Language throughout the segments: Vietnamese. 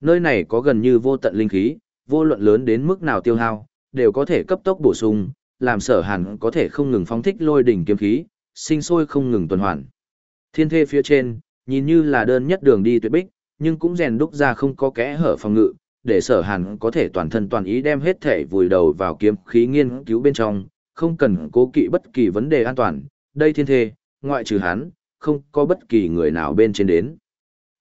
Nơi này có gần như vô tận linh khí, vô luận lớn đến mức nào tiêu hao, đều có thể cấp tốc bổ sung, làm sở hàn có thể không ngừng phóng thích lôi đỉnh kiếm khí, sinh sôi không ngừng tuần hoàn. Thiên thê phía trên, nhìn như là đơn nhất đường đi tuyệt bích, nhưng cũng rèn đúc ra không có kẽ hở phòng ngự, để sở hàn có thể toàn thân toàn ý đem hết thể vùi đầu vào kiếm khí nghiên cứu bên trong, không cần cố kỵ bất kỳ vấn đề an toàn. Đây thiên thê, ngoại trừ hắn, không có bất kỳ người nào bên trên đến.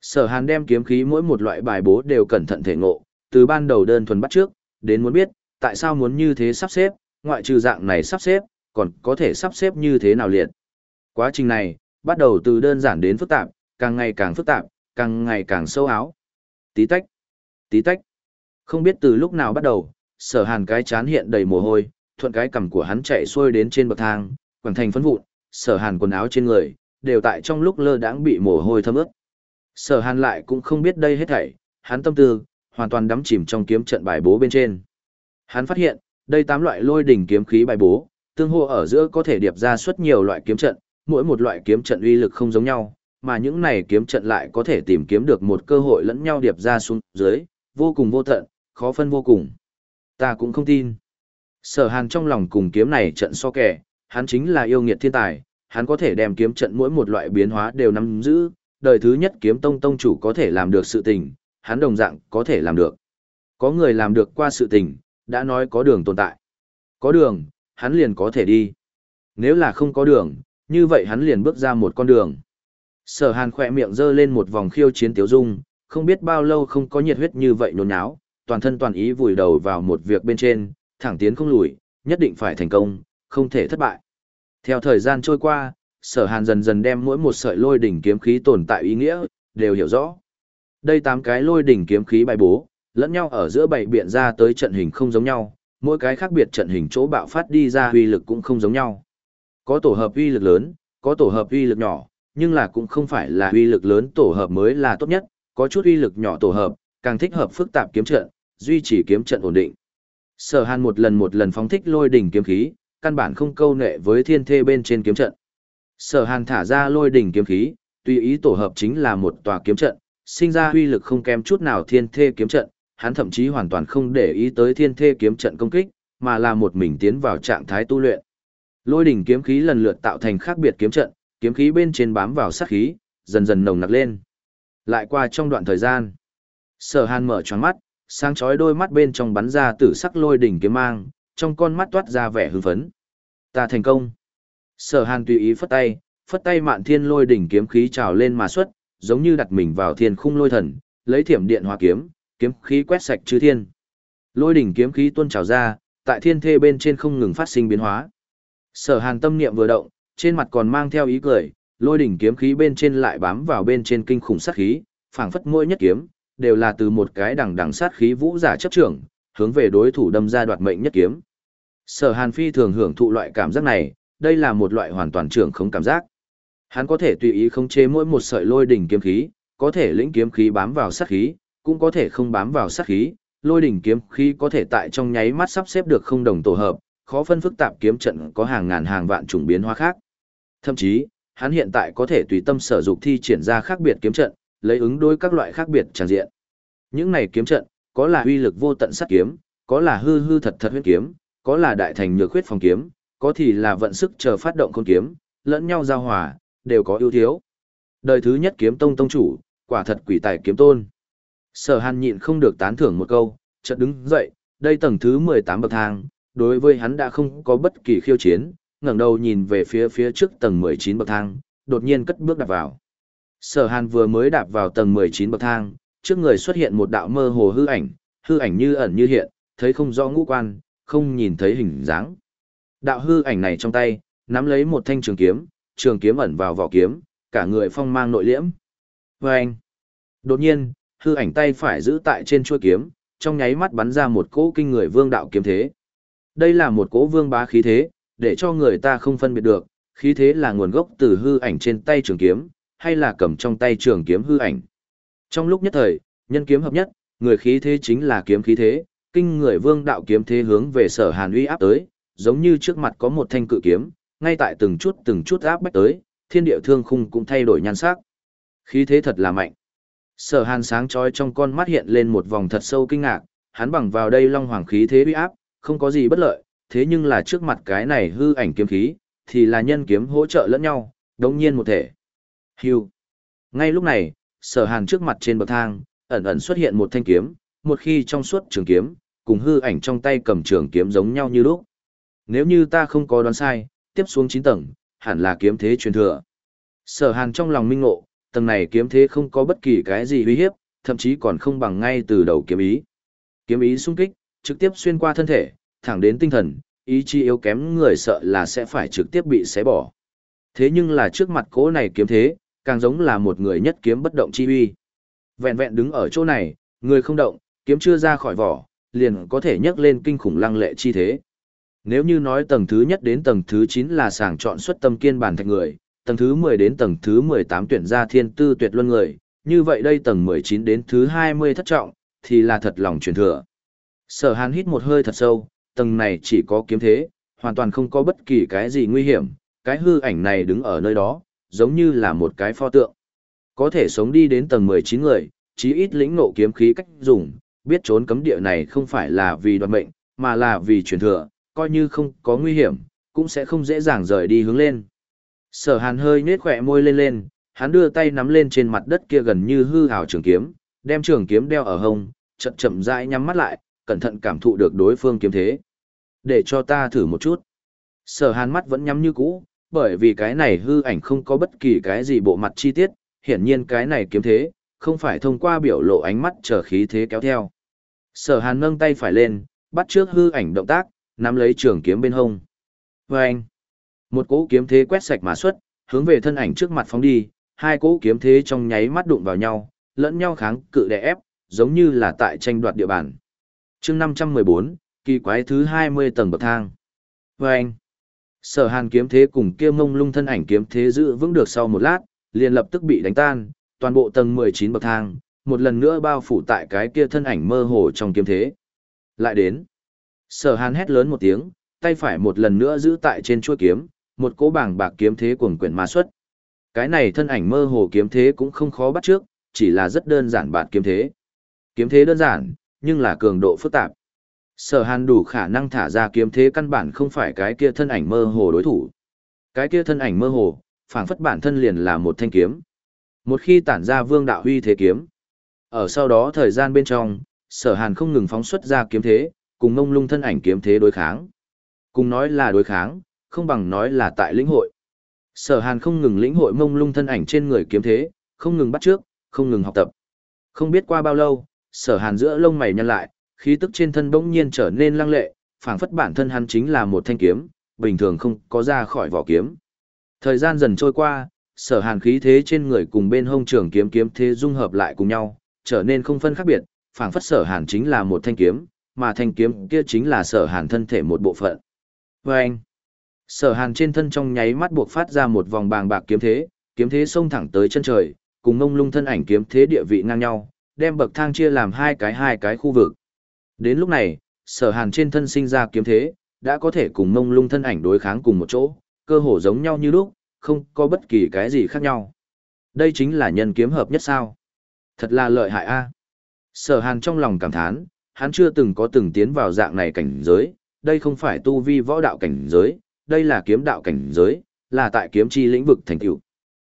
Sở hàn đem kiếm khí mỗi một loại bài bố đều cẩn thận thể ngộ, từ ban đầu đơn thuần bắt trước, đến muốn biết, tại sao muốn như thế sắp xếp, ngoại trừ dạng này sắp xếp, còn có thể sắp xếp như thế nào liệt. Quá trình này, bắt đầu từ đơn giản đến phức tạp, càng ngày càng phức tạp, càng ngày càng sâu áo. Tí tách, tí tách. Không biết từ lúc nào bắt đầu, sở hàn cái chán hiện đầy mồ hôi, thuận cái cằm của hắn chạy xuôi đến trên bậc thang, quảng thành phấn vụn, sở hàn quần áo trên người, đều tại trong lúc lơ đãng bị mồ hôi thấm ướt. Sở hàn lại cũng không biết đây hết thảy, hắn tâm tư, hoàn toàn đắm chìm trong kiếm trận bài bố bên trên. Hắn phát hiện, đây tám loại lôi đỉnh kiếm khí bài bố, tương hô ở giữa có thể điệp ra suốt nhiều loại kiếm trận, mỗi một loại kiếm trận uy lực không giống nhau, mà những này kiếm trận lại có thể tìm kiếm được một cơ hội lẫn nhau điệp ra xuống dưới, vô cùng vô tận, khó phân vô cùng. Ta cũng không tin. Sở Hàn trong lòng cùng kiếm này trận so kẻ, hắn chính là yêu nghiệt thiên tài, hắn có thể đem kiếm trận mỗi một loại biến hóa đều nắm giữ, đời thứ nhất kiếm tông tông chủ có thể làm được sự tình, hắn đồng dạng có thể làm được. Có người làm được qua sự tình, đã nói có đường tồn tại. Có đường, hắn liền có thể đi. Nếu là không có đường, như vậy hắn liền bước ra một con đường. Sở hàn khỏe miệng giơ lên một vòng khiêu chiến tiếu dung, không biết bao lâu không có nhiệt huyết như vậy nhốn nháo, toàn thân toàn ý vùi đầu vào một việc bên trên, thẳng tiến không lùi, nhất định phải thành công, không thể thất bại. Theo thời gian trôi qua, sở hàn dần dần đem mỗi một sợi lôi đỉnh kiếm khí tồn tại ý nghĩa, đều hiểu rõ. Đây tám cái lôi đỉnh kiếm khí bài bố, lẫn nhau ở giữa bảy biện ra tới trận hình không giống nhau, mỗi cái khác biệt trận hình chỗ bạo phát đi ra uy lực cũng không giống nhau. Có tổ hợp uy lực lớn, có tổ hợp uy lực nhỏ, nhưng là cũng không phải là uy lực lớn tổ hợp mới là tốt nhất, có chút uy lực nhỏ tổ hợp, càng thích hợp phức tạp kiếm trận, duy trì kiếm trận ổn định. Sở Hàn một lần một lần phóng thích lôi đỉnh kiếm khí, căn bản không câu nệ với thiên thê bên trên kiếm trận. Sở Hàn thả ra lôi đỉnh kiếm khí, tùy ý tổ hợp chính là một tòa kiếm trận, sinh ra huy lực không kém chút nào thiên thê kiếm trận, hắn thậm chí hoàn toàn không để ý tới thiên thê kiếm trận công kích, mà là một mình tiến vào trạng thái tu luyện. Lôi đỉnh kiếm khí lần lượt tạo thành khác biệt kiếm trận, kiếm khí bên trên bám vào sát khí, dần dần nồng nặc lên. Lại qua trong đoạn thời gian, Sở Hàn mở choáng mắt, sáng chói đôi mắt bên trong bắn ra tử sắc lôi đỉnh kiếm mang, trong con mắt toát ra vẻ hưng phấn. Ta thành công. Sở Hàn tùy ý phất tay, phất tay mạn thiên lôi đỉnh kiếm khí trào lên mà xuất, giống như đặt mình vào thiên khung lôi thần, lấy thiểm điện hóa kiếm, kiếm khí quét sạch chư thiên. Lôi đỉnh kiếm khí tuôn trào ra, tại thiên thê bên trên không ngừng phát sinh biến hóa. Sở Hàn tâm niệm vừa động, trên mặt còn mang theo ý cười, lôi đỉnh kiếm khí bên trên lại bám vào bên trên kinh khủng sát khí, phảng phất mỗi nhất kiếm đều là từ một cái đằng đằng sát khí vũ giả chấp trưởng, hướng về đối thủ đâm ra đoạt mệnh nhất kiếm. Sở Hàn Phi thường hưởng thụ loại cảm giác này, đây là một loại hoàn toàn trưởng không cảm giác. Hắn có thể tùy ý khống chế mỗi một sợi lôi đỉnh kiếm khí, có thể lĩnh kiếm khí bám vào sát khí, cũng có thể không bám vào sát khí, lôi đỉnh kiếm khí có thể tại trong nháy mắt sắp xếp được không đồng tổ hợp, khó phân phức tạp kiếm trận có hàng ngàn hàng vạn chủng biến hóa khác. Thậm chí, hắn hiện tại có thể tùy tâm sở dục thi triển ra khác biệt kiếm trận, lấy ứng đối các loại khác biệt tràn diện. Những này kiếm trận, có là uy lực vô tận sát kiếm, có là hư hư thật thật huyết kiếm, có là đại thành nhược huyết phòng kiếm, có thì là vận sức chờ phát động con kiếm, lẫn nhau giao hòa, đều có ưu thiếu. Đời thứ nhất kiếm tông tông chủ, quả thật quỷ tài kiếm tôn. Sở Hàn nhịn không được tán thưởng một câu, chợt đứng dậy, đây tầng thứ 18 bậc thang, đối với hắn đã không có bất kỳ khiêu chiến, ngẩng đầu nhìn về phía phía trước tầng 19 bậc thang, đột nhiên cất bước đạp vào. Sở Hàn vừa mới đạp vào tầng 19 bậc thang, trước người xuất hiện một đạo mơ hồ hư ảnh, hư ảnh như ẩn như hiện, thấy không rõ ngũ quan, không nhìn thấy hình dáng. Đạo hư ảnh này trong tay, nắm lấy một thanh trường kiếm, trường kiếm ẩn vào vỏ kiếm, cả người phong mang nội liễm. Và anh, đột nhiên, hư ảnh tay phải giữ tại trên chuôi kiếm, trong nháy mắt bắn ra một cỗ kinh người vương đạo kiếm thế. Đây là một cỗ vương bá khí thế, để cho người ta không phân biệt được, khí thế là nguồn gốc từ hư ảnh trên tay trường kiếm, hay là cầm trong tay trường kiếm hư ảnh. Trong lúc nhất thời, nhân kiếm hợp nhất, người khí thế chính là kiếm khí thế, kinh người vương đạo kiếm thế hướng về sở hàn uy áp tới, giống như trước mặt có một thanh cự kiếm, ngay tại từng chút từng chút áp bách tới, thiên địa thương khung cũng thay đổi nhan sắc. Khí thế thật là mạnh. Sở hàn sáng chói trong con mắt hiện lên một vòng thật sâu kinh ngạc, hắn bằng vào đây long hoàng khí thế uy áp, không có gì bất lợi, thế nhưng là trước mặt cái này hư ảnh kiếm khí, thì là nhân kiếm hỗ trợ lẫn nhau, đống nhiên một thể. Hưu. Ngay lúc này, sở hàn trước mặt trên bậc thang, ẩn ẩn xuất hiện một thanh kiếm, một khi trong suốt trường kiếm, cùng hư ảnh trong tay cầm trường kiếm giống nhau như lúc. Nếu như ta không có đoán sai, tiếp xuống 9 tầng, hẳn là kiếm thế truyền thừa. Sở hàn trong lòng minh ngộ, tầng này kiếm thế không có bất kỳ cái gì uy hiếp, thậm chí còn không bằng ngay từ đầu kiếm ý. Kiếm ý xung kích, trực tiếp xuyên qua thân thể, thẳng đến tinh thần, ý chí yếu kém người sợ là sẽ phải trực tiếp bị xé bỏ. Thế nhưng là trước mặt cố này kiếm thế, càng giống là một người nhất kiếm bất động chi uy. Vẹn vẹn đứng ở chỗ này, người không động, kiếm chưa ra khỏi vỏ, liền có thể nhấc lên kinh khủng lăng lệ chi thế. Nếu như nói tầng thứ nhất đến tầng thứ 9 là sàng chọn xuất tâm kiên bản thạch người, tầng thứ 10 đến tầng thứ 18 tuyển ra thiên tư tuyệt luân người, như vậy đây tầng 19 đến thứ 20 thất trọng, thì là thật lòng truyền thừa. Sở hàn hít một hơi thật sâu, tầng này chỉ có kiếm thế, hoàn toàn không có bất kỳ cái gì nguy hiểm, cái hư ảnh này đứng ở nơi đó, giống như là một cái pho tượng. Có thể sống đi đến tầng 19 người, chí ít lĩnh ngộ kiếm khí cách dùng, biết trốn cấm địa này không phải là vì đoạt mệnh, mà là vì truyền thừa, coi như không có nguy hiểm, cũng sẽ không dễ dàng rời đi hướng lên. Sở hàn hơi nết khỏe môi lên lên, hắn đưa tay nắm lên trên mặt đất kia gần như hư hào trường kiếm, đem trường kiếm đeo ở hông, chậm chậm rãi nhắm mắt lại, cẩn thận cảm thụ được đối phương kiếm thế. Để cho ta thử một chút. Sở hàn mắt vẫn nhắm như cũ, bởi vì cái này hư ảnh không có bất kỳ cái gì bộ mặt chi tiết, hiển nhiên cái này kiếm thế, không phải thông qua biểu lộ ánh mắt trở khí thế kéo theo. Sở hàn nâng tay phải lên, bắt trước hư ảnh động tác, nắm lấy trường kiếm bên hông. Và anh, một cỗ kiếm thế quét sạch mà xuất, hướng về thân ảnh trước mặt phóng đi, hai cỗ kiếm thế trong nháy mắt đụng vào nhau, lẫn nhau kháng cự đè ép, giống như là tại tranh đoạt địa bàn. chương 514, kỳ quái thứ 20 tầng bậc thang. Và anh, sở hàn kiếm thế cùng kia mông lung thân ảnh kiếm thế giữ vững được sau một lát, liền lập tức bị đánh tan, toàn bộ tầng 19 bậc thang, một lần nữa bao phủ tại cái kia thân ảnh mơ hồ trong kiếm thế. Lại đến. Sở hàn hét lớn một tiếng, tay phải một lần nữa giữ tại trên chuôi kiếm, một cỗ bảng bạc kiếm thế cuồng quyển ma xuất. Cái này thân ảnh mơ hồ kiếm thế cũng không khó bắt trước, chỉ là rất đơn giản bạt kiếm thế. Kiếm thế đơn giản, nhưng là cường độ phức tạp. Sở hàn đủ khả năng thả ra kiếm thế căn bản không phải cái kia thân ảnh mơ hồ đối thủ. Cái kia thân ảnh mơ hồ, phảng phất bản thân liền là một thanh kiếm. Một khi tản ra vương đạo huy thế kiếm. Ở sau đó thời gian bên trong, sở hàn không ngừng phóng xuất ra kiếm thế, cùng ngông lung thân ảnh kiếm thế đối kháng. Cùng nói là đối kháng, không bằng nói là tại lĩnh hội. Sở hàn không ngừng lĩnh hội mông lung thân ảnh trên người kiếm thế, không ngừng bắt trước, không ngừng học tập. Không biết qua bao lâu, sở hàn giữa lông mày nhăn lại, khí tức trên thân bỗng nhiên trở nên lăng lệ, phảng phất bản thân hắn chính là một thanh kiếm, bình thường không có ra khỏi vỏ kiếm. Thời gian dần trôi qua, sở hàn khí thế trên người cùng bên hông trường kiếm kiếm thế dung hợp lại cùng nhau, trở nên không phân khác biệt, phảng phất sở hàn chính là một thanh kiếm, mà thanh kiếm kia chính là sở hàn thân thể một bộ phận. Và anh, sở hàn trên thân trong nháy mắt buộc phát ra một vòng bàng bạc kiếm thế, kiếm thế xông thẳng tới chân trời, cùng ngông lung thân ảnh kiếm thế địa vị ngang nhau, đem bậc thang chia làm hai cái hai cái khu vực. Đến lúc này, sở hàn trên thân sinh ra kiếm thế, đã có thể cùng ngông lung thân ảnh đối kháng cùng một chỗ, cơ hồ giống nhau như lúc, không có bất kỳ cái gì khác nhau. Đây chính là nhân kiếm hợp nhất sao. Thật là lợi hại a. Sở hàn trong lòng cảm thán, hắn chưa từng có từng tiến vào dạng này cảnh giới, đây không phải tu vi võ đạo cảnh giới, đây là kiếm đạo cảnh giới, là tại kiếm chi lĩnh vực thành tựu.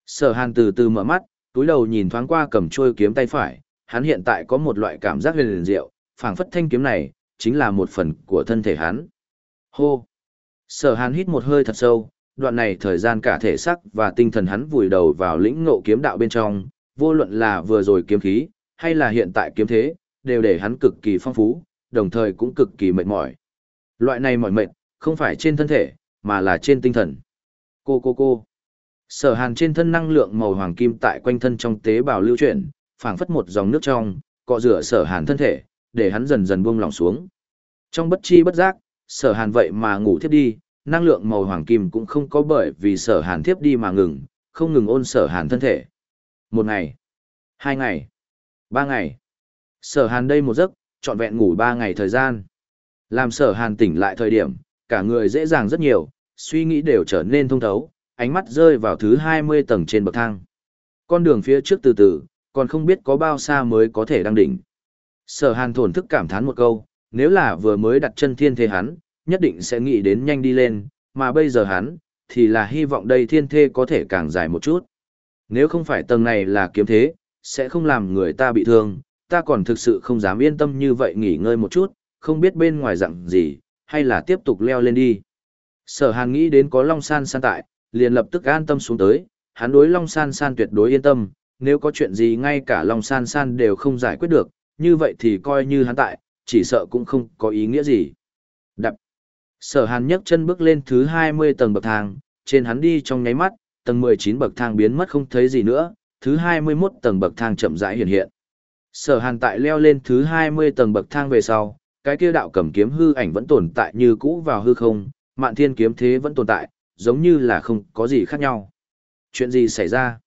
Sở Hàn từ từ mở mắt, túi đầu nhìn thoáng qua cầm trôi kiếm tay phải, hắn hiện tại có một loại cảm giác huyền diệu, phảng phất thanh kiếm này chính là một phần của thân thể hắn. Hô. Sở Hàn hít một hơi thật sâu, đoạn này thời gian cả thể xác và tinh thần hắn vùi đầu vào lĩnh ngộ kiếm đạo bên trong, vô luận là vừa rồi kiếm khí, hay là hiện tại kiếm thế, đều để hắn cực kỳ phong phú, đồng thời cũng cực kỳ mệt mỏi. Loại này mỏi mệt, không phải trên thân thể, mà là trên tinh thần. Cô cô cô. Sở hàn trên thân năng lượng màu hoàng kim tại quanh thân trong tế bào lưu chuyển, phảng phất một dòng nước trong, cọ rửa sở hàn thân thể, để hắn dần dần buông lỏng xuống. Trong bất chi bất giác, sở hàn vậy mà ngủ thiếp đi, năng lượng màu hoàng kim cũng không có bởi vì sở hàn thiếp đi mà ngừng, không ngừng ôn sở hàn thân thể. Một ngày, hai ngày, ba ngày. Sở hàn đây một giấc, trọn vẹn ngủ ba ngày thời gian. Làm sở hàn tỉnh lại thời điểm, cả người dễ dàng rất nhiều, suy nghĩ đều trở nên thông thấu, ánh mắt rơi vào thứ 20 tầng trên bậc thang. Con đường phía trước từ từ, còn không biết có bao xa mới có thể đăng đỉnh. Sở hàn thổn thức cảm thán một câu, nếu là vừa mới đặt chân thiên thế hắn, nhất định sẽ nghĩ đến nhanh đi lên, mà bây giờ hắn, thì là hy vọng đây thiên thê có thể càng dài một chút. Nếu không phải tầng này là kiếm thế, sẽ không làm người ta bị thương, ta còn thực sự không dám yên tâm như vậy nghỉ ngơi một chút, không biết bên ngoài dặn gì, hay là tiếp tục leo lên đi. Sở hàn nghĩ đến có Long San San tại, liền lập tức an tâm xuống tới, hắn đối Long San San tuyệt đối yên tâm, nếu có chuyện gì ngay cả Long San San đều không giải quyết được, như vậy thì coi như hắn tại, chỉ sợ cũng không có ý nghĩa gì. Đập. Sở hàn nhấc chân bước lên thứ 20 tầng bậc thang, trên hắn đi trong nháy mắt, tầng 19 bậc thang biến mất không thấy gì nữa, thứ 21 tầng bậc thang chậm rãi hiện hiện. Sở hàn tại leo lên thứ 20 tầng bậc thang về sau, cái kia đạo cầm kiếm hư ảnh vẫn tồn tại như cũ vào hư không, mạn thiên kiếm thế vẫn tồn tại, giống như là không có gì khác nhau. Chuyện gì xảy ra?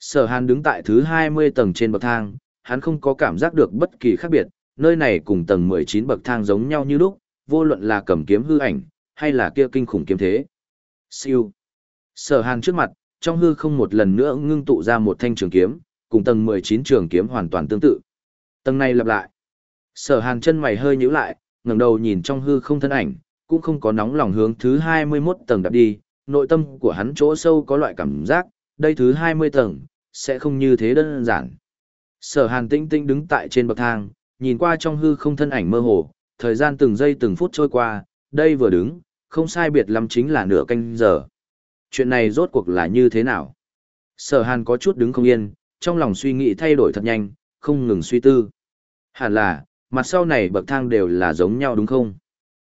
Sở hàn đứng tại thứ 20 tầng trên bậc thang, hắn không có cảm giác được bất kỳ khác biệt, nơi này cùng tầng 19 bậc thang giống nhau như lúc, vô luận là cầm kiếm hư ảnh, hay là kia kinh khủng kiếm thế. Siêu. Sở hàn trước mặt, trong hư không một lần nữa ngưng tụ ra một thanh trường kiếm, cùng tầng 19 trường kiếm hoàn toàn tương tự. Tầng này lặp lại. Sở hàn chân mày hơi nhíu lại, ngẩng đầu nhìn trong hư không thân ảnh, cũng không có nóng lòng hướng thứ 21 tầng đạp đi, nội tâm của hắn chỗ sâu có loại cảm giác, đây thứ 20 tầng, sẽ không như thế đơn giản. Sở hàn tĩnh tĩnh đứng tại trên bậc thang, nhìn qua trong hư không thân ảnh mơ hồ, thời gian từng giây từng phút trôi qua, đây vừa đứng, không sai biệt lắm chính là nửa canh giờ. Chuyện này rốt cuộc là như thế nào? Sở hàn có chút đứng không yên, trong lòng suy nghĩ thay đổi thật nhanh, không ngừng suy tư. Hẳn là, mặt sau này bậc thang đều là giống nhau đúng không?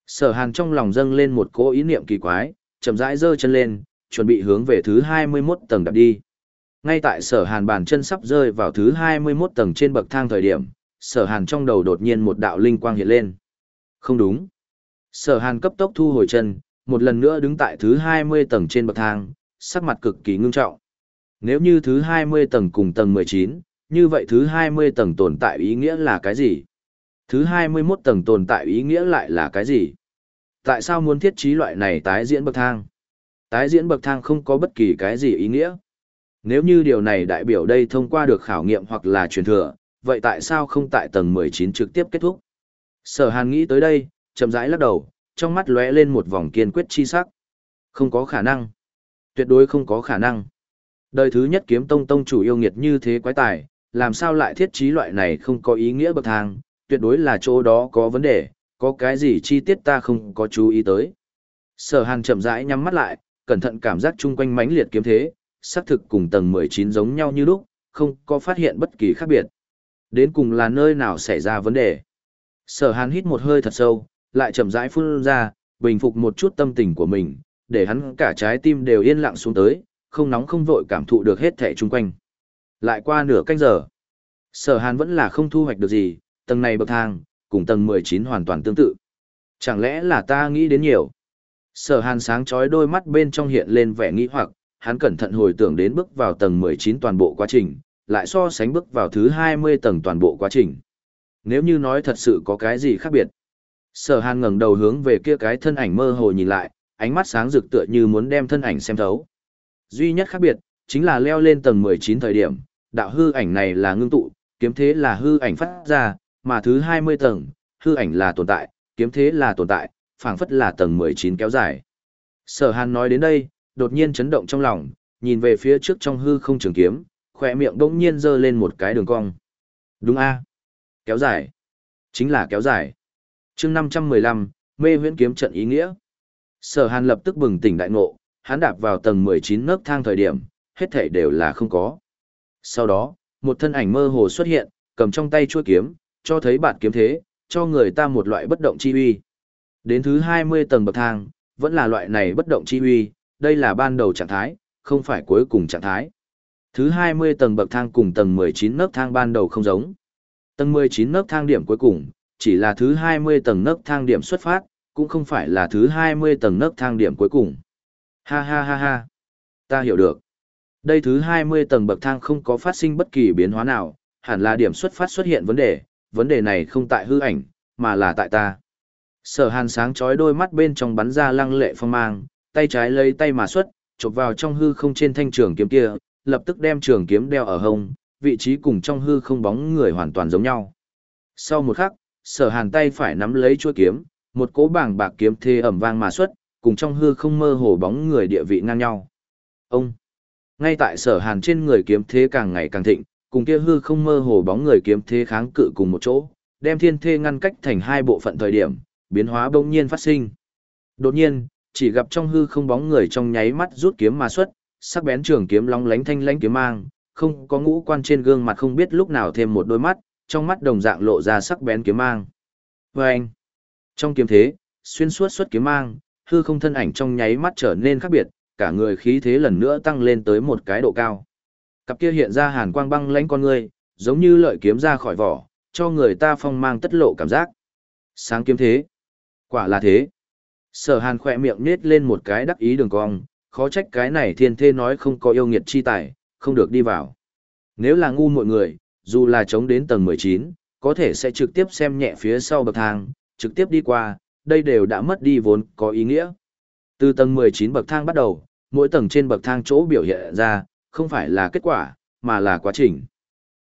Sở hàn trong lòng dâng lên một cỗ ý niệm kỳ quái, chậm rãi giơ chân lên, chuẩn bị hướng về thứ 21 tầng đạp đi. Ngay tại sở hàn bàn chân sắp rơi vào thứ 21 tầng trên bậc thang thời điểm, sở hàn trong đầu đột nhiên một đạo linh quang hiện lên. Không đúng. Sở hàn cấp tốc thu hồi chân, một lần nữa đứng tại thứ 20 tầng trên bậc thang, sắc mặt cực kỳ ngưng trọng. Nếu như thứ 20 tầng cùng tầng 19, như vậy thứ 20 tầng tồn tại ý nghĩa là cái gì? Thứ 21 tầng tồn tại ý nghĩa lại là cái gì? Tại sao muốn thiết trí loại này tái diễn bậc thang? Tái diễn bậc thang không có bất kỳ cái gì ý nghĩa. Nếu như điều này đại biểu đây thông qua được khảo nghiệm hoặc là truyền thừa, vậy tại sao không tại tầng 19 trực tiếp kết thúc? Sở Hàn nghĩ tới đây, chậm rãi lắc đầu, trong mắt lóe lên một vòng kiên quyết chi sắc. Không có khả năng. Tuyệt đối không có khả năng. Đời thứ nhất kiếm tông tông chủ yêu nghiệt như thế quái tài, làm sao lại thiết trí loại này không có ý nghĩa bậc thang, tuyệt đối là chỗ đó có vấn đề, có cái gì chi tiết ta không có chú ý tới. Sở Hàn chậm rãi nhắm mắt lại, cẩn thận cảm giác chung quanh mãnh liệt kiếm thế, xác thực cùng tầng 19 giống nhau như lúc, không có phát hiện bất kỳ khác biệt. Đến cùng là nơi nào xảy ra vấn đề. Sở Hàn hít một hơi thật sâu, lại chậm rãi phun ra, bình phục một chút tâm tình của mình, để hắn cả trái tim đều yên lặng xuống tới, không nóng không vội cảm thụ được hết thể chung quanh. Lại qua nửa canh giờ, Sở Hàn vẫn là không thu hoạch được gì, tầng này bậc thang, cùng tầng 19 hoàn toàn tương tự. Chẳng lẽ là ta nghĩ đến nhiều? Sở Hàn sáng chói đôi mắt bên trong hiện lên vẻ nghĩ hoặc, hắn cẩn thận hồi tưởng đến bước vào tầng 19 toàn bộ quá trình, lại so sánh bước vào thứ 20 tầng toàn bộ quá trình. Nếu như nói thật sự có cái gì khác biệt. Sở Hàn ngẩng đầu hướng về kia cái thân ảnh mơ hồ nhìn lại, ánh mắt sáng rực tựa như muốn đem thân ảnh xem thấu. Duy nhất khác biệt, chính là leo lên tầng 19 thời điểm, đạo hư ảnh này là ngưng tụ, kiếm thế là hư ảnh phát ra, mà thứ 20 tầng, hư ảnh là tồn tại, kiếm thế là tồn tại, phảng phất là tầng 19 kéo dài. Sở Hàn nói đến đây, đột nhiên chấn động trong lòng, nhìn về phía trước trong hư không trường kiếm, khỏe miệng đông nhiên dơ lên một cái đường cong. Đúng a Kéo dài. Chính là kéo dài. chương 515, mê huyễn kiếm trận ý nghĩa. Sở Hàn lập tức bừng tỉnh đại ngộ, hắn đạp vào tầng 19 nấc thang thời điểm, hết thảy đều là không có. Sau đó, một thân ảnh mơ hồ xuất hiện, cầm trong tay chuôi kiếm, cho thấy bản kiếm thế, cho người ta một loại bất động chi uy. Đến thứ 20 tầng bậc thang, vẫn là loại này bất động chi uy, đây là ban đầu trạng thái, không phải cuối cùng trạng thái. Thứ 20 tầng bậc thang cùng tầng 19 nấc thang ban đầu không giống. Tầng 19 nấc thang điểm cuối cùng, chỉ là thứ 20 tầng nấc thang điểm xuất phát, cũng không phải là thứ 20 tầng nấc thang điểm cuối cùng. Ha ha ha ha. Ta hiểu được. Đây thứ 20 tầng bậc thang không có phát sinh bất kỳ biến hóa nào, hẳn là điểm xuất phát xuất hiện vấn đề, vấn đề này không tại hư ảnh, mà là tại ta. Sở hàn sáng chói đôi mắt bên trong bắn ra lăng lệ phong mang, tay trái lấy tay mà xuất, chụp vào trong hư không trên thanh trường kiếm kia, lập tức đem trường kiếm đeo ở hông, vị trí cùng trong hư không bóng người hoàn toàn giống nhau. Sau một khắc, sở hàn tay phải nắm lấy chuôi kiếm, một cỗ bảng bạc kiếm thê ẩm vang mà xuất, cùng trong hư không mơ hồ bóng người địa vị ngang nhau. Ông! Ngay tại sở hàn trên người kiếm thế càng ngày càng thịnh, cùng kia hư không mơ hồ bóng người kiếm thế kháng cự cùng một chỗ, đem thiên thê ngăn cách thành hai bộ phận thời điểm, biến hóa bỗng nhiên phát sinh. Đột nhiên, chỉ gặp trong hư không bóng người trong nháy mắt rút kiếm mà xuất, sắc bén trường kiếm long lánh thanh lãnh kiếm mang, không có ngũ quan trên gương mặt không biết lúc nào thêm một đôi mắt, trong mắt đồng dạng lộ ra sắc bén kiếm mang. Và anh, trong kiếm thế, xuyên suốt xuất kiếm mang, hư không thân ảnh trong nháy mắt trở nên khác biệt, cả người khí thế lần nữa tăng lên tới một cái độ cao. Cặp kia hiện ra hàn quang băng lãnh con người, giống như lợi kiếm ra khỏi vỏ, cho người ta phong mang tất lộ cảm giác. Sáng kiếm thế. Quả là thế. Sở hàn khỏe miệng nết lên một cái đắc ý đường cong, khó trách cái này thiên thê nói không có yêu nghiệt chi tài, không được đi vào. Nếu là ngu mọi người, dù là chống đến tầng 19, có thể sẽ trực tiếp xem nhẹ phía sau bậc thang, trực tiếp đi qua, đây đều đã mất đi vốn có ý nghĩa. Từ tầng 19 bậc thang bắt đầu, mỗi tầng trên bậc thang chỗ biểu hiện ra, không phải là kết quả, mà là quá trình.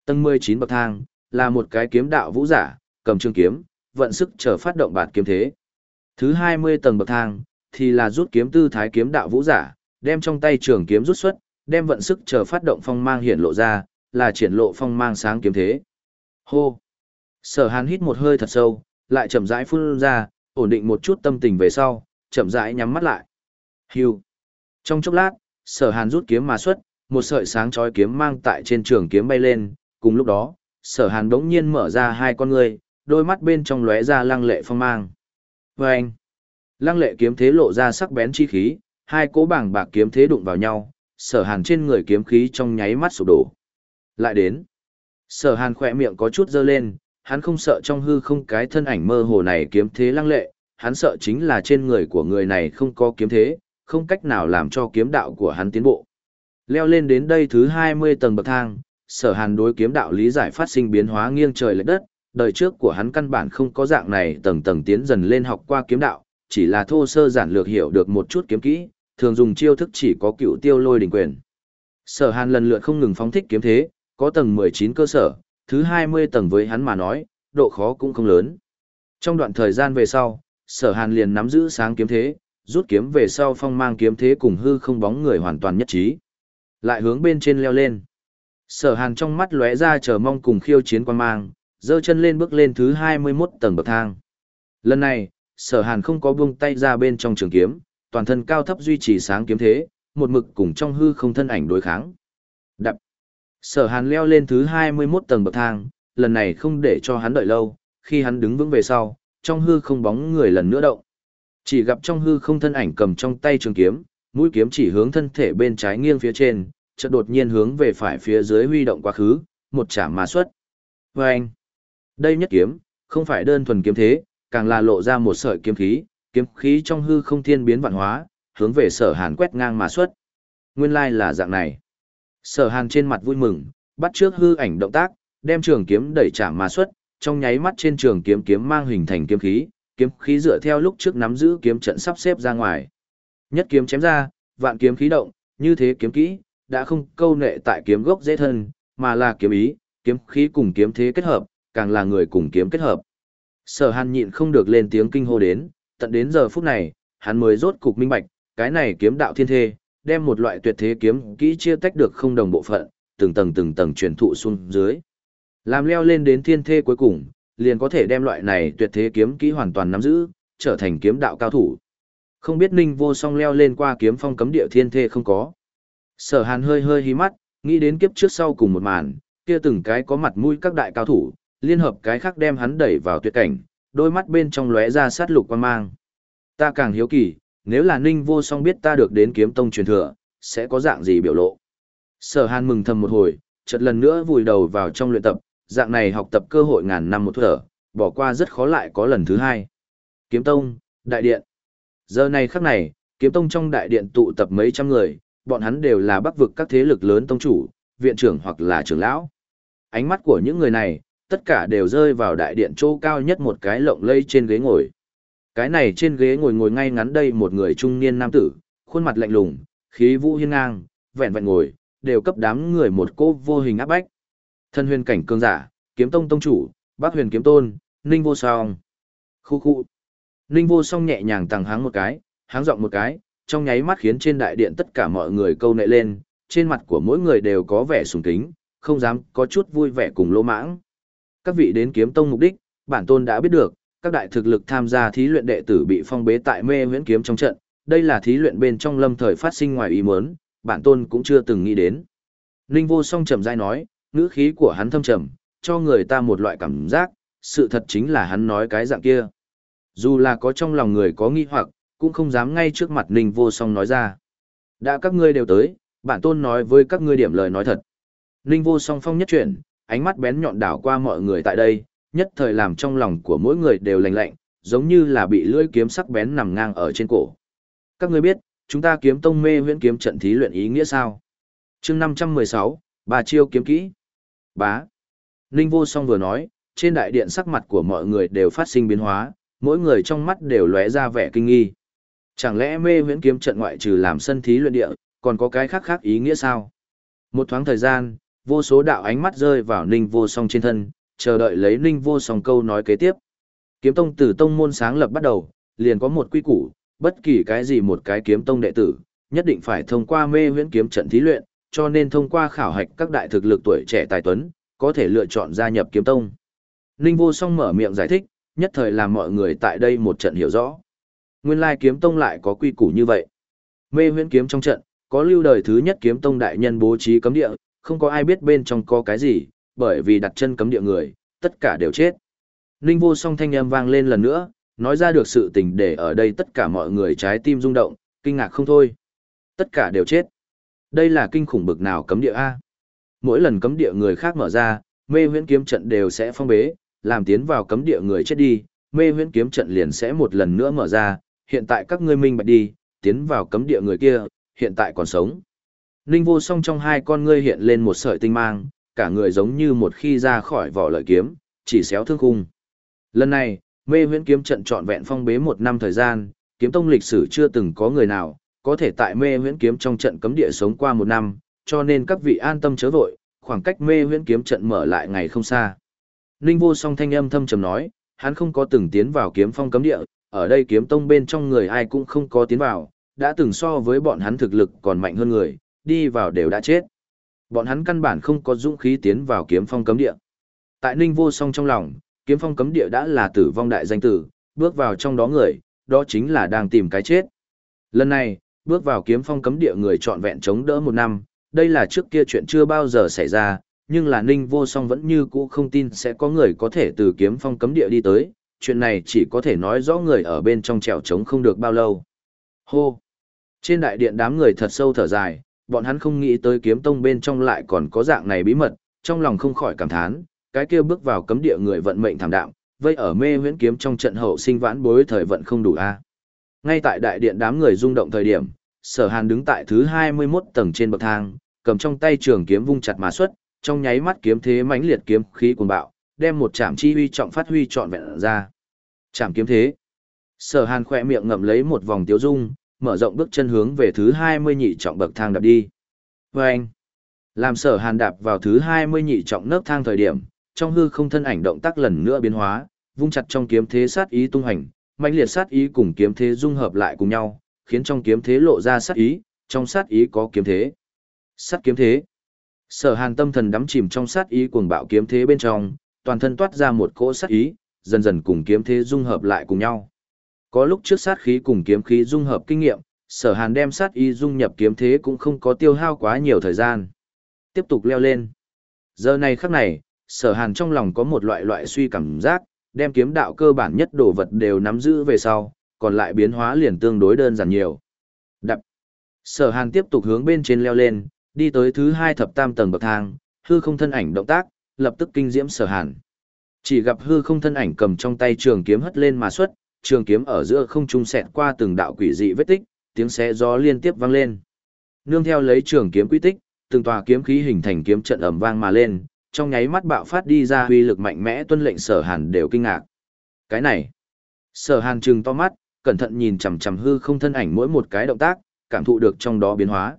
Tầng 19 bậc thang, là một cái kiếm đạo vũ giả, cầm trường kiếm, vận sức chờ phát động bạt kiếm thế. Thứ 20 tầng bậc thang, thì là rút kiếm tư thái kiếm đạo vũ giả, đem trong tay trường kiếm rút xuất, đem vận sức chờ phát động phong mang hiển lộ ra, là triển lộ phong mang sáng kiếm thế. Hô! Sở hàn hít một hơi thật sâu, lại chậm rãi phun ra, ổn định một chút tâm tình về sau, chậm rãi nhắm mắt lại. Hưu! Trong chốc lát, sở hàn rút kiếm mà xuất, một sợi sáng chói kiếm mang tại trên trường kiếm bay lên, cùng lúc đó, sở hàn đống nhiên mở ra hai con ngươi, đôi mắt bên trong lóe ra lăng lệ phong mang. Và anh, lăng lệ kiếm thế lộ ra sắc bén chi khí, hai cỗ bảng bạc kiếm thế đụng vào nhau, sở hàn trên người kiếm khí trong nháy mắt sụp đổ. Lại đến, sở hàn khỏe miệng có chút dơ lên, hắn không sợ trong hư không cái thân ảnh mơ hồ này kiếm thế lăng lệ, hắn sợ chính là trên người của người này không có kiếm thế, không cách nào làm cho kiếm đạo của hắn tiến bộ. Leo lên đến đây thứ 20 tầng bậc thang, sở hàn đối kiếm đạo lý giải phát sinh biến hóa nghiêng trời lệch đất, đời trước của hắn căn bản không có dạng này tầng tầng tiến dần lên học qua kiếm đạo, chỉ là thô sơ giản lược hiểu được một chút kiếm kỹ, thường dùng chiêu thức chỉ có cựu tiêu lôi đỉnh quyền. Sở hàn lần lượt không ngừng phóng thích kiếm thế, có tầng 19 cơ sở, thứ 20 tầng với hắn mà nói, độ khó cũng không lớn. Trong đoạn thời gian về sau, sở hàn liền nắm giữ sáng kiếm thế, rút kiếm về sau phong mang kiếm thế cùng hư không bóng người hoàn toàn nhất trí. Lại hướng bên trên leo lên. Sở hàn trong mắt lóe ra chờ mong cùng khiêu chiến quan mang, dơ chân lên bước lên thứ 21 tầng bậc thang. Lần này, sở hàn không có buông tay ra bên trong trường kiếm, toàn thân cao thấp duy trì sáng kiếm thế, một mực cùng trong hư không thân ảnh đối kháng. Sở hàn leo lên thứ 21 tầng bậc thang, lần này không để cho hắn đợi lâu, khi hắn đứng vững về sau, trong hư không bóng người lần nữa động. Chỉ gặp trong hư không thân ảnh cầm trong tay trường kiếm, mũi kiếm chỉ hướng thân thể bên trái nghiêng phía trên, chợt đột nhiên hướng về phải phía dưới huy động quá khứ, một chạm mà xuất. Và anh, đây nhất kiếm, không phải đơn thuần kiếm thế, càng là lộ ra một sợi kiếm khí, kiếm khí trong hư không thiên biến vạn hóa, hướng về sở hàn quét ngang mà xuất. Nguyên lai là dạng này. Sở hàn trên mặt vui mừng, bắt trước hư ảnh động tác, đem trường kiếm đẩy chạm mà xuất, trong nháy mắt trên trường kiếm kiếm mang hình thành kiếm khí, kiếm khí dựa theo lúc trước nắm giữ kiếm trận sắp xếp ra ngoài. Nhất kiếm chém ra, vạn kiếm khí động, như thế kiếm kỹ, đã không câu nệ tại kiếm gốc dễ thân, mà là kiếm ý, kiếm khí cùng kiếm thế kết hợp, càng là người cùng kiếm kết hợp. Sở Hàn nhịn không được lên tiếng kinh hô đến, tận đến giờ phút này, hắn mới rốt cục minh bạch, cái này kiếm đạo thiên thê, đem một loại tuyệt thế kiếm kỹ chia tách được không đồng bộ phận, từng tầng từng tầng truyền thụ xuống dưới. Làm leo lên đến thiên thê cuối cùng, liền có thể đem loại này tuyệt thế kiếm kỹ hoàn toàn nắm giữ, trở thành kiếm đạo cao thủ. Không biết Ninh Vô Song leo lên qua kiếm phong cấm địa thiên thê không có. Sở Hàn hơi hơi hí mắt, nghĩ đến kiếp trước sau cùng một màn, kia từng cái có mặt mũi các đại cao thủ, liên hợp cái khác đem hắn đẩy vào tuyệt cảnh, đôi mắt bên trong lóe ra sát lục quan mang. Ta càng hiếu kỳ, nếu là Ninh Vô Song biết ta được đến kiếm tông truyền thừa, sẽ có dạng gì biểu lộ. Sở Hàn mừng thầm một hồi, chợt lần nữa vùi đầu vào trong luyện tập, dạng này học tập cơ hội ngàn năm một thở, bỏ qua rất khó lại có lần thứ hai. Kiếm tông, đại điện. Giờ này khắc này, kiếm tông trong đại điện tụ tập mấy trăm người, bọn hắn đều là bắc vực các thế lực lớn tông chủ, viện trưởng hoặc là trưởng lão. Ánh mắt của những người này, tất cả đều rơi vào đại điện chỗ cao nhất một cái lộng lây trên ghế ngồi. Cái này trên ghế ngồi ngồi ngay ngắn đây một người trung niên nam tử, khuôn mặt lạnh lùng, khí vũ hiên ngang, vẹn vẹn ngồi, đều cấp đám người một cô vô hình áp bách. Thân huyền cảnh cường giả, kiếm tông tông chủ, bác huyền kiếm tôn, ninh vô song. Khu khu. Ninh vô song nhẹ nhàng tăng háng một cái, háng giọng một cái, trong nháy mắt khiến trên đại điện tất cả mọi người câu nệ lên, trên mặt của mỗi người đều có vẻ sùng kính, không dám có chút vui vẻ cùng lỗ mãng. Các vị đến kiếm tông mục đích, bản tôn đã biết được, các đại thực lực tham gia thí luyện đệ tử bị phong bế tại mê huyễn kiếm trong trận, đây là thí luyện bên trong lâm thời phát sinh ngoài ý muốn, bản tôn cũng chưa từng nghĩ đến. Ninh vô song trầm dai nói, ngữ khí của hắn thâm trầm, cho người ta một loại cảm giác, sự thật chính là hắn nói cái dạng kia. Dù là có trong lòng người có nghi hoặc, cũng không dám ngay trước mặt Ninh vô song nói ra. Đã các ngươi đều tới, bản tôn nói với các ngươi điểm lời nói thật. Ninh vô song phong nhất chuyển, ánh mắt bén nhọn đảo qua mọi người tại đây, nhất thời làm trong lòng của mỗi người đều lạnh lạnh, giống như là bị lưỡi kiếm sắc bén nằm ngang ở trên cổ. Các ngươi biết, chúng ta kiếm tông mê huyễn kiếm trận thí luyện ý nghĩa sao? chương 516, bà chiêu kiếm kỹ. Bá. Ninh vô song vừa nói, trên đại điện sắc mặt của mọi người đều phát sinh biến hóa, mỗi người trong mắt đều lóe ra vẻ kinh nghi. Chẳng lẽ mê huyễn kiếm trận ngoại trừ làm sân thí luyện địa, còn có cái khác khác ý nghĩa sao? Một thoáng thời gian, vô số đạo ánh mắt rơi vào Ninh vô song trên thân, chờ đợi lấy Ninh vô song câu nói kế tiếp. Kiếm tông từ tông môn sáng lập bắt đầu, liền có một quy củ, bất kỳ cái gì một cái kiếm tông đệ tử, nhất định phải thông qua mê huyễn kiếm trận thí luyện, cho nên thông qua khảo hạch các đại thực lực tuổi trẻ tài tuấn, có thể lựa chọn gia nhập kiếm tông. Ninh vô song mở miệng giải thích, nhất thời làm mọi người tại đây một trận hiểu rõ. Nguyên lai kiếm tông lại có quy củ như vậy. Mê huyễn kiếm trong trận, có lưu đời thứ nhất kiếm tông đại nhân bố trí cấm địa, không có ai biết bên trong có cái gì, bởi vì đặt chân cấm địa người, tất cả đều chết. Ninh vô song thanh âm vang lên lần nữa, nói ra được sự tình để ở đây tất cả mọi người trái tim rung động, kinh ngạc không thôi. Tất cả đều chết. Đây là kinh khủng bực nào cấm địa A. Mỗi lần cấm địa người khác mở ra, mê huyễn kiếm trận đều sẽ phong bế, làm tiến vào cấm địa người chết đi, mê huyễn kiếm trận liền sẽ một lần nữa mở ra, hiện tại các ngươi minh bạch đi, tiến vào cấm địa người kia, hiện tại còn sống. Ninh vô song trong hai con ngươi hiện lên một sợi tinh mang, cả người giống như một khi ra khỏi vỏ lợi kiếm, chỉ xéo thương khung. Lần này, mê huyễn kiếm trận trọn vẹn phong bế một năm thời gian, kiếm tông lịch sử chưa từng có người nào, có thể tại mê huyễn kiếm trong trận cấm địa sống qua một năm, cho nên các vị an tâm chớ vội, khoảng cách mê huyễn kiếm trận mở lại ngày không xa. Ninh vô song thanh âm thâm trầm nói, hắn không có từng tiến vào kiếm phong cấm địa, ở đây kiếm tông bên trong người ai cũng không có tiến vào, đã từng so với bọn hắn thực lực còn mạnh hơn người, đi vào đều đã chết. Bọn hắn căn bản không có dũng khí tiến vào kiếm phong cấm địa. Tại Ninh vô song trong lòng, kiếm phong cấm địa đã là tử vong đại danh tử, bước vào trong đó người, đó chính là đang tìm cái chết. Lần này, bước vào kiếm phong cấm địa người trọn vẹn chống đỡ một năm, đây là trước kia chuyện chưa bao giờ xảy ra, nhưng là Ninh vô song vẫn như cũ không tin sẽ có người có thể từ kiếm phong cấm địa đi tới, chuyện này chỉ có thể nói rõ người ở bên trong trèo trống không được bao lâu. Hô! Trên đại điện đám người thật sâu thở dài, bọn hắn không nghĩ tới kiếm tông bên trong lại còn có dạng này bí mật, trong lòng không khỏi cảm thán, cái kia bước vào cấm địa người vận mệnh thảm đạm, vây ở mê huyễn kiếm trong trận hậu sinh vãn bối thời vận không đủ a. À. Ngay tại đại điện đám người rung động thời điểm, Sở Hàn đứng tại thứ 21 tầng trên bậc thang, cầm trong tay trường kiếm vung chặt mà xuất, trong nháy mắt kiếm thế mãnh liệt kiếm khí cuồng bạo, đem một trảm chi uy trọng phát huy trọn vẹn ra. Trảm kiếm thế. Sở Hàn khỏe miệng ngậm lấy một vòng tiêu dung, mở rộng bước chân hướng về thứ 20 nhị trọng bậc thang đạp đi. Vâng! Làm sở hàn đạp vào thứ 20 nhị trọng nấc thang thời điểm, trong hư không thân ảnh động tác lần nữa biến hóa, vung chặt trong kiếm thế sát ý tung hành, mãnh liệt sát ý cùng kiếm thế dung hợp lại cùng nhau, khiến trong kiếm thế lộ ra sát ý, trong sát ý có kiếm thế. Sát kiếm thế. Sở Hàn tâm thần đắm chìm trong sát ý cuồng bạo kiếm thế bên trong, toàn thân toát ra một cỗ sát ý, dần dần cùng kiếm thế dung hợp lại cùng nhau. Có lúc trước sát khí cùng kiếm khí dung hợp kinh nghiệm, sở hàn đem sát y dung nhập kiếm thế cũng không có tiêu hao quá nhiều thời gian. Tiếp tục leo lên. Giờ này khắc này, sở hàn trong lòng có một loại loại suy cảm giác, đem kiếm đạo cơ bản nhất đồ vật đều nắm giữ về sau, còn lại biến hóa liền tương đối đơn giản nhiều. Đập. Sở hàn tiếp tục hướng bên trên leo lên, đi tới thứ hai thập tam tầng bậc thang, hư không thân ảnh động tác, lập tức kinh diễm sở hàn. Chỉ gặp hư không thân ảnh cầm trong tay trường kiếm hất lên mà xuất, trường kiếm ở giữa không trung xẹt qua từng đạo quỷ dị vết tích, tiếng xé gió liên tiếp vang lên. Nương theo lấy trường kiếm quy tích, từng tòa kiếm khí hình thành kiếm trận ầm vang mà lên, trong nháy mắt bạo phát đi ra uy lực mạnh mẽ tuân lệnh Sở Hàn đều kinh ngạc. Cái này, Sở Hàn trừng to mắt, cẩn thận nhìn chằm chằm hư không thân ảnh mỗi một cái động tác, cảm thụ được trong đó biến hóa.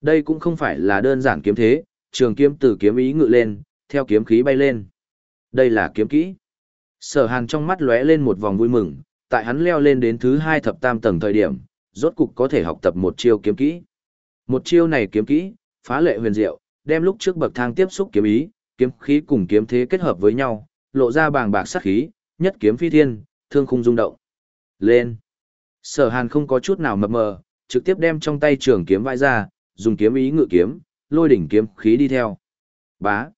Đây cũng không phải là đơn giản kiếm thế, trường kiếm từ kiếm ý ngự lên, theo kiếm khí bay lên. Đây là kiếm kỹ. Sở hàn trong mắt lóe lên một vòng vui mừng, tại hắn leo lên đến thứ hai thập tam tầng thời điểm, rốt cục có thể học tập một chiêu kiếm kỹ. Một chiêu này kiếm kỹ, phá lệ huyền diệu, đem lúc trước bậc thang tiếp xúc kiếm ý, kiếm khí cùng kiếm thế kết hợp với nhau, lộ ra bàng bạc sát khí, nhất kiếm phi thiên, thương khung rung động. Lên. Sở Hàn không có chút nào mập mờ, trực tiếp đem trong tay trường kiếm vãi ra, dùng kiếm ý ngự kiếm, lôi đỉnh kiếm khí đi theo. Bá.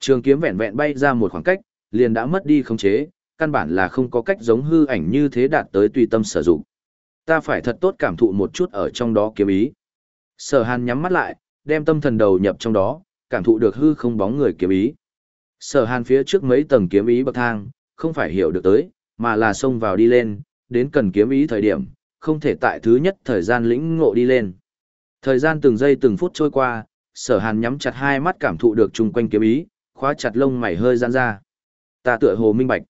Trường kiếm vẹn vẹn bay ra một khoảng cách, liền đã mất đi khống chế, căn bản là không có cách giống hư ảnh như thế đạt tới tùy tâm sử dụng. Ta phải thật tốt cảm thụ một chút ở trong đó kiếm ý. Sở Hàn nhắm mắt lại, đem tâm thần đầu nhập trong đó, cảm thụ được hư không bóng người kiếm ý. Sở Hàn phía trước mấy tầng kiếm ý bậc thang, không phải hiểu được tới, mà là xông vào đi lên, đến cần kiếm ý thời điểm, không thể tại thứ nhất thời gian lĩnh ngộ đi lên. Thời gian từng giây từng phút trôi qua, sở hàn nhắm chặt hai mắt cảm thụ được chung quanh kiếm ý, khóa chặt lông mày hơi giãn ra. Ta tựa hồ minh bạch.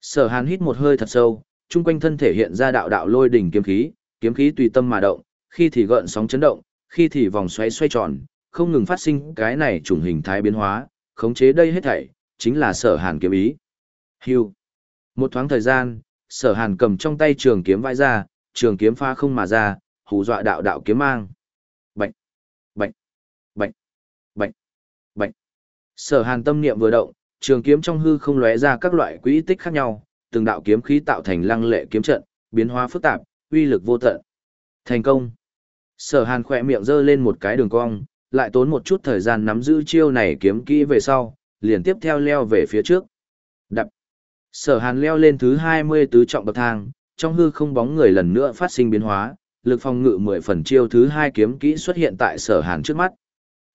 Sở hàn hít một hơi thật sâu, chung quanh thân thể hiện ra đạo đạo lôi đỉnh kiếm khí, kiếm khí tùy tâm mà động, khi thì gợn sóng chấn động, khi thì vòng xoáy xoay tròn, không ngừng phát sinh cái này trùng hình thái biến hóa, khống chế đây hết thảy, chính là sở hàn kiếm ý. Hưu. Một thoáng thời gian, sở hàn cầm trong tay trường kiếm vãi ra, trường kiếm pha không mà ra, hù dọa đạo đạo kiếm mang. Bạch, bạch, bạch, bạch, bạch. Sở hàn tâm niệm vừa động, trường kiếm trong hư không lóe ra các loại quỹ tích khác nhau, từng đạo kiếm khí tạo thành lăng lệ kiếm trận, biến hóa phức tạp, uy lực vô tận. Thành công. Sở hàn khỏe miệng giơ lên một cái đường cong, lại tốn một chút thời gian nắm giữ chiêu này kiếm kỹ về sau, liền tiếp theo leo về phía trước. Đập. Sở hàn leo lên thứ 20 tứ trọng bậc thang, trong hư không bóng người lần nữa phát sinh biến hóa, lực phòng ngự 10 phần chiêu thứ hai kiếm kỹ xuất hiện tại sở hàn trước mắt.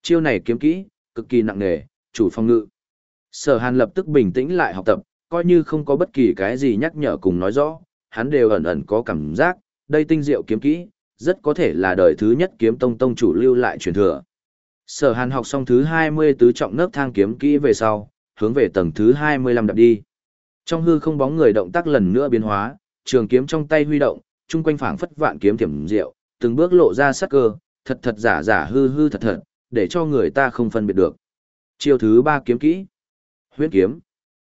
Chiêu này kiếm kỹ, cực kỳ nặng nề, chủ phòng ngự. Sở hàn lập tức bình tĩnh lại học tập, coi như không có bất kỳ cái gì nhắc nhở cùng nói rõ, hắn đều ẩn ẩn có cảm giác, đây tinh diệu kiếm kỹ, rất có thể là đời thứ nhất kiếm tông tông chủ lưu lại truyền thừa. Sở hàn học xong thứ 20 tứ trọng nấc thang kiếm kỹ về sau, hướng về tầng thứ 25 đạp đi. Trong hư không bóng người động tác lần nữa biến hóa, trường kiếm trong tay huy động, chung quanh phảng phất vạn kiếm thiểm diệu, từng bước lộ ra sắc cơ, thật thật giả giả hư hư thật thật, để cho người ta không phân biệt được. Chiêu thứ ba kiếm kỹ. Huyễn kiếm.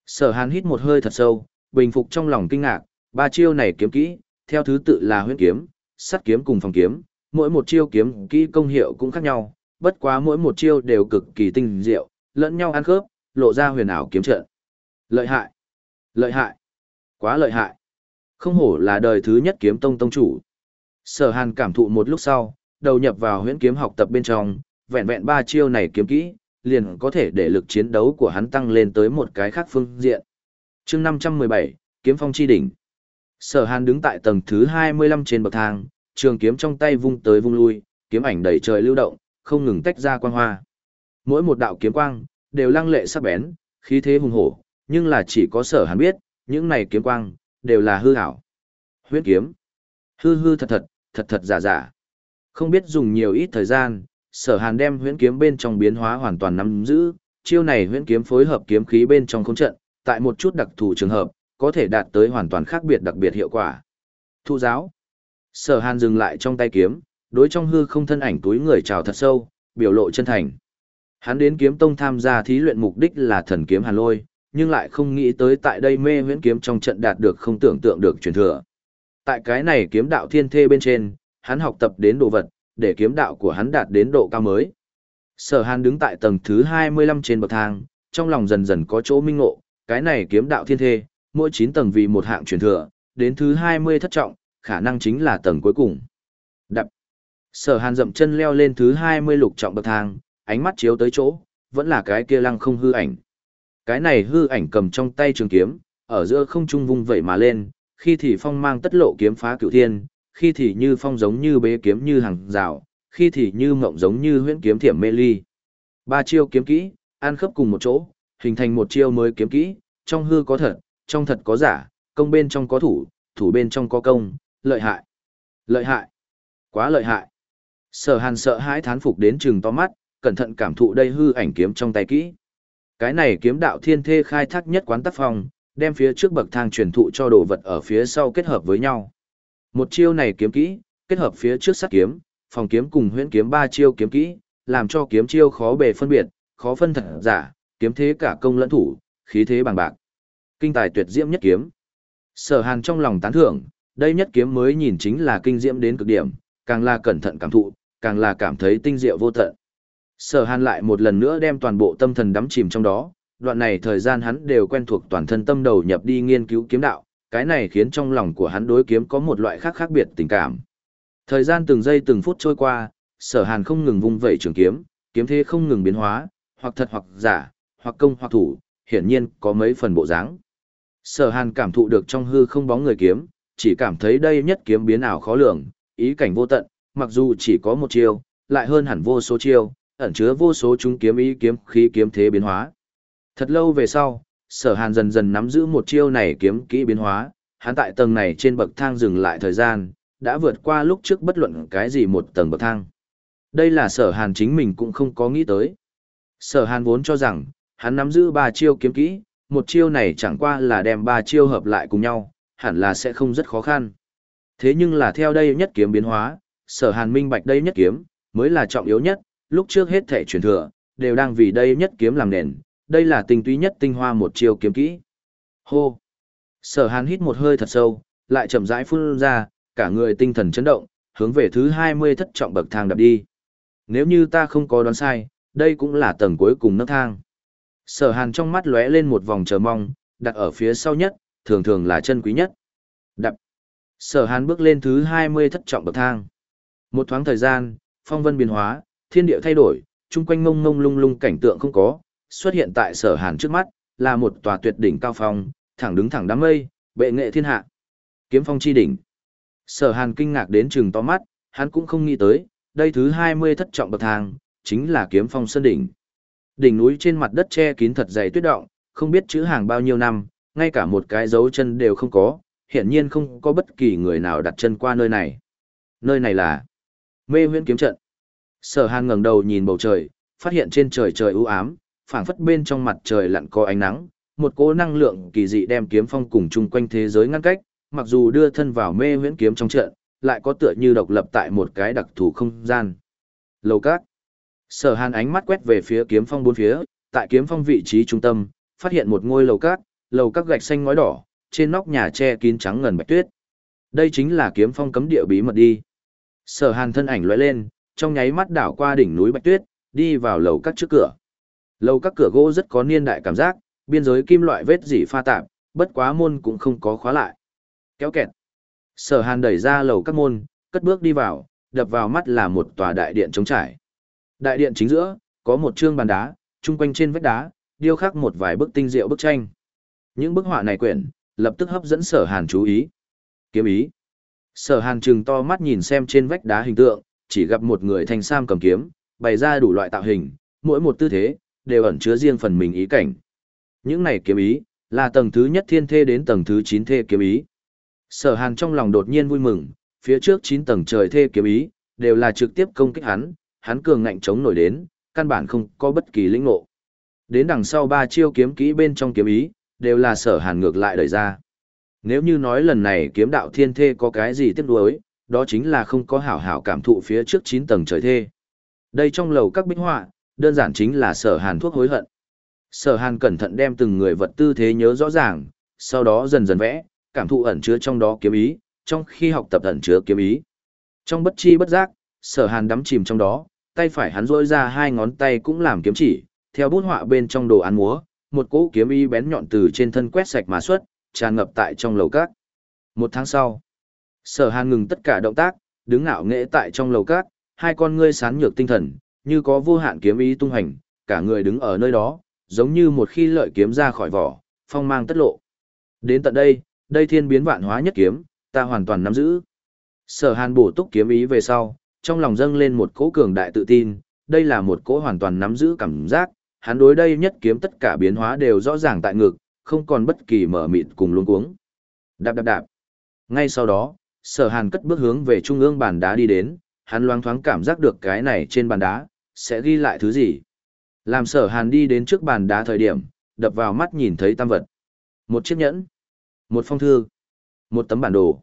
Sở Hàn hít một hơi thật sâu, bình phục trong lòng kinh ngạc, ba chiêu này kiếm kỹ, theo thứ tự là Huyễn kiếm, sắt kiếm cùng phòng kiếm, mỗi một chiêu kiếm kỹ công hiệu cũng khác nhau, bất quá mỗi một chiêu đều cực kỳ tinh diệu, lẫn nhau ăn khớp, lộ ra huyền ảo kiếm trận. Lợi hại. Lợi hại. Quá lợi hại. Không hổ là đời thứ nhất kiếm tông tông chủ. Sở hàn cảm thụ một lúc sau, đầu nhập vào huyễn kiếm học tập bên trong, vẹn vẹn ba chiêu này kiếm kỹ, liền có thể để lực chiến đấu của hắn tăng lên tới một cái khác phương diện. chương 517, Kiếm Phong Chi Đỉnh. Sở hàn đứng tại tầng thứ 25 trên bậc thang, trường kiếm trong tay vung tới vung lui, kiếm ảnh đầy trời lưu động, không ngừng tách ra quang hoa. Mỗi một đạo kiếm quang, đều lăng lệ sắc bén, khí thế hùng hổ, nhưng là chỉ có sở hàn biết, những này kiếm quang, đều là hư ảo. Huyết kiếm. Hư hư thật thật, thật thật giả giả. Không biết dùng nhiều ít thời gian, sở hàn đem huyễn kiếm bên trong biến hóa hoàn toàn nắm giữ, chiêu này huyễn kiếm phối hợp kiếm khí bên trong khống trận, tại một chút đặc thù trường hợp, có thể đạt tới hoàn toàn khác biệt đặc biệt hiệu quả. Thu giáo. Sở hàn dừng lại trong tay kiếm, đối trong hư không thân ảnh túi người chào thật sâu, biểu lộ chân thành. Hắn đến kiếm tông tham gia thí luyện mục đích là thần kiếm hàn lôi, nhưng lại không nghĩ tới tại đây mê huyễn kiếm trong trận đạt được không tưởng tượng được truyền thừa. Tại cái này kiếm đạo thiên thê bên trên, hắn học tập đến đồ vật, để kiếm đạo của hắn đạt đến độ cao mới. Sở Hàn đứng tại tầng thứ 25 trên bậc thang, trong lòng dần dần có chỗ minh ngộ, cái này kiếm đạo thiên thê, mỗi 9 tầng vì một hạng truyền thừa, đến thứ 20 thất trọng, khả năng chính là tầng cuối cùng. Đập. Sở Hàn dậm chân leo lên thứ 20 lục trọng bậc thang, ánh mắt chiếu tới chỗ, vẫn là cái kia lăng không hư ảnh. Cái này hư ảnh cầm trong tay trường kiếm, ở giữa không trung vung vẩy mà lên, khi thì phong mang tất lộ kiếm phá cửu thiên, khi thì như phong giống như bế kiếm như hàng rào, khi thì như mộng giống như huyễn kiếm thiểm mê ly. Ba chiêu kiếm kỹ, ăn khớp cùng một chỗ, hình thành một chiêu mới kiếm kỹ, trong hư có thật, trong thật có giả, công bên trong có thủ, thủ bên trong có công, lợi hại. Lợi hại. Quá lợi hại. Sở hàn sợ hãi thán phục đến chừng to mắt, cẩn thận cảm thụ đây hư ảnh kiếm trong tay kỹ. Cái này kiếm đạo thiên thê khai thác nhất quán tác phong, đem phía trước bậc thang truyền thụ cho đồ vật ở phía sau kết hợp với nhau. Một chiêu này kiếm kỹ, kết hợp phía trước sát kiếm, phòng kiếm cùng huyễn kiếm ba chiêu kiếm kỹ, làm cho kiếm chiêu khó bề phân biệt, khó phân thật giả, kiếm thế cả công lẫn thủ, khí thế bằng bạc. Kinh tài tuyệt diễm nhất kiếm. Sở Hàn trong lòng tán thưởng, đây nhất kiếm mới nhìn chính là kinh diễm đến cực điểm, càng là cẩn thận cảm thụ, càng là cảm thấy tinh diệu vô tận. Sở Hàn lại một lần nữa đem toàn bộ tâm thần đắm chìm trong đó, đoạn này thời gian hắn đều quen thuộc toàn thân tâm đầu nhập đi nghiên cứu kiếm đạo, cái này khiến trong lòng của hắn đối kiếm có một loại khác khác biệt tình cảm. Thời gian từng giây từng phút trôi qua, Sở Hàn không ngừng vung vẩy trường kiếm, kiếm thế không ngừng biến hóa, hoặc thật hoặc giả, hoặc công hoặc thủ, hiển nhiên có mấy phần bộ dáng. Sở Hàn cảm thụ được trong hư không bóng người kiếm, chỉ cảm thấy đây nhất kiếm biến ảo khó lường, ý cảnh vô tận, mặc dù chỉ có một chiêu, lại hơn hẳn vô số chiêu, ẩn chứa vô số chúng kiếm ý kiếm khí kiếm thế biến hóa. Thật lâu về sau, Sở Hàn dần dần nắm giữ một chiêu này kiếm kỹ biến hóa, hắn tại tầng này trên bậc thang dừng lại thời gian, đã vượt qua lúc trước bất luận cái gì một tầng bậc thang. Đây là Sở Hàn chính mình cũng không có nghĩ tới. Sở Hàn vốn cho rằng, hắn nắm giữ ba chiêu kiếm kỹ, một chiêu này chẳng qua là đem ba chiêu hợp lại cùng nhau, hẳn là sẽ không rất khó khăn. Thế nhưng là theo đây nhất kiếm biến hóa, sở hàn minh bạch đây nhất kiếm, mới là trọng yếu nhất, lúc trước hết thể truyền thừa, đều đang vì đây nhất kiếm làm nền, đây là tinh túy nhất tinh hoa một chiêu kiếm kỹ. Hô! Sở hàn hít một hơi thật sâu, lại chậm rãi phun ra, cả người tinh thần chấn động, hướng về thứ 20 thất trọng bậc thang đập đi. Nếu như ta không có đoán sai, đây cũng là tầng cuối cùng nấc thang. Sở hàn trong mắt lóe lên một vòng chờ mong, đặt ở phía sau nhất, thường thường là chân quý nhất. Đập. Sở hàn bước lên thứ 20 thất trọng bậc thang. Một thoáng thời gian, phong vân biến hóa, thiên địa thay đổi, chung quanh ngông ngông lung lung cảnh tượng không có, xuất hiện tại sở hàn trước mắt, là một tòa tuyệt đỉnh cao phong, thẳng đứng thẳng đám mây, bệ nghệ thiên hạ. Kiếm phong chi đỉnh. Sở hàn kinh ngạc đến trừng to mắt, hắn cũng không nghĩ tới, đây thứ 20 thất trọng bậc thang, chính là kiếm phong sơn đỉnh. Đỉnh núi trên mặt đất che kín thật dày tuyết động, không biết chữ hàng bao nhiêu năm, ngay cả một cái dấu chân đều không có, hiển nhiên không có bất kỳ người nào đặt chân qua nơi này. Nơi này là Mê Huyễn kiếm trận. Sở Hàn ngẩng đầu nhìn bầu trời, phát hiện trên trời trời u ám, phảng phất bên trong mặt trời lặn có ánh nắng, một cỗ năng lượng kỳ dị đem kiếm phong cùng chung quanh thế giới ngăn cách, mặc dù đưa thân vào Mê Huyễn kiếm trong trận, lại có tựa như độc lập tại một cái đặc thù không gian. Lầu các. Sở Hàn ánh mắt quét về phía kiếm phong bốn phía, tại kiếm phong vị trí trung tâm, phát hiện một ngôi lầu các, lầu các gạch xanh ngói đỏ, trên nóc nhà che kín trắng ngần bạch tuyết. Đây chính là kiếm phong cấm địa bí mật đi. Sở Hàn thân ảnh lóe lên, trong nháy mắt đảo qua đỉnh núi bạch tuyết, đi vào lầu các trước cửa. Lầu các cửa gỗ rất có niên đại cảm giác, biên giới kim loại vết dỉ pha tạp, bất quá môn cũng không có khóa lại. Kéo kẹt. Sở Hàn đẩy ra lầu các môn, cất bước đi vào, đập vào mắt là một tòa đại điện trống trải. Đại điện chính giữa, có một trương bàn đá, chung quanh trên vách đá, điêu khắc một vài bức tinh diệu bức tranh. Những bức họa này quyển, lập tức hấp dẫn sở hàn chú ý. Kiếm ý. Sở hàn trừng to mắt nhìn xem trên vách đá hình tượng, chỉ gặp một người thanh sam cầm kiếm, bày ra đủ loại tạo hình, mỗi một tư thế, đều ẩn chứa riêng phần mình ý cảnh. Những này kiếm ý, là tầng thứ nhất thiên thê đến tầng thứ chín thê kiếm ý. Sở hàn trong lòng đột nhiên vui mừng, phía trước chín tầng trời thê kiếm ý, đều là trực tiếp công kích hắn, hắn cường ngạnh chống nổi đến, căn bản không có bất kỳ lĩnh ngộ. Đến đằng sau ba chiêu kiếm kỹ bên trong kiếm ý, đều là sở hàn ngược lại đẩy ra. Nếu như nói lần này kiếm đạo thiên thê có cái gì tiếc nuối, đó chính là không có hảo hảo cảm thụ phía trước 9 tầng trời thê. Đây trong lầu các bích họa, đơn giản chính là sở hàn thuốc hối hận. Sở hàn cẩn thận đem từng người vật tư thế nhớ rõ ràng, sau đó dần dần vẽ, cảm thụ ẩn chứa trong đó kiếm ý, trong khi học tập ẩn chứa kiếm ý. Trong bất chi bất giác, sở hàn đắm chìm trong đó, tay phải hắn rỗi ra hai ngón tay cũng làm kiếm chỉ, theo bút họa bên trong đồ án múa, một cỗ kiếm ý bén nhọn từ trên thân quét sạch mà xuất, tràn ngập tại trong lầu cát. Một tháng sau, sở hàn ngừng tất cả động tác, đứng ngạo nghễ tại trong lầu cát, hai con ngươi sán nhược tinh thần, như có vô hạn kiếm ý tung hành, cả người đứng ở nơi đó, giống như một khi lợi kiếm ra khỏi vỏ, phong mang tất lộ. Đến tận đây, đây thiên biến vạn hóa nhất kiếm, ta hoàn toàn nắm giữ. Sở hàn bổ túc kiếm ý về sau, trong lòng dâng lên một cỗ cường đại tự tin, đây là một cỗ hoàn toàn nắm giữ cảm giác, hắn đối đây nhất kiếm tất cả biến hóa đều rõ ràng tại ngực, không còn bất kỳ mở mịt cùng luống cuống. Đạp đạp đạp. Ngay sau đó, sở hàn cất bước hướng về trung ương bàn đá đi đến, hắn loáng thoáng cảm giác được cái này trên bàn đá, sẽ ghi lại thứ gì. Làm sở hàn đi đến trước bàn đá thời điểm, đập vào mắt nhìn thấy tam vật. Một chiếc nhẫn, một phong thư, một tấm bản đồ.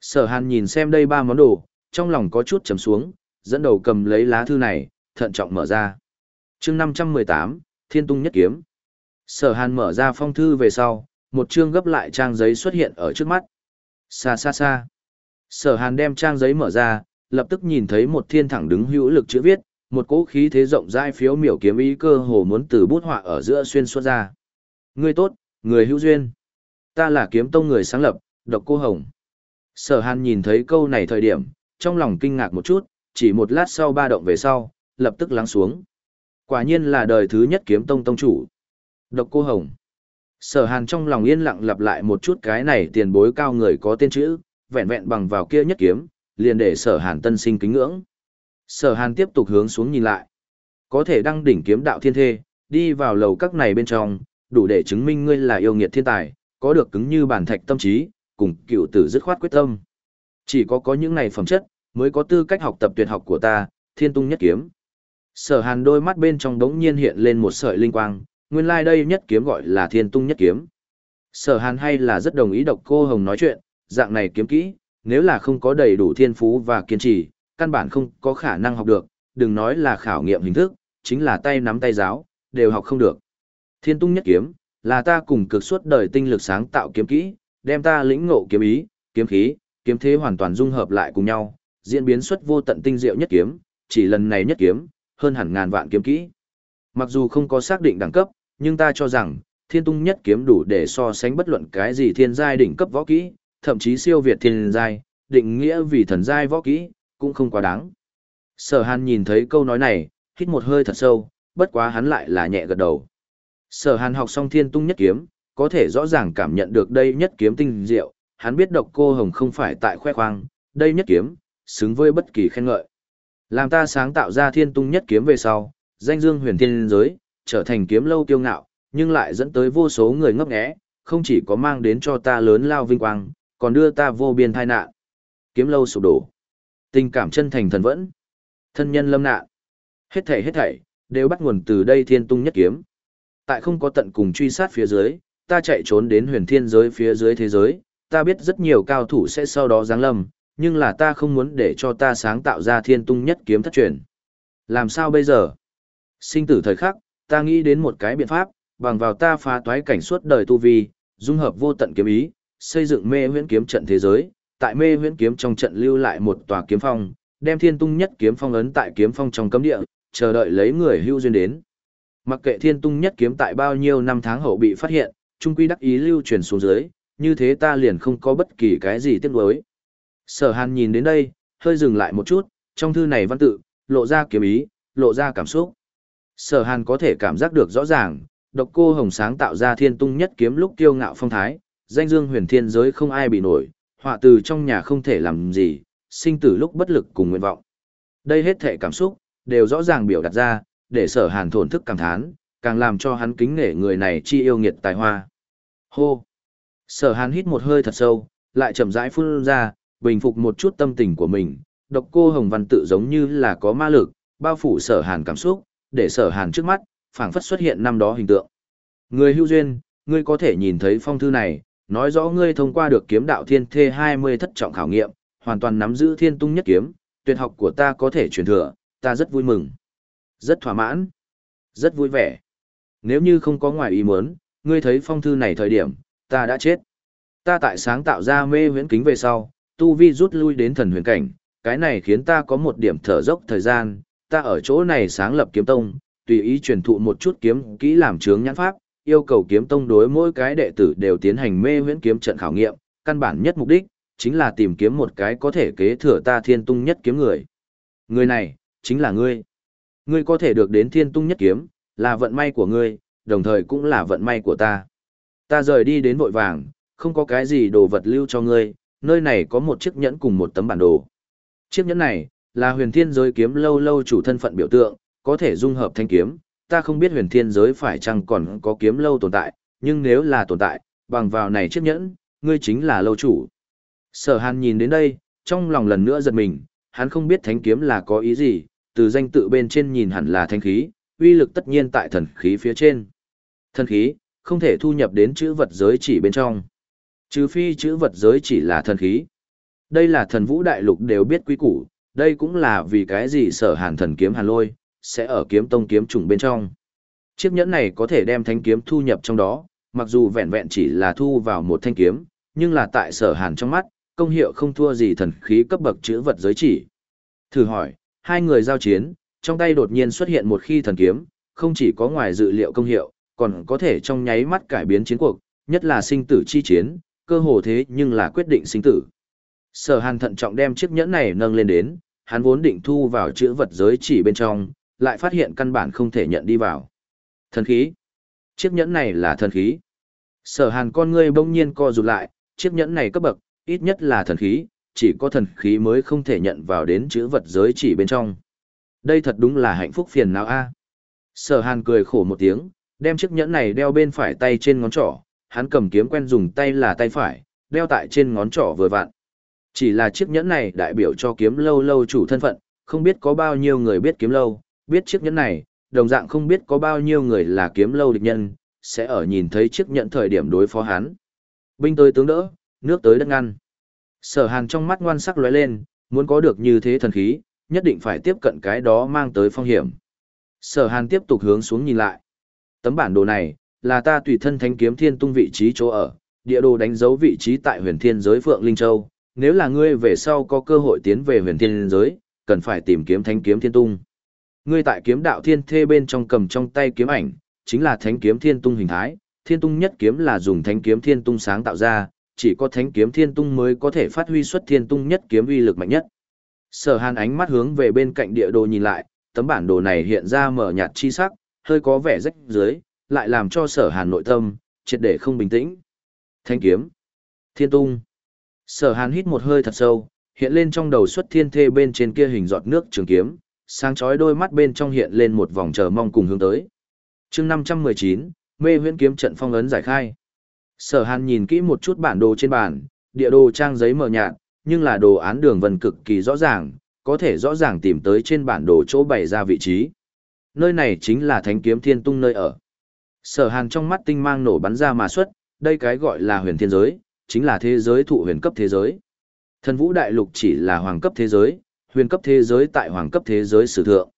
Sở hàn nhìn xem đây ba món đồ, trong lòng có chút trầm xuống, dẫn đầu cầm lấy lá thư này, thận trọng mở ra. chương 518, Thiên tung nhất kiếm. Sở hàn mở ra phong thư về sau, một chương gấp lại trang giấy xuất hiện ở trước mắt. Xa xa xa. Sở hàn đem trang giấy mở ra, lập tức nhìn thấy một thiên thẳng đứng hữu lực chữ viết, một cỗ khí thế rộng rãi phiếu miểu kiếm ý cơ hồ muốn từ bút họa ở giữa xuyên suốt ra. Người tốt, người hữu duyên. Ta là kiếm tông người sáng lập, độc cô hồng. Sở hàn nhìn thấy câu này thời điểm, trong lòng kinh ngạc một chút, chỉ một lát sau ba động về sau, lập tức lắng xuống. Quả nhiên là đời thứ nhất kiếm tông tông chủ. Độc cô hồng. Sở hàn trong lòng yên lặng lặp lại một chút cái này tiền bối cao người có tên chữ, vẹn vẹn bằng vào kia nhất kiếm, liền để sở hàn tân sinh kính ngưỡng. Sở hàn tiếp tục hướng xuống nhìn lại. Có thể đăng đỉnh kiếm đạo thiên thê, đi vào lầu các này bên trong, đủ để chứng minh ngươi là yêu nghiệt thiên tài, có được cứng như bản thạch tâm trí, cùng cựu tử dứt khoát quyết tâm. Chỉ có có những này phẩm chất, mới có tư cách học tập tuyệt học của ta, thiên tung nhất kiếm. Sở hàn đôi mắt bên trong đống nhiên hiện lên một sợi linh quang, nguyên lai like đây nhất kiếm gọi là thiên tung nhất kiếm. Sở hàn hay là rất đồng ý độc cô Hồng nói chuyện, dạng này kiếm kỹ, nếu là không có đầy đủ thiên phú và kiên trì, căn bản không có khả năng học được, đừng nói là khảo nghiệm hình thức, chính là tay nắm tay giáo, đều học không được. Thiên tung nhất kiếm, là ta cùng cực suốt đời tinh lực sáng tạo kiếm kỹ, đem ta lĩnh ngộ kiếm ý, kiếm khí, kiếm thế hoàn toàn dung hợp lại cùng nhau, diễn biến xuất vô tận tinh diệu nhất kiếm, chỉ lần này nhất kiếm, hơn hẳn ngàn vạn kiếm kỹ. Mặc dù không có xác định đẳng cấp, nhưng ta cho rằng, thiên tung nhất kiếm đủ để so sánh bất luận cái gì thiên giai đỉnh cấp võ kỹ, thậm chí siêu việt thiên giai, định nghĩa vì thần giai võ kỹ, cũng không quá đáng. Sở Hàn nhìn thấy câu nói này, hít một hơi thật sâu, bất quá hắn lại là nhẹ gật đầu. Sở Hàn học xong thiên tung nhất kiếm, có thể rõ ràng cảm nhận được đây nhất kiếm tinh diệu, hắn biết độc cô hồng không phải tại khoe khoang, đây nhất kiếm, xứng với bất kỳ khen ngợi. Làm ta sáng tạo ra thiên tung nhất kiếm về sau, danh dương huyền thiên giới, trở thành kiếm lâu kiêu ngạo, nhưng lại dẫn tới vô số người ngấp nghé, không chỉ có mang đến cho ta lớn lao vinh quang, còn đưa ta vô biên tai nạn. Kiếm lâu sụp đổ. Tình cảm chân thành thần vẫn. Thân nhân lâm nạn. Hết thảy hết thảy, đều bắt nguồn từ đây thiên tung nhất kiếm. Tại không có tận cùng truy sát phía dưới, ta chạy trốn đến huyền thiên giới phía dưới thế giới, ta biết rất nhiều cao thủ sẽ sau đó giáng lâm, nhưng là ta không muốn để cho ta sáng tạo ra thiên tung nhất kiếm thất truyền. Làm sao bây giờ? Sinh tử thời khắc, ta nghĩ đến một cái biện pháp, bằng vào ta phá toái cảnh suốt đời tu vi, dung hợp vô tận kiếm ý, xây dựng mê huyễn kiếm trận thế giới, tại mê huyễn kiếm trong trận lưu lại một tòa kiếm phong, đem thiên tung nhất kiếm phong ấn tại kiếm phong trong cấm địa, chờ đợi lấy người hưu duyên đến. Mặc kệ thiên tung nhất kiếm tại bao nhiêu năm tháng hậu bị phát hiện, trung quy đắc ý lưu truyền xuống dưới, như thế ta liền không có bất kỳ cái gì tiếc nuối. Sở Hàn nhìn đến đây, hơi dừng lại một chút, trong thư này văn tự, lộ ra kiếm ý, lộ ra cảm xúc. Sở Hàn có thể cảm giác được rõ ràng, độc cô hồng sáng tạo ra thiên tung nhất kiếm lúc kiêu ngạo phong thái, danh dương huyền thiên giới không ai bị nổi, họa từ trong nhà không thể làm gì, sinh tử lúc bất lực cùng nguyện vọng. Đây hết thể cảm xúc, đều rõ ràng biểu đặt ra, để sở hàn thổn thức cảm thán, càng làm cho hắn kính nể người này chi yêu nghiệt tài hoa. Hô! Sở hàn hít một hơi thật sâu, lại chậm rãi phun ra, bình phục một chút tâm tình của mình, độc cô hồng văn tự giống như là có ma lực, bao phủ sở hàn cảm xúc, để sở hàn trước mắt, phảng phất xuất hiện năm đó hình tượng. Người hưu duyên, ngươi có thể nhìn thấy phong thư này, nói rõ ngươi thông qua được kiếm đạo thiên thê 20 thất trọng khảo nghiệm, hoàn toàn nắm giữ thiên tung nhất kiếm, tuyệt học của ta có thể truyền thừa, ta rất vui mừng. Rất thỏa mãn. Rất vui vẻ. Nếu như không có ngoài ý muốn, ngươi thấy phong thư này thời điểm, ta đã chết. Ta tại sáng tạo ra mê huyễn kính về sau, tu vi rút lui đến thần huyền cảnh, cái này khiến ta có một điểm thở dốc thời gian, ta ở chỗ này sáng lập kiếm tông, tùy ý truyền thụ một chút kiếm kỹ làm chướng nhãn pháp, yêu cầu kiếm tông đối mỗi cái đệ tử đều tiến hành mê huyễn kiếm trận khảo nghiệm, căn bản nhất mục đích chính là tìm kiếm một cái có thể kế thừa ta thiên tung nhất kiếm người. Người này chính là ngươi. Ngươi có thể được đến thiên tung nhất kiếm, là vận may của ngươi, đồng thời cũng là vận may của ta. Ta rời đi đến vội vàng, không có cái gì đồ vật lưu cho ngươi, nơi này có một chiếc nhẫn cùng một tấm bản đồ. Chiếc nhẫn này là huyền thiên giới kiếm lâu lâu chủ thân phận biểu tượng, có thể dung hợp thanh kiếm, ta không biết huyền thiên giới phải chăng còn có kiếm lâu tồn tại, nhưng nếu là tồn tại, bằng vào này chiếc nhẫn, ngươi chính là lâu chủ. Sở hàn nhìn đến đây, trong lòng lần nữa giật mình, hắn không biết thánh kiếm là có ý gì, từ danh tự bên trên nhìn hẳn là thanh khí, uy lực tất nhiên tại thần khí phía trên. Thần khí, không thể thu nhập đến chữ vật giới chỉ bên trong. Trừ phi chữ vật giới chỉ là thần khí. Đây là thần vũ đại lục đều biết quý củ, đây cũng là vì cái gì sở hàn thần kiếm hàn lôi, sẽ ở kiếm tông kiếm trùng bên trong. Chiếc nhẫn này có thể đem thanh kiếm thu nhập trong đó, mặc dù vẹn vẹn chỉ là thu vào một thanh kiếm, nhưng là tại sở hàn trong mắt, công hiệu không thua gì thần khí cấp bậc chữ vật giới chỉ. Thử hỏi, hai người giao chiến, trong tay đột nhiên xuất hiện một khi thần kiếm, không chỉ có ngoài dự liệu công hiệu, còn có thể trong nháy mắt cải biến chiến cuộc, nhất là sinh tử chi chiến, cơ hồ thế nhưng là quyết định sinh tử. Sở Hàn thận trọng đem chiếc nhẫn này nâng lên đến, hắn vốn định thu vào chữ vật giới chỉ bên trong, lại phát hiện căn bản không thể nhận đi vào. Thần khí. Chiếc nhẫn này là thần khí. Sở Hàn con ngươi bỗng nhiên co rụt lại, chiếc nhẫn này cấp bậc, ít nhất là thần khí, chỉ có thần khí mới không thể nhận vào đến chữ vật giới chỉ bên trong. Đây thật đúng là hạnh phúc phiền não a. Sở Hàn cười khổ một tiếng, đem chiếc nhẫn này đeo bên phải tay trên ngón trỏ, hắn cầm kiếm quen dùng tay là tay phải, đeo tại trên ngón trỏ vừa vặn. Chỉ là chiếc nhẫn này đại biểu cho kiếm lâu lâu chủ thân phận, không biết có bao nhiêu người biết kiếm lâu, biết chiếc nhẫn này, đồng dạng không biết có bao nhiêu người là kiếm lâu địch nhân, sẽ ở nhìn thấy chiếc nhẫn thời điểm đối phó hắn. Binh tới tướng đỡ, nước tới đất ngăn. Sở hàn trong mắt ngoan sắc lóe lên, muốn có được như thế thần khí, nhất định phải tiếp cận cái đó mang tới phong hiểm. Sở hàn tiếp tục hướng xuống nhìn lại. Tấm bản đồ này, là ta tùy thân thánh kiếm thiên tung vị trí chỗ ở, địa đồ đánh dấu vị trí tại huyền thiên giới Phượng Linh Châu. Nếu là ngươi về sau có cơ hội tiến về huyền thiên giới, cần phải tìm kiếm thánh kiếm thiên tung. Ngươi tại kiếm đạo thiên thê bên trong cầm trong tay kiếm ảnh, chính là thánh kiếm thiên tung hình thái. Thiên tung nhất kiếm là dùng thánh kiếm thiên tung sáng tạo ra, chỉ có thánh kiếm thiên tung mới có thể phát huy xuất thiên tung nhất kiếm uy lực mạnh nhất. Sở Hàn ánh mắt hướng về bên cạnh địa đồ nhìn lại, tấm bản đồ này hiện ra mở nhạt chi sắc, hơi có vẻ rách dưới, lại làm cho Sở Hàn nội tâm triệt để không bình tĩnh. Thánh kiếm, Thiên tung. Sở Hàn hít một hơi thật sâu, hiện lên trong đầu xuất thiên thê bên trên kia hình giọt nước trường kiếm, sáng chói đôi mắt bên trong hiện lên một vòng chờ mong cùng hướng tới. Chương 519, Mê Huyễn kiếm trận phong ấn giải khai. Sở Hàn nhìn kỹ một chút bản đồ trên bàn, địa đồ trang giấy mờ nhạt, nhưng là đồ án đường vân cực kỳ rõ ràng, có thể rõ ràng tìm tới trên bản đồ chỗ bày ra vị trí. Nơi này chính là Thánh Kiếm Thiên Tung nơi ở. Sở Hàn trong mắt tinh mang nổ bắn ra mà xuất, đây cái gọi là huyền thiên giới, chính là thế giới thụ huyền cấp thế giới. Thần Vũ Đại Lục chỉ là hoàng cấp thế giới, huyền cấp thế giới tại hoàng cấp thế giới sử thượng.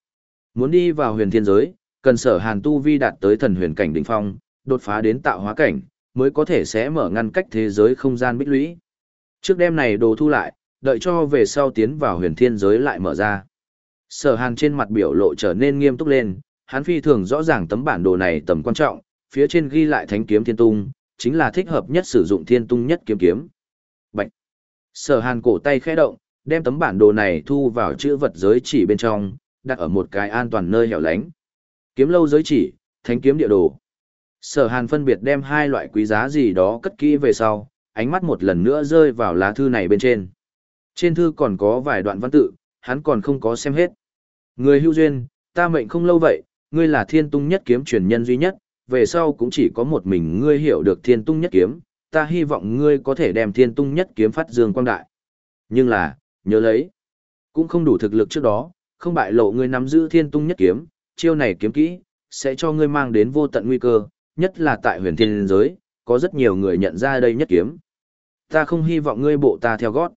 Muốn đi vào huyền thiên giới, cần Sở Hàn tu vi đạt tới thần huyền cảnh đỉnh phong, đột phá đến tạo hóa cảnh, mới có thể sẽ mở ngăn cách thế giới không gian bích lũy. Trước đêm này đồ thu lại, đợi cho về sau tiến vào huyền thiên giới lại mở ra. Sở hàn trên mặt biểu lộ trở nên nghiêm túc lên, hắn phi thường rõ ràng tấm bản đồ này tầm quan trọng, phía trên ghi lại thánh kiếm thiên tung, chính là thích hợp nhất sử dụng thiên tung nhất kiếm kiếm. Bạch! Sở hàn cổ tay khẽ động, đem tấm bản đồ này thu vào chữ vật giới chỉ bên trong, đặt ở một cái an toàn nơi hẻo lánh. Kiếm lâu giới chỉ, thánh kiếm địa đồ. Sở hàn phân biệt đem hai loại quý giá gì đó cất kỹ về sau, ánh mắt một lần nữa rơi vào lá thư này bên trên. Trên thư còn có vài đoạn văn tự, hắn còn không có xem hết. Người hưu duyên, ta mệnh không lâu vậy, ngươi là thiên tung nhất kiếm truyền nhân duy nhất, về sau cũng chỉ có một mình ngươi hiểu được thiên tung nhất kiếm, ta hy vọng ngươi có thể đem thiên tung nhất kiếm phát dương quang đại. Nhưng là, nhớ lấy, cũng không đủ thực lực trước đó, không bại lộ ngươi nắm giữ thiên tung nhất kiếm, chiêu này kiếm kỹ, sẽ cho ngươi mang đến vô tận nguy cơ, nhất là tại huyền thiên giới, có rất nhiều người nhận ra đây nhất kiếm. Ta không hy vọng ngươi bộ ta theo gót.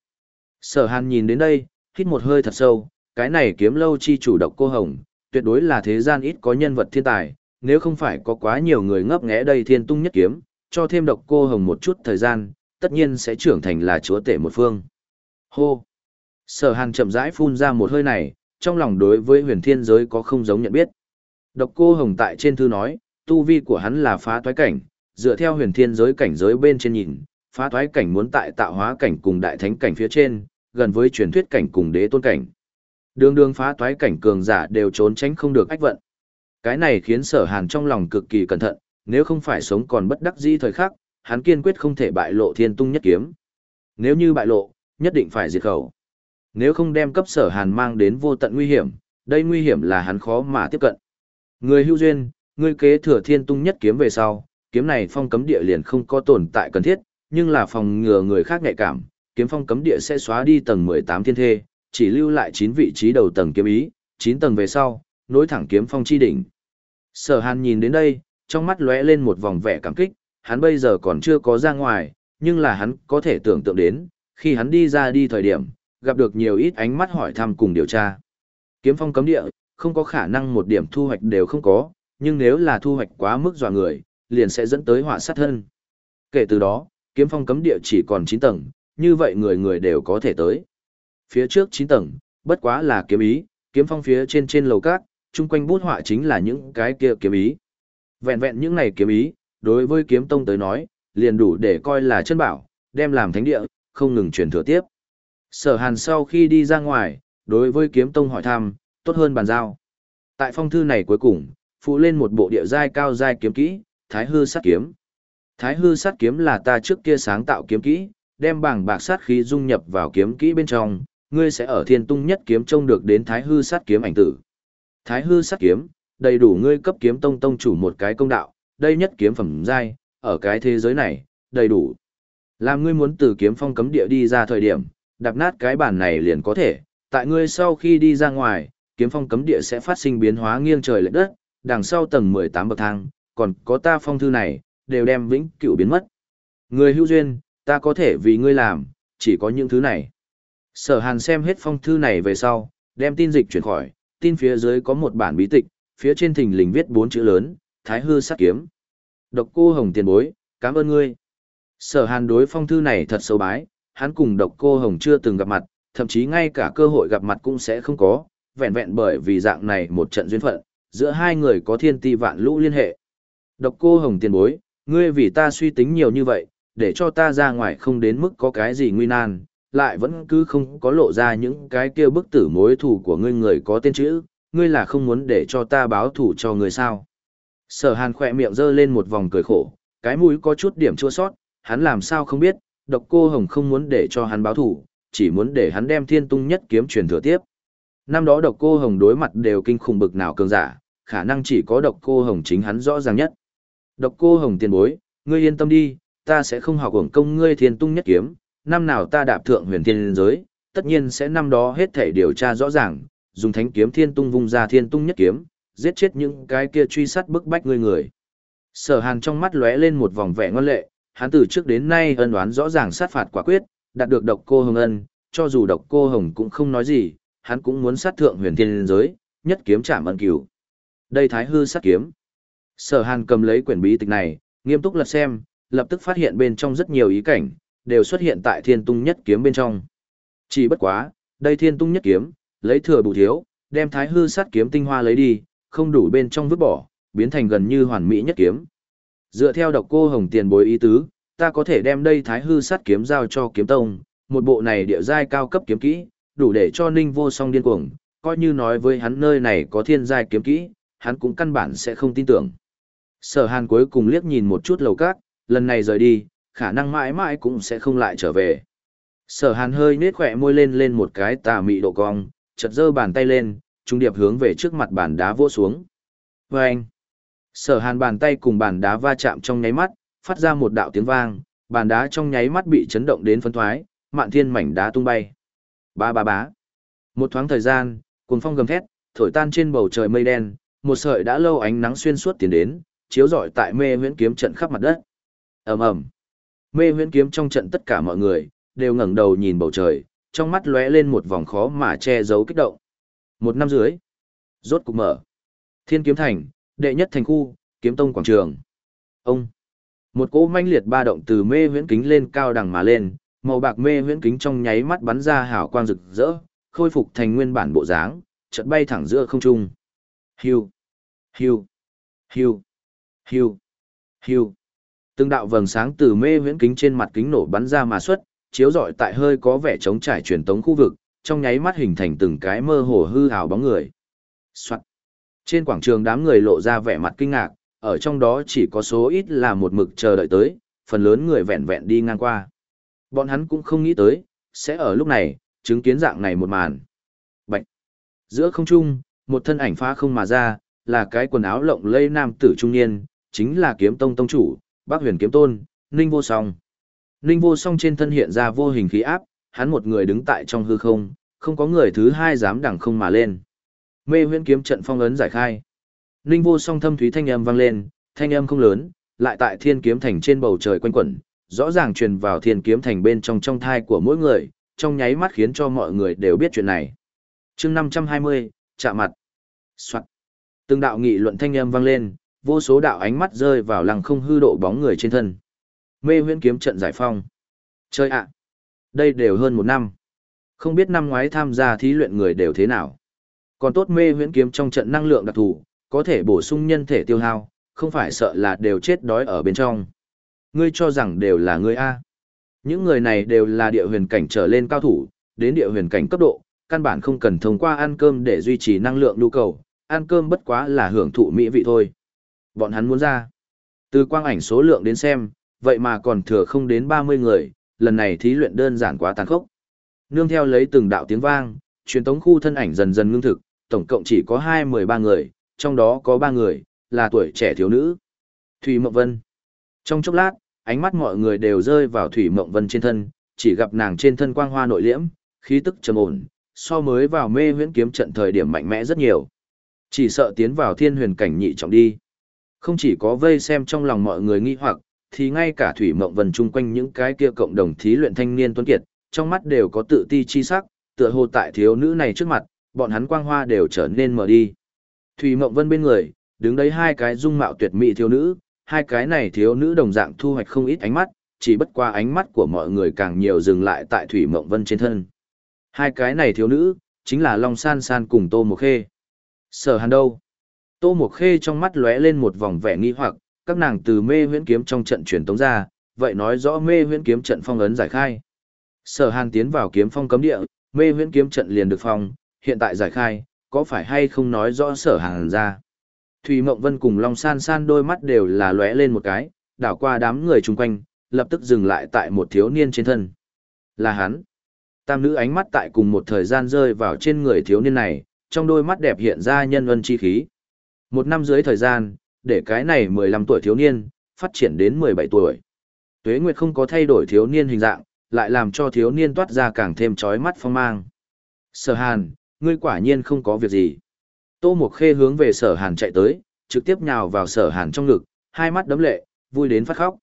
Sở hàn nhìn đến đây, hít một hơi thật sâu, cái này kiếm lâu chi chủ độc cô hồng, tuyệt đối là thế gian ít có nhân vật thiên tài, nếu không phải có quá nhiều người ngấp nghé đây thiên tung nhất kiếm, cho thêm độc cô hồng một chút thời gian, tất nhiên sẽ trưởng thành là chúa tể một phương. Hô! Sở hàn chậm rãi phun ra một hơi này, trong lòng đối với huyền thiên giới có không giống nhận biết. Độc cô hồng tại trên thư nói, tu vi của hắn là phá toái cảnh, dựa theo huyền thiên giới cảnh giới bên trên nhìn, phá toái cảnh muốn tại tạo hóa cảnh cùng đại thánh cảnh phía trên, gần với truyền thuyết cảnh cùng đế tôn cảnh. Đường đường phá toái cảnh cường giả đều trốn tránh không được ách vận. Cái này khiến sở hàn trong lòng cực kỳ cẩn thận, nếu không phải sống còn bất đắc dĩ thời khắc, hắn kiên quyết không thể bại lộ thiên tung nhất kiếm. Nếu như bại lộ, nhất định phải diệt khẩu. Nếu không đem cấp sở hàn mang đến vô tận nguy hiểm, đây nguy hiểm là hắn khó mà tiếp cận. Người hưu duyên, ngươi kế thừa thiên tung nhất kiếm về sau, kiếm này phong cấm địa liền không có tồn tại cần thiết, nhưng là phòng ngừa người khác nhạy cảm, kiếm phong cấm địa sẽ xóa đi tầng 18 thiên thê, chỉ lưu lại 9 vị trí đầu tầng kiếm ý, 9 tầng về sau, nối thẳng kiếm phong chi đỉnh. Sở Hàn nhìn đến đây, trong mắt lóe lên một vòng vẻ cảm kích, hắn bây giờ còn chưa có ra ngoài, nhưng là hắn có thể tưởng tượng đến, khi hắn đi ra đi thời điểm, gặp được nhiều ít ánh mắt hỏi thăm cùng điều tra. Kiếm phong cấm địa, không có khả năng một điểm thu hoạch đều không có, nhưng nếu là thu hoạch quá mức dọa người, liền sẽ dẫn tới họa sát thân. Kể từ đó, kiếm phong cấm địa chỉ còn 9 tầng, như vậy người người đều có thể tới. Phía trước 9 tầng, bất quá là kiếm ý, kiếm phong phía trên trên lầu cát, chung quanh bút họa chính là những cái kia kiếm ý. Vẹn vẹn những này kiếm ý, đối với kiếm tông tới nói, liền đủ để coi là chân bảo, đem làm thánh địa, không ngừng truyền thừa tiếp. Sở Hàn sau khi đi ra ngoài, đối với kiếm tông hỏi thăm, tốt hơn bàn giao. Tại phong thư này cuối cùng, phụ lên một bộ địa giai cao giai kiếm kỹ, Thái hư sát kiếm. Thái hư sát kiếm là ta trước kia sáng tạo kiếm kỹ, đem bảng bạc sát khí dung nhập vào kiếm kỹ bên trong, ngươi sẽ ở thiên tung nhất kiếm trông được đến thái hư sát kiếm ảnh tử. Thái hư sát kiếm, đầy đủ ngươi cấp kiếm tông tông chủ một cái công đạo, đây nhất kiếm phẩm giai, ở cái thế giới này, đầy đủ. Làm ngươi muốn từ kiếm phong cấm địa đi ra thời điểm, đạp nát cái bản này liền có thể, tại ngươi sau khi đi ra ngoài, kiếm phong cấm địa sẽ phát sinh biến hóa nghiêng trời lệch đất, đằng sau tầng 18 bậc thang, còn có ta phong thư này, đều đem vĩnh cửu biến mất. Người hữu duyên, ta có thể vì ngươi làm, chỉ có những thứ này. Sở hàn xem hết phong thư này về sau, đem tin dịch chuyển khỏi, tin phía dưới có một bản bí tịch, phía trên thình lình viết bốn chữ lớn, Thái hư sát kiếm. Độc cô hồng tiền bối, cảm ơn ngươi. Sở hàn đối phong thư này thật sâu bái, hắn cùng độc cô hồng chưa từng gặp mặt, thậm chí ngay cả cơ hội gặp mặt cũng sẽ không có, vẹn vẹn bởi vì dạng này một trận duyên phận, giữa hai người có thiên ti vạn lũ liên hệ. Độc cô hồng tiền bối, ngươi vì ta suy tính nhiều như vậy, để cho ta ra ngoài không đến mức có cái gì nguy nan, lại vẫn cứ không có lộ ra những cái kia bức tử mối thù của ngươi người có tên chữ, ngươi là không muốn để cho ta báo thù cho ngươi sao. Sở hàn khỏe miệng giơ lên một vòng cười khổ, cái mũi có chút điểm chua sót, hắn làm sao không biết, độc cô hồng không muốn để cho hắn báo thù, chỉ muốn để hắn đem thiên tung nhất kiếm truyền thừa tiếp. Năm đó độc cô hồng đối mặt đều kinh khủng bực nào cường giả, khả năng chỉ có độc cô hồng chính hắn rõ ràng nhất. Độc cô hồng tiền bối, ngươi yên tâm đi, ta sẽ không học hưởng công ngươi thiên tung nhất kiếm, năm nào ta đạp thượng huyền thiên giới, tất nhiên sẽ năm đó hết thể điều tra rõ ràng, dùng thánh kiếm thiên tung vung ra thiên tung nhất kiếm, giết chết những cái kia truy sát bức bách ngươi người. Sở Hàn trong mắt lóe lên một vòng vẻ ngoan lệ, hắn từ trước đến nay ân đoán rõ ràng sát phạt quả quyết, đạt được độc cô hồng ân, cho dù độc cô hồng cũng không nói gì, hắn cũng muốn sát thượng huyền thiên giới, nhất kiếm chạm ân cửu. Đây thái hư sát kiếm. Sở Hàn cầm lấy quyển bí tịch này, nghiêm túc lật xem, lập tức phát hiện bên trong rất nhiều ý cảnh, đều xuất hiện tại thiên tung nhất kiếm bên trong. Chỉ bất quá, đây thiên tung nhất kiếm, lấy thừa bù thiếu, đem thái hư sát kiếm tinh hoa lấy đi, không đủ bên trong vứt bỏ, biến thành gần như hoàn mỹ nhất kiếm. Dựa theo độc cô hồng tiền bối ý tứ, ta có thể đem đây thái hư sát kiếm giao cho kiếm tông, một bộ này địa giai cao cấp kiếm kỹ, đủ để cho ninh vô song điên cuồng, coi như nói với hắn nơi này có thiên giai kiếm kỹ, hắn cũng căn bản sẽ không tin tưởng. Sở hàn cuối cùng liếc nhìn một chút lầu cát, lần này rời đi, khả năng mãi mãi cũng sẽ không lại trở về. Sở hàn hơi nết khỏe môi lên lên một cái tà mị độ cong, chật giơ bàn tay lên, trung điệp hướng về trước mặt bàn đá vỗ xuống. Vâng! anh, sở hàn bàn tay cùng bàn đá va chạm trong nháy mắt, phát ra một đạo tiếng vang, bàn đá trong nháy mắt bị chấn động đến phân thoái, mạn thiên mảnh đá tung bay. Ba ba bá. Một thoáng thời gian, cuồng phong gầm thét, thổi tan trên bầu trời mây đen, một sợi đã lâu ánh nắng xuyên suốt tiến đến, chiếu rọi tại mê huyễn kiếm trận khắp mặt đất. ầm ầm, mê huyễn kiếm trong trận tất cả mọi người đều ngẩng đầu nhìn bầu trời, trong mắt lóe lên một vòng khó mà che giấu kích động. Một năm dưới, rốt cục mở. Thiên kiếm thành, đệ nhất thành khu, kiếm tông quảng trường. Ông, một cỗ manh liệt ba động từ mê huyễn kính lên cao đằng mà lên, màu bạc mê huyễn kính trong nháy mắt bắn ra hào quang rực rỡ, khôi phục thành nguyên bản bộ dáng, chợt bay thẳng giữa không trung. Hiu, hiu, hiu, hiu, hiu. Từng đạo vầng sáng từ mê huyễn kính trên mặt kính nổ bắn ra mà xuất, chiếu rọi tại hơi có vẻ trống trải truyền tống khu vực, trong nháy mắt hình thành từng cái mơ hồ hư ảo bóng người. Soạn. Trên quảng trường đám người lộ ra vẻ mặt kinh ngạc, ở trong đó chỉ có số ít là một mực chờ đợi tới, phần lớn người vẹn vẹn đi ngang qua. Bọn hắn cũng không nghĩ tới, sẽ ở lúc này, chứng kiến dạng này một màn. Bạch. Giữa không trung, một thân ảnh phá không mà ra, là cái quần áo lộng lây nam tử trung niên, chính là kiếm tông tông chủ, bác huyền kiếm tôn, ninh vô song. Ninh vô song trên thân hiện ra vô hình khí áp, hắn một người đứng tại trong hư không, không có người thứ hai dám đằng không mà lên. Mê huyễn kiếm trận phong ấn giải khai. Ninh vô song thâm thúy thanh âm vang lên, thanh âm không lớn, lại tại thiên kiếm thành trên bầu trời quanh quẩn, rõ ràng truyền vào thiên kiếm thành bên trong trong thai của mỗi người, trong nháy mắt khiến cho mọi người đều biết chuyện này. chương 520, chạm mặt. Soạn. Từng đạo nghị luận thanh âm vang lên, vô số đạo ánh mắt rơi vào lăng không hư độ bóng người trên thân. Mê huyễn kiếm trận giải phong. Chơi ạ! đây đều hơn một năm. Không biết năm ngoái tham gia thí luyện người đều thế nào. Còn tốt mê huyễn kiếm trong trận năng lượng đặc thù, có thể bổ sung nhân thể tiêu hao, không phải sợ là đều chết đói ở bên trong. Ngươi cho rằng đều là ngươi A. Những người này đều là địa huyền cảnh trở lên cao thủ, đến địa huyền cảnh cấp độ, căn bản không cần thông qua ăn cơm để duy trì năng lượng nhu cầu, ăn cơm bất quá là hưởng thụ mỹ vị thôi. Bọn hắn muốn ra. Từ quang ảnh số lượng đến xem, vậy mà còn thừa không đến 30 người, lần này thí luyện đơn giản quá tàn khốc. Nương theo lấy từng đạo tiếng vang, truyền tống khu thân ảnh dần dần ngưng thực, tổng cộng chỉ có 2-13 người, trong đó có ba người, là tuổi trẻ thiếu nữ. Thủy Mộng Vân. Trong chốc lát, ánh mắt mọi người đều rơi vào Thủy Mộng Vân trên thân, chỉ gặp nàng trên thân quang hoa nội liễm, khí tức trầm ổn, so mới vào mê huyễn kiếm trận thời điểm mạnh mẽ rất nhiều. Chỉ sợ tiến vào thiên huyền cảnh nhị trọng đi. Không chỉ có vây xem trong lòng mọi người nghi hoặc, thì ngay cả Thủy Mộng Vân chung quanh những cái kia cộng đồng thí luyện thanh niên tuấn kiệt, trong mắt đều có tự ti chi sắc, tựa hồ tại thiếu nữ này trước mặt, bọn hắn quang hoa đều trở nên mờ đi. Thủy Mộng Vân bên người, đứng đấy hai cái dung mạo tuyệt mỹ thiếu nữ, hai cái này thiếu nữ đồng dạng thu hoạch không ít ánh mắt, chỉ bất qua ánh mắt của mọi người càng nhiều dừng lại tại Thủy Mộng Vân trên thân. Hai cái này thiếu nữ, chính là Long San San cùng Tô Mộc Khê. Sở Hàn đâu? Tô Mộc Khê trong mắt lóe lên một vòng vẻ nghi hoặc, các nàng từ mê huyễn kiếm trong trận truyền tống ra, vậy nói rõ mê huyễn kiếm trận phong ấn giải khai. Sở Hàn tiến vào kiếm phong cấm địa, mê huyễn kiếm trận liền được phong, hiện tại giải khai, có phải hay không nói rõ Sở Hàn ra. Thùy Mộng Vân cùng Long San San đôi mắt đều là lóe lên một cái, đảo qua đám người chung quanh, lập tức dừng lại tại một thiếu niên trên thân. Là hắn. Tam nữ ánh mắt tại cùng một thời gian rơi vào trên người thiếu niên này, trong đôi mắt đẹp hiện ra nhân ân chi khí. Một năm dưới thời gian, để cái này 15 tuổi thiếu niên, phát triển đến 17 tuổi. Tuế Nguyệt không có thay đổi thiếu niên hình dạng, lại làm cho thiếu niên toát ra càng thêm chói mắt phong mang. Sở Hàn, ngươi quả nhiên không có việc gì. Tô Mộc Khê hướng về Sở Hàn chạy tới, trực tiếp nhào vào Sở Hàn trong ngực, hai mắt đấm lệ, vui đến phát khóc.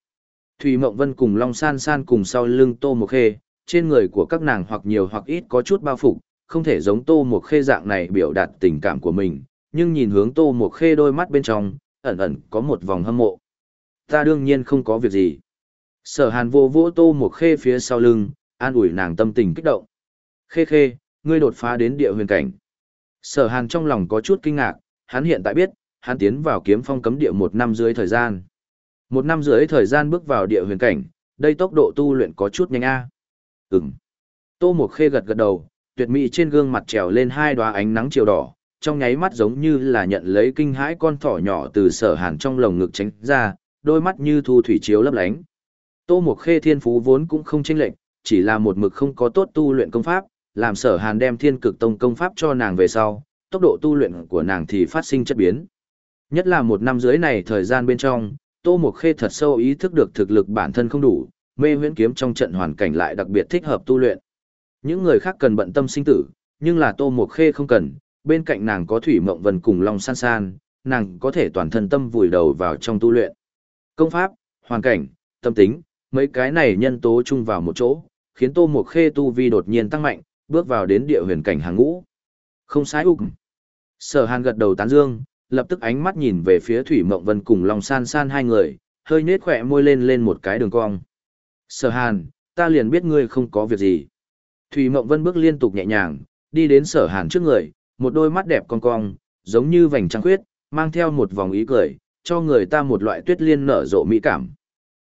Thùy Mộng Vân cùng Long San San cùng sau lưng Tô Mộc Khê, trên người của các nàng hoặc nhiều hoặc ít có chút bao phục, không thể giống Tô Mộc Khê dạng này biểu đạt tình cảm của mình, nhưng nhìn hướng Tô Mộc Khê đôi mắt bên trong, ẩn ẩn có một vòng hâm mộ. Ta đương nhiên không có việc gì. Sở hàn vô vỗ tô một khê phía sau lưng, an ủi nàng tâm tình kích động. Khê khê, ngươi đột phá đến địa huyền cảnh. Sở hàn trong lòng có chút kinh ngạc, hắn hiện tại biết, hắn tiến vào kiếm phong cấm địa một năm dưới thời gian. Một năm dưới thời gian bước vào địa huyền cảnh, đây tốc độ tu luyện có chút nhanh a. À. Ừm. Tô Mộc Khê gật gật đầu, tuyệt mỹ trên gương mặt trèo lên hai đóa ánh nắng chiều đỏ, trong nháy mắt giống như là nhận lấy kinh hãi con thỏ nhỏ từ sở hàn trong lồng ngực tránh ra, đôi mắt như thu thủy chiếu lấp lánh. Tô Mộc Khê thiên phú vốn cũng không chênh lệch, chỉ là một mực không có tốt tu luyện công pháp, làm sở hàn đem thiên cực tông công pháp cho nàng về sau, tốc độ tu luyện của nàng thì phát sinh chất biến. Nhất là một năm dưới này thời gian bên trong, Tô Mộc Khê thật sâu ý thức được thực lực bản thân không đủ, mê huyễn kiếm trong trận hoàn cảnh lại đặc biệt thích hợp tu luyện. Những người khác cần bận tâm sinh tử, nhưng là Tô Mộc Khê không cần, bên cạnh nàng có Thủy Mộng Vân cùng Long San San, nàng có thể toàn thân tâm vùi đầu vào trong tu luyện. Công pháp, hoàn cảnh, tâm tính, mấy cái này nhân tố chung vào một chỗ, khiến Tô Mộc Khê tu vi đột nhiên tăng mạnh, bước vào đến địa huyền cảnh hàng ngũ. Không sai ục. Sở Hàn gật đầu tán dương, lập tức ánh mắt nhìn về phía Thủy Mộng Vân cùng Long San San hai người, hơi nết khỏe môi lên lên một cái đường cong. Sở Hàn, ta liền biết ngươi không có việc gì. Thủy Mộng Vân bước liên tục nhẹ nhàng, đi đến Sở Hàn trước người, một đôi mắt đẹp cong cong, giống như vành trăng khuyết, mang theo một vòng ý cười, cho người ta một loại tuyết liên nở rộ mỹ cảm.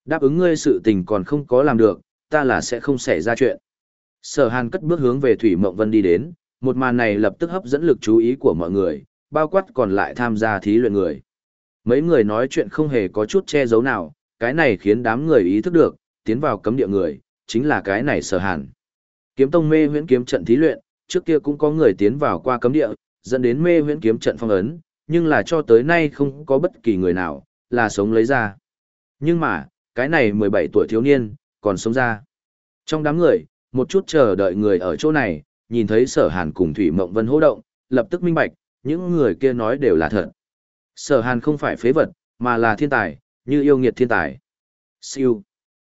Đáp ứng ngươi sự tình còn không có làm được, ta là sẽ không xảy ra chuyện. Sở Hàn cất bước hướng về Thủy Mộng Vân đi đến, một màn này lập tức hấp dẫn lực chú ý của mọi người, bao quát còn lại tham gia thí luyện người. Mấy người nói chuyện không hề có chút che giấu nào, cái này khiến đám người ý thức được, tiến vào cấm địa người, chính là cái này Sở Hàn. Kiếm tông mê huyễn kiếm trận thí luyện, trước kia cũng có người tiến vào qua cấm địa, dẫn đến mê huyễn kiếm trận phong ấn, nhưng là cho tới nay không có bất kỳ người nào, là sống lấy ra. Nhưng mà, cái này 17 tuổi thiếu niên, còn sống ra. Trong đám người, một chút chờ đợi người ở chỗ này, nhìn thấy sở hàn cùng Thủy Mộng Vân hô động, lập tức minh bạch, những người kia nói đều là thật. Sở hàn không phải phế vật, mà là thiên tài, như yêu nghiệt thiên tài. Siêu.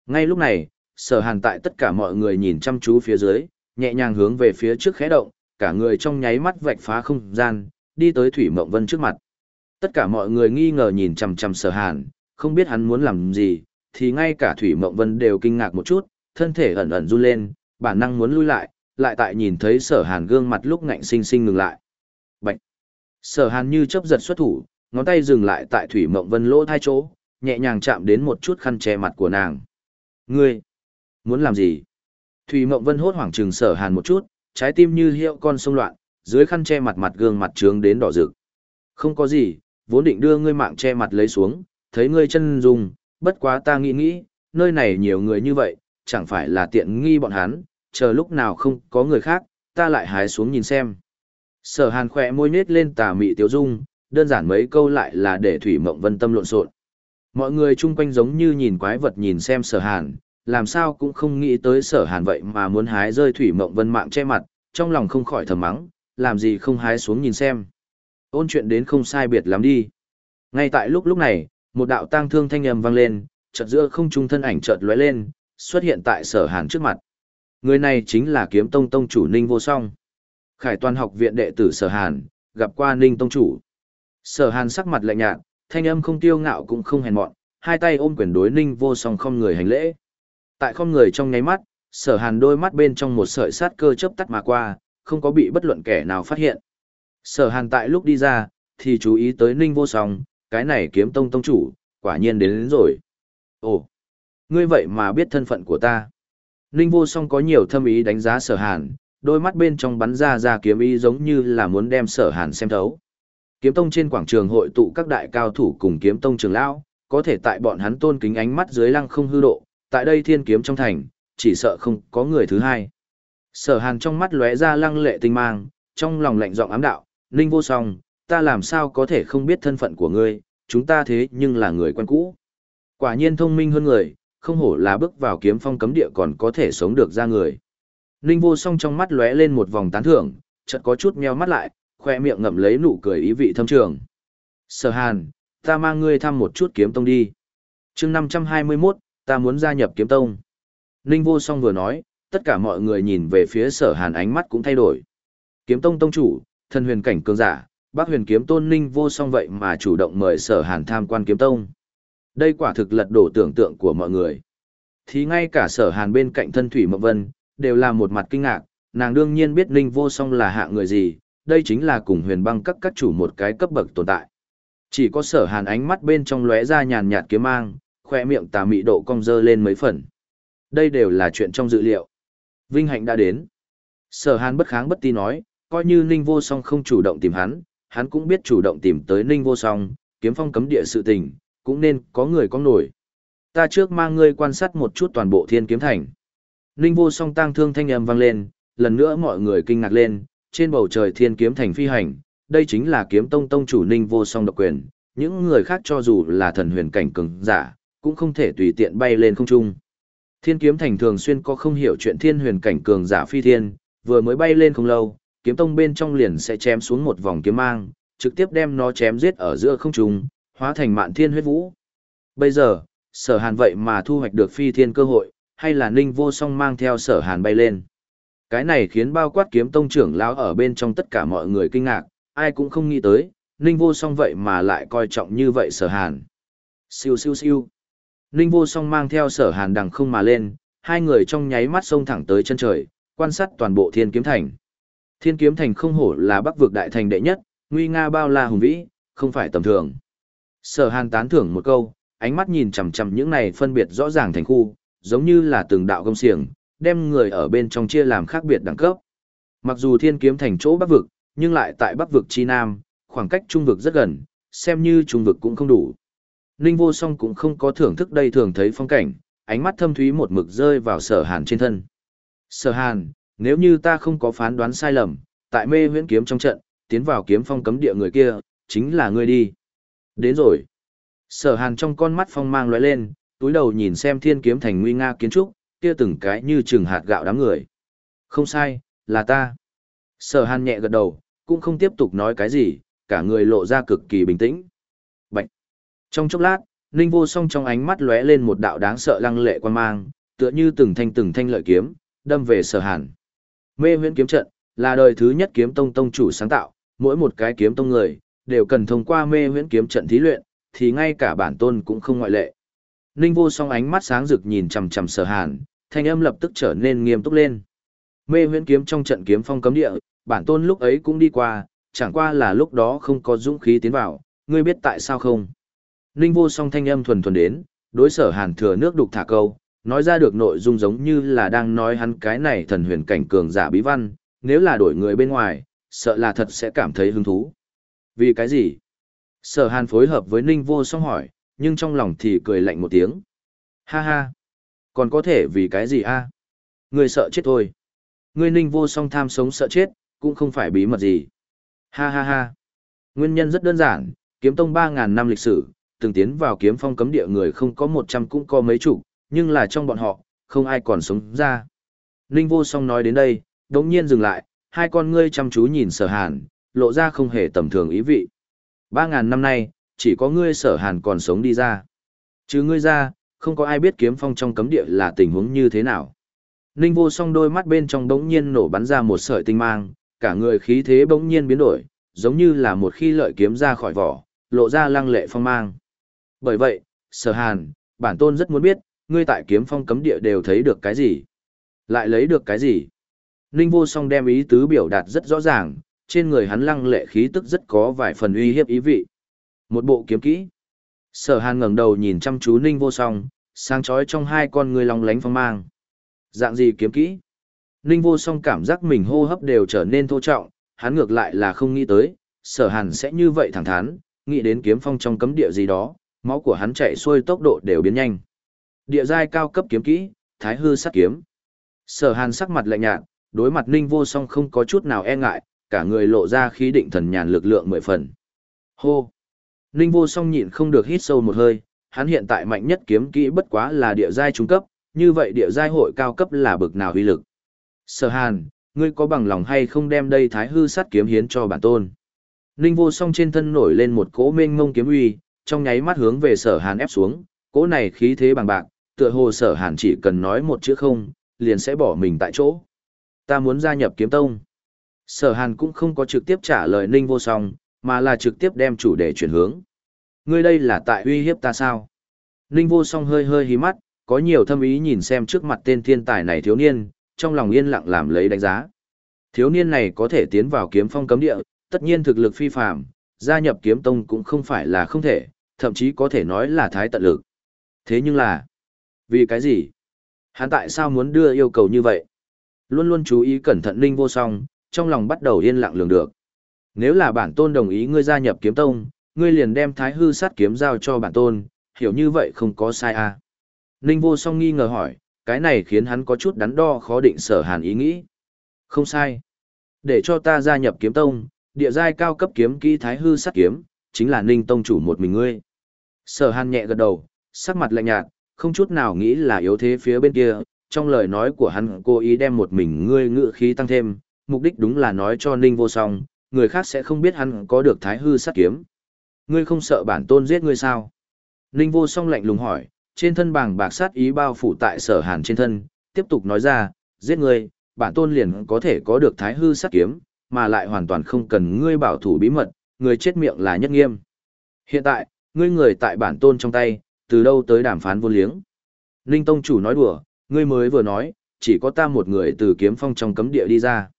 Ngay lúc này, sở hàn tại tất cả mọi người nhìn chăm chú phía dưới, nhẹ nhàng hướng về phía trước khẽ động, cả người trong nháy mắt vạch phá không gian, đi tới Thủy Mộng Vân trước mặt. Tất cả mọi người nghi ngờ nhìn chằm chằm sở hàn, không biết hắn muốn làm gì, thì ngay cả Thủy Mộng Vân đều kinh ngạc một chút, thân thể ẩn ẩn run lên, bản năng muốn lui lại, lại tại nhìn thấy sở hàn gương mặt lúc ngạnh sinh sinh ngừng lại. Bạch! Sở hàn như chấp giật xuất thủ, ngón tay dừng lại tại Thủy Mộng Vân lỗ thai chỗ, nhẹ nhàng chạm đến một chút khăn che mặt của nàng. Ngươi! Muốn làm gì? Thủy Mộng Vân hốt hoảng trừng sở hàn một chút, trái tim như hiệu con sông loạn, dưới khăn che mặt mặt gương mặt trướng đến đỏ rực. Không có gì, vốn định đưa ngươi mạng che mặt lấy xuống, thấy ngươi chân dùng, bất quá ta nghĩ nghĩ, nơi này nhiều người như vậy, chẳng phải là tiện nghi bọn hắn, chờ lúc nào không có người khác, ta lại hái xuống nhìn xem. Sở hàn khỏe môi nết lên tà mị tiếu dung, đơn giản mấy câu lại là để Thủy Mộng Vân tâm lộn xộn. Mọi người chung quanh giống như nhìn quái vật nhìn xem sở hàn, làm sao cũng không nghĩ tới sở hàn vậy mà muốn hái rơi Thủy Mộng Vân mạng che mặt, trong lòng không khỏi thầm mắng, làm gì không hái xuống nhìn xem. Ôn chuyện đến không sai biệt lắm đi. Ngay tại lúc lúc này, một đạo tang thương thanh âm vang lên, chợt giữa không trung thân ảnh chợt lóe lên, xuất hiện tại sở hàn trước mặt. Người này chính là kiếm tông tông chủ Ninh Vô Song. Khải toàn học viện đệ tử sở hàn, gặp qua Ninh tông chủ. Sở hàn sắc mặt lạnh nhạt, thanh âm không tiêu ngạo cũng không hèn mọn, hai tay ôm quyền đối Ninh Vô Song không người hành lễ. Tại không người trong nháy mắt, sở hàn đôi mắt bên trong một sợi sát cơ chớp tắt mà qua, không có bị bất luận kẻ nào phát hiện. Sở hàn tại lúc đi ra, thì chú ý tới Ninh Vô Song, cái này kiếm tông tông chủ, quả nhiên đến, đến rồi. Ồ, ngươi vậy mà biết thân phận của ta. Ninh vô song có nhiều thâm ý đánh giá sở hàn, đôi mắt bên trong bắn ra ra kiếm ý giống như là muốn đem sở hàn xem thấu. Kiếm tông trên quảng trường hội tụ các đại cao thủ cùng kiếm tông trường lão, có thể tại bọn hắn tôn kính ánh mắt dưới lăng không hư độ, tại đây thiên kiếm trong thành, chỉ sợ không có người thứ hai. Sở hàn trong mắt lóe ra lăng lệ tinh mang, trong lòng lạnh giọng ám đạo, Ninh vô song, ta làm sao có thể không biết thân phận của ngươi, chúng ta thế nhưng là người quen cũ. Quả nhiên thông minh hơn người, không hổ là bước vào kiếm phong cấm địa còn có thể sống được ra người. Ninh vô song trong mắt lóe lên một vòng tán thưởng, chợt có chút meo mắt lại, khoe miệng ngậm lấy nụ cười ý vị thâm trường. Sở hàn, ta mang ngươi thăm một chút kiếm tông đi. chương 521, ta muốn gia nhập kiếm tông. Ninh vô song vừa nói, tất cả mọi người nhìn về phía sở hàn ánh mắt cũng thay đổi. Kiếm tông tông chủ, thân huyền cảnh cường giả, bác huyền kiếm tôn ninh vô song vậy mà chủ động mời sở hàn tham quan kiếm tông. Đây quả thực lật đổ tưởng tượng của mọi người. Thì ngay cả sở hàn bên cạnh thân Thủy Mộng Vân, đều là một mặt kinh ngạc, nàng đương nhiên biết ninh vô song là hạ người gì, đây chính là cùng huyền băng các các chủ một cái cấp bậc tồn tại. Chỉ có sở hàn ánh mắt bên trong lóe ra nhàn nhạt kiếm mang, khoe miệng tà mị độ cong dơ lên mấy phần. Đây đều là chuyện trong dự liệu. Vinh hạnh đã đến. Sở hàn bất kháng bất ti nói, coi như ninh vô song không chủ động tìm hắn, hắn cũng biết chủ động tìm tới Ninh Vô Song, kiếm phong cấm địa sự tình, cũng nên có người có nổi. Ta trước mang ngươi quan sát một chút toàn bộ thiên kiếm thành. Ninh Vô Song tăng thương thanh âm vang lên, lần nữa mọi người kinh ngạc lên, trên bầu trời thiên kiếm thành phi hành, đây chính là kiếm tông tông chủ Ninh Vô Song độc quyền, những người khác cho dù là thần huyền cảnh cường giả, cũng không thể tùy tiện bay lên không trung. Thiên kiếm thành thường xuyên có không hiểu chuyện thiên huyền cảnh cường giả phi thiên, vừa mới bay lên không lâu, kiếm tông bên trong liền sẽ chém xuống một vòng kiếm mang, trực tiếp đem nó chém giết ở giữa không trung, hóa thành mạn thiên huyết vũ. Bây giờ, sở hàn vậy mà thu hoạch được phi thiên cơ hội, hay là ninh vô song mang theo sở hàn bay lên. Cái này khiến bao quát kiếm tông trưởng lão ở bên trong tất cả mọi người kinh ngạc, ai cũng không nghĩ tới, ninh vô song vậy mà lại coi trọng như vậy sở hàn. Siêu siêu siêu. Ninh vô song mang theo sở hàn đằng không mà lên, hai người trong nháy mắt xông thẳng tới chân trời, quan sát toàn bộ thiên kiếm thành. Thiên kiếm thành không hổ là bắc vực đại thành đệ nhất, nguy nga bao la hùng vĩ, không phải tầm thường. Sở hàn tán thưởng một câu, ánh mắt nhìn chằm chằm những này phân biệt rõ ràng thành khu, giống như là từng đạo công xiềng, đem người ở bên trong chia làm khác biệt đẳng cấp. Mặc dù thiên kiếm thành chỗ bắc vực, nhưng lại tại bắc vực chi nam, khoảng cách trung vực rất gần, xem như trung vực cũng không đủ. Ninh vô song cũng không có thưởng thức đây thường thấy phong cảnh, ánh mắt thâm thúy một mực rơi vào sở hàn trên thân. Sở hàn, nếu như ta không có phán đoán sai lầm, tại mê huyễn kiếm trong trận, tiến vào kiếm phong cấm địa người kia, chính là ngươi đi. Đến rồi. Sở hàn trong con mắt phong mang lóe lên, túi đầu nhìn xem thiên kiếm thành nguy nga kiến trúc, kia từng cái như chừng hạt gạo đám người. Không sai, là ta. Sở hàn nhẹ gật đầu, cũng không tiếp tục nói cái gì, cả người lộ ra cực kỳ bình tĩnh. Bạch. Trong chốc lát, Ninh vô song trong ánh mắt lóe lên một đạo đáng sợ lăng lệ quan mang, tựa như từng thanh từng thanh lợi kiếm, đâm về sở hàn. Mê huyễn kiếm trận, là đời thứ nhất kiếm tông tông chủ sáng tạo, mỗi một cái kiếm tông người, đều cần thông qua mê huyễn kiếm trận thí luyện, thì ngay cả bản tôn cũng không ngoại lệ. Ninh vô song ánh mắt sáng rực nhìn chằm chằm sở hàn, thanh âm lập tức trở nên nghiêm túc lên. Mê huyễn kiếm trong trận kiếm phong cấm địa, bản tôn lúc ấy cũng đi qua, chẳng qua là lúc đó không có dũng khí tiến vào, ngươi biết tại sao không? Ninh vô song thanh âm thuần thuần đến, đối sở hàn thừa nước đục thả câu, nói ra được nội dung giống như là đang nói hắn cái này thần huyền cảnh cường giả bí văn, nếu là đổi người bên ngoài, sợ là thật sẽ cảm thấy hứng thú. Vì cái gì? Sở hàn phối hợp với Ninh vô song hỏi, nhưng trong lòng thì cười lạnh một tiếng. Ha ha! Còn có thể vì cái gì a? Người sợ chết thôi. Người Ninh vô song tham sống sợ chết, cũng không phải bí mật gì. Ha ha ha! Nguyên nhân rất đơn giản, kiếm tông 3.000 năm lịch sử, từng tiến vào kiếm phong cấm địa người không có 100 cũng có mấy chục, nhưng là trong bọn họ, không ai còn sống ra. Ninh vô song nói đến đây, đống nhiên dừng lại, hai con ngươi chăm chú nhìn sở hàn, lộ ra không hề tầm thường ý vị. Ba ngàn năm nay, chỉ có ngươi sở hàn còn sống đi ra. Chứ ngươi ra, không có ai biết kiếm phong trong cấm địa là tình huống như thế nào. Ninh vô song đôi mắt bên trong bỗng nhiên nổ bắn ra một sợi tinh mang, cả người khí thế bỗng nhiên biến đổi, giống như là một khi lợi kiếm ra khỏi vỏ, lộ ra lăng lệ phong mang. Bởi vậy, sở hàn, bản tôn rất muốn biết, ngươi tại kiếm phong cấm địa đều thấy được cái gì? Lại lấy được cái gì? Ninh vô song đem ý tứ biểu đạt rất rõ ràng, trên người hắn lăng lệ khí tức rất có vài phần uy hiếp ý vị. Một bộ kiếm kỹ. Sở hàn ngẩng đầu nhìn chăm chú Ninh vô song, sáng chói trong hai con người lòng lánh phong mang. Dạng gì kiếm kỹ? Ninh vô song cảm giác mình hô hấp đều trở nên thô trọng, hắn ngược lại là không nghĩ tới, sở hàn sẽ như vậy thẳng thắn, nghĩ đến kiếm phong trong cấm địa gì đó, máu của hắn chạy xuôi tốc độ đều biến nhanh. Địa giai cao cấp kiếm kỹ, thái hư sát kiếm. Sở hàn sắc mặt lạnh nhạt, đối mặt ninh vô song không có chút nào e ngại, cả người lộ ra khí định thần nhàn lực lượng mười phần. Hô! Ninh vô song nhịn không được hít sâu một hơi, hắn hiện tại mạnh nhất kiếm kỹ bất quá là địa giai trung cấp, như vậy địa giai hội cao cấp là bực nào uy lực. Sở hàn, ngươi có bằng lòng hay không đem đây thái hư sát kiếm hiến cho bản tôn? Ninh vô song trên thân nổi lên một cỗ mênh mông kiếm uy, trong nháy mắt hướng về sở hàn ép xuống, cỗ này khí thế bằng bạc, tựa hồ sở hàn chỉ cần nói một chữ không, liền sẽ bỏ mình tại chỗ. Ta muốn gia nhập kiếm tông. Sở hàn cũng không có trực tiếp trả lời ninh vô song, mà là trực tiếp đem chủ đề chuyển hướng. Ngươi đây là tại uy hiếp ta sao? Ninh vô song hơi hơi hí mắt, có nhiều thâm ý nhìn xem trước mặt tên thiên tài này thiếu niên, trong lòng yên lặng làm lấy đánh giá. Thiếu niên này có thể tiến vào kiếm phong cấm địa, tất nhiên thực lực phi phàm, gia nhập kiếm tông cũng không phải là không thể, thậm chí có thể nói là thái tận lực. Thế nhưng là, vì cái gì? Hắn tại sao muốn đưa yêu cầu như vậy? Luôn luôn chú ý cẩn thận Ninh vô song, trong lòng bắt đầu yên lặng lường được. Nếu là bản tôn đồng ý ngươi gia nhập kiếm tông, ngươi liền đem thái hư sát kiếm giao cho bản tôn, hiểu như vậy không có sai à. Ninh vô song nghi ngờ hỏi, cái này khiến hắn có chút đắn đo khó định sở hàn ý nghĩ. Không sai. Để cho ta gia nhập kiếm tông, địa giai cao cấp kiếm kỹ thái hư sát kiếm, chính là ninh tông chủ một mình ngươi. Sở hàn nhẹ gật đầu, sắc mặt lạnh nhạt, không chút nào nghĩ là yếu thế phía bên kia, trong lời nói của hắn cố ý đem một mình ngươi ngự khí tăng thêm, mục đích đúng là nói cho ninh vô song, người khác sẽ không biết hắn có được thái hư sát kiếm. Ngươi không sợ bản tôn giết ngươi sao? Ninh vô song lạnh lùng hỏi, trên thân bảng bạc sát ý bao phủ tại sở hàn trên thân, tiếp tục nói ra, giết ngươi, bản tôn liền có thể có được thái hư sát kiếm, mà lại hoàn toàn không cần ngươi bảo thủ bí mật, người chết miệng là nhất nghiêm. Hiện tại, ngươi người tại bản tôn trong tay, từ đâu tới đàm phán vô liếng. Ninh Tông chủ nói đùa, ngươi mới vừa nói, chỉ có ta một người từ kiếm phong trong cấm địa đi ra.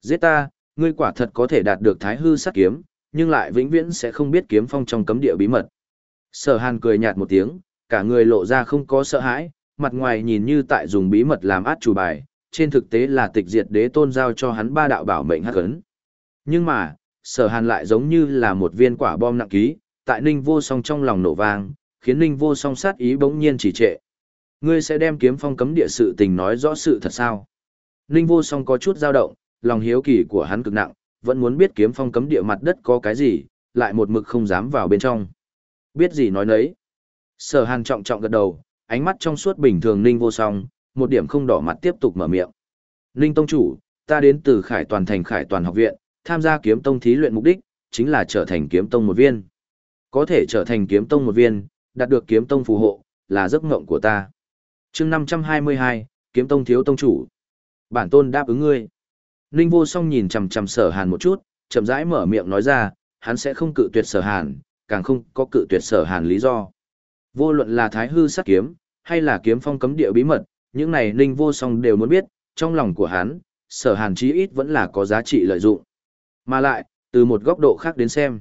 Giết ta, ngươi quả thật có thể đạt được thái hư sát kiếm, nhưng lại vĩnh viễn sẽ không biết kiếm phong trong cấm địa bí mật. Sở hàn cười nhạt một tiếng, cả người lộ ra không có sợ hãi, mặt ngoài nhìn như tại dùng bí mật làm át chủ bài, trên thực tế là tịch diệt đế tôn giao cho hắn ba đạo bảo mệnh hắc ấn. Nhưng mà, sở hàn lại giống như là một viên quả bom nặng ký, tại ninh vô song trong lòng nổ vang, khiến ninh vô song sát ý bỗng nhiên chỉ trệ. Ngươi sẽ đem kiếm phong cấm địa sự tình nói rõ sự thật sao? Ninh vô song có chút dao động, lòng hiếu kỳ của hắn cực nặng, vẫn muốn biết kiếm phong cấm địa mặt đất có cái gì, lại một mực không dám vào bên trong. Biết gì nói nấy. Sở hàn trọng trọng gật đầu, ánh mắt trong suốt bình thường ninh vô song, một điểm không đỏ mặt tiếp tục mở miệng. Ninh Tông Chủ, ta đến từ Khải Toàn Thành Khải Toàn Học Viện, tham gia kiếm tông thí luyện mục đích, chính là trở thành kiếm tông một viên. Có thể trở thành kiếm tông một viên, đạt được kiếm tông phù hộ, là giấc mộng của ta. chương 522, kiếm tông thiếu tông chủ. Bản tôn đáp ứng ngươi. Ninh vô song nhìn chằm chằm sở hàn một chút, chậm rãi mở miệng nói ra, hắn sẽ không cự tuyệt sở hàn, càng không có cự tuyệt sở hàn lý do. Vô luận là thái hư sát kiếm, hay là kiếm phong cấm địa bí mật, những này ninh vô song đều muốn biết, trong lòng của hắn, sở hàn chí ít vẫn là có giá trị lợi dụng. Mà lại, từ một góc độ khác đến xem,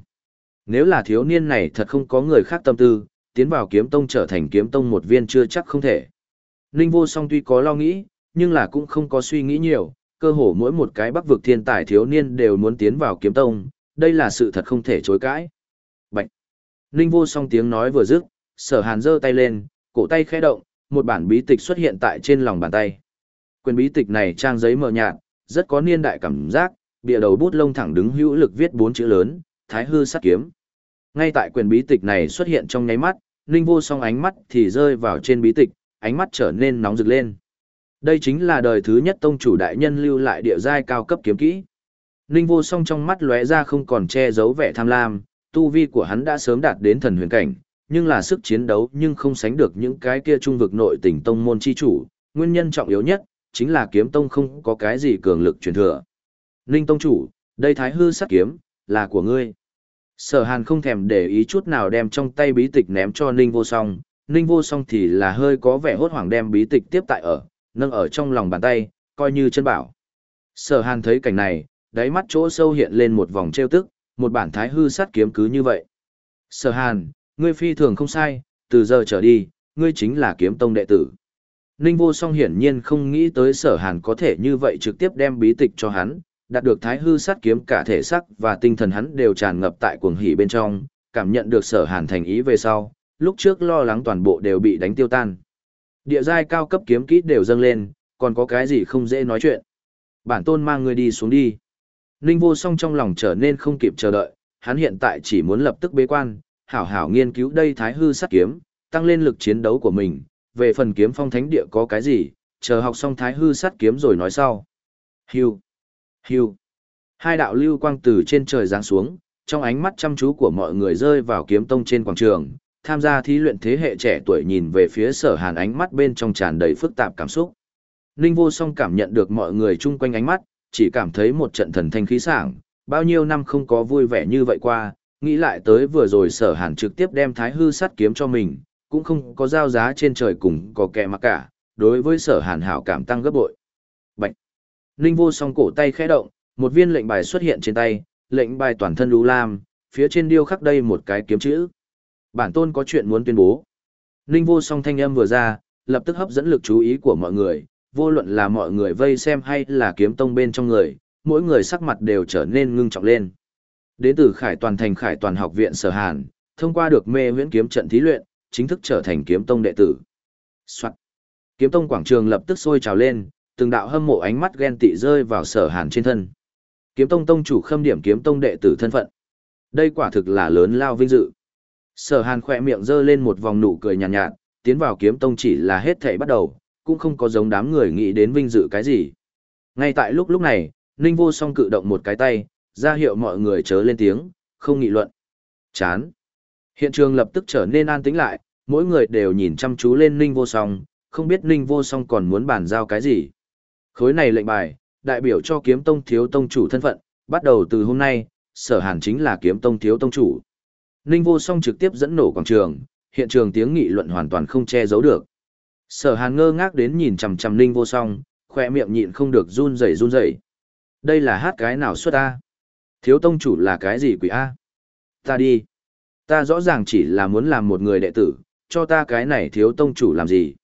nếu là thiếu niên này thật không có người khác tâm tư, tiến vào kiếm tông trở thành kiếm tông một viên chưa chắc không thể. Ninh vô song tuy có lo nghĩ, nhưng là cũng không có suy nghĩ nhiều, cơ hồ mỗi một cái bắc vực thiên tài thiếu niên đều muốn tiến vào kiếm tông, đây là sự thật không thể chối cãi. Bạch! Ninh vô song tiếng nói vừa dứt, sở hàn giơ tay lên, cổ tay khẽ động, một bản bí tịch xuất hiện tại trên lòng bàn tay. Quyền bí tịch này trang giấy mờ nhạt, rất có niên đại cảm giác, bìa đầu bút lông thẳng đứng hữu lực viết bốn chữ lớn, Thái hư sát kiếm. Ngay tại quyền bí tịch này xuất hiện trong nháy mắt, Ninh Vô Song ánh mắt thì rơi vào trên bí tịch, ánh mắt trở nên nóng rực lên. Đây chính là đời thứ nhất tông chủ đại nhân lưu lại địa giai cao cấp kiếm kỹ. Ninh Vô Song trong mắt lóe ra không còn che giấu vẻ tham lam, tu vi của hắn đã sớm đạt đến thần huyền cảnh, nhưng là sức chiến đấu nhưng không sánh được những cái kia trung vực nội tỉnh tông môn chi chủ, nguyên nhân trọng yếu nhất chính là kiếm tông không có cái gì cường lực truyền thừa. Ninh tông chủ, đây thái hư sát kiếm, là của ngươi. Sở hàn không thèm để ý chút nào đem trong tay bí tịch ném cho Ninh vô song, Ninh vô song thì là hơi có vẻ hốt hoảng đem bí tịch tiếp tại ở, nâng ở trong lòng bàn tay, coi như chân bảo. Sở hàn thấy cảnh này, đáy mắt chỗ sâu hiện lên một vòng trêu tức, một bản thái hư sát kiếm cứ như vậy. Sở hàn, ngươi phi thường không sai, từ giờ trở đi, ngươi chính là kiếm tông đệ tử. Ninh vô song hiển nhiên không nghĩ tới sở hàn có thể như vậy trực tiếp đem bí tịch cho hắn, đạt được thái hư sát kiếm cả thể sắc và tinh thần hắn đều tràn ngập tại cuồng hỉ bên trong, cảm nhận được sở hàn thành ý về sau, lúc trước lo lắng toàn bộ đều bị đánh tiêu tan. Địa giai cao cấp kiếm kỹ đều dâng lên, còn có cái gì không dễ nói chuyện. Bản tôn mang người đi xuống đi. Ninh vô song trong lòng trở nên không kịp chờ đợi, hắn hiện tại chỉ muốn lập tức bế quan, hảo hảo nghiên cứu đây thái hư sát kiếm, tăng lên lực chiến đấu của mình, về phần kiếm phong thánh địa có cái gì, chờ học xong thái hư sát kiếm rồi nói sau. Hưu. Hưu. Hai đạo lưu quang từ trên trời giáng xuống, trong ánh mắt chăm chú của mọi người rơi vào kiếm tông trên quảng trường, tham gia thí luyện thế hệ trẻ tuổi nhìn về phía sở hàn ánh mắt bên trong tràn đầy phức tạp cảm xúc. Ninh vô song cảm nhận được mọi người chung quanh ánh mắt, chỉ cảm thấy một trận thần thanh khí sảng, bao nhiêu năm không có vui vẻ như vậy qua, nghĩ lại tới vừa rồi sở hàn trực tiếp đem thái hư sát kiếm cho mình, cũng không có giao giá trên trời cùng có kẻ mặc cả, đối với sở hàn hảo cảm tăng gấp bội. Bạch! Ninh vô song cổ tay khẽ động, một viên lệnh bài xuất hiện trên tay, lệnh bài toàn thân lũ lam, phía trên điêu khắc đây một cái kiếm chữ. Bản tôn có chuyện muốn tuyên bố. Ninh vô song thanh âm vừa ra, lập tức hấp dẫn lực chú ý của mọi người, vô luận là mọi người vây xem hay là kiếm tông bên trong người, mỗi người sắc mặt đều trở nên ngưng trọng lên. Đến từ Khải Toàn thành Khải Toàn học viện Sở Hàn, thông qua được mê huyễn kiếm trận thí luyện, chính thức trở thành kiếm tông đệ tử. Soạn. Kiếm tông quảng trường lập tức sôi trào lên, từng đạo hâm mộ ánh mắt ghen tị rơi vào Sở Hàn trên thân. Kiếm tông tông chủ khâm điểm kiếm tông đệ tử thân phận. Đây quả thực là lớn lao vinh dự. Sở Hàn khỏe miệng giơ lên một vòng nụ cười nhàn nhạt, nhạt, tiến vào kiếm tông chỉ là hết thảy bắt đầu, cũng không có giống đám người nghĩ đến vinh dự cái gì. Ngay tại lúc lúc này, Ninh Vô Song cự động một cái tay, ra hiệu mọi người chớ lên tiếng, không nghị luận. Chán. Hiện trường lập tức trở nên an tĩnh lại, mỗi người đều nhìn chăm chú lên Ninh Vô Song, không biết Ninh Vô Song còn muốn bàn giao cái gì. Khối này lệnh bài, đại biểu cho kiếm tông thiếu tông chủ thân phận, bắt đầu từ hôm nay, sở hàn chính là kiếm tông thiếu tông chủ. Ninh Vô Song trực tiếp dẫn nổ quảng trường, hiện trường tiếng nghị luận hoàn toàn không che giấu được. Sở hàn ngơ ngác đến nhìn chằm chằm Ninh Vô Song, khoe miệng nhịn không được run rẩy run rẩy. Đây là hát cái nào xuất a? Thiếu tông chủ là cái gì quỷ A? Ta đi. Ta rõ ràng chỉ là muốn làm một người đệ tử, cho ta cái này thiếu tông chủ làm gì?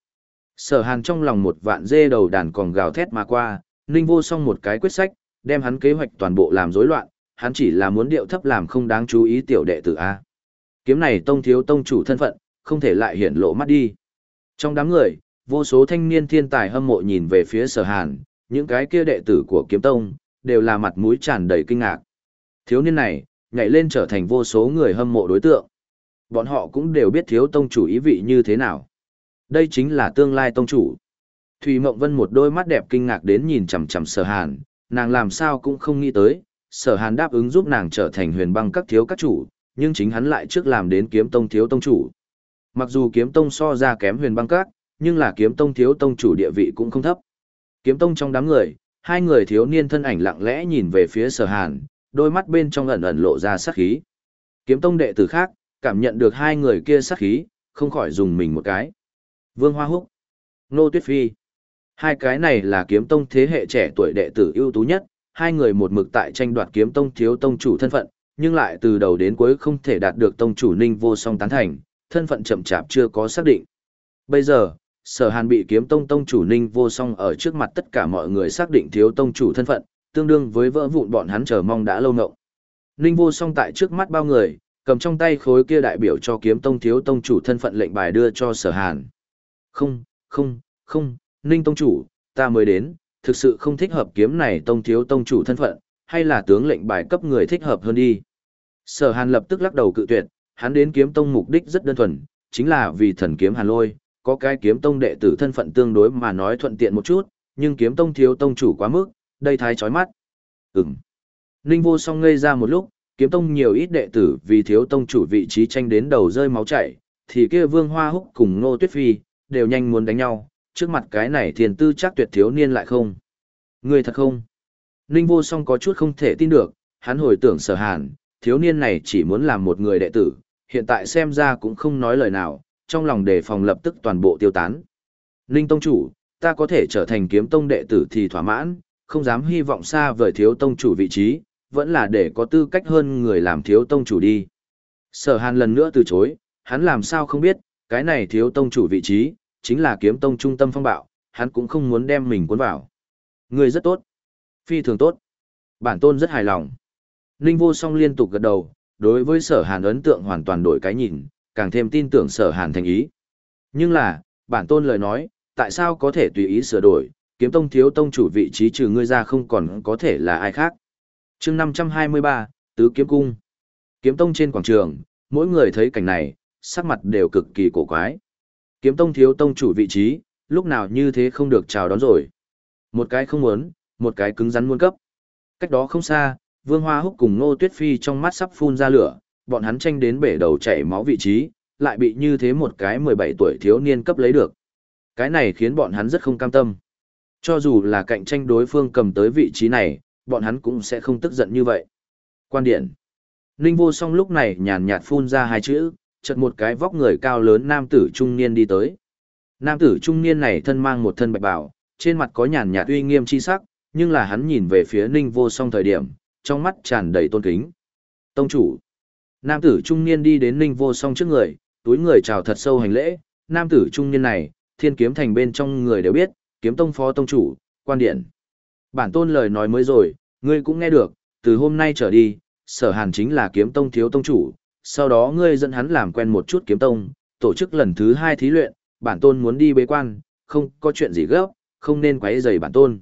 Sở hàn trong lòng một vạn dê đầu đàn còn gào thét mà qua, ninh vô song một cái quyết sách, đem hắn kế hoạch toàn bộ làm rối loạn, hắn chỉ là muốn điệu thấp làm không đáng chú ý tiểu đệ tử A. Kiếm này tông thiếu tông chủ thân phận, không thể lại hiển lộ mắt đi. Trong đám người, vô số thanh niên thiên tài hâm mộ nhìn về phía sở hàn, những cái kia đệ tử của kiếm tông, đều là mặt mũi tràn đầy kinh ngạc. Thiếu niên này, nhảy lên trở thành vô số người hâm mộ đối tượng. Bọn họ cũng đều biết thiếu tông chủ ý vị như thế nào. Đây chính là tương lai tông chủ. Thùy Mộng Vân một đôi mắt đẹp kinh ngạc đến nhìn chằm chằm sở hàn, nàng làm sao cũng không nghĩ tới, sở hàn đáp ứng giúp nàng trở thành huyền băng các thiếu các chủ, nhưng chính hắn lại trước làm đến kiếm tông thiếu tông chủ. Mặc dù kiếm tông so ra kém huyền băng các, nhưng là kiếm tông thiếu tông chủ địa vị cũng không thấp. Kiếm tông trong đám người, hai người thiếu niên thân ảnh lặng lẽ nhìn về phía sở hàn, đôi mắt bên trong ẩn ẩn lộ ra sát khí. Kiếm tông đệ tử khác, cảm nhận được hai người kia sát khí, không khỏi dùng mình một cái. Vương Hoa Húc, Nô Tuyết Phi. Hai cái này là kiếm tông thế hệ trẻ tuổi đệ tử ưu tú nhất, hai người một mực tại tranh đoạt kiếm tông thiếu tông chủ thân phận, nhưng lại từ đầu đến cuối không thể đạt được tông chủ Ninh Vô Song tán thành, thân phận chậm chạp chưa có xác định. Bây giờ, Sở Hàn bị kiếm tông tông chủ Ninh Vô Song ở trước mặt tất cả mọi người xác định thiếu tông chủ thân phận, tương đương với vỡ vụn bọn hắn chờ mong đã lâu ngộng. Ninh Vô Song tại trước mắt bao người, cầm trong tay khối kia đại biểu cho kiếm tông thiếu tông chủ thân phận lệnh bài đưa cho Sở Hàn. Không, không, không, Ninh tông chủ, ta mới đến, thực sự không thích hợp kiếm này tông thiếu tông chủ thân phận, hay là tướng lệnh bài cấp người thích hợp hơn đi. Sở Hàn lập tức lắc đầu cự tuyệt, hắn đến kiếm tông mục đích rất đơn thuần, chính là vì thần kiếm Hàn Lôi, có cái kiếm tông đệ tử thân phận tương đối mà nói thuận tiện một chút, nhưng kiếm tông thiếu tông chủ quá mức, đây thái chói mắt. Ừm. Ninh vô song ngây ra một lúc, kiếm tông nhiều ít đệ tử vì thiếu tông chủ vị trí tranh đến đầu rơi máu chảy, thì kia vương hoa húc cùng ngô tuyết phi, đều nhanh muốn đánh nhau, trước mặt cái này thiền tư chắc tuyệt thiếu niên lại không. Người thật không? Ninh vô song có chút không thể tin được, hắn hồi tưởng sở hàn, thiếu niên này chỉ muốn làm một người đệ tử, hiện tại xem ra cũng không nói lời nào, trong lòng đề phòng lập tức toàn bộ tiêu tán. Ninh tông chủ, ta có thể trở thành kiếm tông đệ tử thì thỏa mãn, không dám hy vọng xa vời thiếu tông chủ vị trí, vẫn là để có tư cách hơn người làm thiếu tông chủ đi. Sở hàn lần nữa từ chối, hắn làm sao không biết, cái này thiếu tông chủ vị trí, chính là kiếm tông trung tâm phong bạo, hắn cũng không muốn đem mình cuốn vào. Người rất tốt. Phi thường tốt. Bản tôn rất hài lòng. Ninh vô song liên tục gật đầu, đối với sở hàn ấn tượng hoàn toàn đổi cái nhìn, càng thêm tin tưởng sở hàn thành ý. Nhưng là, bản tôn lời nói, tại sao có thể tùy ý sửa đổi, kiếm tông thiếu tông chủ vị trí trừ ngươi ra không còn có thể là ai khác. chương 523, Tứ Kiếm Cung. Kiếm tông trên quảng trường, mỗi người thấy cảnh này, sắc mặt đều cực kỳ cổ quái. Kiếm tông thiếu tông chủ vị trí, lúc nào như thế không được chào đón rồi. Một cái không muốn, một cái cứng rắn muôn cấp. Cách đó không xa, Vương Hoa Húc cùng Ngô Tuyết Phi trong mắt sắp phun ra lửa, bọn hắn tranh đến bể đầu chảy máu vị trí, lại bị như thế một cái 17 tuổi thiếu niên cấp lấy được. Cái này khiến bọn hắn rất không cam tâm. Cho dù là cạnh tranh đối phương cầm tới vị trí này, bọn hắn cũng sẽ không tức giận như vậy. Quan điện Ninh vô song lúc này nhàn nhạt phun ra hai chữ, chợt một cái vóc người cao lớn nam tử trung niên đi tới. Nam tử trung niên này thân mang một thân bạch bào, trên mặt có nhàn nhạt uy nghiêm chi sắc, nhưng là hắn nhìn về phía Ninh vô song thời điểm, trong mắt tràn đầy tôn kính. Tông chủ. Nam tử trung niên đi đến Ninh vô song trước người, túi người chào thật sâu hành lễ. Nam tử trung niên này, thiên kiếm thành bên trong người đều biết, kiếm tông phó tông chủ, quan điện. Bản tôn lời nói mới rồi, ngươi cũng nghe được, từ hôm nay trở đi, sở hàn chính là kiếm tông thiếu tông chủ, sau đó ngươi dẫn hắn làm quen một chút kiếm tông, tổ chức lần thứ hai thí luyện, bản tôn muốn đi bế quan, không có chuyện gì gấp, không nên quấy rầy bản tôn.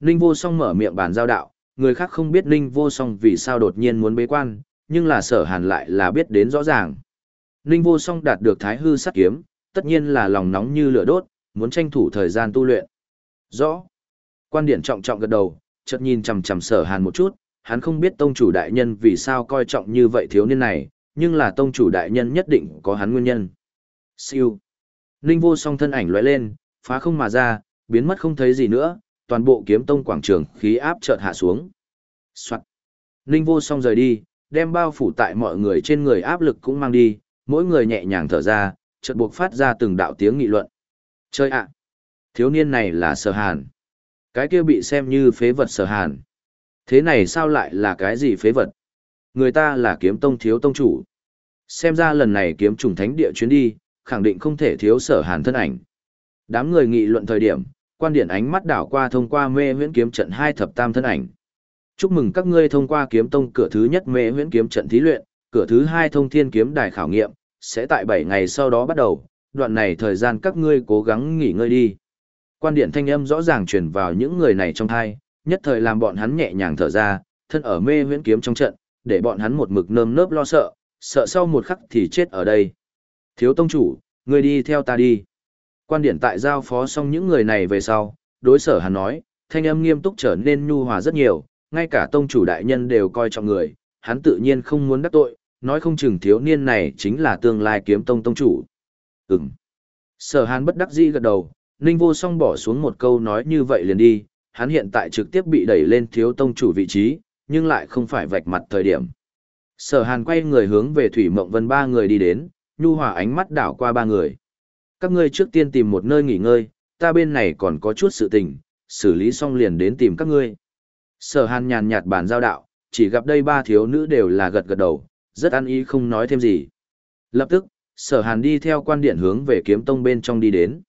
Ninh vô song mở miệng bàn giao đạo, người khác không biết Ninh vô song vì sao đột nhiên muốn bế quan, nhưng là sở hàn lại là biết đến rõ ràng. Ninh vô song đạt được thái hư sát kiếm, tất nhiên là lòng nóng như lửa đốt, muốn tranh thủ thời gian tu luyện. Rõ. Quan điển trọng trọng gật đầu, chợt nhìn chằm chằm sở hàn một chút, hắn không biết tông chủ đại nhân vì sao coi trọng như vậy thiếu niên này, nhưng là tông chủ đại nhân nhất định có hắn nguyên nhân. Siêu. Ninh vô song thân ảnh lóe lên, phá không mà ra, biến mất không thấy gì nữa, toàn bộ kiếm tông quảng trường khí áp chợt hạ xuống. Soạn. Ninh vô song rời đi, đem bao phủ tại mọi người trên người áp lực cũng mang đi, mỗi người nhẹ nhàng thở ra, chợt buộc phát ra từng đạo tiếng nghị luận. Chơi ạ! thiếu niên này là sở hàn. Cái kia bị xem như phế vật sở hàn. Thế này sao lại là cái gì phế vật? Người ta là kiếm tông thiếu tông chủ. Xem ra lần này kiếm trùng thánh địa chuyến đi, khẳng định không thể thiếu sở hàn thân ảnh. Đám người nghị luận thời điểm, quan điện ánh mắt đảo qua thông qua mê huyễn kiếm trận hai thập tam thân ảnh. Chúc mừng các ngươi thông qua kiếm tông cửa thứ nhất mê huyễn kiếm trận thí luyện, cửa thứ hai thông thiên kiếm đài khảo nghiệm, sẽ tại bảy ngày sau đó bắt đầu, đoạn này thời gian các ngươi cố gắng nghỉ ngơi đi. Quan điện thanh âm rõ ràng truyền vào những người này trong thai, nhất thời làm bọn hắn nhẹ nhàng thở ra, thân ở mê huyễn kiếm trong trận, để bọn hắn một mực nơm nớp lo sợ, sợ sau một khắc thì chết ở đây. Thiếu tông chủ, ngươi đi theo ta đi. Quan điện tại giao phó xong những người này về sau, đối sở hắn nói, thanh âm nghiêm túc trở nên nhu hòa rất nhiều, ngay cả tông chủ đại nhân đều coi trọng người, hắn tự nhiên không muốn đắc tội, nói không chừng thiếu niên này chính là tương lai kiếm tông tông chủ. Ừm. Sở hàn bất đắc dĩ gật đầu, Ninh vô song bỏ xuống một câu nói như vậy liền đi, hắn hiện tại trực tiếp bị đẩy lên thiếu tông chủ vị trí, nhưng lại không phải vạch mặt thời điểm. Sở hàn quay người hướng về Thủy Mộng Vân ba người đi đến, nhu hòa ánh mắt đảo qua ba người. Các ngươi trước tiên tìm một nơi nghỉ ngơi, ta bên này còn có chút sự tình, xử lý xong liền đến tìm các ngươi. Sở hàn nhàn nhạt bàn giao đạo, chỉ gặp đây ba thiếu nữ đều là gật gật đầu, rất ăn ý không nói thêm gì. Lập tức, sở hàn đi theo quan điện hướng về kiếm tông bên trong đi đến.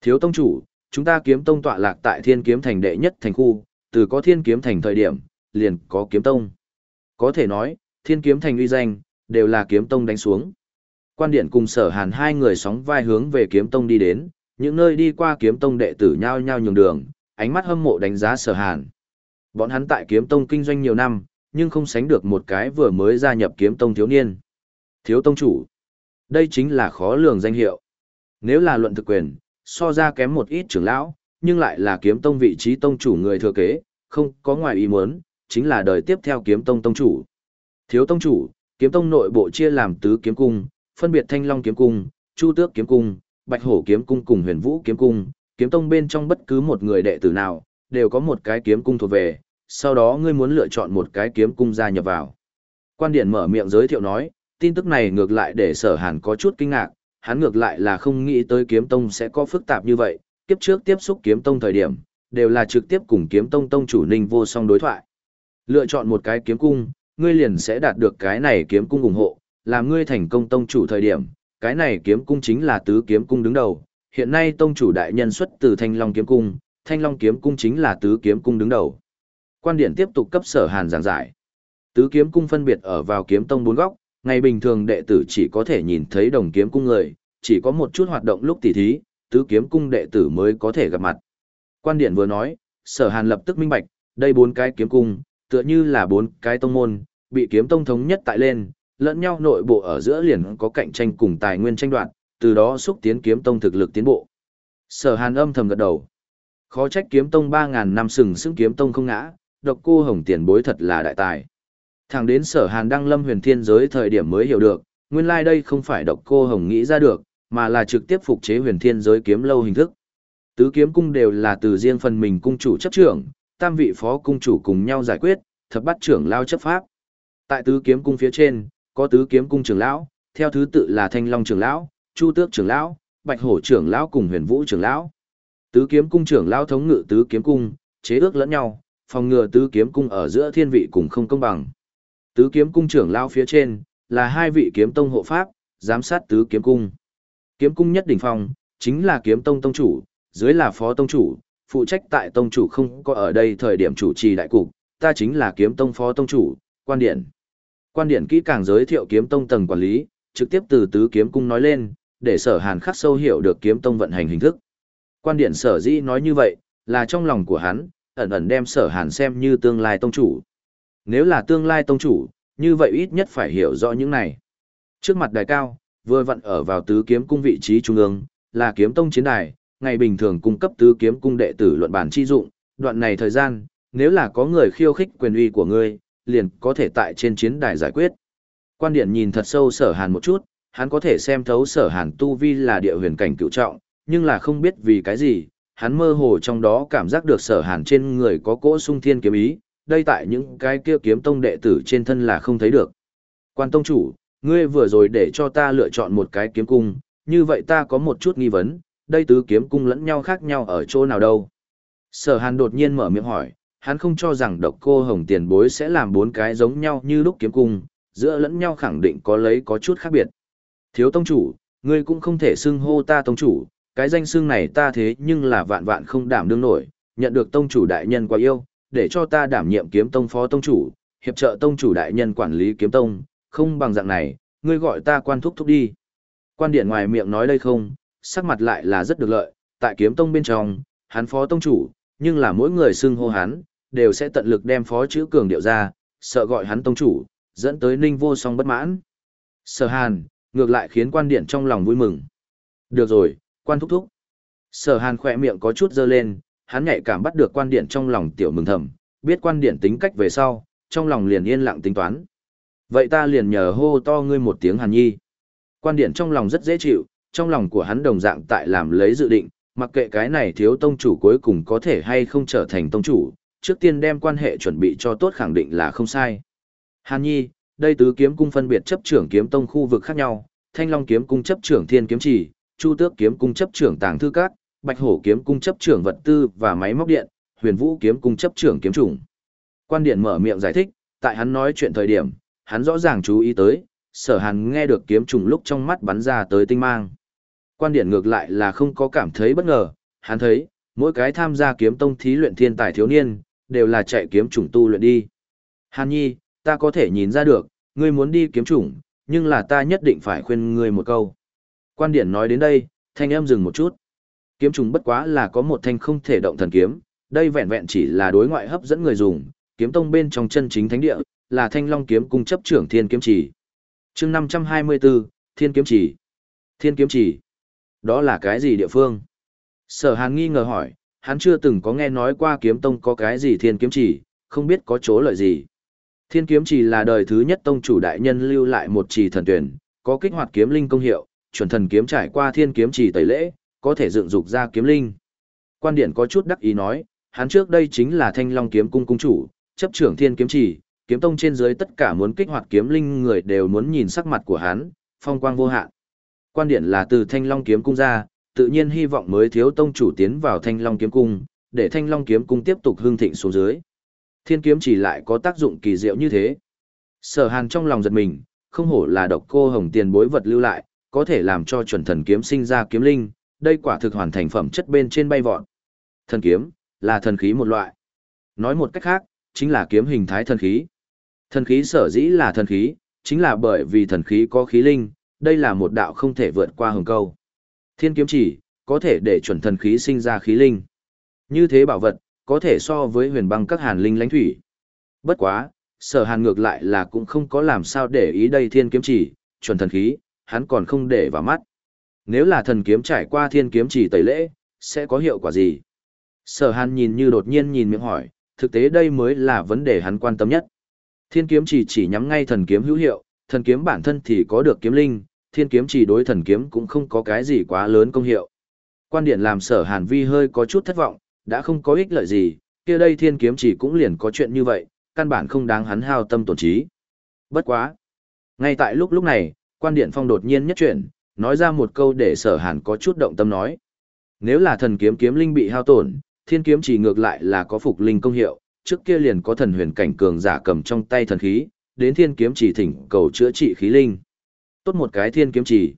Thiếu tông chủ, chúng ta kiếm tông tọa lạc tại thiên kiếm thành đệ nhất thành khu, từ có thiên kiếm thành thời điểm, liền có kiếm tông. Có thể nói, thiên kiếm thành uy danh, đều là kiếm tông đánh xuống. Quan điện cùng sở hàn hai người sóng vai hướng về kiếm tông đi đến, những nơi đi qua kiếm tông đệ tử nhao nhao nhường đường, ánh mắt hâm mộ đánh giá sở hàn. Bọn hắn tại kiếm tông kinh doanh nhiều năm, nhưng không sánh được một cái vừa mới gia nhập kiếm tông thiếu niên. Thiếu tông chủ. Đây chính là khó lường danh hiệu. Nếu là luận thực quyền, so ra kém một ít trưởng lão, nhưng lại là kiếm tông vị trí tông chủ người thừa kế, không có ngoài ý muốn, chính là đời tiếp theo kiếm tông tông chủ. Thiếu tông chủ, kiếm tông nội bộ chia làm tứ kiếm cung, phân biệt thanh long kiếm cung, chu tước kiếm cung, bạch hổ kiếm cung cùng huyền vũ kiếm cung, kiếm tông bên trong bất cứ một người đệ tử nào, đều có một cái kiếm cung thuộc về, sau đó ngươi muốn lựa chọn một cái kiếm cung gia nhập vào. Quan điển mở miệng giới thiệu nói, tin tức này ngược lại để sở hàn có chút kinh ngạc, hắn ngược lại là không nghĩ tới kiếm tông sẽ có phức tạp như vậy, kiếp trước tiếp xúc kiếm tông thời điểm, đều là trực tiếp cùng kiếm tông tông chủ ninh vô song đối thoại. Lựa chọn một cái kiếm cung, ngươi liền sẽ đạt được cái này kiếm cung ủng hộ, làm ngươi thành công tông chủ thời điểm, cái này kiếm cung chính là tứ kiếm cung đứng đầu. Hiện nay tông chủ đại nhân xuất từ Thanh Long kiếm cung, Thanh Long kiếm cung chính là tứ kiếm cung đứng đầu. Quan điện tiếp tục cấp sở hàn giảng giải. Tứ kiếm cung phân biệt ở vào kiếm tông bốn góc, ngày bình thường đệ tử chỉ có thể nhìn thấy đồng kiếm cung người, chỉ có một chút hoạt động lúc tỉ thí, tứ kiếm cung đệ tử mới có thể gặp mặt. Quan điện vừa nói, sở hàn lập tức minh bạch, đây bốn cái kiếm cung, tựa như là bốn cái tông môn, bị kiếm tông thống nhất tại lên, lẫn nhau nội bộ ở giữa liền có cạnh tranh cùng tài nguyên tranh đoạt, từ đó xúc tiến kiếm tông thực lực tiến bộ. Sở Hàn âm thầm gật đầu. Khó trách kiếm tông 3000 năm sừng sững kiếm tông không ngã, độc cô hồng tiền bối thật là đại tài. Thẳng đến Sở Hàn đăng lâm huyền thiên giới thời điểm mới hiểu được, nguyên lai like đây không phải độc cô hồng nghĩ ra được, mà là trực tiếp phục chế huyền thiên giới kiếm lâu hình thức. Tứ kiếm cung đều là từ riêng phần mình cung chủ chấp trưởng, tam vị phó cung chủ cùng nhau giải quyết, thập bắt trưởng lao chấp pháp. Tại tứ kiếm cung phía trên, có tứ kiếm cung trưởng lão, theo thứ tự là Thanh Long trưởng lão, Chu Tước trưởng lão, Bạch Hổ trưởng lão cùng Huyền Vũ trưởng lão. Tứ kiếm cung trưởng lão thống ngự tứ kiếm cung, chế ước lẫn nhau, phòng ngừa tứ kiếm cung ở giữa thiên vị cùng không công bằng. Tứ kiếm cung trưởng lão phía trên là hai vị kiếm tông hộ pháp, giám sát tứ kiếm cung. Kiếm cung nhất đỉnh phong chính là kiếm tông tông chủ, dưới là phó tông chủ, phụ trách tại tông chủ không có ở đây thời điểm chủ trì đại cục, ta chính là kiếm tông phó tông chủ, quan điện. Quan điện kỹ càng giới thiệu kiếm tông tầng quản lý, trực tiếp từ tứ kiếm cung nói lên, để sở hàn khắc sâu hiểu được kiếm tông vận hành hình thức. Quan điện sở dĩ nói như vậy, là trong lòng của hắn, ẩn ẩn đem sở hàn xem như tương lai tông chủ. Nếu là tương lai tông chủ, như vậy ít nhất phải hiểu rõ những này. Trước mặt đài cao, vừa vặn ở vào tứ kiếm cung vị trí trung ương, là kiếm tông chiến đài, ngày bình thường cung cấp tứ kiếm cung đệ tử luận bản chi dụng, đoạn này thời gian, nếu là có người khiêu khích quyền uy của ngươi, liền có thể tại trên chiến đài giải quyết. Quan điện nhìn thật sâu sở hàn một chút, hắn có thể xem thấu sở hàn tu vi là địa huyền cảnh cựu trọng, nhưng là không biết vì cái gì, hắn mơ hồ trong đó cảm giác được sở hàn trên người có cỗ sung thiên kiếm ý, đây tại những cái kia kiếm tông đệ tử trên thân là không thấy được. Quan tông chủ, ngươi vừa rồi để cho ta lựa chọn một cái kiếm cung, như vậy ta có một chút nghi vấn, đây tứ kiếm cung lẫn nhau khác nhau ở chỗ nào đâu? Sở hàn đột nhiên mở miệng hỏi, hắn không cho rằng độc cô hồng tiền bối sẽ làm bốn cái giống nhau như lúc kiếm cung, giữa lẫn nhau khẳng định có lấy có chút khác biệt. Thiếu tông chủ, ngươi cũng không thể xưng hô ta tông chủ, cái danh xưng này ta thế nhưng là vạn vạn không đảm đương nổi, nhận được tông chủ đại nhân quá yêu, để cho ta đảm nhiệm kiếm tông phó tông chủ, hiệp trợ tông chủ đại nhân quản lý kiếm tông, không bằng dạng này, ngươi gọi ta quan thúc thúc đi. Quan điện ngoài miệng nói đây không, sắc mặt lại là rất được lợi, tại kiếm tông bên trong, hắn phó tông chủ, nhưng là mỗi người xưng hô hắn, đều sẽ tận lực đem phó chữ cường điệu ra, sợ gọi hắn tông chủ, dẫn tới ninh vô song bất mãn. Sở hàn, ngược lại khiến quan điện trong lòng vui mừng. Được rồi, quan thúc thúc. Sở hàn khỏe miệng có chút dơ lên, hắn nhạy cảm bắt được quan điện trong lòng tiểu mừng thầm, biết quan điện tính cách về sau, trong lòng liền yên lặng tính toán. Vậy ta liền nhờ hô to ngươi một tiếng hàn nhi. Quan điện trong lòng rất dễ chịu, trong lòng của hắn đồng dạng tại làm lấy dự định, mặc kệ cái này thiếu tông chủ cuối cùng có thể hay không trở thành tông chủ, trước tiên đem quan hệ chuẩn bị cho tốt khẳng định là không sai. Hàn Nhi, đây tứ kiếm cung phân biệt chấp trưởng kiếm tông khu vực khác nhau, Thanh Long kiếm cung chấp trưởng Thiên kiếm chỉ, Chu Tước kiếm cung chấp trưởng Tàng thư các, Bạch Hổ kiếm cung chấp trưởng vật tư và máy móc điện, Huyền Vũ kiếm cung chấp trưởng kiếm chủng. Quan điện mở miệng giải thích, tại hắn nói chuyện thời điểm, hắn rõ ràng chú ý tới, Sở Hàn nghe được kiếm trùng lúc trong mắt bắn ra tới tinh mang. Quan điển ngược lại là không có cảm thấy bất ngờ, hắn thấy, mỗi cái tham gia kiếm tông thí luyện thiên tài thiếu niên, đều là chạy kiếm trùng tu luyện đi. Hàn Nhi, ta có thể nhìn ra được, ngươi muốn đi kiếm trùng, nhưng là ta nhất định phải khuyên ngươi một câu. Quan điển nói đến đây, thanh em dừng một chút. Kiếm trùng bất quá là có một thanh không thể động thần kiếm, đây vẹn vẹn chỉ là đối ngoại hấp dẫn người dùng, kiếm tông bên trong chân chính thánh địa, là thanh long kiếm cung chấp trưởng thiên kiếm chỉ. chương 524, thiên kiếm chỉ. Thiên kiếm chỉ. Đó là cái gì địa phương? Sở hàn nghi ngờ hỏi, hắn chưa từng có nghe nói qua kiếm tông có cái gì thiên kiếm chỉ, không biết có chỗ lợi gì. Thiên kiếm chỉ là đời thứ nhất tông chủ đại nhân lưu lại một chỉ thần tuyển, có kích hoạt kiếm linh công hiệu, chuẩn thần kiếm trải qua thiên kiếm chỉ tẩy lễ, có thể dựng dục ra kiếm linh. Quan điện có chút đắc ý nói, hắn trước đây chính là thanh long kiếm cung cung chủ, chấp trưởng thiên kiếm chỉ, kiếm tông trên dưới tất cả muốn kích hoạt kiếm linh người đều muốn nhìn sắc mặt của hắn, phong quang vô hạn. Quan điện là từ thanh long kiếm cung ra, tự nhiên hy vọng mới thiếu tông chủ tiến vào thanh long kiếm cung, để thanh long kiếm cung tiếp tục hương thịnh xuống dưới. Thiên kiếm chỉ lại có tác dụng kỳ diệu như thế. Sở hàn trong lòng giật mình, không hổ là độc cô hồng tiền bối vật lưu lại, có thể làm cho chuẩn thần kiếm sinh ra kiếm linh, đây quả thực hoàn thành phẩm chất bên trên bay vọt. Thần kiếm, là thần khí một loại. Nói một cách khác, chính là kiếm hình thái thần khí. Thần khí sở dĩ là thần khí, chính là bởi vì thần khí có khí linh, đây là một đạo không thể vượt qua hồng câu. Thiên kiếm chỉ, có thể để chuẩn thần khí sinh ra khí linh. Như thế bảo vật, có thể so với huyền băng các hàn linh lãnh thủy. Bất quá, sở hàn ngược lại là cũng không có làm sao để ý đây thiên kiếm chỉ, chuẩn thần khí, hắn còn không để vào mắt. Nếu là thần kiếm trải qua thiên kiếm chỉ tẩy lễ, sẽ có hiệu quả gì? Sở hàn nhìn như đột nhiên nhìn miệng hỏi, thực tế đây mới là vấn đề hắn quan tâm nhất. Thiên kiếm chỉ chỉ nhắm ngay thần kiếm hữu hiệu, thần kiếm bản thân thì có được kiếm linh, thiên kiếm chỉ đối thần kiếm cũng không có cái gì quá lớn công hiệu. Quan điện làm sở hàn vi hơi có chút thất vọng, đã không có ích lợi gì, kia đây thiên kiếm chỉ cũng liền có chuyện như vậy, căn bản không đáng hắn hao tâm tổn trí. Bất quá. Ngay tại lúc lúc này, quan điện phong đột nhiên nhất chuyển, nói ra một câu để sở hàn có chút động tâm nói. Nếu là thần kiếm kiếm linh bị hao tổn, thiên kiếm chỉ ngược lại là có phục linh công hiệu, trước kia liền có thần huyền cảnh cường giả cầm trong tay thần khí, đến thiên kiếm chỉ thỉnh cầu chữa trị khí linh. Tốt một cái thiên kiếm chỉ.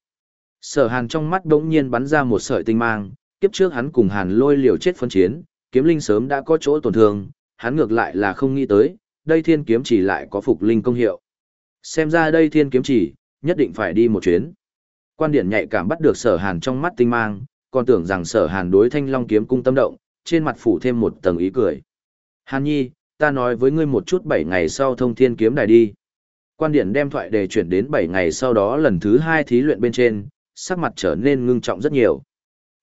Sở hàn trong mắt đống nhiên bắn ra một sợi tinh mang, kiếp trước hắn cùng hàn lôi liều chết phân chiến, kiếm linh sớm đã có chỗ tổn thương, hắn ngược lại là không nghĩ tới, đây thiên kiếm chỉ lại có phục linh công hiệu. Xem ra đây thiên kiếm chỉ, nhất định phải đi một chuyến. Quan điển nhạy cảm bắt được sở hàn trong mắt tinh mang, còn tưởng rằng sở hàn đối thanh long kiếm cung tâm động, trên mặt phủ thêm một tầng ý cười. Hàn nhi, ta nói với ngươi một chút bảy ngày sau thông thiên kiếm đài đi. Quan điển đem thoại đề chuyển đến bảy ngày sau đó lần thứ hai thí luyện bên trên, sắc mặt trở nên ngưng trọng rất nhiều.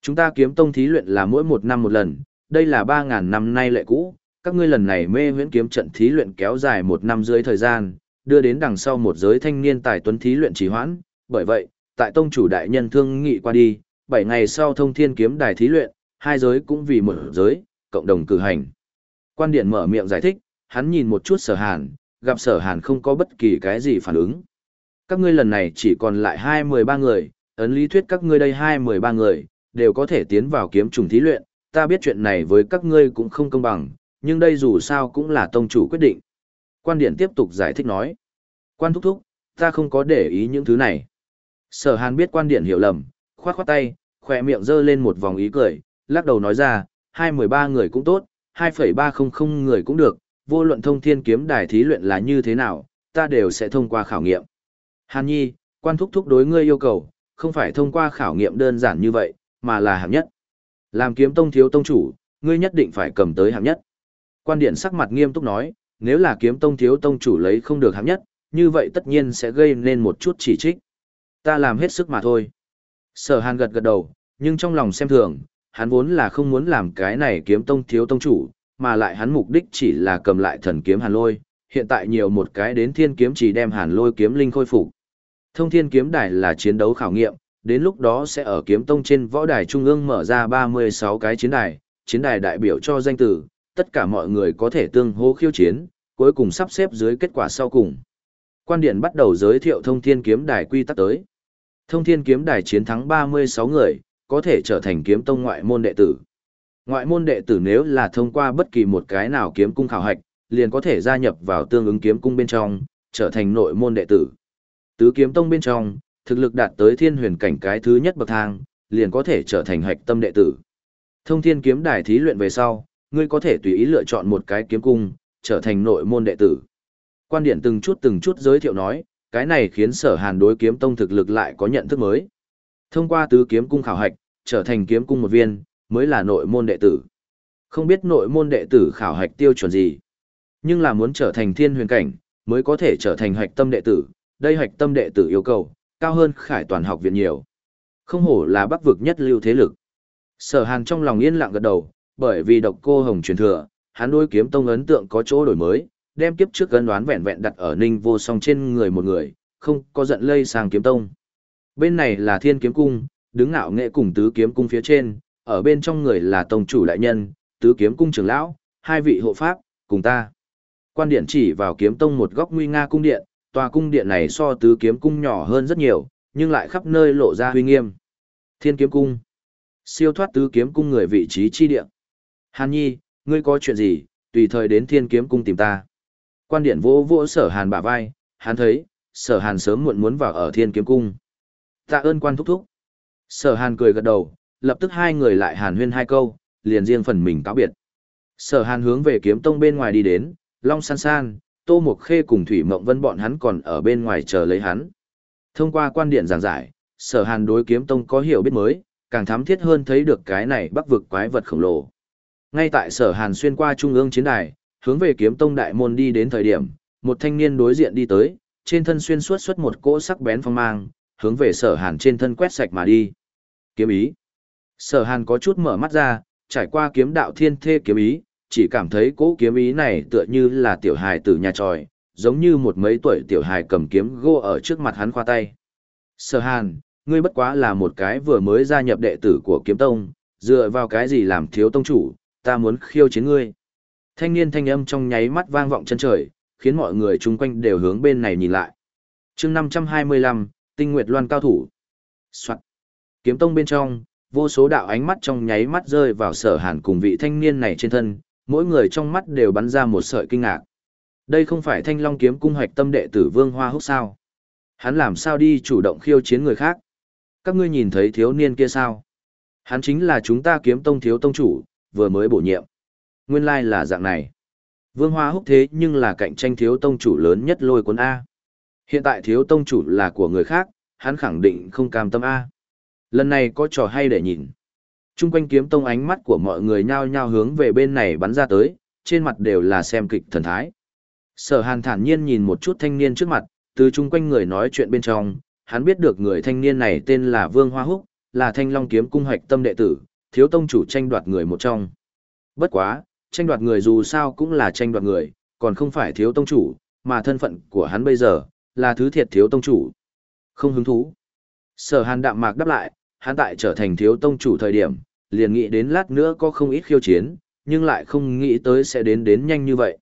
Chúng ta kiếm tông thí luyện là mỗi một năm một lần, đây là 3.000 năm nay lệ cũ, các ngươi lần này mê huyễn kiếm trận thí luyện kéo dài một năm dưới thời gian, đưa đến đằng sau một giới thanh niên tài tuấn thí luyện trì hoãn, bởi vậy, tại tông chủ đại nhân thương nghị qua đi, 7 ngày sau thông thiên kiếm đài thí luyện, hai giới cũng vì một giới, cộng đồng cử hành. Quan điện mở miệng giải thích, hắn nhìn một chút sở hàn, gặp sở hàn không có bất kỳ cái gì phản ứng. Các ngươi lần này chỉ còn lại 2-13 người, ấn lý thuyết các ngươi đây 2-13 người, đều có thể tiến vào kiếm trùng thí luyện, ta biết chuyện này với các ngươi cũng không công bằng, nhưng đây dù sao cũng là tông chủ quyết định. Quan điện tiếp tục giải thích nói. Quan thúc thúc, ta không có để ý những thứ này. Sở hàn biết quan điện hiểu lầm, khoát khoát tay, khỏe miệng giơ lên một vòng ý cười, lắc đầu nói ra, hai mười ba người cũng tốt, hai phẩy ba không không người cũng được, vô luận thông thiên kiếm đài thí luyện là như thế nào, ta đều sẽ thông qua khảo nghiệm. Hàn nhi, quan thúc thúc đối ngươi yêu cầu, không phải thông qua khảo nghiệm đơn giản như vậy, mà là hạng nhất. Làm kiếm tông thiếu tông chủ, ngươi nhất định phải cầm tới hạng nhất. Quan điện sắc mặt nghiêm túc nói, nếu là kiếm tông thiếu tông chủ lấy không được hạng nhất, như vậy tất nhiên sẽ gây nên một chút chỉ trích. Ta làm hết sức mà thôi. Sở hàn gật gật đầu, nhưng trong lòng xem thường, hắn vốn là không muốn làm cái này kiếm tông thiếu tông chủ, mà lại hắn mục đích chỉ là cầm lại thần kiếm hàn lôi, hiện tại nhiều một cái đến thiên kiếm chỉ đem hàn lôi kiếm linh khôi phục. Thông thiên kiếm đài là chiến đấu khảo nghiệm, đến lúc đó sẽ ở kiếm tông trên võ đài trung ương mở ra 36 cái chiến đài, chiến đài đại biểu cho danh tử, tất cả mọi người có thể tương hô khiêu chiến, cuối cùng sắp xếp dưới kết quả sau cùng. Quan điện bắt đầu giới thiệu thông thiên kiếm đài quy tắc tới. Thông thiên kiếm đài chiến thắng 36 người, có thể trở thành kiếm tông ngoại môn đệ tử. Ngoại môn đệ tử nếu là thông qua bất kỳ một cái nào kiếm cung khảo hạch, liền có thể gia nhập vào tương ứng kiếm cung bên trong, trở thành nội môn đệ tử. Tứ kiếm tông bên trong, thực lực đạt tới thiên huyền cảnh cái thứ nhất bậc thang, liền có thể trở thành hạch tâm đệ tử. Thông thiên kiếm đài thí luyện về sau, ngươi có thể tùy ý lựa chọn một cái kiếm cung, trở thành nội môn đệ tử. Quan điện từng chút từng chút giới thiệu nói, cái này khiến sở hàn đối kiếm tông thực lực lại có nhận thức mới. Thông qua tứ kiếm cung khảo hạch, trở thành kiếm cung một viên, mới là nội môn đệ tử. Không biết nội môn đệ tử khảo hạch tiêu chuẩn gì, nhưng là muốn trở thành thiên huyền cảnh, mới có thể trở thành hạch tâm đệ tử, đây hạch tâm đệ tử yêu cầu, cao hơn khải toàn học viện nhiều. Không hổ là bắc vực nhất lưu thế lực. Sở hàn trong lòng yên lặng gật đầu, bởi vì độc cô hồng truyền thừa, hắn đối kiếm tông ấn tượng có chỗ đổi mới, đem kiếp trước cân đoán vẹn vẹn đặt ở ninh vô song trên người một người, không có giận lây sang kiếm tông. Bên này là thiên kiếm cung, đứng ngạo nghệ cùng tứ kiếm cung phía trên, ở bên trong người là tông chủ đại nhân, tứ kiếm cung trưởng lão, hai vị hộ pháp, cùng ta. Quan điện chỉ vào kiếm tông một góc nguy nga cung điện, tòa cung điện này so tứ kiếm cung nhỏ hơn rất nhiều, nhưng lại khắp nơi lộ ra huy nghiêm. Thiên kiếm cung. Siêu thoát tứ kiếm cung người vị trí chi điện. Hàn Nhi, ngươi có chuyện gì, tùy thời đến thiên kiếm cung tìm ta. Quan điện vỗ vỗ sở hàn bả vai, hắn thấy, sở hàn sớm muộn muốn vào ở thiên kiếm cung. Tạ ơn quan thúc thúc. Sở hàn cười gật đầu, lập tức hai người lại hàn huyên hai câu, liền riêng phần mình cáo biệt. Sở hàn hướng về kiếm tông bên ngoài đi đến, Long San San, Tô Mục Khê cùng Thủy Mộng Vân bọn hắn còn ở bên ngoài chờ lấy hắn. Thông qua quan điện giảng giải, sở hàn đối kiếm tông có hiểu biết mới, càng thám thiết hơn thấy được cái này bắc vực quái vật khổng lồ. Ngay tại sở hàn xuyên qua trung ương chiến đài, hướng về kiếm tông đại môn đi đến thời điểm, một thanh niên đối diện đi tới, trên thân xuyên suốt xuất một cỗ sắc bén phong mang, hướng về sở hàn trên thân quét sạch mà đi. Kiếm ý. Sở hàn có chút mở mắt ra, trải qua kiếm đạo thiên thê kiếm ý, chỉ cảm thấy cỗ kiếm ý này tựa như là tiểu hài từ nhà tròi, giống như một mấy tuổi tiểu hài cầm kiếm gô ở trước mặt hắn khoa tay. Sở hàn, ngươi bất quá là một cái vừa mới gia nhập đệ tử của kiếm tông, dựa vào cái gì làm thiếu tông chủ, ta muốn khiêu chiến ngươi. Thanh niên thanh âm trong nháy mắt vang vọng chân trời, khiến mọi người chung quanh đều hướng bên này nhìn lại. chương 525, tinh nguyệt loan cao thủ. Soạn. Kiếm tông bên trong, vô số đạo ánh mắt trong nháy mắt rơi vào sở hàn cùng vị thanh niên này trên thân, mỗi người trong mắt đều bắn ra một sợi kinh ngạc. Đây không phải thanh long kiếm cung hoạch tâm đệ tử vương hoa húc sao? Hắn làm sao đi chủ động khiêu chiến người khác? Các ngươi nhìn thấy thiếu niên kia sao? Hắn chính là chúng ta kiếm tông thiếu tông chủ, vừa mới bổ nhiệm. Nguyên lai là dạng này. Vương Hoa húc thế nhưng là cạnh tranh thiếu tông chủ lớn nhất lôi cuốn A. Hiện tại thiếu tông chủ là của người khác, hắn khẳng định không cam tâm A. Lần này có trò hay để nhìn. Trung quanh kiếm tông ánh mắt của mọi người nhao nhao hướng về bên này bắn ra tới, trên mặt đều là xem kịch thần thái. Sở hàn thản nhiên nhìn một chút thanh niên trước mặt, từ chung quanh người nói chuyện bên trong, hắn biết được người thanh niên này tên là Vương Hoa Húc, là thanh long kiếm cung hoạch tâm đệ tử, thiếu tông chủ tranh đoạt người một trong. Bất quá, tranh đoạt người dù sao cũng là tranh đoạt người, còn không phải thiếu tông chủ, mà thân phận của hắn bây giờ, là thứ thiệt thiếu tông chủ. Không hứng thú. Sở hàn đạm mạc đáp lại, hắn tại trở thành thiếu tông chủ thời điểm, liền nghĩ đến lát nữa có không ít khiêu chiến, nhưng lại không nghĩ tới sẽ đến đến nhanh như vậy.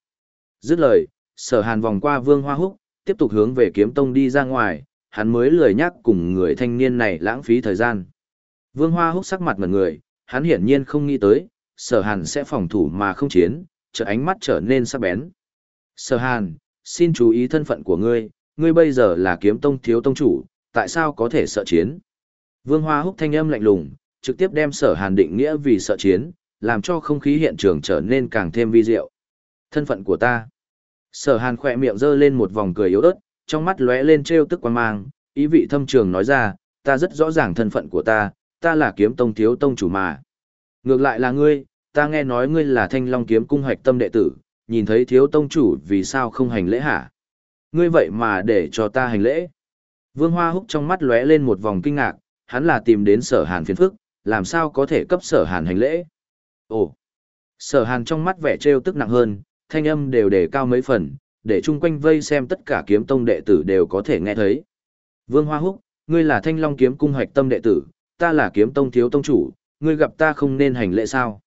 Dứt lời, sở hàn vòng qua vương hoa húc, tiếp tục hướng về kiếm tông đi ra ngoài, hắn mới lười nhắc cùng người thanh niên này lãng phí thời gian. Vương hoa húc sắc mặt ngần người, hắn hiển nhiên không nghĩ tới, sở hàn sẽ phòng thủ mà không chiến, trở ánh mắt trở nên sắc bén. Sở hàn, xin chú ý thân phận của ngươi, ngươi bây giờ là kiếm tông thiếu tông chủ, tại sao có thể sợ chiến? Vương Hoa húc thanh âm lạnh lùng, trực tiếp đem sở hàn định nghĩa vì sợ chiến, làm cho không khí hiện trường trở nên càng thêm vi diệu. Thân phận của ta. Sở hàn khỏe miệng giơ lên một vòng cười yếu ớt, trong mắt lóe lên trêu tức quan mang, ý vị thâm trường nói ra, ta rất rõ ràng thân phận của ta, ta là kiếm tông thiếu tông chủ mà. Ngược lại là ngươi, ta nghe nói ngươi là thanh long kiếm cung hoạch tâm đệ tử, nhìn thấy thiếu tông chủ vì sao không hành lễ hả? Ngươi vậy mà để cho ta hành lễ. Vương Hoa Húc trong mắt lóe lên một vòng kinh ngạc, hắn là tìm đến sở hàn phiền phức, làm sao có thể cấp sở hàn hành lễ. Ồ, sở hàn trong mắt vẻ trêu tức nặng hơn, thanh âm đều đề cao mấy phần, để chung quanh vây xem tất cả kiếm tông đệ tử đều có thể nghe thấy. Vương Hoa Húc, ngươi là thanh long kiếm cung hoạch tâm đệ tử, ta là kiếm tông thiếu tông chủ, ngươi gặp ta không nên hành lễ sao?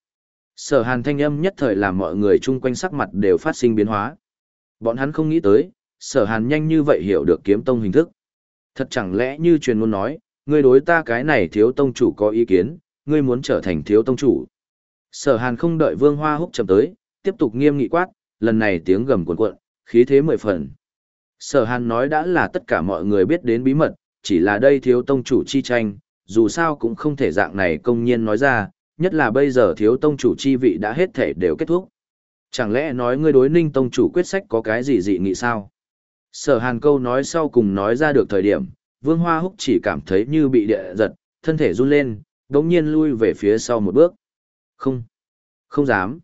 Sở hàn thanh âm nhất thời làm mọi người chung quanh sắc mặt đều phát sinh biến hóa. Bọn hắn không nghĩ tới, sở hàn nhanh như vậy hiểu được kiếm tông hình thức. Thật chẳng lẽ như truyền ngôn nói, ngươi đối ta cái này thiếu tông chủ có ý kiến, ngươi muốn trở thành thiếu tông chủ. Sở hàn không đợi vương hoa húc chậm tới, tiếp tục nghiêm nghị quát, lần này tiếng gầm cuộn cuộn, khí thế mười phần. Sở hàn nói đã là tất cả mọi người biết đến bí mật, chỉ là đây thiếu tông chủ chi tranh, dù sao cũng không thể dạng này công nhiên nói ra, nhất là bây giờ thiếu tông chủ chi vị đã hết thể đều kết thúc. Chẳng lẽ nói ngươi đối ninh tông chủ quyết sách có cái gì dị nghị sao? Sở hàn câu nói sau cùng nói ra được thời điểm, vương hoa húc chỉ cảm thấy như bị địa giật, thân thể run lên, đống nhiên lui về phía sau một bước. Không, không dám.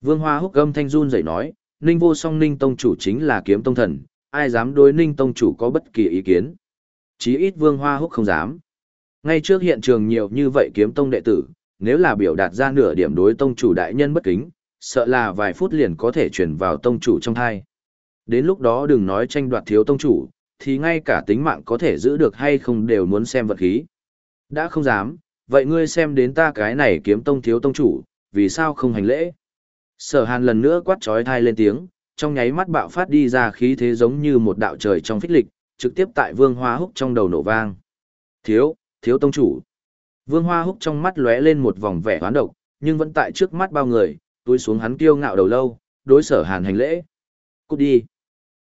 Vương hoa húc âm thanh run rẩy nói, ninh vô song ninh tông chủ chính là kiếm tông thần, ai dám đối ninh tông chủ có bất kỳ ý kiến. Chí ít vương hoa húc không dám. Ngay trước hiện trường nhiều như vậy kiếm tông đệ tử, nếu là biểu đạt ra nửa điểm đối tông chủ đại nhân bất kính, sợ là vài phút liền có thể chuyển vào tông chủ trong thai. Đến lúc đó đừng nói tranh đoạt thiếu tông chủ, thì ngay cả tính mạng có thể giữ được hay không đều muốn xem vật khí. Đã không dám, vậy ngươi xem đến ta cái này kiếm tông thiếu tông chủ, vì sao không hành lễ? Sở hàn lần nữa quát trói thai lên tiếng, trong nháy mắt bạo phát đi ra khí thế giống như một đạo trời trong phích lịch, trực tiếp tại vương hoa húc trong đầu nổ vang. Thiếu, thiếu tông chủ. Vương hoa húc trong mắt lóe lên một vòng vẻ hoán độc, nhưng vẫn tại trước mắt bao người, túi xuống hắn kiêu ngạo đầu lâu, đối sở hàn hành lễ. Cút đi.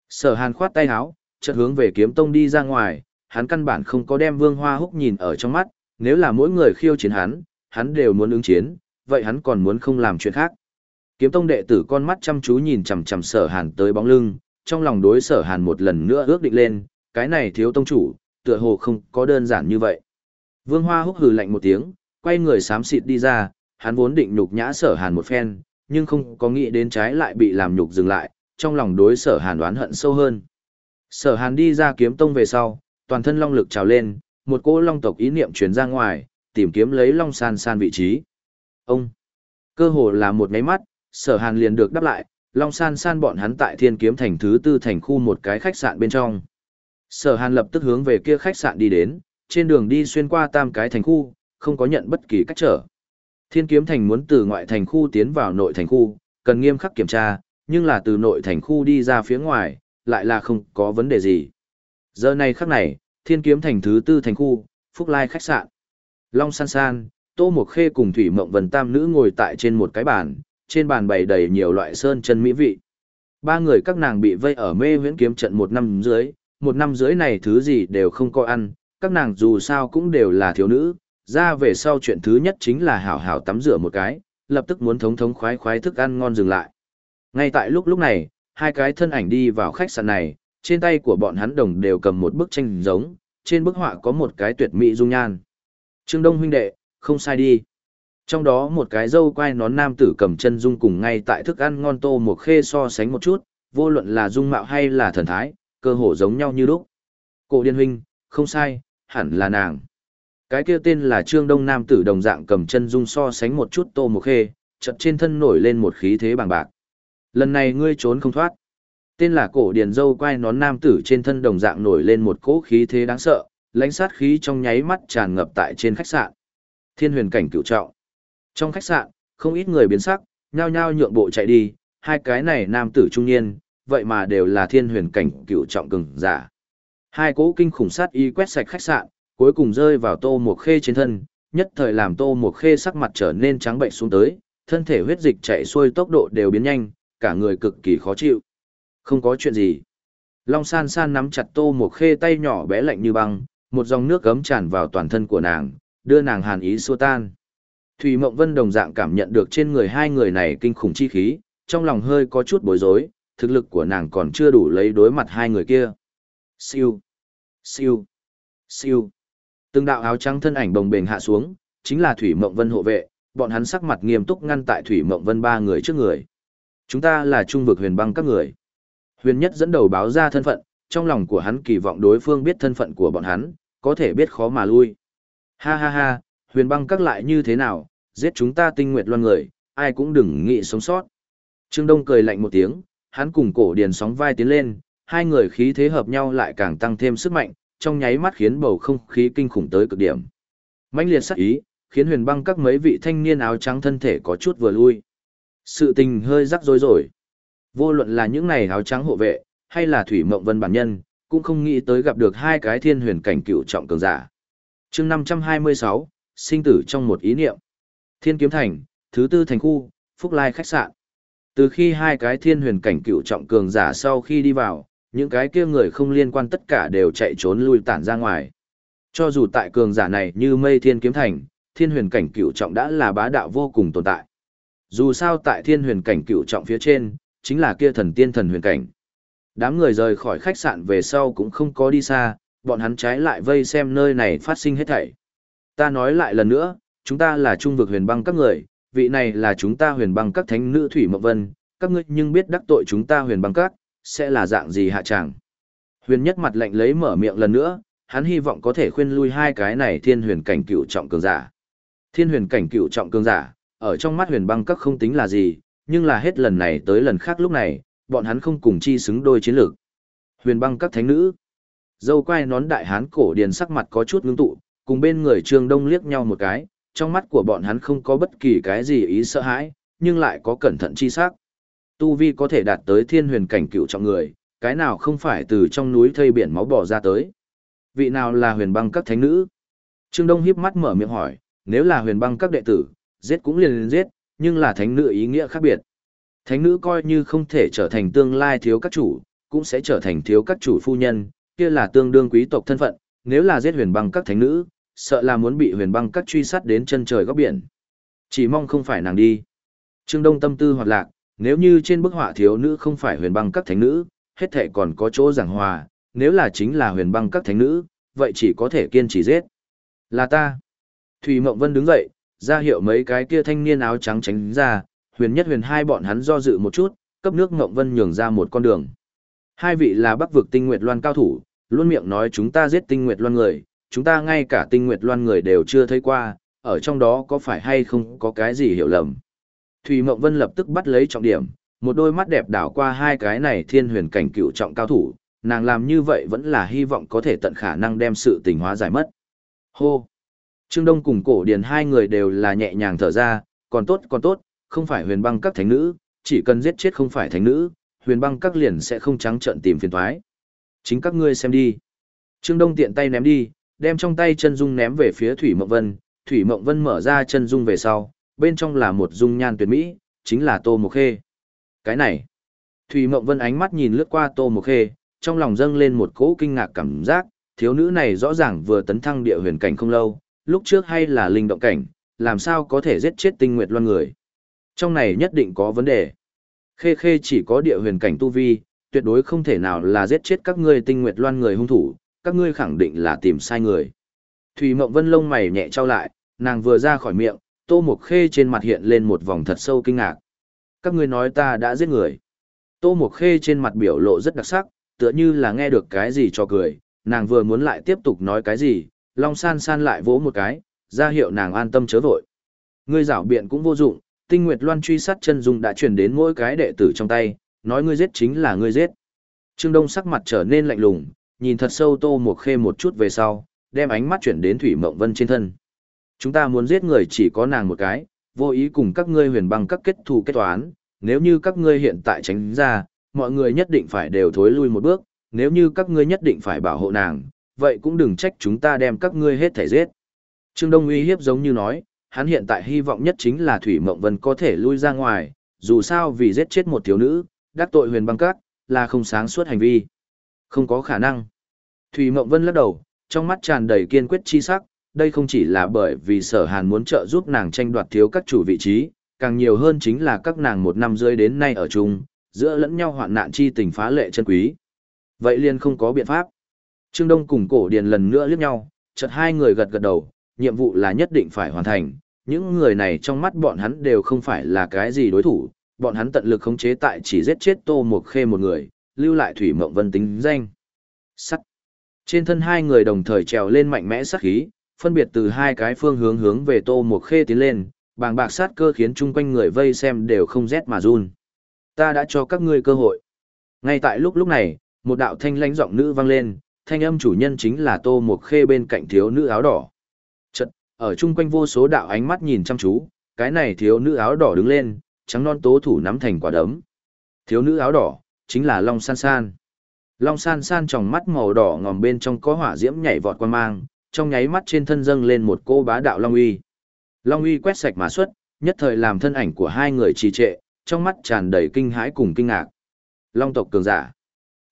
Sở hàn khoát tay áo, chợt hướng về kiếm tông đi ra ngoài, hắn căn bản không có đem vương hoa húc nhìn ở trong mắt, nếu là mỗi người khiêu chiến hắn, hắn đều muốn ứng chiến, vậy hắn còn muốn không làm chuyện khác. Kiếm tông đệ tử con mắt chăm chú nhìn chằm chằm sở hàn tới bóng lưng, trong lòng đối sở hàn một lần nữa ước định lên, cái này thiếu tông chủ, tựa hồ không có đơn giản như vậy. Vương Hoa húc hừ lạnh một tiếng, quay người xám xịt đi ra, hắn vốn định nhục nhã sở hàn một phen, nhưng không có nghĩ đến trái lại bị làm nhục dừng lại, trong lòng đối sở hàn đoán hận sâu hơn. Sở hàn đi ra kiếm tông về sau, toàn thân long lực trào lên, một cỗ long tộc ý niệm truyền ra ngoài, tìm kiếm lấy long san san vị trí. Ông! Cơ hồ là một máy mắt, sở hàn liền được đáp lại, long san san bọn hắn tại thiên kiếm thành thứ tư thành khu một cái khách sạn bên trong. Sở hàn lập tức hướng về kia khách sạn đi đến, trên đường đi xuyên qua tam cái thành khu, không có nhận bất kỳ cách trở. Thiên kiếm thành muốn từ ngoại thành khu tiến vào nội thành khu, cần nghiêm khắc kiểm tra, nhưng là từ nội thành khu đi ra phía ngoài, lại là không có vấn đề gì. Giờ này khắc này, thiên kiếm thành thứ tư thành khu, Phúc Lai khách sạn. Long San San, Tô Mộc Khê cùng Thủy Mộng Vân Tam nữ ngồi tại trên một cái bàn, trên bàn bày đầy nhiều loại sơn chân mỹ vị. Ba người các nàng bị vây ở mê huyễn kiếm trận một năm dưới, một năm dưới này thứ gì đều không có ăn, các nàng dù sao cũng đều là thiếu nữ, ra về sau chuyện thứ nhất chính là hảo hảo tắm rửa một cái, lập tức muốn thống thống khoái khoái thức ăn ngon dừng lại. Ngay tại lúc lúc này, hai cái thân ảnh đi vào khách sạn này, trên tay của bọn hắn đồng đều cầm một bức tranh giống, trên bức họa có một cái tuyệt mỹ dung nhan. Trương Đông huynh đệ, không sai đi. Trong đó một cái dâu quai nón nam tử cầm chân dung cùng ngay tại thức ăn ngon tô một khê so sánh một chút, vô luận là dung mạo hay là thần thái, cơ hồ giống nhau như lúc. Cổ điên huynh, không sai, hẳn là nàng. Cái kia tên là Trương Đông Nam tử đồng dạng cầm chân dung so sánh một chút tô một khê, chợt trên thân nổi lên một khí thế bằng bạc. Lần này ngươi trốn không thoát. Tên là cổ điền dâu quai nón nam tử trên thân đồng dạng nổi lên một cỗ khí thế đáng sợ, lãnh sát khí trong nháy mắt tràn ngập tại trên khách sạn. Thiên huyền cảnh cựu trọng. Trong khách sạn, không ít người biến sắc, nhao nhao nhượng bộ chạy đi, hai cái này nam tử trung niên, vậy mà đều là thiên huyền cảnh cựu trọng cường giả. Hai cỗ kinh khủng sát y quét sạch khách sạn, cuối cùng rơi vào tô một khê trên thân, nhất thời làm tô một khê sắc mặt trở nên trắng bệnh xuống tới, thân thể huyết dịch chạy xuôi tốc độ đều biến nhanh, cả người cực kỳ khó chịu. Không có chuyện gì. Long san san nắm chặt tô một khê tay nhỏ bé lạnh như băng, một dòng nước gấm tràn vào toàn thân của nàng, đưa nàng hàn ý xua tan. Thủy Mộng Vân đồng dạng cảm nhận được trên người hai người này kinh khủng chi khí, trong lòng hơi có chút bối rối, thực lực của nàng còn chưa đủ lấy đối mặt hai người kia. Siêu, siêu, siêu. Từng đạo áo trắng thân ảnh bồng bềnh hạ xuống, chính là Thủy Mộng Vân hộ vệ, bọn hắn sắc mặt nghiêm túc ngăn tại Thủy Mộng Vân ba người trước người. Chúng ta là trung vực huyền băng các người. Huyền nhất dẫn đầu báo ra thân phận, trong lòng của hắn kỳ vọng đối phương biết thân phận của bọn hắn, có thể biết khó mà lui. Ha ha ha, huyền băng các lại như thế nào, giết chúng ta tinh nguyệt loan người, ai cũng đừng nghĩ sống sót. Trương Đông cười lạnh một tiếng, hắn cùng cổ điền sóng vai tiến lên, hai người khí thế hợp nhau lại càng tăng thêm sức mạnh, trong nháy mắt khiến bầu không khí kinh khủng tới cực điểm. Mãnh liệt sắc ý, khiến huyền băng các mấy vị thanh niên áo trắng thân thể có chút vừa lui. Sự tình hơi rắc rối rồi. Vô luận là những này áo trắng hộ vệ, hay là Thủy Mộng Vân bản nhân, cũng không nghĩ tới gặp được hai cái thiên huyền cảnh cựu trọng cường giả. chương 526, sinh tử trong một ý niệm. Thiên Kiếm Thành, thứ tư thành khu, Phúc Lai khách sạn. Từ khi hai cái thiên huyền cảnh cựu trọng cường giả sau khi đi vào, những cái kia người không liên quan tất cả đều chạy trốn lui tản ra ngoài. Cho dù tại cường giả này như mây thiên kiếm thành, thiên huyền cảnh cựu trọng đã là bá đạo vô cùng tồn tại. Dù sao tại thiên huyền cảnh cựu trọng phía trên, chính là kia thần tiên thần huyền cảnh. Đám người rời khỏi khách sạn về sau cũng không có đi xa, bọn hắn trái lại vây xem nơi này phát sinh hết thảy. Ta nói lại lần nữa, chúng ta là trung vực huyền băng các người, vị này là chúng ta huyền băng các thánh nữ Thủy Mộng Vân, các ngươi nhưng biết đắc tội chúng ta huyền băng các, sẽ là dạng gì hạ chẳng. Huyền nhất mặt lạnh lấy mở miệng lần nữa, hắn hy vọng có thể khuyên lui hai cái này thiên huyền cảnh cựu trọng cường giả. Thiên huyền cảnh cựu trọng cường giả, ở trong mắt huyền băng các không tính là gì, nhưng là hết lần này tới lần khác lúc này, bọn hắn không cùng chi xứng đôi chiến lược. Huyền băng các thánh nữ, dâu quai nón đại hán cổ điền sắc mặt có chút ngưng tụ, cùng bên người trương đông liếc nhau một cái, trong mắt của bọn hắn không có bất kỳ cái gì ý sợ hãi, nhưng lại có cẩn thận chi sắc. Tu vi có thể đạt tới thiên huyền cảnh cựu trọng người, cái nào không phải từ trong núi thây biển máu bò ra tới. Vị nào là huyền băng các thánh nữ? Trương Đông hiếp mắt mở miệng hỏi, nếu là huyền băng các đệ tử, giết cũng liền liền giết, nhưng là thánh nữ ý nghĩa khác biệt. Thánh nữ coi như không thể trở thành tương lai thiếu các chủ, cũng sẽ trở thành thiếu các chủ phu nhân, kia là tương đương quý tộc thân phận, nếu là giết huyền băng các thánh nữ, sợ là muốn bị huyền băng các truy sát đến chân trời góc biển. Chỉ mong không phải nàng đi. Trương Đông tâm tư hoạt lạc, nếu như trên bức họa thiếu nữ không phải huyền băng các thánh nữ, hết thể còn có chỗ giảng hòa, nếu là chính là huyền băng các thánh nữ, vậy chỉ có thể kiên trì giết. Là ta. Thủy Mộng Vân đứng dậy, ra hiệu mấy cái kia thanh niên áo trắng tránh ra, huyền nhất huyền hai bọn hắn do dự một chút, cấp nước Ngộng Vân nhường ra một con đường. Hai vị là bắc vực tinh nguyệt loan cao thủ, luôn miệng nói chúng ta giết tinh nguyệt loan người, chúng ta ngay cả tinh nguyệt loan người đều chưa thấy qua, ở trong đó có phải hay không có cái gì hiểu lầm. Thủy Mộng Vân lập tức bắt lấy trọng điểm, một đôi mắt đẹp đảo qua hai cái này thiên huyền cảnh cựu trọng cao thủ, nàng làm như vậy vẫn là hy vọng có thể tận khả năng đem sự tình hóa giải mất. Hô! Trương Đông cùng cổ điền hai người đều là nhẹ nhàng thở ra, còn tốt còn tốt, không phải huyền băng các thánh nữ, chỉ cần giết chết không phải thánh nữ, huyền băng các liền sẽ không trắng trợn tìm phiền thoái. Chính các ngươi xem đi. Trương Đông tiện tay ném đi, đem trong tay chân dung ném về phía Thủy Mộng Vân, Thủy Mộng Vân mở ra chân dung về sau, bên trong là một dung nhan tuyệt mỹ, chính là Tô Mộc Khê. Cái này, Thủy Mộng Vân ánh mắt nhìn lướt qua Tô Mộc Khê, trong lòng dâng lên một cỗ kinh ngạc cảm giác, thiếu nữ này rõ ràng vừa tấn thăng địa huyền cảnh không lâu, lúc trước hay là linh động cảnh, làm sao có thể giết chết tinh nguyệt loan người. Trong này nhất định có vấn đề. Khê Khê chỉ có địa huyền cảnh tu vi, tuyệt đối không thể nào là giết chết các ngươi tinh nguyệt loan người hung thủ, các ngươi khẳng định là tìm sai người. Thủy Mộng Vân lông mày nhẹ trao lại, nàng vừa ra khỏi miệng, Tô Mộc Khê trên mặt hiện lên một vòng thật sâu kinh ngạc. Các ngươi nói ta đã giết người. Tô Mộc Khê trên mặt biểu lộ rất đặc sắc, tựa như là nghe được cái gì cho cười, nàng vừa muốn lại tiếp tục nói cái gì, Long San San lại vỗ một cái, ra hiệu nàng an tâm chớ vội. Ngươi giảo biện cũng vô dụng, Tinh Nguyệt Loan truy sát chân dung đã truyền đến mỗi cái đệ tử trong tay, nói ngươi giết chính là ngươi giết. Trương Đông sắc mặt trở nên lạnh lùng, nhìn thật sâu Tô Mộc Khê một chút về sau, đem ánh mắt chuyển đến Thủy Mộng Vân trên thân. Chúng ta muốn giết người chỉ có nàng một cái, vô ý cùng các ngươi huyền băng các kết thù kết toán, nếu như các ngươi hiện tại tránh ra, mọi người nhất định phải đều thối lui một bước, nếu như các ngươi nhất định phải bảo hộ nàng, vậy cũng đừng trách chúng ta đem các ngươi hết thể giết. Trương Đông uy hiếp giống như nói, hắn hiện tại hy vọng nhất chính là Thủy Mộng Vân có thể lui ra ngoài, dù sao vì giết chết một thiếu nữ, đắc tội huyền băng các, là không sáng suốt hành vi. Không có khả năng. Thủy Mộng Vân lắc đầu, trong mắt tràn đầy kiên quyết chi sắc, đây không chỉ là bởi vì sở hàn muốn trợ giúp nàng tranh đoạt thiếu các chủ vị trí, càng nhiều hơn chính là các nàng một năm rưỡi đến nay ở chung, giữa lẫn nhau hoạn nạn chi tình phá lệ chân quý. Vậy liền không có biện pháp. Trương Đông cùng cổ điền lần nữa liếc nhau, chợt hai người gật gật đầu, nhiệm vụ là nhất định phải hoàn thành, những người này trong mắt bọn hắn đều không phải là cái gì đối thủ, bọn hắn tận lực khống chế tại chỉ giết chết Tô Mộc Khê một người, lưu lại Thủy Mộng Vân tính danh. Sắt. Trên thân hai người đồng thời trèo lên mạnh mẽ sát khí, phân biệt từ hai cái phương hướng hướng về Tô Mộc Khê tiến lên, bàng bạc sát cơ khiến chung quanh người vây xem đều không rét mà run. Ta đã cho các ngươi cơ hội. Ngay tại lúc lúc này, một đạo thanh lãnh giọng nữ vang lên, thanh âm chủ nhân chính là Tô Mộc Khê bên cạnh thiếu nữ áo đỏ. Chật, Ở chung quanh vô số đạo ánh mắt nhìn chăm chú, cái này thiếu nữ áo đỏ đứng lên, trắng non tố thủ nắm thành quả đấm. Thiếu nữ áo đỏ, chính là Long San San. Long San San trong mắt màu đỏ ngòm bên trong có hỏa diễm nhảy vọt quan mang, trong nháy mắt trên thân dâng lên một cô bá đạo Long Uy. Long Uy quét sạch mà xuất, nhất thời làm thân ảnh của hai người trì trệ, trong mắt tràn đầy kinh hãi cùng kinh ngạc. Long tộc cường giả.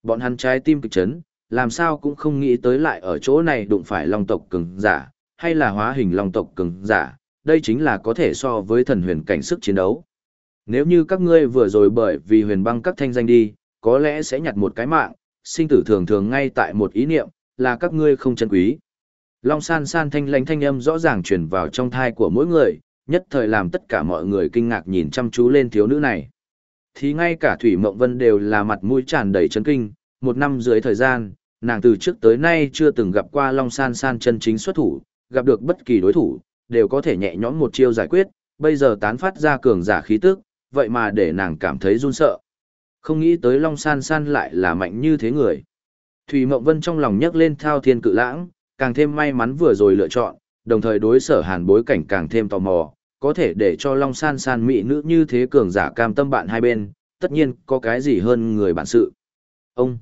Bọn hắn trái tim kịch chấn, làm sao cũng không nghĩ tới lại ở chỗ này đụng phải long tộc cường giả, hay là hóa hình long tộc cường giả, đây chính là có thể so với thần huyền cảnh sức chiến đấu. Nếu như các ngươi vừa rồi bởi vì huyền băng các thanh danh đi, có lẽ sẽ nhặt một cái mạng, sinh tử thường thường ngay tại một ý niệm, là các ngươi không chân quý. Long san san thanh lãnh thanh âm rõ ràng truyền vào trong thai của mỗi người, nhất thời làm tất cả mọi người kinh ngạc nhìn chăm chú lên thiếu nữ này. Thì ngay cả Thủy Mộng Vân đều là mặt mũi tràn đầy chấn kinh, một năm dưới thời gian, nàng từ trước tới nay chưa từng gặp qua Long San San chân chính xuất thủ, gặp được bất kỳ đối thủ, đều có thể nhẹ nhõm một chiêu giải quyết, bây giờ tán phát ra cường giả khí tức, vậy mà để nàng cảm thấy run sợ. Không nghĩ tới Long San San lại là mạnh như thế người. Thủy Mộng Vân trong lòng nhấc lên thao thiên cự lãng, càng thêm may mắn vừa rồi lựa chọn, đồng thời đối sở hàn bối cảnh càng thêm tò mò, có thể để cho Long San San mỹ nữ như thế cường giả cam tâm bạn hai bên, tất nhiên có cái gì hơn người bản sự. Ông!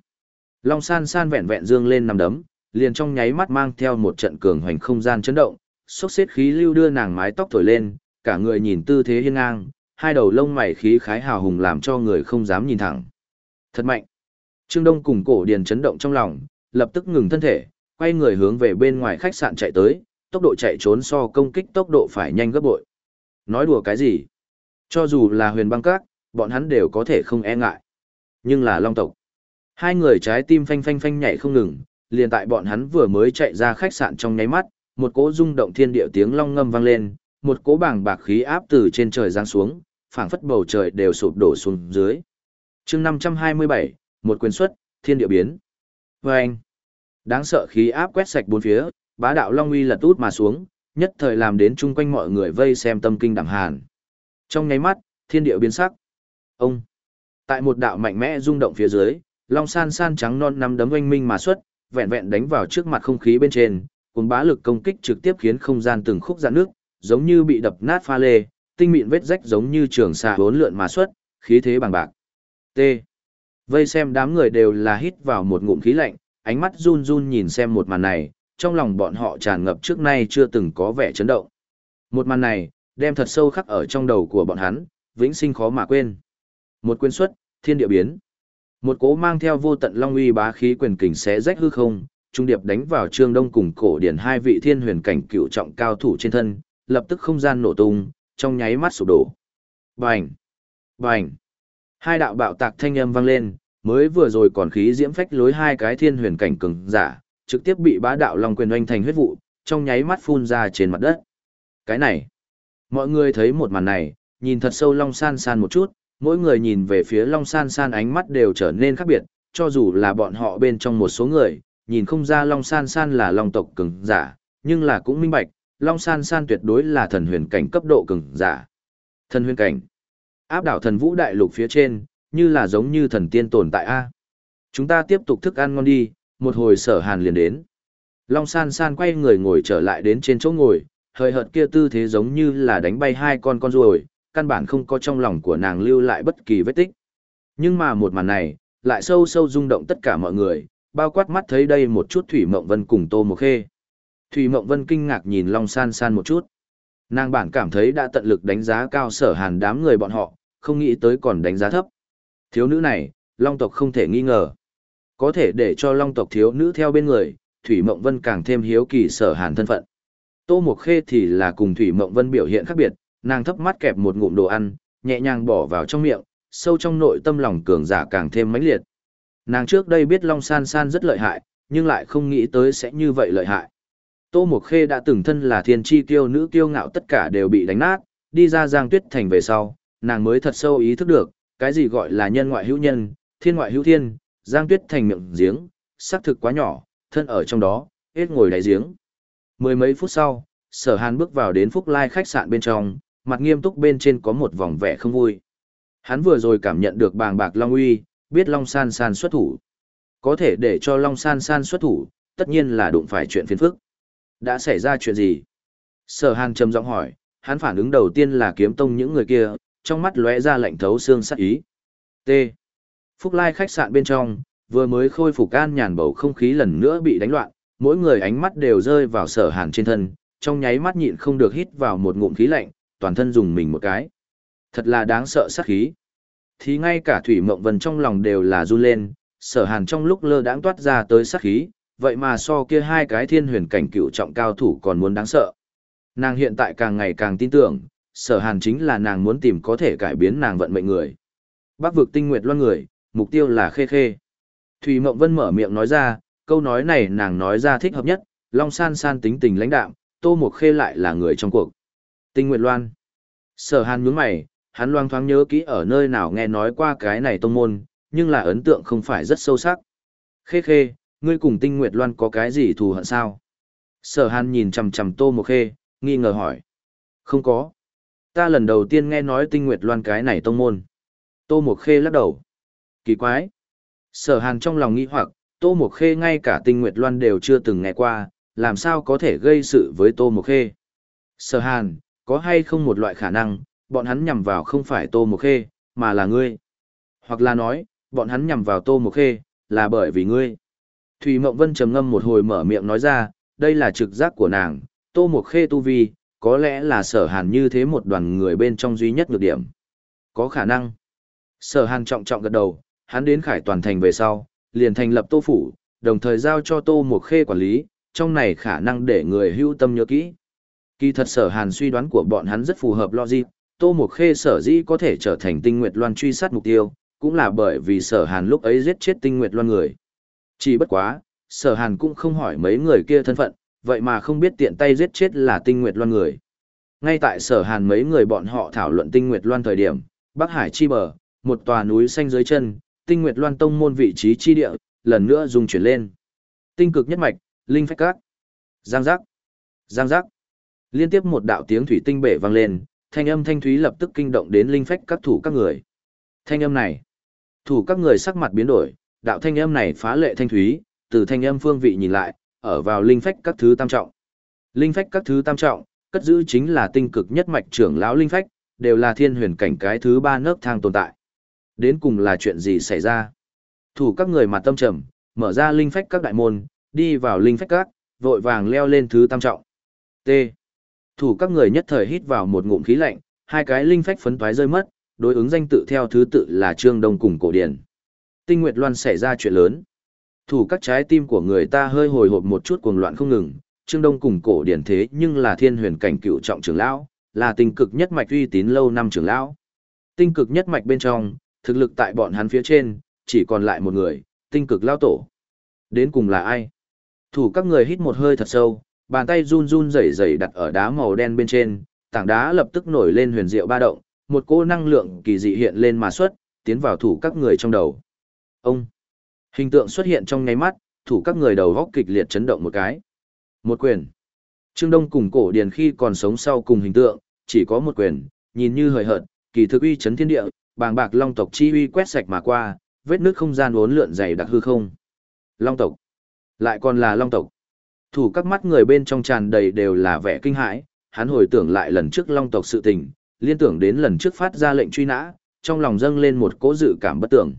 Long San San vẹn vẹn dương lên nằm đấm, liền trong nháy mắt mang theo một trận cường hoành không gian chấn động, sốc xếp khí lưu đưa nàng mái tóc thổi lên, cả người nhìn tư thế hiên ngang, hai đầu lông mày khí khái hào hùng làm cho người không dám nhìn thẳng. Thật mạnh! Trương Đông cùng cổ điền chấn động trong lòng, lập tức ngừng thân thể, quay người hướng về bên ngoài khách sạn chạy tới, tốc độ chạy trốn so công kích tốc độ phải nhanh gấp bội. Nói đùa cái gì? Cho dù là huyền băng các, bọn hắn đều có thể không e ngại. Nhưng là long tộc. Hai người trái tim phanh phanh phanh nhảy không ngừng, liền tại bọn hắn vừa mới chạy ra khách sạn trong nháy mắt, một cỗ rung động thiên địa tiếng long ngâm vang lên, một cỗ bảng bạc khí áp từ trên trời giáng xuống, phảng phất bầu trời đều sụp đổ xuống dưới. Chương 527, một quyền xuất, thiên địa biến. Oeng. Đáng sợ khí áp quét sạch bốn phía, bá đạo long uy lật út mà xuống, nhất thời làm đến chung quanh mọi người vây xem tâm kinh đẳng hàn. Trong nháy mắt, thiên địa biến sắc. Ông! Tại một đạo mạnh mẽ rung động phía dưới, long san san trắng non nắm đấm oanh minh mà xuất, vẹn vẹn đánh vào trước mặt không khí bên trên, cuốn bá lực công kích trực tiếp khiến không gian từng khúc dạn nước, giống như bị đập nát pha lê, tinh mịn vết rách giống như trường xà hốn lượn mà xuất, khí thế bằng bạc. T. Vây xem đám người đều là hít vào một ngụm khí lạnh, ánh mắt run run nhìn xem một màn này, trong lòng bọn họ tràn ngập trước nay chưa từng có vẻ chấn động. Một màn này, đem thật sâu khắc ở trong đầu của bọn hắn, vĩnh sinh khó mà quên. Một quyến xuất, thiên địa biến. Một cố mang theo vô tận long uy bá khí quyền kình xé rách hư không, trung điệp đánh vào Trương Đông cùng cổ điển hai vị thiên huyền cảnh cựu trọng cao thủ trên thân, lập tức không gian nổ tung, trong nháy mắt sụp đổ. Bành! Bành! Hai đạo bạo tạc thanh âm vang lên, mới vừa rồi còn khí diễm phách lối hai cái thiên huyền cảnh cường giả, trực tiếp bị bá đạo long quyền oanh thành huyết vụ, trong nháy mắt phun ra trên mặt đất. Cái này, mọi người thấy một màn này, nhìn thật sâu long san san một chút, mỗi người nhìn về phía long san san ánh mắt đều trở nên khác biệt, cho dù là bọn họ bên trong một số người, nhìn không ra long san san là long tộc cường giả, nhưng là cũng minh bạch, long san san tuyệt đối là thần huyền cảnh cấp độ cường giả. Thần huyền cảnh, áp đảo thần vũ đại lục phía trên, như là giống như thần tiên tồn tại a. Chúng ta tiếp tục thức ăn ngon đi, một hồi sở hàn liền đến. Long san san quay người ngồi trở lại đến trên chỗ ngồi, hơi hợt kia tư thế giống như là đánh bay hai con con ruồi, căn bản không có trong lòng của nàng lưu lại bất kỳ vết tích. Nhưng mà một màn này, lại sâu sâu rung động tất cả mọi người, bao quát mắt thấy đây một chút Thủy Mộng Vân cùng Tô Mộc Khê. Thủy Mộng Vân kinh ngạc nhìn Long San San một chút. Nàng bản cảm thấy đã tận lực đánh giá cao sở hàn đám người bọn họ, không nghĩ tới còn đánh giá thấp. Thiếu nữ này, Long tộc không thể nghi ngờ. Có thể để cho long tộc thiếu nữ theo bên người, Thủy Mộng Vân càng thêm hiếu kỳ sở hàn thân phận. Tô Mộc Khê thì là cùng Thủy Mộng Vân biểu hiện khác biệt, nàng thấp mắt kẹp một ngụm đồ ăn, nhẹ nhàng bỏ vào trong miệng, sâu trong nội tâm lòng cường giả càng thêm mãnh liệt. Nàng trước đây biết Long San San rất lợi hại, nhưng lại không nghĩ tới sẽ như vậy lợi hại. Tô Mộc Khê đã từng thân là thiên chi tiêu nữ kiêu ngạo tất cả đều bị đánh nát, đi ra Giang Tuyết Thành về sau, nàng mới thật sâu ý thức được, cái gì gọi là nhân ngoại hữu nhân, thiên ngoại hữu thiên, Giang Tuyết thành miệng giếng, xác thực quá nhỏ, thân ở trong đó, hết ngồi đáy giếng. Mười mấy phút sau, sở hàn bước vào đến Phúc Lai khách sạn bên trong, mặt nghiêm túc bên trên có một vòng vẻ không vui. Hắn vừa rồi cảm nhận được bàng bạc Long Uy, biết Long San San xuất thủ. Có thể để cho Long San San xuất thủ, tất nhiên là đụng phải chuyện phiền phức. Đã xảy ra chuyện gì? Sở hàn trầm giọng hỏi, hắn phản ứng đầu tiên là kiếm tông những người kia, trong mắt lóe ra lạnh thấu xương sắc ý. T. Phúc Lai khách sạn bên trong, vừa mới khôi phục an nhàn bầu không khí lần nữa bị đánh loạn, mỗi người ánh mắt đều rơi vào sở hàn trên thân, trong nháy mắt nhịn không được hít vào một ngụm khí lạnh, toàn thân dùng mình một cái. Thật là đáng sợ sát khí. Thì ngay cả Thủy Mộng Vân trong lòng đều là run lên, sở hàn trong lúc lơ đãng toát ra tới sát khí, vậy mà so kia hai cái thiên huyền cảnh cựu trọng cao thủ còn muốn đáng sợ. Nàng hiện tại càng ngày càng tin tưởng, sở hàn chính là nàng muốn tìm có thể cải biến nàng vận mệnh người. Bắc vực tinh nguyệt loan người, mục tiêu là khê khê. Thủy Mộng Vân mở miệng nói ra, câu nói này nàng nói ra thích hợp nhất, Long San San tính tình lãnh đạm, Tô Mộc Khê lại là người trong cuộc. Tinh Nguyệt Loan. Sở Hàn nhướng mày, hắn loang thoáng nhớ kỹ ở nơi nào nghe nói qua cái này tông môn, nhưng là ấn tượng không phải rất sâu sắc. Khê Khê, ngươi cùng Tinh Nguyệt Loan có cái gì thù hận sao? Sở Hàn nhìn chằm chằm Tô Mộc Khê, nghi ngờ hỏi. Không có. Ta lần đầu tiên nghe nói Tinh Nguyệt Loan cái này tông môn. Tô Mộc Khê lắc đầu. Kỳ quái. Sở Hàn trong lòng nghi hoặc, Tô Mộc Khê ngay cả Tinh Nguyệt Loan đều chưa từng nghe qua, làm sao có thể gây sự với Tô Mộc Khê. Sở Hàn, có hay không một loại khả năng, bọn hắn nhằm vào không phải Tô Mộc Khê, mà là ngươi. Hoặc là nói, bọn hắn nhằm vào Tô Mộc Khê, là bởi vì ngươi. Thủy Mộng Vân trầm ngâm một hồi mở miệng nói ra, đây là trực giác của nàng, Tô Mộc Khê tu vi, có lẽ là sở hàn như thế một đoàn người bên trong duy nhất nhược điểm. Có khả năng. Sở hàn trọng trọng gật đầu, hắn đến khải toàn thành về sau, liền thành lập tô phủ, đồng thời giao cho tô một khê quản lý, trong này khả năng để người hưu tâm nhớ kỹ. Kỳ thật sở hàn suy đoán của bọn hắn rất phù hợp logic, tô một khê sở dĩ có thể trở thành tinh nguyệt loan truy sát mục tiêu, cũng là bởi vì sở hàn lúc ấy giết chết tinh nguyệt loan người. Chỉ bất quá, sở hàn cũng không hỏi mấy người kia thân phận, vậy mà không biết tiện tay giết chết là tinh nguyệt loan người. Ngay tại sở hàn mấy người bọn họ thảo luận tinh nguyệt loan thời điểm, Bắc Hải chi bờ, một tòa núi xanh dưới chân, tinh nguyệt loan tông môn vị trí chi địa, lần nữa dùng chuyển lên. Tinh cực nhất mạch, linh phách cát. Giang giác. Giang giác. Liên tiếp một đạo tiếng thủy tinh bể vang lên, thanh âm thanh thúy lập tức kinh động đến linh phách các thủ các người. Thanh âm này, thủ các người sắc mặt biến đổi, đạo thanh âm này phá lệ thanh thúy, từ thanh âm phương vị nhìn lại, ở vào linh phách các thứ tam trọng. Linh phách các thứ tam trọng, cất giữ chính là tinh cực nhất mạch trưởng lão linh phách, đều là thiên huyền cảnh cái thứ ba nấc thang tồn tại. Đến cùng là chuyện gì xảy ra? Thủ các người mặt tâm trầm, mở ra linh phách các đại môn, đi vào linh phách các, vội vàng leo lên thứ tam trọng. T. Thủ các người nhất thời hít vào một ngụm khí lạnh, hai cái linh phách phấn toái rơi mất, đối ứng danh tự theo thứ tự là Trương Đông cùng Cổ Điển. Tinh Nguyệt Loan xảy ra chuyện lớn. Thủ các trái tim của người ta hơi hồi hộp một chút cuồng loạn không ngừng, Trương Đông cùng Cổ Điển thế nhưng là thiên huyền cảnh cựu trọng trưởng lão, là tinh cực nhất mạch uy tín lâu năm trưởng lão. Tinh cực nhất mạch bên trong, thực lực tại bọn hắn phía trên, chỉ còn lại một người, tinh cực lao tổ. Đến cùng là ai? Thủ các người hít một hơi thật sâu, bàn tay run run rẩy rẩy đặt ở đá màu đen bên trên, tảng đá lập tức nổi lên huyền diệu ba động, một cỗ năng lượng kỳ dị hiện lên mà xuất, tiến vào thủ các người trong đầu. Ông! Hình tượng xuất hiện trong ngay mắt, thủ các người đầu góc kịch liệt chấn động một cái. Một quyền. Trương Đông cùng cổ điền khi còn sống sau cùng hình tượng, chỉ có một quyền, nhìn như hời hợt, kỳ thực uy chấn thiên địa, bàng bạc long tộc chi uy quét sạch mà qua, vết nước không gian uốn lượn dày đặc hư không. Long tộc. Lại còn là long tộc. Thủ các mắt người bên trong tràn đầy đều là vẻ kinh hãi, hắn hồi tưởng lại lần trước long tộc sự tình, liên tưởng đến lần trước phát ra lệnh truy nã, trong lòng dâng lên một cỗ dự cảm bất tưởng.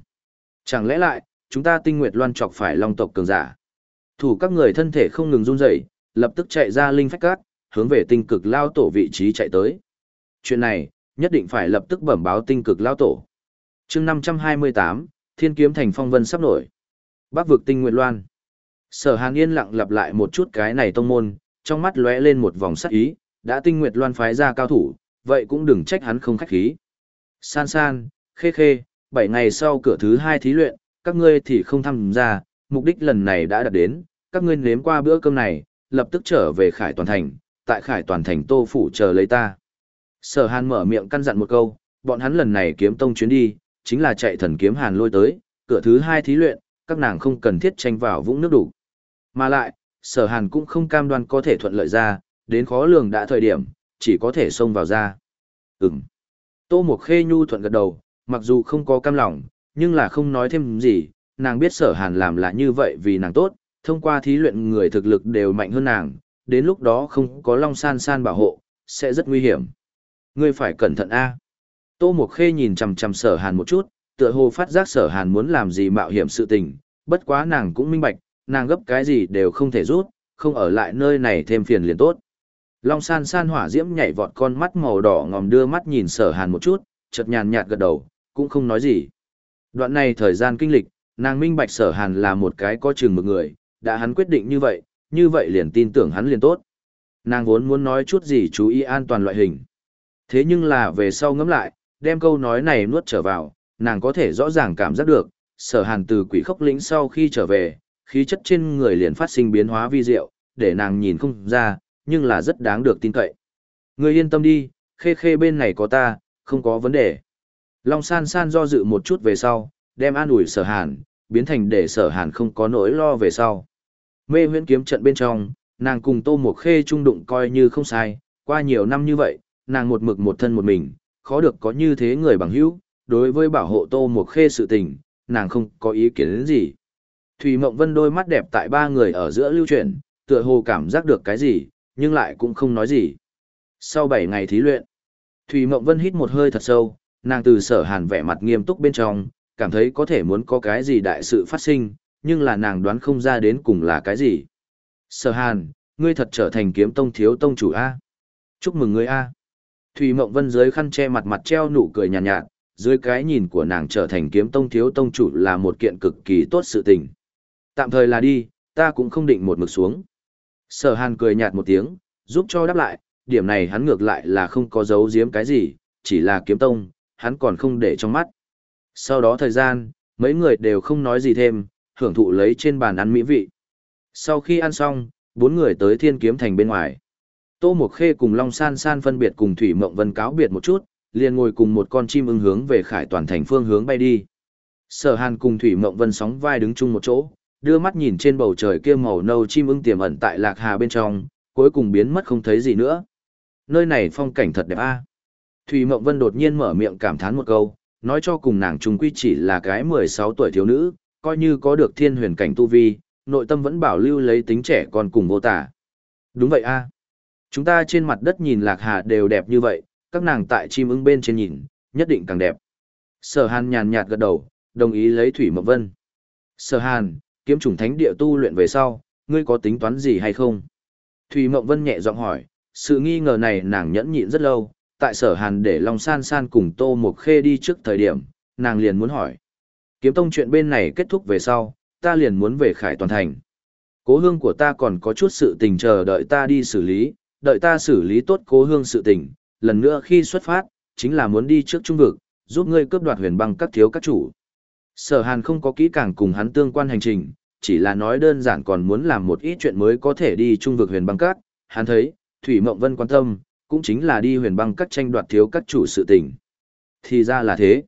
Chẳng lẽ lại, chúng ta tinh nguyệt loan chọc phải long tộc cường giả. Thủ các người thân thể không ngừng run rẩy, lập tức chạy ra linh phách cát, hướng về tinh cực lao tổ vị trí chạy tới. Chuyện này, nhất định phải lập tức bẩm báo tinh cực lao tổ. chương 528, Thiên kiếm thành phong vân sắp nổi. Bắc vực tinh nguyệt loan. Sở Hàn yên lặng lặp lại một chút cái này tông môn, trong mắt lóe lên một vòng sắc ý, đã tinh nguyệt loan phái ra cao thủ, vậy cũng đừng trách hắn không khách khí. San san, khê khê, bảy ngày sau cửa thứ hai thí luyện, các ngươi thì không tham gia, mục đích lần này đã đạt đến, các ngươi nếm qua bữa cơm này, lập tức trở về khải toàn thành, tại khải toàn thành tô phủ chờ lấy ta. Sở hàn mở miệng căn dặn một câu, bọn hắn lần này kiếm tông chuyến đi, chính là chạy thần kiếm hàn lôi tới, cửa thứ hai thí luyện, các nàng không cần thiết tranh vào vũng nước đủ. Mà lại, sở hàn cũng không cam đoan có thể thuận lợi ra, đến khó lường đã thời điểm, chỉ có thể xông vào ra. Ừm. Tô Mộc Khê nhu thuận gật đầu, mặc dù không có cam lòng, nhưng là không nói thêm gì, nàng biết sở hàn làm là như vậy vì nàng tốt, thông qua thí luyện người thực lực đều mạnh hơn nàng, đến lúc đó không có Long San San bảo hộ, sẽ rất nguy hiểm. Ngươi phải cẩn thận a. Tô Mộc Khê nhìn chằm chằm Sở Hàn một chút, tựa hồ phát giác Sở Hàn muốn làm gì mạo hiểm sự tình, bất quá nàng cũng minh bạch, nàng gấp cái gì đều không thể rút, không ở lại nơi này thêm phiền liền tốt. Long San San hỏa diễm nhảy vọt con mắt màu đỏ ngòm đưa mắt nhìn Sở Hàn một chút, chợt nhàn nhạt gật đầu, cũng không nói gì. Đoạn này thời gian kinh lịch, nàng minh bạch Sở Hàn là một cái có chừng một người, đã hắn quyết định như vậy, như vậy liền tin tưởng hắn liền tốt. Nàng vốn muốn nói chút gì chú ý an toàn loại hình. Thế nhưng là về sau ngẫm lại, đem câu nói này nuốt trở vào, nàng có thể rõ ràng cảm giác được, sở hàn từ quỷ khốc lĩnh sau khi trở về, khí chất trên người liền phát sinh biến hóa vi diệu, để nàng nhìn không ra, nhưng là rất đáng được tin cậy. Người yên tâm đi, khê khê bên này có ta, không có vấn đề. Long san san do dự một chút về sau, đem an ủi sở hàn, biến thành để sở hàn không có nỗi lo về sau. Mê huyễn kiếm trận bên trong, nàng cùng tô một khê trung đụng coi như không sai, qua nhiều năm như vậy, nàng một mực một thân một mình, khó được có như thế người bằng hữu, đối với bảo hộ tô một khê sự tình, nàng không có ý kiến gì. Thủy Mộng Vân đôi mắt đẹp tại ba người ở giữa lưu chuyển, tựa hồ cảm giác được cái gì, nhưng lại cũng không nói gì. Sau 7 ngày thí luyện, Thủy Mộng Vân hít một hơi thật sâu, nàng từ sở hàn vẻ mặt nghiêm túc bên trong, cảm thấy có thể muốn có cái gì đại sự phát sinh, nhưng là nàng đoán không ra đến cùng là cái gì. Sở hàn, ngươi thật trở thành kiếm tông thiếu tông chủ A. Chúc mừng ngươi A. Thủy Mộng Vân dưới khăn che mặt mặt treo nụ cười nhàn nhạt, nhạt, dưới cái nhìn của nàng trở thành kiếm tông thiếu tông chủ là một kiện cực kỳ tốt sự tình. Tạm thời là đi, ta cũng không định một mực xuống. Sở hàn cười nhạt một tiếng, giúp cho đáp lại, điểm này hắn ngược lại là không có giấu giếm cái gì, chỉ là kiếm tông, hắn còn không để trong mắt. Sau đó thời gian, mấy người đều không nói gì thêm, hưởng thụ lấy trên bàn ăn mỹ vị. Sau khi ăn xong, bốn người tới thiên kiếm thành bên ngoài. Tô Mộc Khê cùng Long San San phân biệt cùng Thủy Mộng Vân cáo biệt một chút, liền ngồi cùng một con chim ưng hướng về khải toàn thành phương hướng bay đi. Sở Hàn cùng Thủy Mộng Vân sóng vai đứng chung một chỗ, đưa mắt nhìn trên bầu trời kia màu nâu chim ưng tiềm ẩn tại Lạc Hà bên trong, cuối cùng biến mất không thấy gì nữa. Nơi này phong cảnh thật đẹp a. Thủy Mộng Vân đột nhiên mở miệng cảm thán một câu, nói cho cùng nàng trung quy chỉ là cái 16 tuổi thiếu nữ, coi như có được thiên huyền cảnh tu vi, nội tâm vẫn bảo lưu lấy tính trẻ còn cùng vô tả. Đúng vậy a. Chúng ta trên mặt đất nhìn Lạc Hà đều đẹp như vậy, các nàng tại chim ưng bên trên nhìn, nhất định càng đẹp. Sở Hàn nhàn nhạt gật đầu, đồng ý lấy Thủy Mộng Vân. Sở Hàn, kiếm trùng thánh địa tu luyện về sau, ngươi có tính toán gì hay không? Thủy Mộng Vân nhẹ giọng hỏi, sự nghi ngờ này nàng nhẫn nhịn rất lâu, tại Sở Hàn để Long San San cùng Tô Mộc Khê đi trước thời điểm, nàng liền muốn hỏi. Kiếm tông chuyện bên này kết thúc về sau, ta liền muốn về Khải Toàn Thành. Cố hương của ta còn có chút sự tình chờ đợi ta đi xử lý, đợi ta xử lý tốt cố hương sự tình, lần nữa khi xuất phát, chính là muốn đi trước trung vực, giúp ngươi cướp đoạt huyền băng các thiếu các chủ. Sở Hàn không có kỹ càng cùng hắn tương quan hành trình, chỉ là nói đơn giản còn muốn làm một ít chuyện mới có thể đi trung vực huyền băng Cát. Hắn thấy, Thủy Mộng Vân quan tâm, cũng chính là đi huyền băng Cát tranh đoạt thiếu các chủ sự tình. Thì ra là thế.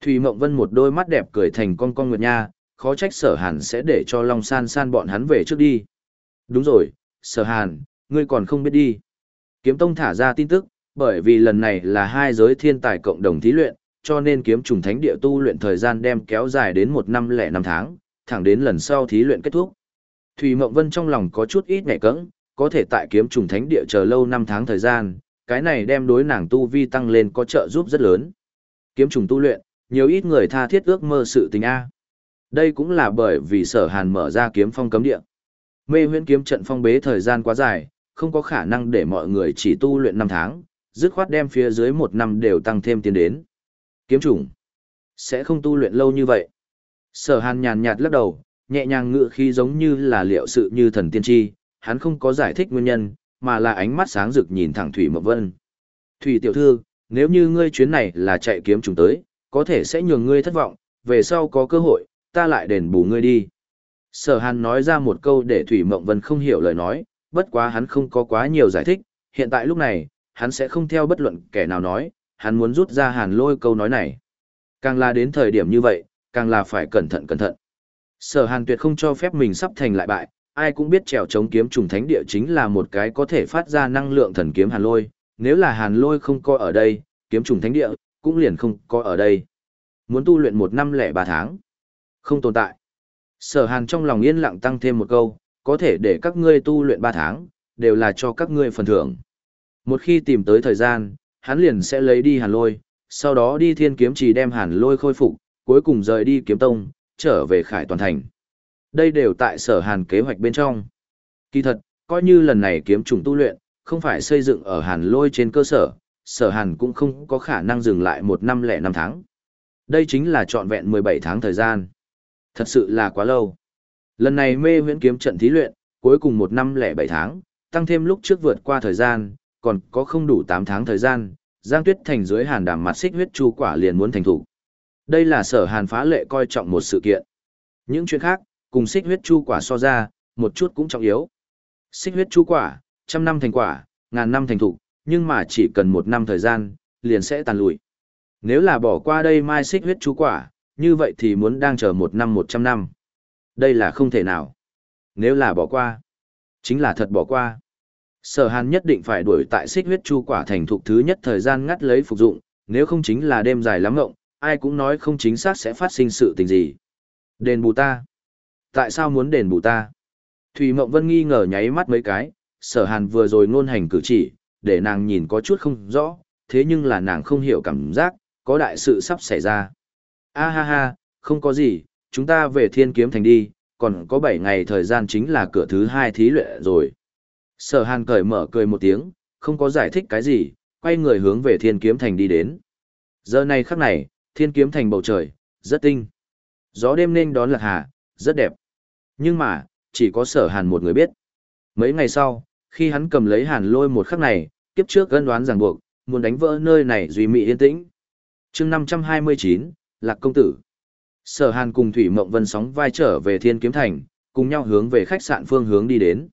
Thủy Mộng Vân một đôi mắt đẹp cười thành con con nguyệt nha, khó trách sở hàn sẽ để cho Long San San bọn hắn về trước đi. Đúng rồi, sở hàn, ngươi còn không biết đi. Kiếm Tông thả ra tin tức, bởi vì lần này là hai giới thiên tài cộng đồng thí luyện, cho nên kiếm trùng thánh địa tu luyện thời gian đem kéo dài đến một năm lẻ năm tháng, thẳng đến lần sau thí luyện kết thúc. Thủy Mộng Vân trong lòng có chút ít nhẹ cẫng, có thể tại kiếm trùng thánh địa chờ lâu năm tháng thời gian, cái này đem đối nàng tu vi tăng lên có trợ giúp rất lớn. Kiếm trùng tu luyện, nhiều ít người tha thiết ước mơ sự tình A. Đây cũng là bởi vì sở hàn mở ra kiếm phong cấm địa. Mê huyễn kiếm trận phong bế thời gian quá dài, không có khả năng để mọi người chỉ tu luyện năm tháng, dứt khoát đem phía dưới một năm đều tăng thêm tiến đến. Kiếm chủng sẽ không tu luyện lâu như vậy. Sở hàn nhàn nhạt lắc đầu, nhẹ nhàng ngựa khi giống như là liệu sự như thần tiên tri, hắn không có giải thích nguyên nhân, mà là ánh mắt sáng rực nhìn thẳng Thủy Mộc Vân. Thủy tiểu thư, nếu như ngươi chuyến này là chạy kiếm trùng tới, có thể sẽ nhường ngươi thất vọng, về sau có cơ hội, ta lại đền bù ngươi đi. Sở hàn nói ra một câu để Thủy Mộng Vân không hiểu lời nói, bất quá hắn không có quá nhiều giải thích, hiện tại lúc này, hắn sẽ không theo bất luận kẻ nào nói, hắn muốn rút ra hàn lôi câu nói này. Càng là đến thời điểm như vậy, càng là phải cẩn thận cẩn thận. Sở hàn tuyệt không cho phép mình sắp thành lại bại, ai cũng biết trèo chống kiếm trùng thánh địa chính là một cái có thể phát ra năng lượng thần kiếm hàn lôi, nếu là hàn lôi không có ở đây, kiếm trùng thánh địa, cũng liền không có ở đây. Muốn tu luyện một năm lẻ ba tháng, không tồn tại. Sở hàn trong lòng yên lặng tăng thêm một câu, có thể để các ngươi tu luyện ba tháng, đều là cho các ngươi phần thưởng. Một khi tìm tới thời gian, hắn liền sẽ lấy đi hàn lôi, sau đó đi thiên kiếm trì đem hàn lôi khôi phục, cuối cùng rời đi kiếm tông, trở về khải toàn thành. Đây đều tại sở hàn kế hoạch bên trong. Kỳ thật, coi như lần này kiếm trùng tu luyện, không phải xây dựng ở hàn lôi trên cơ sở, sở hàn cũng không có khả năng dừng lại một năm lẻ năm tháng. Đây chính là trọn vẹn 17 tháng thời gian. Thật sự là quá lâu. Lần này mê huyễn kiếm trận thí luyện, cuối cùng một năm lẻ bảy tháng, tăng thêm lúc trước vượt qua thời gian, còn có không đủ 8 tháng thời gian, Giang Tuyết Thành dưới hàn đàm mặt xích huyết chu quả liền muốn thành thủ. Đây là sở hàn phá lệ coi trọng một sự kiện. Những chuyện khác, cùng xích huyết chu quả so ra, một chút cũng trọng yếu. Xích huyết chu quả, trăm năm thành quả, ngàn năm thành thủ, nhưng mà chỉ cần một năm thời gian, liền sẽ tàn lụi. Nếu là bỏ qua đây mai xích huyết chu quả, như vậy thì muốn đang chờ một năm một trăm năm. Đây là không thể nào. Nếu là bỏ qua, chính là thật bỏ qua. Sở hàn nhất định phải đuổi tại xích huyết chu quả thành thục thứ nhất thời gian ngắt lấy phục dụng, nếu không chính là đêm dài lắm ngộng, ai cũng nói không chính xác sẽ phát sinh sự tình gì. Đền bù ta. Tại sao muốn đền bù ta? Thùy Mộng Vân nghi ngờ nháy mắt mấy cái, sở hàn vừa rồi ngôn hành cử chỉ, để nàng nhìn có chút không rõ, thế nhưng là nàng không hiểu cảm giác, có đại sự sắp xảy ra. A ha ha, không có gì, chúng ta về thiên kiếm thành đi, còn có bảy ngày thời gian chính là cửa thứ hai thí luyện rồi. Sở hàn cởi mở cười một tiếng, không có giải thích cái gì, quay người hướng về thiên kiếm thành đi đến. Giờ này khắc này, thiên kiếm thành bầu trời, rất tinh. Gió đêm nên đón lạc hà, rất đẹp. Nhưng mà, chỉ có sở hàn một người biết. Mấy ngày sau, khi hắn cầm lấy hàn lôi một khắc này, kiếp trước gân đoán ràng buộc, muốn đánh vỡ nơi này duy mị yên tĩnh. chương 529, Lạc Công Tử. Sở hàn cùng Thủy Mộng Vân sóng vai trở về thiên kiếm thành, cùng nhau hướng về khách sạn phương hướng đi đến.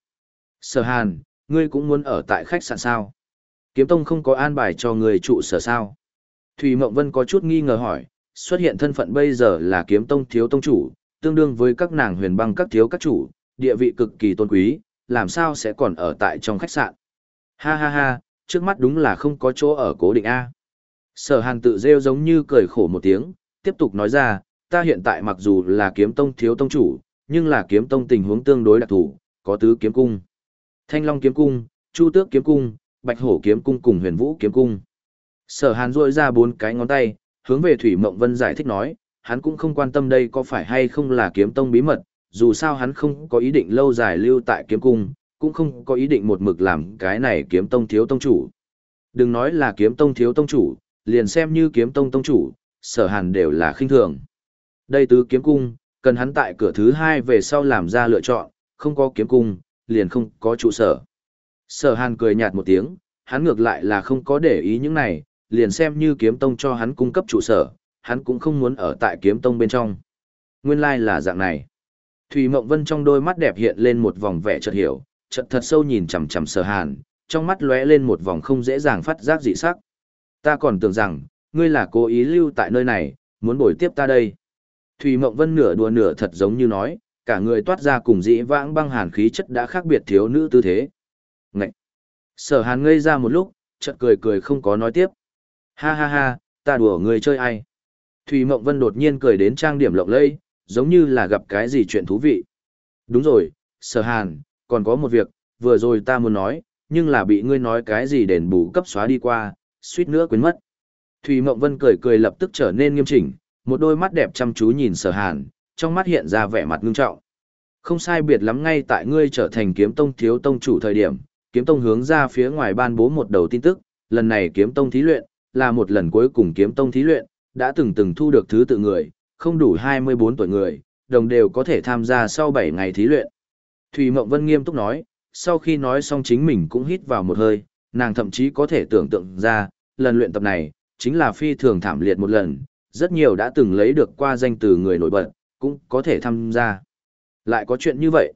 Sở hàn, ngươi cũng muốn ở tại khách sạn sao? Kiếm Tông không có an bài cho người trụ sở sao? Thủy Mộng Vân có chút nghi ngờ hỏi, xuất hiện thân phận bây giờ là Kiếm Tông thiếu tông chủ, tương đương với các nàng huyền băng các thiếu các chủ, địa vị cực kỳ tôn quý, làm sao sẽ còn ở tại trong khách sạn? Ha ha ha, trước mắt đúng là không có chỗ ở cố định A. Sở hàn tự rêu giống như cười khổ một tiếng, tiếp tục nói ra, ta hiện tại mặc dù là kiếm tông thiếu tông chủ, nhưng là kiếm tông tình huống tương đối đặc thù, có tứ kiếm cung. Thanh Long kiếm cung, Chu Tước kiếm cung, Bạch Hổ kiếm cung cùng Huyền Vũ kiếm cung. Sở Hàn duỗi ra bốn cái ngón tay, hướng về Thủy Mộng Vân giải thích nói, hắn cũng không quan tâm đây có phải hay không là kiếm tông bí mật, dù sao hắn không có ý định lâu dài lưu tại kiếm cung, cũng không có ý định một mực làm cái này kiếm tông thiếu tông chủ. Đừng nói là kiếm tông thiếu tông chủ, liền xem như kiếm tông tông chủ, sở hàn đều là khinh thường. Đây tứ kiếm cung, cần hắn tại cửa thứ hai về sau làm ra lựa chọn, không có kiếm cung, liền không có trụ sở. Sở hàn cười nhạt một tiếng, hắn ngược lại là không có để ý những này, liền xem như kiếm tông cho hắn cung cấp trụ sở, hắn cũng không muốn ở tại kiếm tông bên trong. Nguyên lai like là dạng này. Thủy Mộng Vân trong đôi mắt đẹp hiện lên một vòng vẻ chợt hiểu, chợt thật sâu nhìn chằm chằm Sở Hàn, trong mắt lóe lên một vòng không dễ dàng phát giác dị sắc. Ta còn tưởng rằng, ngươi là cố ý lưu tại nơi này, muốn bồi tiếp ta đây. Thủy Mộng Vân nửa đùa nửa thật giống như nói, cả người toát ra cùng dĩ vãng băng hàn khí chất đã khác biệt thiếu nữ tư thế. Ngậy! Sở Hàn ngây ra một lúc, chợt cười cười không có nói tiếp. Ha ha ha, ta đùa người chơi ai? Thủy Mộng Vân đột nhiên cười đến trang điểm lộng lẫy, giống như là gặp cái gì chuyện thú vị. Đúng rồi, Sở Hàn, còn có một việc, vừa rồi ta muốn nói, nhưng là bị ngươi nói cái gì đền bù cấp xóa đi qua, suýt nữa quên mất. Thủy Mộng Vân cười cười lập tức trở nên nghiêm chỉnh, một đôi mắt đẹp chăm chú nhìn sở hàn, trong mắt hiện ra vẻ mặt ngưng trọng. Không sai biệt lắm ngay tại ngươi trở thành kiếm tông thiếu tông chủ thời điểm, kiếm tông hướng ra phía ngoài ban bố một đầu tin tức, lần này kiếm tông thí luyện, là một lần cuối cùng kiếm tông thí luyện, đã từng từng thu được thứ tự người, không đủ 24 tuổi người, đồng đều có thể tham gia sau 7 ngày thí luyện. Thủy Mộng Vân nghiêm túc nói, sau khi nói xong chính mình cũng hít vào một hơi, nàng thậm chí có thể tưởng tượng ra, lần luyện tập này, chính là phi thường thảm liệt một lần, rất nhiều đã từng lấy được qua danh từ người nổi bật, cũng có thể tham gia. Lại có chuyện như vậy.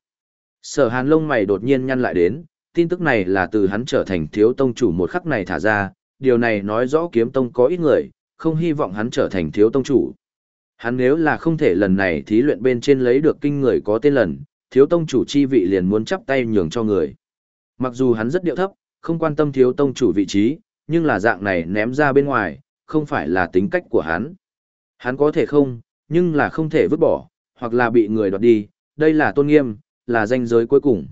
Sở hàn lông mày đột nhiên nhăn lại đến, tin tức này là từ hắn trở thành thiếu tông chủ một khắc này thả ra, điều này nói rõ kiếm tông có ít người, không hy vọng hắn trở thành thiếu tông chủ. Hắn nếu là không thể lần này thí luyện bên trên lấy được kinh người có tên lần, thiếu tông chủ chi vị liền muốn chắp tay nhường cho người. Mặc dù hắn rất điệu thấp, không quan tâm thiếu tông chủ vị trí, nhưng là dạng này ném ra bên ngoài, không phải là tính cách của hắn. Hắn có thể không, nhưng là không thể vứt bỏ, hoặc là bị người đoạt đi, đây là tôn nghiêm, là danh giới cuối cùng.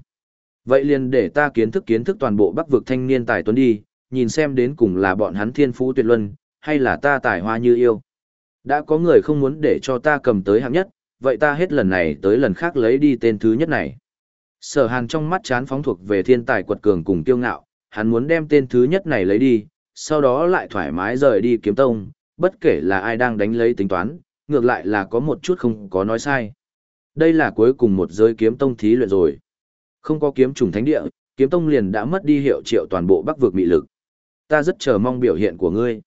Vậy liền để ta kiến thức kiến thức toàn bộ bắc vực thanh niên tài tuấn đi, nhìn xem đến cùng là bọn hắn thiên phú tuyệt luân, hay là ta tài hoa như yêu. Đã có người không muốn để cho ta cầm tới hạng nhất, vậy ta hết lần này tới lần khác lấy đi tên thứ nhất này. Sở hàn trong mắt chán phóng thuộc về thiên tài quật cường cùng tiêu ngạo, hắn muốn đem tên thứ nhất này lấy đi, sau đó lại thoải mái rời đi kiếm tông, bất kể là ai đang đánh lấy tính toán, ngược lại là có một chút không có nói sai. Đây là cuối cùng một giới kiếm tông thí luyện rồi. Không có kiếm trùng thánh địa, kiếm tông liền đã mất đi hiệu triệu toàn bộ bắc vực mị lực. Ta rất chờ mong biểu hiện của ngươi.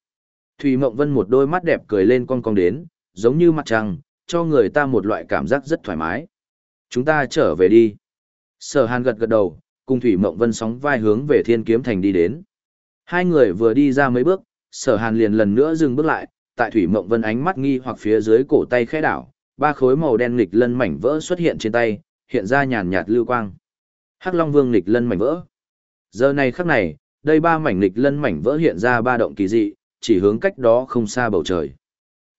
Thủy Mộng Vân một đôi mắt đẹp cười lên con cong đến, giống như mặt trăng, cho người ta một loại cảm giác rất thoải mái. Chúng ta trở về đi. Sở Hàn gật gật đầu, cùng Thủy Mộng Vân sóng vai hướng về Thiên Kiếm Thành đi đến. Hai người vừa đi ra mấy bước, Sở Hàn liền lần nữa dừng bước lại, tại Thủy Mộng Vân ánh mắt nghi hoặc phía dưới cổ tay khẽ đảo, ba khối màu đen nghịch lân mảnh vỡ xuất hiện trên tay, hiện ra nhàn nhạt lưu quang. Hắc Long Vương nghịch lân mảnh vỡ. Giờ này khắc này, đây ba mảnh nghịch lân mảnh vỡ hiện ra ba động kỳ dị, chỉ hướng cách đó không xa bầu trời.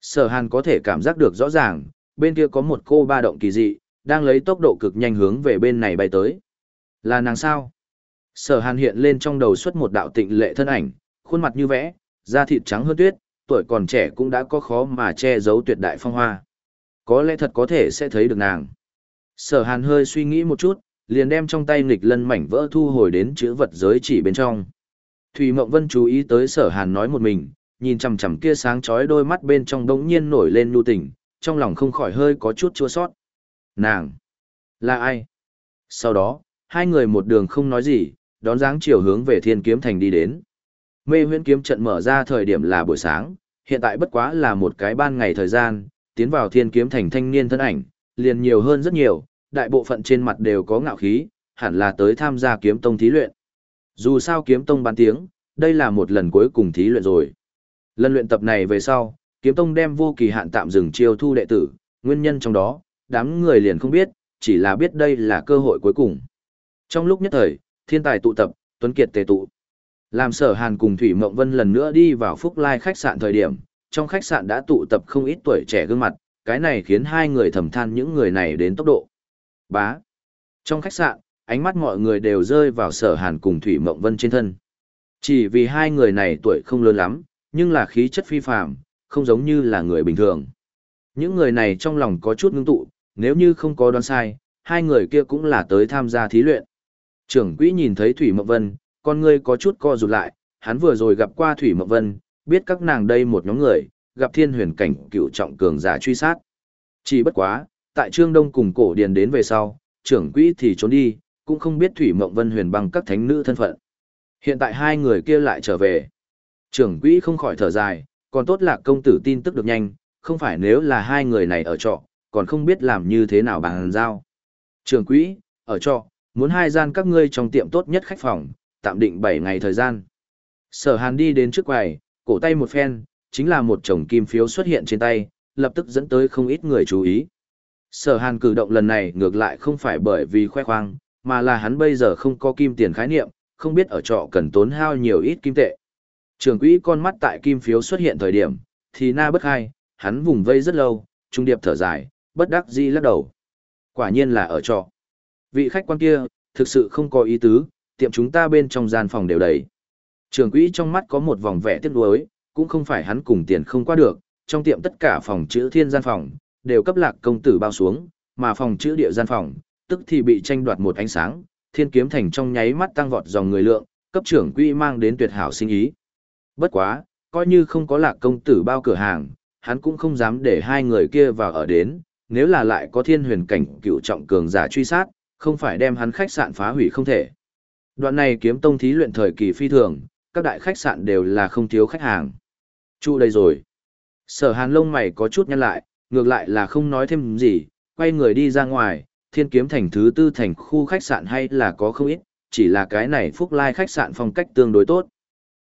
Sở Hàn có thể cảm giác được rõ ràng, bên kia có một cô ba động kỳ dị, đang lấy tốc độ cực nhanh hướng về bên này bay tới. Là nàng sao? Sở Hàn hiện lên trong đầu xuất một đạo tịnh lệ thân ảnh, khuôn mặt như vẽ, da thịt trắng hơn tuyết, tuổi còn trẻ cũng đã có khó mà che giấu tuyệt đại phong hoa. Có lẽ thật có thể sẽ thấy được nàng. Sở Hàn hơi suy nghĩ một chút, liền đem trong tay nghịch lân mảnh vỡ thu hồi đến chữ vật giới chỉ bên trong. Thủy Mộng Vân chú ý tới Sở Hàn nói một mình, nhìn chằm chằm kia sáng chói đôi mắt bên trong đống nhiên nổi lên nhu tình, trong lòng không khỏi hơi có chút chua sót. Nàng! Là ai? Sau đó, hai người một đường không nói gì, đón dáng chiều hướng về thiên kiếm thành đi đến. Mê huyễn kiếm trận mở ra thời điểm là buổi sáng, hiện tại bất quá là một cái ban ngày thời gian, tiến vào thiên kiếm thành thanh niên thân ảnh, liền nhiều hơn rất nhiều, đại bộ phận trên mặt đều có ngạo khí, hẳn là tới tham gia kiếm tông thí luyện. Dù sao kiếm tông bán tiếng, đây là một lần cuối cùng thí luyện rồi. Lần luyện tập này về sau, kiếm tông đem vô kỳ hạn tạm dừng chiêu thu đệ tử, nguyên nhân trong đó, đám người liền không biết, chỉ là biết đây là cơ hội cuối cùng. Trong lúc nhất thời, thiên tài tụ tập, tuấn kiệt tề tụ. Làm sở hàn cùng Thủy Mộng Vân lần nữa đi vào Phúc Lai khách sạn thời điểm, trong khách sạn đã tụ tập không ít tuổi trẻ gương mặt, cái này khiến hai người thầm than những người này đến tốc độ. Bá. Trong khách sạn, ánh mắt mọi người đều rơi vào sở hàn cùng Thủy Mộng Vân trên thân. Chỉ vì hai người này tuổi không lớn lắm, nhưng là khí chất phi phàm, không giống như là người bình thường. Những người này trong lòng có chút ngưng tụ, nếu như không có đoán sai, hai người kia cũng là tới tham gia thí luyện. Trưởng quỹ nhìn thấy Thủy Mộng Vân, con ngươi có chút co rụt lại, hắn vừa rồi gặp qua Thủy Mộng Vân, biết các nàng đây một nhóm người, gặp thiên huyền cảnh cựu trọng cường giả truy sát. Chỉ bất quá, tại Trương Đông cùng cổ điền đến về sau, trưởng quỹ thì trốn đi, cũng không biết Thủy Mộng Vân huyền bằng các thánh nữ thân phận. Hiện tại hai người kia lại trở về. Trưởng quỹ không khỏi thở dài, còn tốt là công tử tin tức được nhanh, không phải nếu là hai người này ở trọ, còn không biết làm như thế nào bằng giao. Trưởng quỹ, ở trọ, muốn hai gian các ngươi trong tiệm tốt nhất khách phòng, tạm định 7 ngày thời gian. Sở hàn đi đến trước quầy, cổ tay một phen, chính là một chồng kim phiếu xuất hiện trên tay, lập tức dẫn tới không ít người chú ý. Sở hàn cử động lần này ngược lại không phải bởi vì khoe khoang, mà là hắn bây giờ không có kim tiền khái niệm, không biết ở trọ cần tốn hao nhiều ít kim tệ. Trường quỹ con mắt tại kim phiếu xuất hiện thời điểm, thì na bất hai, hắn vùng vây rất lâu, trung điệp thở dài, bất đắc dĩ lắc đầu. Quả nhiên là ở trọ. Vị khách quan kia, thực sự không có ý tứ, tiệm chúng ta bên trong gian phòng đều đầy. Trường quỹ trong mắt có một vòng vẻ tiếc nuối, cũng không phải hắn cùng tiền không qua được, trong tiệm tất cả phòng chữ thiên gian phòng, đều cấp lạc công tử bao xuống, mà phòng chữ địa gian phòng, tức thì bị tranh đoạt một ánh sáng, thiên kiếm thành trong nháy mắt tăng vọt dòng người lượng, cấp trưởng quỹ mang đến tuyệt hảo sinh ý. Bất quá, coi như không có lạc công tử bao cửa hàng, hắn cũng không dám để hai người kia vào ở đến, nếu là lại có thiên huyền cảnh cựu trọng cường giả truy sát, không phải đem hắn khách sạn phá hủy không thể. Đoạn này kiếm tông thí luyện thời kỳ phi thường, các đại khách sạn đều là không thiếu khách hàng. Chu đây rồi. Sở hàn lông mày có chút nhăn lại, ngược lại là không nói thêm gì, quay người đi ra ngoài, thiên kiếm thành thứ tư thành khu khách sạn hay là có không ít, chỉ là cái này phúc lai khách sạn phong cách tương đối tốt.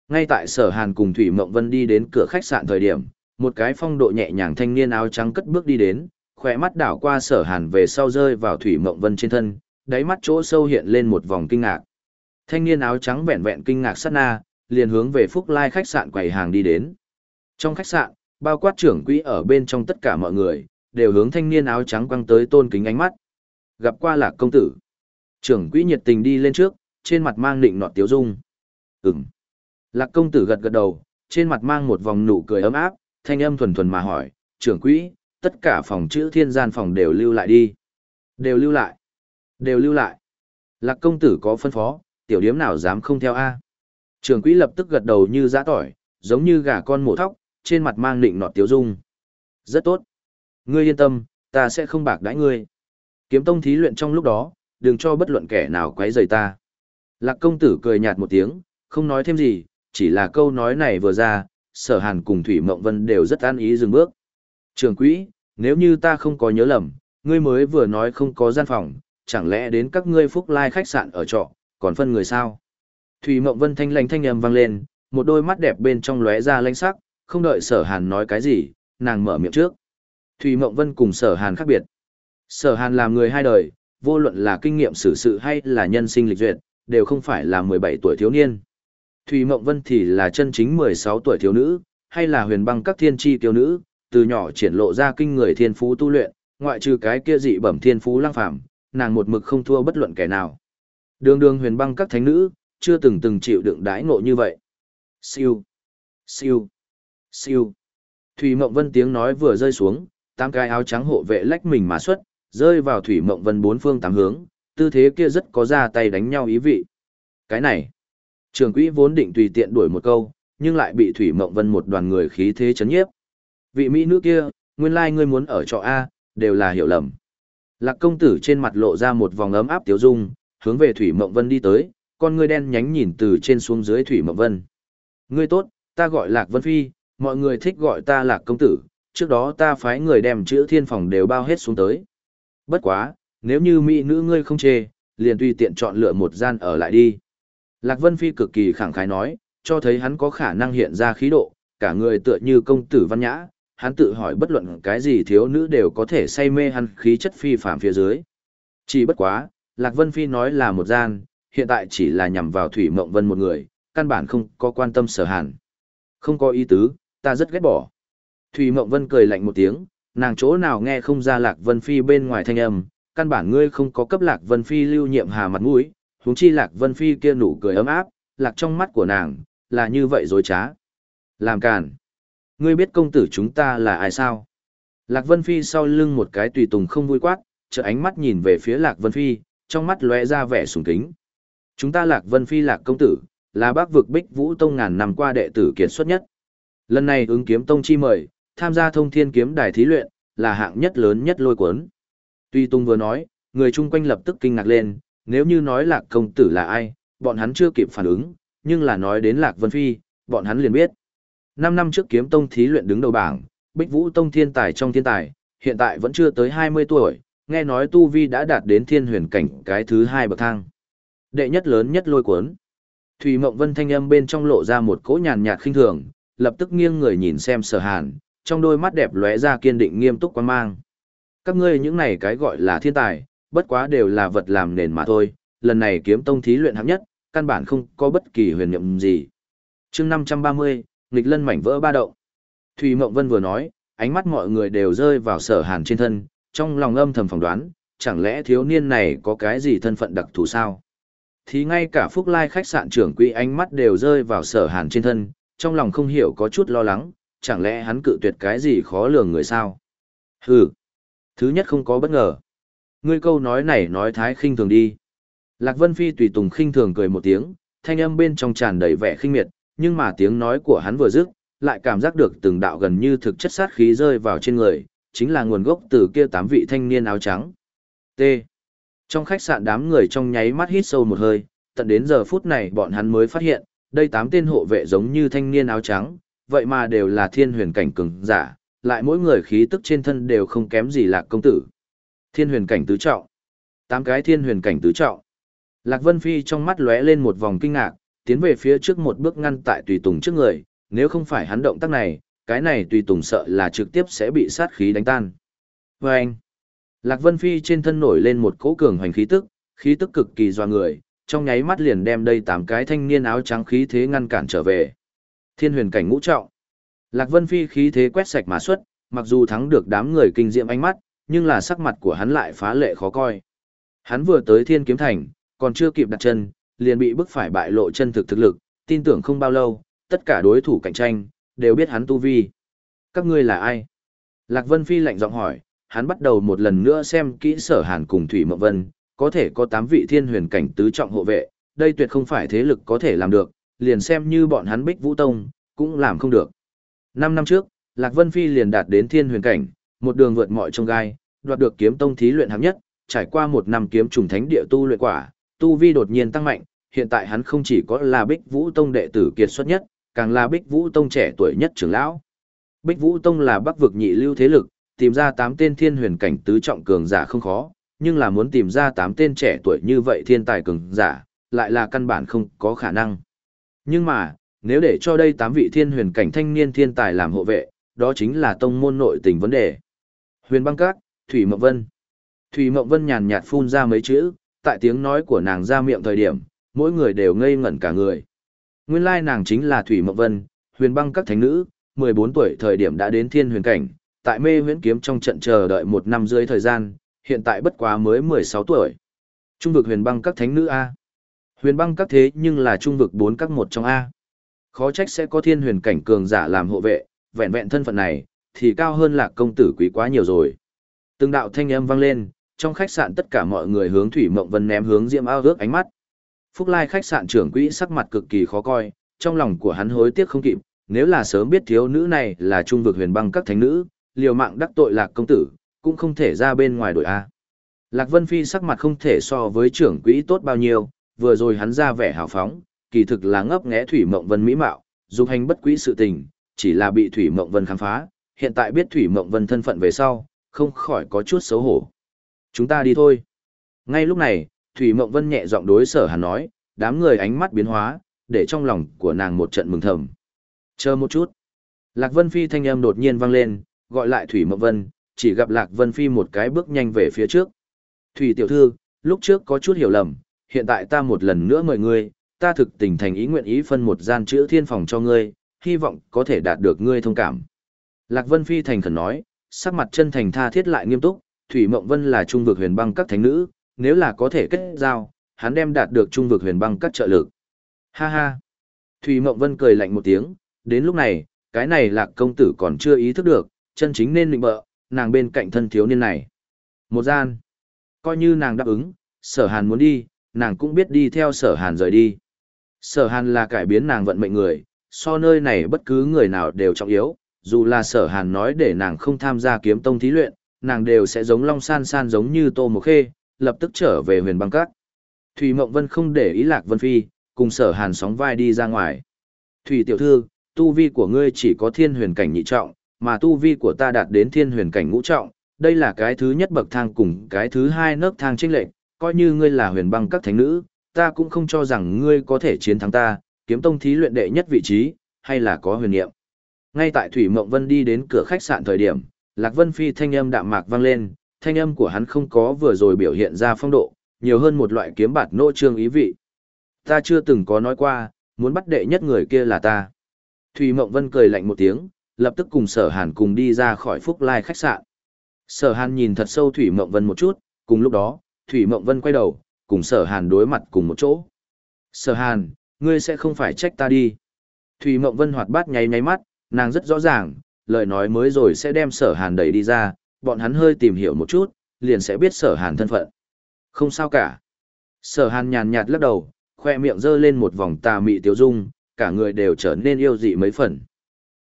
Ngay tại sở hàn cùng Thủy Mộng Vân đi đến cửa khách sạn thời điểm, một cái phong độ nhẹ nhàng thanh niên áo trắng cất bước đi đến, khỏe mắt đảo qua sở hàn về sau rơi vào Thủy Mộng Vân trên thân, đáy mắt chỗ sâu hiện lên một vòng kinh ngạc. Thanh niên áo trắng vẹn vẹn kinh ngạc sát na, liền hướng về Phúc Lai khách sạn quầy hàng đi đến. Trong khách sạn, bao quát trưởng quỹ ở bên trong tất cả mọi người, đều hướng thanh niên áo trắng quăng tới tôn kính ánh mắt. Gặp qua lạc công tử. Trưởng quỹ nhiệt tình đi lên trước, trên mặt mang định nọt tiếu dung. Ừm. Lạc công tử gật gật đầu, trên mặt mang một vòng nụ cười ấm áp, thanh âm thuần thuần mà hỏi, trưởng quỹ, tất cả phòng chữ thiên gian phòng đều lưu lại đi. Đều lưu lại. Đều lưu lại. Lạc công tử có phân phó, tiểu điếm nào dám không theo A. Trường quỹ lập tức gật đầu như giã tỏi, giống như gà con mổ thóc, trên mặt mang định nọt tiếu dung. Rất tốt. Ngươi yên tâm, ta sẽ không bạc đãi ngươi. Kiếm tông thí luyện trong lúc đó, đừng cho bất luận kẻ nào quấy rầy ta. Lạc công tử cười nhạt một tiếng, không nói thêm gì, chỉ là câu nói này vừa ra, sở hàn cùng Thủy Mộng Vân đều rất an ý dừng bước. Trường quỹ, nếu như ta không có nhớ lầm, ngươi mới vừa nói không có gian phòng, chẳng lẽ đến các ngươi phúc lai khách sạn ở trọ, còn phân người sao? Thủy Mộng Vân thanh lãnh thanh âm vang lên, một đôi mắt đẹp bên trong lóe ra lanh sắc, không đợi sở hàn nói cái gì, nàng mở miệng trước. Thủy Mộng Vân cùng sở hàn khác biệt. Sở hàn làm người hai đời, vô luận là kinh nghiệm xử sự hay là nhân sinh lịch duyệt, đều không phải là 17 tuổi thiếu niên. Thủy Mộng Vân thì là chân chính 16 tuổi thiếu nữ, hay là huyền băng các thiên tri tiêu nữ, từ nhỏ triển lộ ra kinh người thiên phú tu luyện, ngoại trừ cái kia dị bẩm thiên phú lăng phàm, nàng một mực không thua bất luận kẻ nào. Đường đường huyền băng các thánh nữ, chưa từng từng chịu đựng đái ngộ như vậy. Siêu, siêu, siêu. Thủy Mộng Vân tiếng nói vừa rơi xuống, tám cái áo trắng hộ vệ lách mình mà xuất, rơi vào Thủy Mộng Vân bốn phương tám hướng, tư thế kia rất có ra tay đánh nhau ý vị. Cái này, trường quỹ vốn định tùy tiện đuổi một câu, nhưng lại bị Thủy Mộng Vân một đoàn người khí thế chấn nhiếp. Vị mỹ nữ kia, nguyên lai like ngươi muốn ở trọ A, đều là hiểu lầm. Lạc công tử trên mặt lộ ra một vòng ấm áp tiếu dung, hướng về Thủy Mộng Vân đi tới, con ngươi đen nhánh nhìn từ trên xuống dưới Thủy Mộng Vân. Ngươi tốt, ta gọi Lạc Vân Phi, mọi người thích gọi ta Lạc công tử, trước đó ta phái người đem chữ thiên phòng đều bao hết xuống tới. Bất quá, nếu như mỹ nữ ngươi không chê, liền tùy tiện chọn lựa một gian ở lại đi. Lạc Vân Phi cực kỳ khẳng khái nói, cho thấy hắn có khả năng hiện ra khí độ, cả người tựa như công tử văn nhã, hắn tự hỏi bất luận cái gì thiếu nữ đều có thể say mê hắn khí chất phi phạm phía dưới. Chỉ bất quá, Lạc Vân Phi nói là một gian, hiện tại chỉ là nhằm vào Thủy Mộng Vân một người, căn bản không có quan tâm sở hàn. Không có ý tứ, ta rất ghét bỏ. Thủy Mộng Vân cười lạnh một tiếng, nàng chỗ nào nghe không ra Lạc Vân Phi bên ngoài thanh âm, căn bản ngươi không có cấp Lạc Vân Phi lưu nhiệm hà mặt mũi, huống chi Lạc Vân Phi kia nụ cười ấm áp, lạc trong mắt của nàng, là như vậy dối trá. Làm càn. Ngươi biết công tử chúng ta là ai sao? Lạc Vân Phi sau lưng một cái tùy tùng không vui quát, trợ ánh mắt nhìn về phía Lạc Vân Phi, trong mắt lóe ra vẻ sùng kính. Chúng ta Lạc Vân Phi Lạc công tử, là bác vực Bích Vũ Tông ngàn năm qua đệ tử kiệt xuất nhất. Lần này ứng kiếm tông chi mời, tham gia thông thiên kiếm đài thí luyện, là hạng nhất lớn nhất lôi cuốn. Tuy Tung vừa nói, người chung quanh lập tức kinh ngạc lên, nếu như nói Lạc công tử là ai, bọn hắn chưa kịp phản ứng, nhưng là nói đến Lạc Vân Phi, bọn hắn liền biết. Năm năm trước kiếm tông thí luyện đứng đầu bảng, Bích Vũ Tông thiên tài trong thiên tài, hiện tại vẫn chưa tới 20 tuổi, nghe nói Tu Vi đã đạt đến thiên huyền cảnh cái thứ hai bậc thang. Đệ nhất lớn nhất lôi cuốn. Thủy Mộng Vân thanh âm bên trong lộ ra một cỗ nhàn nhạt khinh thường, lập tức nghiêng người nhìn xem sở hàn, trong đôi mắt đẹp lóe ra kiên định nghiêm túc quan mang. Các ngươi những này cái gọi là thiên tài, bất quá đều là vật làm nền mà thôi, lần này kiếm tông thí luyện hạng nhất, căn bản không có bất kỳ huyền nhiệm gì. chương 530, nghịch lân mảnh vỡ ba động. Thủy Mộng Vân vừa nói, ánh mắt mọi người đều rơi vào sở hàn trên thân, trong lòng âm thầm phỏng đoán, chẳng lẽ thiếu niên này có cái gì thân phận đặc thù sao? Thì ngay cả Phúc Lai khách sạn trưởng quỹ ánh mắt đều rơi vào sở hàn trên thân, trong lòng không hiểu có chút lo lắng, chẳng lẽ hắn cự tuyệt cái gì khó lường người sao? Hừ, thứ nhất không có bất ngờ. Ngươi câu nói này nói thái khinh thường đi. Lạc Vân Phi tùy tùng khinh thường cười một tiếng, thanh âm bên trong tràn đầy vẻ khinh miệt, nhưng mà tiếng nói của hắn vừa dứt, lại cảm giác được từng đạo gần như thực chất sát khí rơi vào trên người, chính là nguồn gốc từ kia tám vị thanh niên áo trắng. T. Trong khách sạn đám người trong nháy mắt hít sâu một hơi, tận đến giờ phút này bọn hắn mới phát hiện, đây tám tên hộ vệ giống như thanh niên áo trắng, vậy mà đều là thiên huyền cảnh cường giả, lại mỗi người khí tức trên thân đều không kém gì lạc công tử. Thiên huyền cảnh tứ trọng. Tám cái thiên huyền cảnh tứ trọng. Lạc Vân Phi trong mắt lóe lên một vòng kinh ngạc, tiến về phía trước một bước ngăn tại tùy tùng trước người, nếu không phải hắn động tác này, cái này tùy tùng sợ là trực tiếp sẽ bị sát khí đánh tan. Và anh, Lạc Vân Phi trên thân nổi lên một cỗ cường hoành khí tức, khí tức cực kỳ doa người, trong nháy mắt liền đem đây tám cái thanh niên áo trắng khí thế ngăn cản trở về. Thiên huyền cảnh ngũ trọng. Lạc Vân Phi khí thế quét sạch mà xuất, mặc dù thắng được đám người kinh diệm ánh mắt, nhưng là sắc mặt của hắn lại phá lệ khó coi. Hắn vừa tới Thiên Kiếm Thành, còn chưa kịp đặt chân, liền bị bức phải bại lộ chân thực thực lực, tin tưởng không bao lâu, tất cả đối thủ cạnh tranh, đều biết hắn tu vi. Các ngươi là ai? Lạc Vân Phi lạnh giọng hỏi, hắn bắt đầu một lần nữa xem kỹ sở hàn cùng Thủy Mộng Vân, có thể có 8 vị thiên huyền cảnh tứ trọng hộ vệ, đây tuyệt không phải thế lực có thể làm được, liền xem như bọn hắn bích vũ tông, cũng làm không được. 5 năm trước, Lạc Vân Phi liền đạt đến thiên huyền cảnh, một đường vượt mọi trông gai, đoạt được kiếm tông thí luyện hạng nhất, trải qua một năm kiếm trùng thánh địa tu luyện quả, tu vi đột nhiên tăng mạnh, hiện tại hắn không chỉ có là Bích Vũ Tông đệ tử kiệt xuất nhất, càng là Bích Vũ Tông trẻ tuổi nhất trưởng lão. Bích Vũ Tông là Bắc vực nhị lưu thế lực, tìm ra 8 tên thiên huyền cảnh tứ trọng cường giả không khó, nhưng là muốn tìm ra 8 tên trẻ tuổi như vậy thiên tài cường giả, lại là căn bản không có khả năng. Nhưng mà, nếu để cho đây 8 vị thiên huyền cảnh thanh niên thiên tài làm hộ vệ, đó chính là tông môn nội tình vấn đề. Huyền băng các, Thủy Mộng Vân. Thủy Mộng Vân nhàn nhạt phun ra mấy chữ, tại tiếng nói của nàng ra miệng thời điểm, mỗi người đều ngây ngẩn cả người. Nguyên lai nàng chính là Thủy Mộng Vân, huyền băng các thánh nữ, 14 tuổi thời điểm đã đến thiên huyền cảnh, tại mê huyễn kiếm trong trận chờ đợi một năm dưới thời gian, hiện tại bất quá mới 16 tuổi. Trung vực huyền băng các thánh nữ A. Huyền băng các thế nhưng là trung vực bốn các một trong A. Khó trách sẽ có thiên huyền cảnh cường giả làm hộ vệ, vẹn vẹn thân phận này, thì cao hơn lạc công tử quý quá nhiều rồi. Từng đạo thanh âm vang lên, trong khách sạn tất cả mọi người hướng Thủy Mộng Vân ném hướng Diễm Ao ước ánh mắt. Phúc Lai khách sạn trưởng quỹ sắc mặt cực kỳ khó coi, trong lòng của hắn hối tiếc không kịp, nếu là sớm biết thiếu nữ này là trung vực huyền băng các thánh nữ, liều mạng đắc tội lạc công tử, cũng không thể ra bên ngoài đội A. Lạc Vân Phi sắc mặt không thể so với trưởng quỹ tốt bao nhiêu, vừa rồi hắn ra vẻ hào phóng, kỳ thực là ngấp nghé Thủy Mộng Vân mỹ mạo, dục hành bất quý sự tình, chỉ là bị Thủy Mộng Vân khám phá, hiện tại biết Thủy Mộng Vân thân phận về sau, không khỏi có chút xấu hổ. Chúng ta đi thôi. Ngay lúc này, Thủy Mộng Vân nhẹ giọng đối sở hàn nói, đám người ánh mắt biến hóa, để trong lòng của nàng một trận mừng thầm. Chờ một chút. Lạc Vân Phi thanh âm đột nhiên vang lên, gọi lại Thủy Mộng Vân, chỉ gặp Lạc Vân Phi một cái bước nhanh về phía trước. Thủy tiểu thư, lúc trước có chút hiểu lầm, hiện tại ta một lần nữa mời ngươi, ta thực tình thành ý nguyện ý phân một gian chữ thiên phòng cho ngươi, hy vọng có thể đạt được ngươi thông cảm. Lạc Vân Phi thành khẩn nói, sắc mặt chân thành tha thiết lại nghiêm túc, Thủy Mộng Vân là trung vực huyền băng các thánh nữ, nếu là có thể kết giao, hắn đem đạt được trung vực huyền băng các trợ lực. Ha ha. Thủy Mộng Vân cười lạnh một tiếng, đến lúc này, cái này lạc công tử còn chưa ý thức được, chân chính nên định bợ, nàng bên cạnh thân thiếu niên này. Một gian. Coi như nàng đáp ứng, sở hàn muốn đi, nàng cũng biết đi theo sở hàn rời đi. Sở hàn là cải biến nàng vận mệnh người, so nơi này bất cứ người nào đều trọng yếu, dù là sở hàn nói để nàng không tham gia kiếm tông thí luyện, nàng đều sẽ giống long san san giống như tô một khê, lập tức trở về huyền băng cát. Thủy Mộng Vân không để ý lạc Vân Phi, cùng sở hàn sóng vai đi ra ngoài. Thủy tiểu thư, tu vi của ngươi chỉ có thiên huyền cảnh nhị trọng, mà tu vi của ta đạt đến thiên huyền cảnh ngũ trọng, đây là cái thứ nhất bậc thang cùng cái thứ hai nấc thang chênh lệch, coi như ngươi là huyền băng các thánh nữ, ta cũng không cho rằng ngươi có thể chiến thắng ta, kiếm tông thí luyện đệ nhất vị trí, hay là có huyền niệm. Ngay tại Thủy Mộng Vân đi đến cửa khách sạn thời điểm, Lạc Vân Phi thanh âm đạm mạc vang lên, thanh âm của hắn không có vừa rồi biểu hiện ra phong độ, nhiều hơn một loại kiếm bạt nô trương ý vị. Ta chưa từng có nói qua, muốn bắt đệ nhất người kia là ta. Thủy Mộng Vân cười lạnh một tiếng, lập tức cùng Sở Hàn cùng đi ra khỏi Phúc Lai khách sạn. Sở Hàn nhìn thật sâu Thủy Mộng Vân một chút, cùng lúc đó, Thủy Mộng Vân quay đầu, cùng Sở Hàn đối mặt cùng một chỗ. Sở Hàn, ngươi sẽ không phải trách ta đi. Thủy Mộng Vân hoạt bát nháy nháy mắt, nàng rất rõ ràng, lời nói mới rồi sẽ đem Sở Hàn đẩy đi ra, bọn hắn hơi tìm hiểu một chút, liền sẽ biết Sở Hàn thân phận. Không sao cả. Sở Hàn nhàn nhạt lắc đầu, khoe miệng giơ lên một vòng tà mị tiêu dung, cả người đều trở nên yêu dị mấy phần.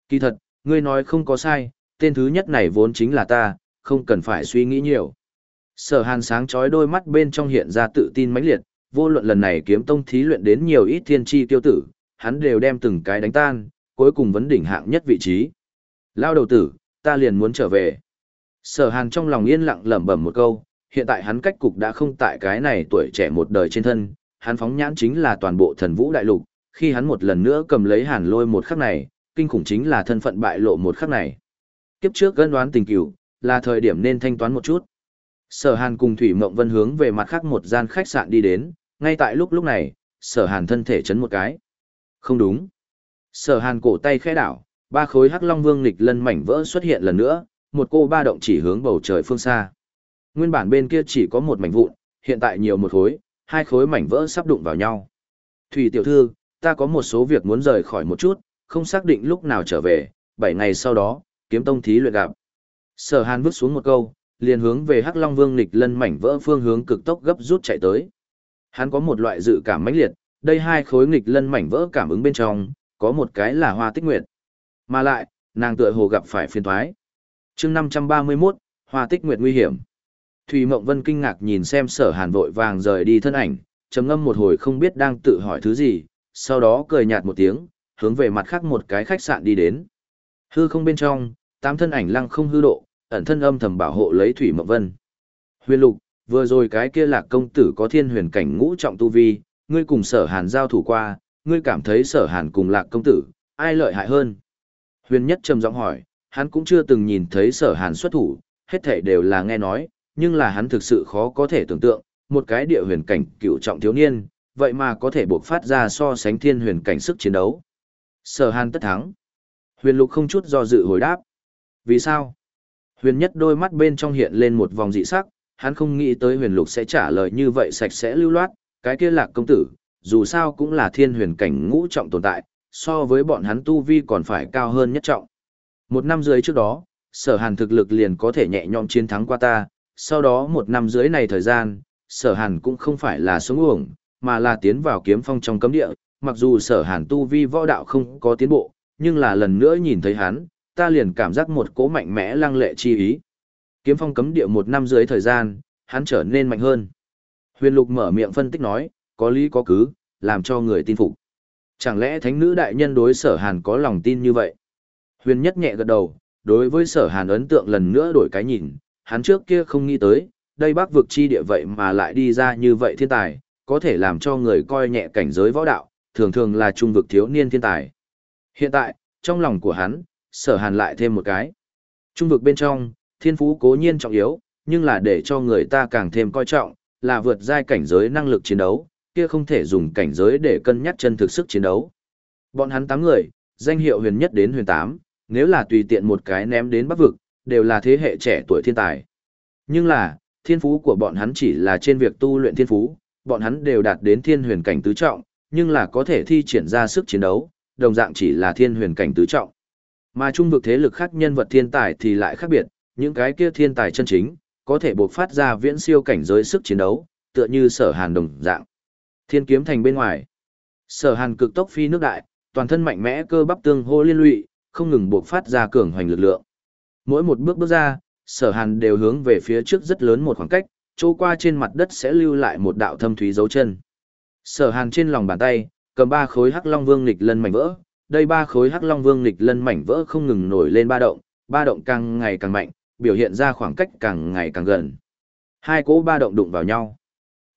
Kỳ thật, ngươi nói không có sai, tên thứ nhất này vốn chính là ta, không cần phải suy nghĩ nhiều. Sở hàn sáng chói đôi mắt bên trong hiện ra tự tin mãnh liệt, vô luận lần này kiếm tông thí luyện đến nhiều ít thiên tri tiêu tử, hắn đều đem từng cái đánh tan, cuối cùng vấn đỉnh hạng nhất vị trí. Lao đầu tử, ta liền muốn trở về. Sở hàn trong lòng yên lặng lẩm bẩm một câu, hiện tại hắn cách cục đã không tại cái này tuổi trẻ một đời trên thân, hắn phóng nhãn chính là toàn bộ thần vũ đại lục, khi hắn một lần nữa cầm lấy hàn lôi một khắc này, kinh khủng chính là thân phận bại lộ một khắc này. Kiếp trước gân đoán tình cửu, là thời điểm nên thanh toán một chút. Sở Hàn cùng Thủy Mộng Vân hướng về mặt khác một gian khách sạn đi đến, ngay tại lúc lúc này, Sở Hàn thân thể chấn một cái. Không đúng. Sở Hàn cổ tay khẽ đảo, ba khối hắc long vương nghịch lân mảnh vỡ xuất hiện lần nữa, một cô ba động chỉ hướng bầu trời phương xa. Nguyên bản bên kia chỉ có một mảnh vụn, hiện tại nhiều một khối, hai khối mảnh vỡ sắp đụng vào nhau. Thủy tiểu thư, ta có một số việc muốn rời khỏi một chút, không xác định lúc nào trở về, bảy ngày sau đó, kiếm tông thí luyện gặp. Sở Hàn vứt xuống một câu, liền hướng về Hắc Long Vương lịch lân mảnh vỡ phương hướng cực tốc gấp rút chạy tới. Hắn có một loại dự cảm mãnh liệt, đây hai khối nghịch lân mảnh vỡ cảm ứng bên trong, có một cái là Hoa Tích Nguyệt. Mà lại, nàng tựa hồ gặp phải phiền toái. Chương 531, Hoa Tích Nguyệt nguy hiểm. Thủy Mộng Vân kinh ngạc nhìn xem Sở Hàn vội vàng rời đi thân ảnh, trầm ngâm một hồi không biết đang tự hỏi thứ gì, sau đó cười nhạt một tiếng, hướng về mặt khác một cái khách sạn đi đến. Hư không bên trong, tám thân ảnh lăng không hư độ, ẩn thân âm thầm bảo hộ lấy Thủy Mộng Vân. Huyền Lục, vừa rồi cái kia lạc công tử có thiên huyền cảnh ngũ trọng tu vi, ngươi cùng sở hàn giao thủ qua, ngươi cảm thấy sở hàn cùng lạc công tử, ai lợi hại hơn? Huyền Nhất trầm giọng hỏi, hắn cũng chưa từng nhìn thấy sở hàn xuất thủ, hết thể đều là nghe nói, nhưng là hắn thực sự khó có thể tưởng tượng, một cái địa huyền cảnh cựu trọng thiếu niên, vậy mà có thể buộc phát ra so sánh thiên huyền cảnh sức chiến đấu. Sở hàn tất thắng. Huyền lục không chút do dự hồi đáp. Vì sao? Huyền nhất đôi mắt bên trong hiện lên một vòng dị sắc, hắn không nghĩ tới huyền lục sẽ trả lời như vậy sạch sẽ lưu loát, cái kia lạc công tử, dù sao cũng là thiên huyền cảnh ngũ trọng tồn tại, so với bọn hắn tu vi còn phải cao hơn nhất trọng. Một năm dưới trước đó, sở hàn thực lực liền có thể nhẹ nhõm chiến thắng qua ta, sau đó một năm dưới này thời gian, sở hàn cũng không phải là sống uổng, mà là tiến vào kiếm phong trong cấm địa, mặc dù sở hàn tu vi võ đạo không có tiến bộ, nhưng là lần nữa nhìn thấy hắn, ta liền cảm giác một cỗ mạnh mẽ lăng lệ chi ý. Kiếm phong cấm địa một năm dưới thời gian, hắn trở nên mạnh hơn. Huyền lục mở miệng phân tích nói, có lý có cứ, làm cho người tin phục. Chẳng lẽ thánh nữ đại nhân đối sở hàn có lòng tin như vậy? Huyền nhất nhẹ gật đầu, đối với sở hàn ấn tượng lần nữa đổi cái nhìn, hắn trước kia không nghĩ tới, đây bác vực chi địa vậy mà lại đi ra như vậy thiên tài, có thể làm cho người coi nhẹ cảnh giới võ đạo, thường thường là trung vực thiếu niên thiên tài. Hiện tại, trong lòng của hắn, sở hàn lại thêm một cái. Trung vực bên trong, thiên phú cố nhiên trọng yếu, nhưng là để cho người ta càng thêm coi trọng, là vượt giai cảnh giới năng lực chiến đấu, kia không thể dùng cảnh giới để cân nhắc chân thực sức chiến đấu. Bọn hắn 8 người, danh hiệu huyền nhất đến huyền 8, nếu là tùy tiện một cái ném đến bắc vực, đều là thế hệ trẻ tuổi thiên tài. Nhưng là, thiên phú của bọn hắn chỉ là trên việc tu luyện thiên phú, bọn hắn đều đạt đến thiên huyền cảnh tứ trọng, nhưng là có thể thi triển ra sức chiến đấu, đồng dạng chỉ là thiên huyền cảnh tứ trọng. Mà trung vực thế lực khác nhân vật thiên tài thì lại khác biệt, những cái kia thiên tài chân chính, có thể bộc phát ra viễn siêu cảnh giới sức chiến đấu, tựa như sở hàn đồng dạng. Thiên kiếm thành bên ngoài. Sở hàn cực tốc phi nước đại, toàn thân mạnh mẽ cơ bắp tương hô liên lụy, không ngừng buộc phát ra cường hoành lực lượng. Mỗi một bước bước ra, sở hàn đều hướng về phía trước rất lớn một khoảng cách, chỗ qua trên mặt đất sẽ lưu lại một đạo thâm thúy dấu chân. Sở hàn trên lòng bàn tay, cầm ba khối hắc long vương nghịch lân mảnh vỡ, đây ba khối hắc long vương nghịch lân mảnh vỡ không ngừng nổi lên ba động, ba động càng ngày càng mạnh, biểu hiện ra khoảng cách càng ngày càng gần. Hai cỗ ba động đụng vào nhau.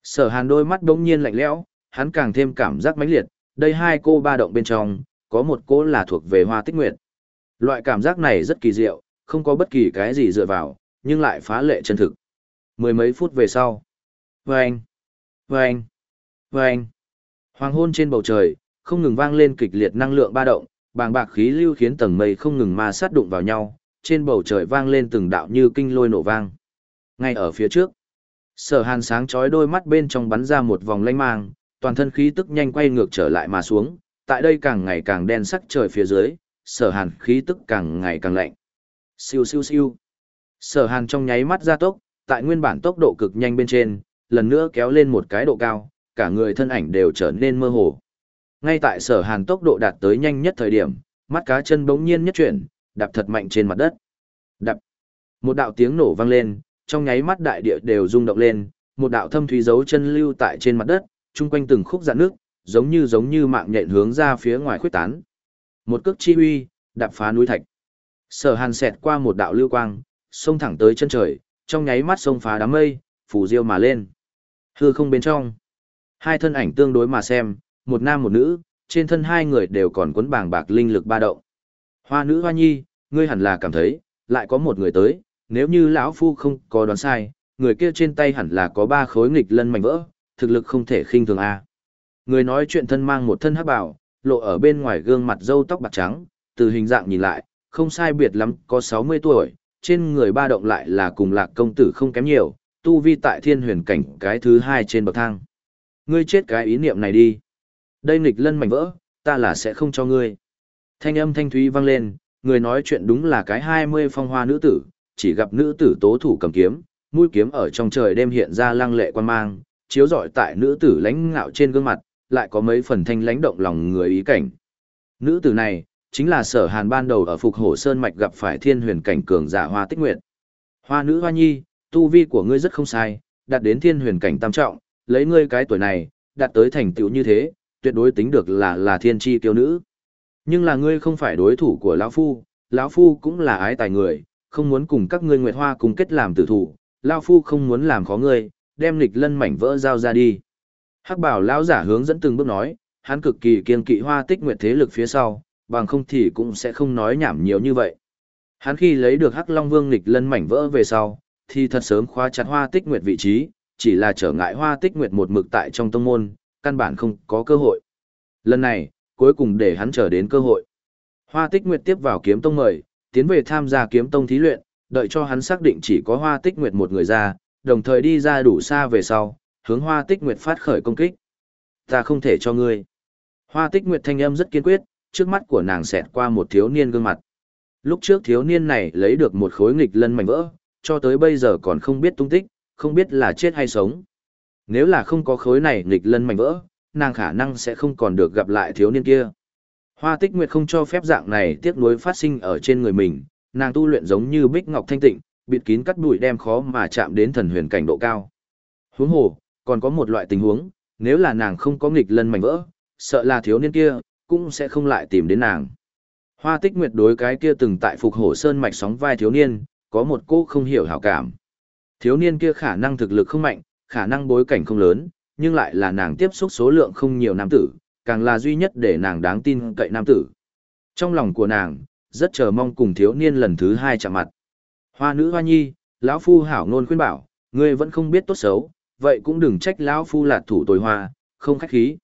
Sở hàn đôi mắt đống nhiên lạnh lẽo, hắn càng thêm cảm giác mãnh liệt, đây hai cô ba động bên trong, có một cỗ là thuộc về hoa tích nguyệt. Loại cảm giác này rất kỳ diệu, không có bất kỳ cái gì dựa vào, nhưng lại phá lệ chân thực. Mười mấy phút về sau. Vâng! Vâng! Vâng! Hoàng hôn trên bầu trời, không ngừng vang lên kịch liệt năng lượng ba động, bàng bạc khí lưu khiến tầng mây không ngừng ma sát đụng vào nhau, trên bầu trời vang lên từng đạo như kinh lôi nổ vang. Ngay ở phía trước, sở hàn sáng chói đôi mắt bên trong bắn ra một vòng lanh mang, toàn thân khí tức nhanh quay ngược trở lại mà xuống, tại đây càng ngày càng đen sắc trời phía dưới, sở hàn khí tức càng ngày càng lạnh. Siêu siêu siêu. Sở hàn trong nháy mắt ra tốc, tại nguyên bản tốc độ cực nhanh bên trên, lần nữa kéo lên một cái độ cao, cả người thân ảnh đều trở nên mơ hồ. Ngay tại sở hàn tốc độ đạt tới nhanh nhất thời điểm, mắt cá chân bỗng nhiên nhất chuyển, đạp thật mạnh trên mặt đất. Đạp. Một đạo tiếng nổ vang lên, trong nháy mắt đại địa đều rung động lên, một đạo thâm thúy dấu chân lưu tại trên mặt đất, chung quanh từng khúc dạn nước, giống như giống như mạng nhện hướng ra phía ngoài khuyết tán. Một cước chi uy, đạp phá núi thạch. Sở Hàn xẹt qua một đạo lưu quang, xông thẳng tới chân trời, trong nháy mắt xông phá đám mây, phủ diêu mà lên. Hư không bên trong, hai thân ảnh tương đối mà xem, một nam một nữ, trên thân hai người đều còn cuốn bàng bạc linh lực ba động. Hoa nữ hoa nhi, ngươi hẳn là cảm thấy, lại có một người tới, nếu như lão phu không có đoán sai, người kia trên tay hẳn là có ba khối nghịch lân mảnh vỡ, thực lực không thể khinh thường a. Người nói chuyện thân mang một thân hắc bảo, lộ ở bên ngoài gương mặt râu tóc bạc trắng, từ hình dạng nhìn lại, không sai biệt lắm, có 60 tuổi, trên người ba động lại là cùng lạc công tử không kém nhiều, tu vi tại thiên huyền cảnh cái thứ hai trên bậc thang. Ngươi chết cái ý niệm này đi. Đây nghịch lân mảnh vỡ, ta là sẽ không cho ngươi. Thanh âm thanh thúy vang lên, người nói chuyện đúng là cái hai mươi phong hoa nữ tử, chỉ gặp nữ tử tố thủ cầm kiếm, mũi kiếm ở trong trời đêm hiện ra lăng lệ quan mang, chiếu rọi tại nữ tử lãnh ngạo trên gương mặt, lại có mấy phần thanh lãnh động lòng người ý cảnh. Nữ tử này, chính là sở hàn ban đầu ở Phục Hổ Sơn Mạch gặp phải thiên huyền cảnh cường giả Hoa Tích Nguyệt. Hoa nữ Hoa Nhi, tu vi của ngươi rất không sai, đạt đến thiên huyền cảnh tam trọng, lấy ngươi cái tuổi này, đạt tới thành tựu như thế, tuyệt đối tính được là là thiên chi kiêu nữ. Nhưng là ngươi không phải đối thủ của lão phu, lão phu cũng là ái tài người, không muốn cùng các ngươi Nguyệt Hoa cùng kết làm tử thủ, lão phu không muốn làm khó ngươi, đem lịch lân mảnh vỡ giao ra đi. Hắc bảo lão giả hướng dẫn từng bước nói, hắn cực kỳ kiên kỵ Hoa Tích Nguyệt thế lực phía sau, bằng không thì cũng sẽ không nói nhảm nhiều như vậy. Hắn khi lấy được Hắc Long Vương lịch lân mảnh vỡ về sau, thì thật sớm khóa chặt Hoa Tích Nguyệt vị trí, chỉ là trở ngại Hoa Tích Nguyệt một mực tại trong tông môn, căn bản không có cơ hội. Lần này, cuối cùng để hắn chờ đến cơ hội. Hoa Tích Nguyệt tiếp vào kiếm tông mời, tiến về tham gia kiếm tông thí luyện, đợi cho hắn xác định chỉ có Hoa Tích Nguyệt một người ra, đồng thời đi ra đủ xa về sau, hướng Hoa Tích Nguyệt phát khởi công kích. Ta không thể cho ngươi. Hoa Tích Nguyệt thanh âm rất kiên quyết, trước mắt của nàng xẹt qua một thiếu niên gương mặt. Lúc trước thiếu niên này lấy được một khối nghịch lân mảnh vỡ, cho tới bây giờ còn không biết tung tích, không biết là chết hay sống. Nếu là không có khối này nghịch lân mảnh vỡ, nàng khả năng sẽ không còn được gặp lại thiếu niên kia. Hoa tích nguyệt không cho phép dạng này tiếc nuối phát sinh ở trên người mình, nàng tu luyện giống như bích ngọc thanh tịnh, bịt kín cắt bụi đem khó mà chạm đến thần huyền cảnh độ cao. Huống hồ, còn có một loại tình huống, nếu là nàng không có nghịch lân mảnh vỡ, sợ là thiếu niên kia, cũng sẽ không lại tìm đến nàng. Hoa tích nguyệt đối cái kia từng tại phục hổ sơn mạch sóng vai thiếu niên, có một cô không hiểu hảo cảm. Thiếu niên kia khả năng thực lực không mạnh, khả năng bối cảnh không lớn, nhưng lại là nàng tiếp xúc số lượng không nhiều nam tử, càng là duy nhất để nàng đáng tin cậy nam tử. Trong lòng của nàng, rất chờ mong cùng thiếu niên lần thứ hai chạm mặt. Hoa nữ hoa nhi, lão phu hảo ngôn khuyên bảo, ngươi vẫn không biết tốt xấu, vậy cũng đừng trách lão phu lạt thủ tồi hoa, không khách khí.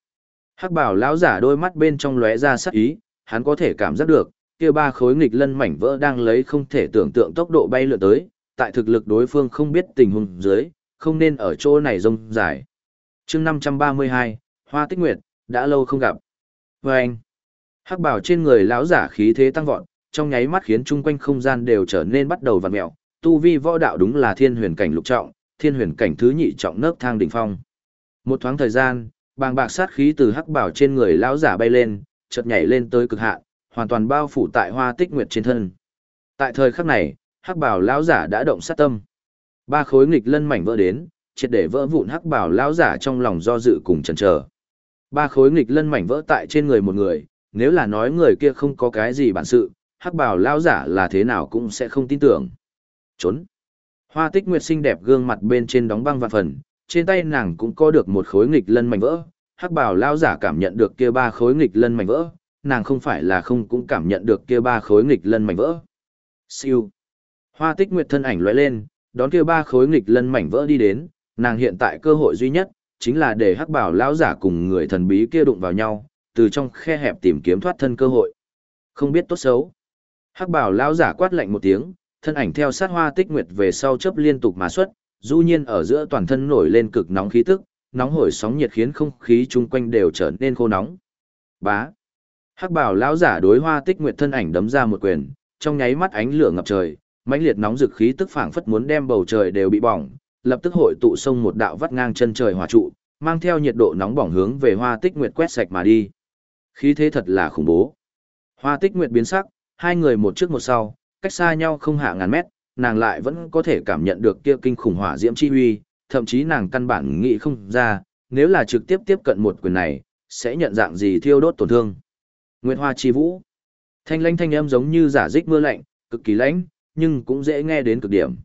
Hắc bảo lão giả đôi mắt bên trong lóe ra sắc ý, hắn có thể cảm giác được, kia ba khối nghịch lân mảnh vỡ đang lấy không thể tưởng tượng tốc độ bay lượn tới, tại thực lực đối phương không biết tình huống dưới, không nên ở chỗ này rông dài. chương 532, Hoa Tích Nguyệt, đã lâu không gặp. Và anh, hắc bảo trên người lão giả khí thế tăng vọt, trong nháy mắt khiến chung quanh không gian đều trở nên bắt đầu vặn mẹo, tu vi võ đạo đúng là thiên huyền cảnh lục trọng, thiên huyền cảnh thứ nhị trọng nấc thang đỉnh phong. Một thoáng thời gian, bàng bạc sát khí từ hắc bảo trên người lão giả bay lên, chợt nhảy lên tới cực hạn, hoàn toàn bao phủ tại Hoa Tích Nguyệt trên thân. Tại thời khắc này, hắc bảo lão giả đã động sát tâm. Ba khối nghịch lân mảnh vỡ đến, triệt để vỡ vụn hắc bảo lão giả trong lòng do dự cùng chần chờ. Ba khối nghịch lân mảnh vỡ tại trên người một người, nếu là nói người kia không có cái gì bản sự, hắc bảo lão giả là thế nào cũng sẽ không tin tưởng. Trốn. Hoa tích nguyệt xinh đẹp gương mặt bên trên đóng băng vạn phần, trên tay nàng cũng có được một khối nghịch lân mảnh vỡ. Hắc bảo lão giả cảm nhận được kia ba khối nghịch lân mảnh vỡ, nàng không phải là không cũng cảm nhận được kia ba khối nghịch lân mảnh vỡ. Siêu. Hoa tích nguyệt thân ảnh lóe lên, đón kia ba khối nghịch lân mảnh vỡ đi đến, nàng hiện tại cơ hội duy nhất, chính là để hắc bảo lão giả cùng người thần bí kia đụng vào nhau, từ trong khe hẹp tìm kiếm thoát thân cơ hội. Không biết tốt xấu. Hắc bảo lão giả quát lạnh một tiếng, thân ảnh theo sát hoa tích nguyệt về sau chớp liên tục mà xuất, du nhiên ở giữa toàn thân nổi lên cực nóng khí tức, nóng hổi sóng nhiệt khiến không khí chung quanh đều trở nên khô nóng. Bá. Hắc bảo lão giả đối hoa tích nguyệt thân ảnh đấm ra một quyền, trong nháy mắt ánh lửa ngập trời, mãnh liệt nóng dực khí tức phảng phất muốn đem bầu trời đều bị bỏng, lập tức hội tụ sông một đạo vắt ngang chân trời hỏa trụ, mang theo nhiệt độ nóng bỏng hướng về Hoa Tích Nguyệt quét sạch mà đi. Khí thế thật là khủng bố. Hoa Tích Nguyệt biến sắc, hai người một trước một sau, cách xa nhau không hạ ngàn mét, nàng lại vẫn có thể cảm nhận được kia kinh khủng hỏa diễm chi huy. thậm chí nàng căn bản nghĩ không ra, nếu là trực tiếp tiếp cận một quyền này, sẽ nhận dạng gì thiêu đốt tổn thương. Nguyệt Hoa chi vũ. Thanh lãnh thanh âm giống như giả dích mưa lạnh, cực kỳ lãnh, nhưng cũng dễ nghe đến cực điểm.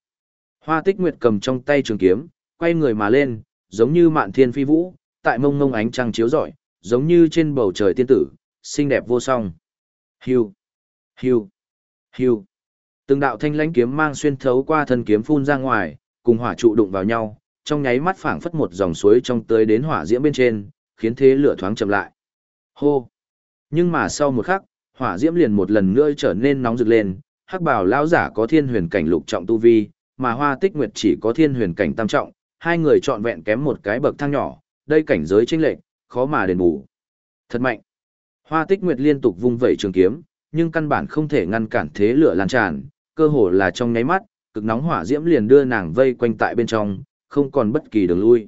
Hoa tích nguyệt cầm trong tay trường kiếm, quay người mà lên, giống như mạn thiên phi vũ, tại mông mông ánh trăng chiếu rọi, giống như trên bầu trời tiên tử, xinh đẹp vô song. Hiu, hiu, hiu. Từng đạo thanh lãnh kiếm mang xuyên thấu qua thân kiếm phun ra ngoài, cùng hỏa trụ đụng vào nhau, trong nháy mắt phảng phất một dòng suối trong tới đến hỏa diễm bên trên, khiến thế lửa thoáng chậm lại. Hô. Nhưng mà sau một khắc, hỏa diễm liền một lần nữa trở nên nóng rực lên, hắc bảo lão giả có thiên huyền cảnh lục trọng tu vi, mà Hoa Tích Nguyệt chỉ có thiên huyền cảnh tam trọng, hai người trọn vẹn kém một cái bậc thang nhỏ, đây cảnh giới chênh lệch, khó mà đền bù. Thật mạnh. Hoa Tích Nguyệt liên tục vung vẩy trường kiếm, nhưng căn bản không thể ngăn cản thế lửa lan tràn, cơ hồ là trong nháy mắt, cực nóng hỏa diễm liền đưa nàng vây quanh tại bên trong, không còn bất kỳ đường lui.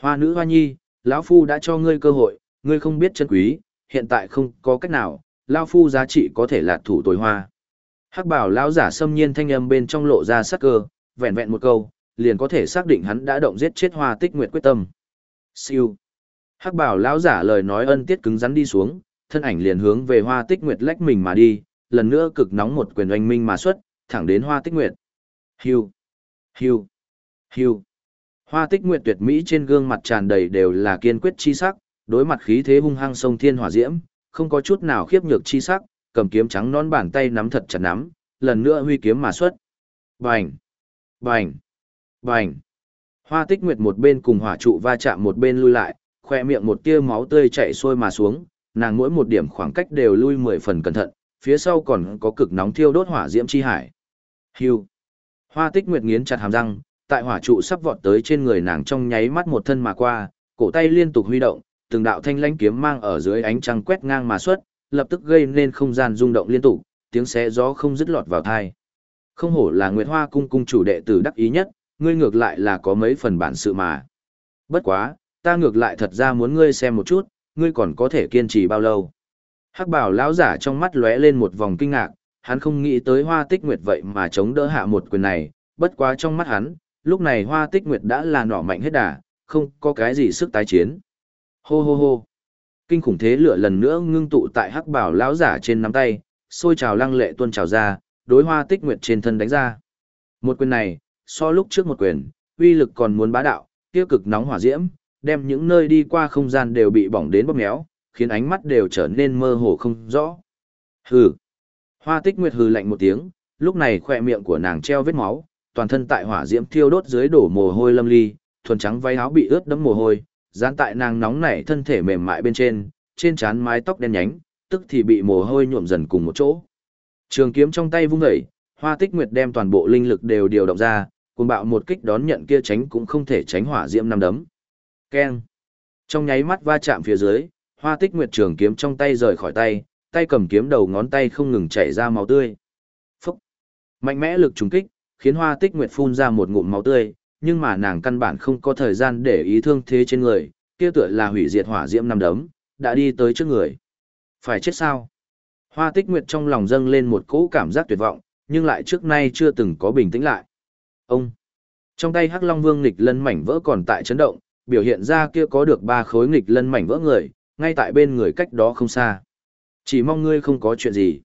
Hoa nữ hoa nhi, lão phu đã cho ngươi cơ hội, ngươi không biết chân quý, hiện tại không có cách nào, lão phu giá trị có thể là thủ tối hoa. Hắc bảo lão giả xâm nhiên thanh âm bên trong lộ ra sắc cơ, vẹn vẹn một câu, liền có thể xác định hắn đã động giết chết hoa tích nguyệt quyết tâm. Siêu. Hắc bảo lão giả lời nói ân tiết cứng rắn đi xuống, thân ảnh liền hướng về hoa tích nguyệt lách mình mà đi, lần nữa cực nóng một quyền oanh minh mà xuất, thẳng đến hoa tích nguyệt. Hiu. Hiu. Hiu. Hoa tích nguyệt tuyệt mỹ trên gương mặt tràn đầy đều là kiên quyết chi sắc, đối mặt khí thế hung hăng sông thiên hỏa diễm, không có chút nào khiếp nhược chi sắc, cầm kiếm trắng non bàn tay nắm thật chặt nắm, lần nữa huy kiếm mà xuất. Bành! Bành! Bành! Hoa tích nguyệt một bên cùng hỏa trụ va chạm một bên lui lại, khoe miệng một tia máu tươi chảy xuôi mà xuống, nàng mỗi một điểm khoảng cách đều lui mười phần cẩn thận, phía sau còn có cực nóng thiêu đốt hỏa diễm chi hải. Hưu! Hoa tích nguyệt nghiến chặt hàm răng, tại hỏa trụ sắp vọt tới trên người nàng trong nháy mắt một thân mà qua, cổ tay liên tục huy động, từng đạo thanh lãnh kiếm mang ở dưới ánh trăng quét ngang mà xuất, lập tức gây nên không gian rung động liên tục, tiếng xé gió không dứt lọt vào tai. Không hổ là Nguyệt Hoa cung cung chủ đệ tử đắc ý nhất, ngươi ngược lại là có mấy phần bản sự mà. Bất quá, ta ngược lại thật ra muốn ngươi xem một chút, ngươi còn có thể kiên trì bao lâu. Hắc bảo lão giả trong mắt lóe lên một vòng kinh ngạc, hắn không nghĩ tới hoa tích nguyệt vậy mà chống đỡ hạ một quyền này, bất quá trong mắt hắn, lúc này hoa tích nguyệt đã là nỏ mạnh hết đà, không có cái gì sức tái chiến. Hô hô hô. Kinh khủng thế lửa lần nữa ngưng tụ tại hắc bảo lão giả trên nắm tay, sôi trào lăng lệ tuôn trào ra, đối hoa tích nguyệt trên thân đánh ra. Một quyền này, so lúc trước một quyền, uy lực còn muốn bá đạo, tiêu cực nóng hỏa diễm, đem những nơi đi qua không gian đều bị bỏng đến bóp méo, khiến ánh mắt đều trở nên mơ hồ không rõ. Hừ. Hoa tích nguyệt hừ lạnh một tiếng, lúc này khóe miệng của nàng treo vết máu, toàn thân tại hỏa diễm thiêu đốt dưới đổ mồ hôi lâm ly, thuần trắng váy áo bị ướt đẫm mồ hôi, dán tại nàng nóng nảy thân thể mềm mại bên trên, trên trán mái tóc đen nhánh, tức thì bị mồ hôi nhuộm dần cùng một chỗ. Trường kiếm trong tay vung dậy, Hoa Tích Nguyệt đem toàn bộ linh lực đều điều động ra, cuồng bạo một kích đón nhận kia tránh cũng không thể tránh hỏa diễm năm đấm. Keng. Trong nháy mắt va chạm phía dưới, Hoa Tích Nguyệt trường kiếm trong tay rời khỏi tay, tay cầm kiếm đầu ngón tay không ngừng chảy ra máu tươi. Phúc. Mạnh mẽ lực trùng kích, khiến Hoa Tích Nguyệt phun ra một ngụm máu tươi, nhưng mà nàng căn bản không có thời gian để ý thương thế trên người, kia tựa là hủy diệt hỏa diễm năm đấm, đã đi tới trước người. Phải chết sao? Hoa tích nguyệt trong lòng dâng lên một cỗ cảm giác tuyệt vọng, nhưng lại trước nay chưa từng có bình tĩnh lại. Ông! Trong tay Hắc Long Vương nghịch lân mảnh vỡ còn tại chấn động, biểu hiện ra kia có được ba khối nghịch lân mảnh vỡ người, ngay tại bên người cách đó không xa. Chỉ mong ngươi không có chuyện gì.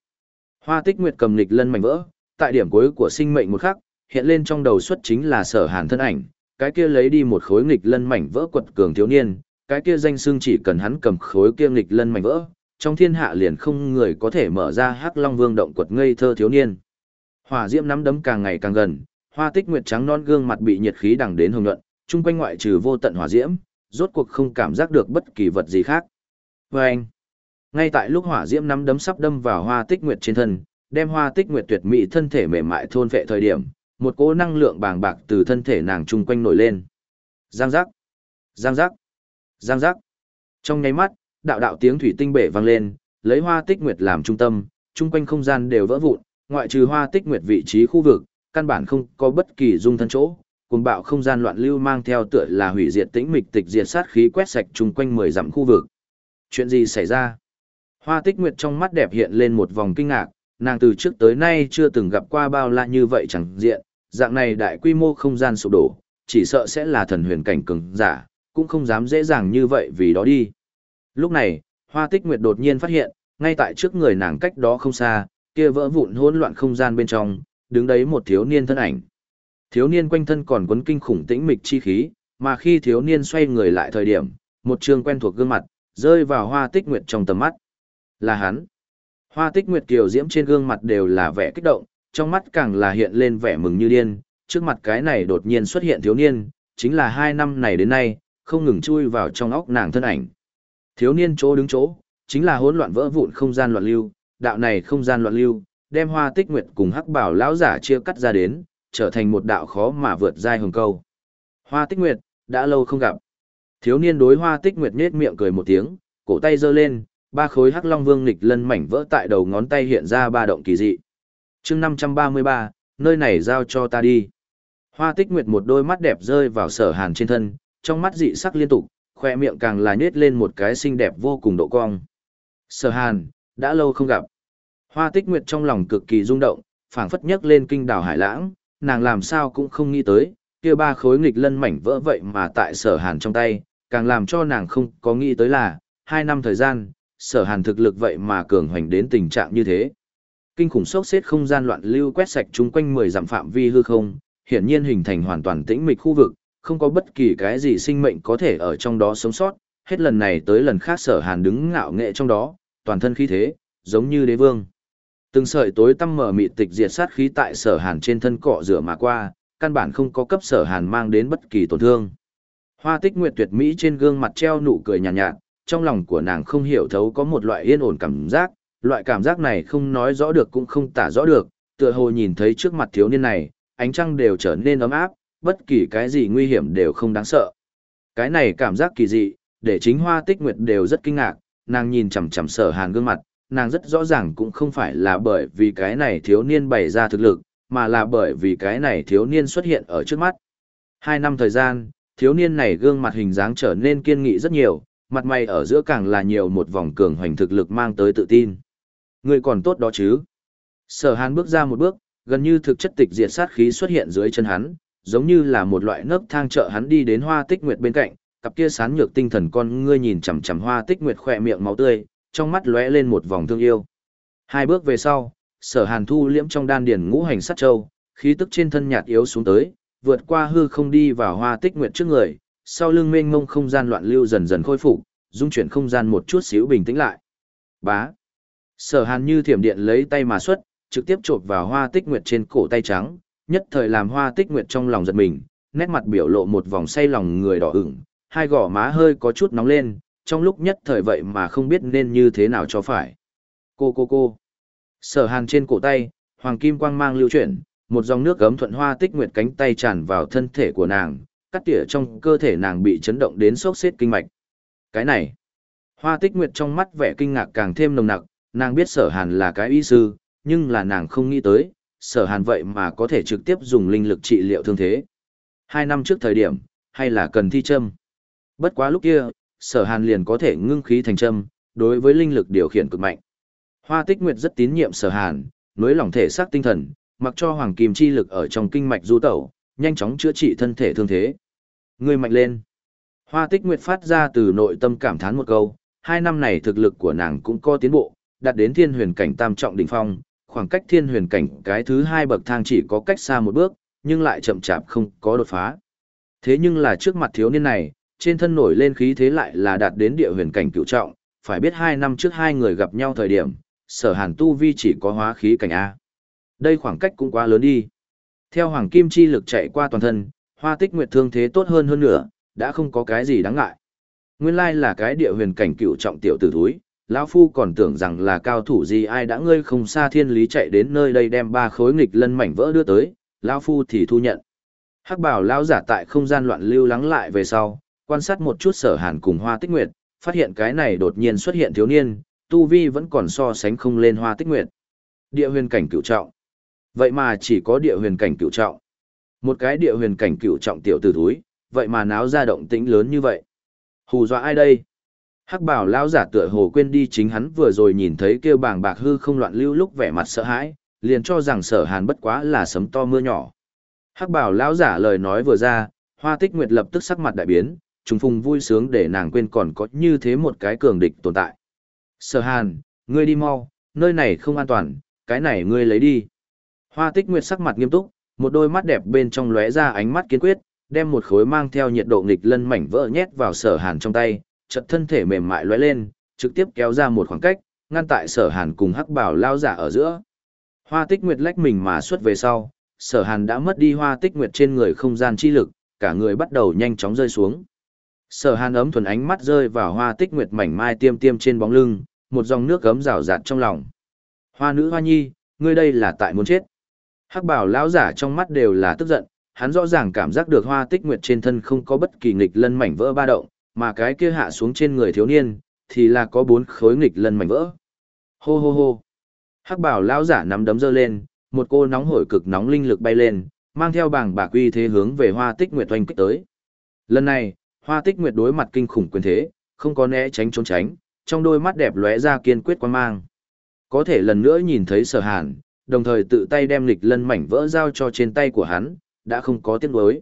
Hoa tích nguyệt cầm nghịch lân mảnh vỡ, tại điểm cuối của sinh mệnh một khắc, hiện lên trong đầu xuất chính là sở hàn thân ảnh, cái kia lấy đi một khối nghịch lân mảnh vỡ quật cường thiếu niên, cái kia danh xương chỉ cần hắn cầm khối kia nghịch lân mảnh vỡ, trong thiên hạ liền không người có thể mở ra hắc long vương động quật ngây thơ thiếu niên. Hỏa diễm nắm đấm càng ngày càng gần, hoa tích nguyệt trắng non gương mặt bị nhiệt khí đằng đến hồng nhuận, chung quanh ngoại trừ vô tận hỏa diễm, rốt cuộc không cảm giác được bất kỳ vật gì khác. Vâng! ngay tại lúc hỏa diễm nắm đấm sắp đâm vào hoa tích nguyệt trên thân, đem hoa tích nguyệt tuyệt mỹ thân thể mềm mại thôn vệ thời điểm, một cỗ năng lượng bàng bạc từ thân thể nàng chung quanh nổi lên. Giang giác, giang giác, giang giác. Trong nháy mắt, đạo đạo tiếng thủy tinh bể vang lên, lấy hoa tích nguyệt làm trung tâm, chung quanh không gian đều vỡ vụn, ngoại trừ hoa tích nguyệt vị trí khu vực, căn bản không có bất kỳ dung thân chỗ, cuồng bạo không gian loạn lưu mang theo tựa là hủy diệt tĩnh mịch tịch diệt sát khí quét sạch chung quanh mười dặm khu vực. Chuyện gì xảy ra? Hoa tích nguyệt trong mắt đẹp hiện lên một vòng kinh ngạc, nàng từ trước tới nay chưa từng gặp qua bao la như vậy chẳng diện, dạng này đại quy mô không gian sụp đổ, chỉ sợ sẽ là thần huyền cảnh cường giả, cũng không dám dễ dàng như vậy vì đó đi. Lúc này, Hoa Tích Nguyệt đột nhiên phát hiện, ngay tại trước người nàng cách đó không xa, kia vỡ vụn hỗn loạn không gian bên trong, đứng đấy một thiếu niên thân ảnh. Thiếu niên quanh thân còn quấn kinh khủng tĩnh mịch chi khí, mà khi thiếu niên xoay người lại thời điểm, một trường quen thuộc gương mặt, rơi vào Hoa Tích Nguyệt trong tầm mắt. Là hắn. Hoa Tích Nguyệt kiều diễm trên gương mặt đều là vẻ kích động, trong mắt càng là hiện lên vẻ mừng như điên, trước mặt cái này đột nhiên xuất hiện thiếu niên, chính là hai năm này đến nay, không ngừng chui vào trong óc nàng thân ảnh. Thiếu niên chỗ đứng chỗ, chính là hỗn loạn vỡ vụn không gian loạn lưu, đạo này không gian loạn lưu, đem hoa tích nguyệt cùng hắc bảo lão giả chia cắt ra đến, trở thành một đạo khó mà vượt dai hồng câu. Hoa tích nguyệt, đã lâu không gặp. Thiếu niên đối hoa tích nguyệt nết miệng cười một tiếng, cổ tay giơ lên, ba khối hắc long vương nghịch lân mảnh vỡ tại đầu ngón tay hiện ra ba động kỳ dị. chương 533, nơi này giao cho ta đi. Hoa tích nguyệt một đôi mắt đẹp rơi vào sở hàn trên thân, trong mắt dị sắc liên tục, khoe miệng càng là nhết lên một cái xinh đẹp vô cùng độ cong. Sở hàn, đã lâu không gặp. Hoa tích nguyệt trong lòng cực kỳ rung động, phảng phất nhấc lên kinh đảo hải lãng, nàng làm sao cũng không nghĩ tới, kia ba khối nghịch lân mảnh vỡ vậy mà tại sở hàn trong tay, càng làm cho nàng không có nghĩ tới là, hai năm thời gian, sở hàn thực lực vậy mà cường hoành đến tình trạng như thế. Kinh khủng sốc xếp không gian loạn lưu quét sạch chung quanh 10 dặm phạm vi hư không, hiển nhiên hình thành hoàn toàn tĩnh mịch khu vực, không có bất kỳ cái gì sinh mệnh có thể ở trong đó sống sót, hết lần này tới lần khác sở hàn đứng ngạo nghệ trong đó, toàn thân khí thế, giống như đế vương. Từng sợi tối tăm mở mịt tịch diệt sát khí tại sở hàn trên thân cọ rửa mà qua, căn bản không có cấp sở hàn mang đến bất kỳ tổn thương. Hoa tích nguyệt tuyệt mỹ trên gương mặt treo nụ cười nhàn nhạt, nhạt, trong lòng của nàng không hiểu thấu có một loại yên ổn cảm giác, loại cảm giác này không nói rõ được cũng không tả rõ được, tựa hồ nhìn thấy trước mặt thiếu niên này, ánh trăng đều trở nên ấm áp, bất kỳ cái gì nguy hiểm đều không đáng sợ. Cái này cảm giác kỳ dị, để chính hoa tích nguyệt đều rất kinh ngạc, nàng nhìn chằm chằm sở hàn gương mặt, nàng rất rõ ràng cũng không phải là bởi vì cái này thiếu niên bày ra thực lực, mà là bởi vì cái này thiếu niên xuất hiện ở trước mắt. Hai năm thời gian, thiếu niên này gương mặt hình dáng trở nên kiên nghị rất nhiều, mặt mày ở giữa càng là nhiều một vòng cường hoành thực lực mang tới tự tin. Người còn tốt đó chứ. Sở hàn bước ra một bước, gần như thực chất tịch diệt sát khí xuất hiện dưới chân hắn, giống như là một loại nấc thang trợ hắn đi đến hoa tích nguyệt bên cạnh, cặp kia sán nhược tinh thần con ngươi nhìn chằm chằm hoa tích nguyệt khỏe miệng máu tươi, trong mắt lóe lên một vòng thương yêu. Hai bước về sau, sở hàn thu liễm trong đan điển ngũ hành sát châu, khí tức trên thân nhạt yếu xuống tới, vượt qua hư không đi vào hoa tích nguyệt trước người, sau lưng mênh mông không gian loạn lưu dần dần khôi phục, dung chuyển không gian một chút xíu bình tĩnh lại. Bá. Sở hàn như thiểm điện lấy tay mà xuất, trực tiếp chộp vào hoa tích nguyệt trên cổ tay trắng, nhất thời làm hoa tích nguyệt trong lòng giật mình, nét mặt biểu lộ một vòng say lòng người đỏ ửng, hai gò má hơi có chút nóng lên, trong lúc nhất thời vậy mà không biết nên như thế nào cho phải. Cô cô cô. Sở hàn trên cổ tay, hoàng kim quang mang lưu chuyển, một dòng nước gấm thuận hoa tích nguyệt cánh tay tràn vào thân thể của nàng, cắt tỉa trong cơ thể nàng bị chấn động đến sốc xếp kinh mạch. Cái này, hoa tích nguyệt trong mắt vẻ kinh ngạc càng thêm nồng nặc, nàng biết sở hàn là cái y sư, nhưng là nàng không nghĩ tới, sở hàn vậy mà có thể trực tiếp dùng linh lực trị liệu thương thế. Hai năm trước thời điểm, hay là cần thi châm. Bất quá lúc kia, sở hàn liền có thể ngưng khí thành châm, đối với linh lực điều khiển cực mạnh. Hoa tích nguyệt rất tín nhiệm sở hàn, nối lòng thể xác tinh thần, mặc cho hoàng kim chi lực ở trong kinh mạch du tẩu, nhanh chóng chữa trị thân thể thương thế. Người mạnh lên. Hoa tích nguyệt phát ra từ nội tâm cảm thán một câu, hai năm này thực lực của nàng cũng có tiến bộ, đạt đến thiên huyền cảnh tam trọng đỉnh phong, khoảng cách thiên huyền cảnh cái thứ hai bậc thang chỉ có cách xa một bước, nhưng lại chậm chạp không có đột phá. Thế nhưng là trước mặt thiếu niên này, trên thân nổi lên khí thế lại là đạt đến địa huyền cảnh cựu trọng, phải biết hai năm trước hai người gặp nhau thời điểm, sở hàn tu vi chỉ có hóa khí cảnh A. Đây khoảng cách cũng quá lớn đi. Theo hoàng kim chi lực chạy qua toàn thân, hoa tích nguyệt thương thế tốt hơn hơn nữa, đã không có cái gì đáng ngại. Nguyên lai là cái địa huyền cảnh cựu trọng tiểu tử thúi, lão phu còn tưởng rằng là cao thủ gì ai đã ngươi không xa thiên lý chạy đến nơi đây đem ba khối nghịch lân mảnh vỡ đưa tới, lão phu thì thu nhận. Hắc bảo lão giả tại không gian loạn lưu lắng lại về sau, quan sát một chút sở hàn cùng hoa tích nguyệt, phát hiện cái này đột nhiên xuất hiện thiếu niên, tu vi vẫn còn so sánh không lên hoa tích nguyệt. Địa huyền cảnh cựu trọng. Vậy mà chỉ có địa huyền cảnh cựu trọng. Một cái địa huyền cảnh cựu trọng tiểu tử thúi, vậy mà náo ra động tĩnh lớn như vậy. Hù dọa ai đây? Hắc bảo lão giả tựa hồ quên đi chính hắn vừa rồi nhìn thấy kêu bàng bạc hư không loạn lưu lúc vẻ mặt sợ hãi, liền cho rằng sở hàn bất quá là sấm to mưa nhỏ. Hắc bảo lão giả lời nói vừa ra, hoa tích nguyệt lập tức sắc mặt đại biến, trùng phùng vui sướng để nàng quên còn có như thế một cái cường địch tồn tại. Sở hàn, ngươi đi mau, nơi này không an toàn, cái này ngươi lấy đi. Hoa tích nguyệt sắc mặt nghiêm túc, một đôi mắt đẹp bên trong lóe ra ánh mắt kiên quyết, đem một khối mang theo nhiệt độ nghịch lân mảnh vỡ nhét vào sở hàn trong tay, chật thân thể mềm mại lóe lên, trực tiếp kéo ra một khoảng cách, ngăn tại sở hàn cùng hắc bảo lao giả ở giữa. Hoa tích nguyệt lách mình mà xuất về sau, sở hàn đã mất đi hoa tích nguyệt trên người không gian chi lực, cả người bắt đầu nhanh chóng rơi xuống. Sở hàn ấm thuần ánh mắt rơi vào hoa tích nguyệt mảnh mai tiêm tiêm trên bóng lưng, một dòng nước cấm rào rạt trong lòng. Hoa nữ hoa nhi, ngươi đây là tại muốn chết. Hắc bảo lão giả trong mắt đều là tức giận, hắn rõ ràng cảm giác được hoa tích nguyệt trên thân không có bất kỳ nghịch lân mảnh vỡ ba động, mà cái kia hạ xuống trên người thiếu niên, thì là có bốn khối nghịch lân mảnh vỡ. Hô hô hô. Hắc bảo lão giả nắm đấm giơ lên, một cô nóng hổi cực nóng linh lực bay lên, mang theo bảng bạc uy thế hướng về hoa tích nguyệt oanh kích tới. Lần này, hoa tích nguyệt đối mặt kinh khủng quyền thế, không có né tránh trốn tránh, trong đôi mắt đẹp lóe ra kiên quyết quan mang. Có thể lần nữa nhìn thấy sở hàn, đồng thời tự tay đem lịch lân mảnh vỡ giao cho trên tay của hắn, đã không có tiếc nuối.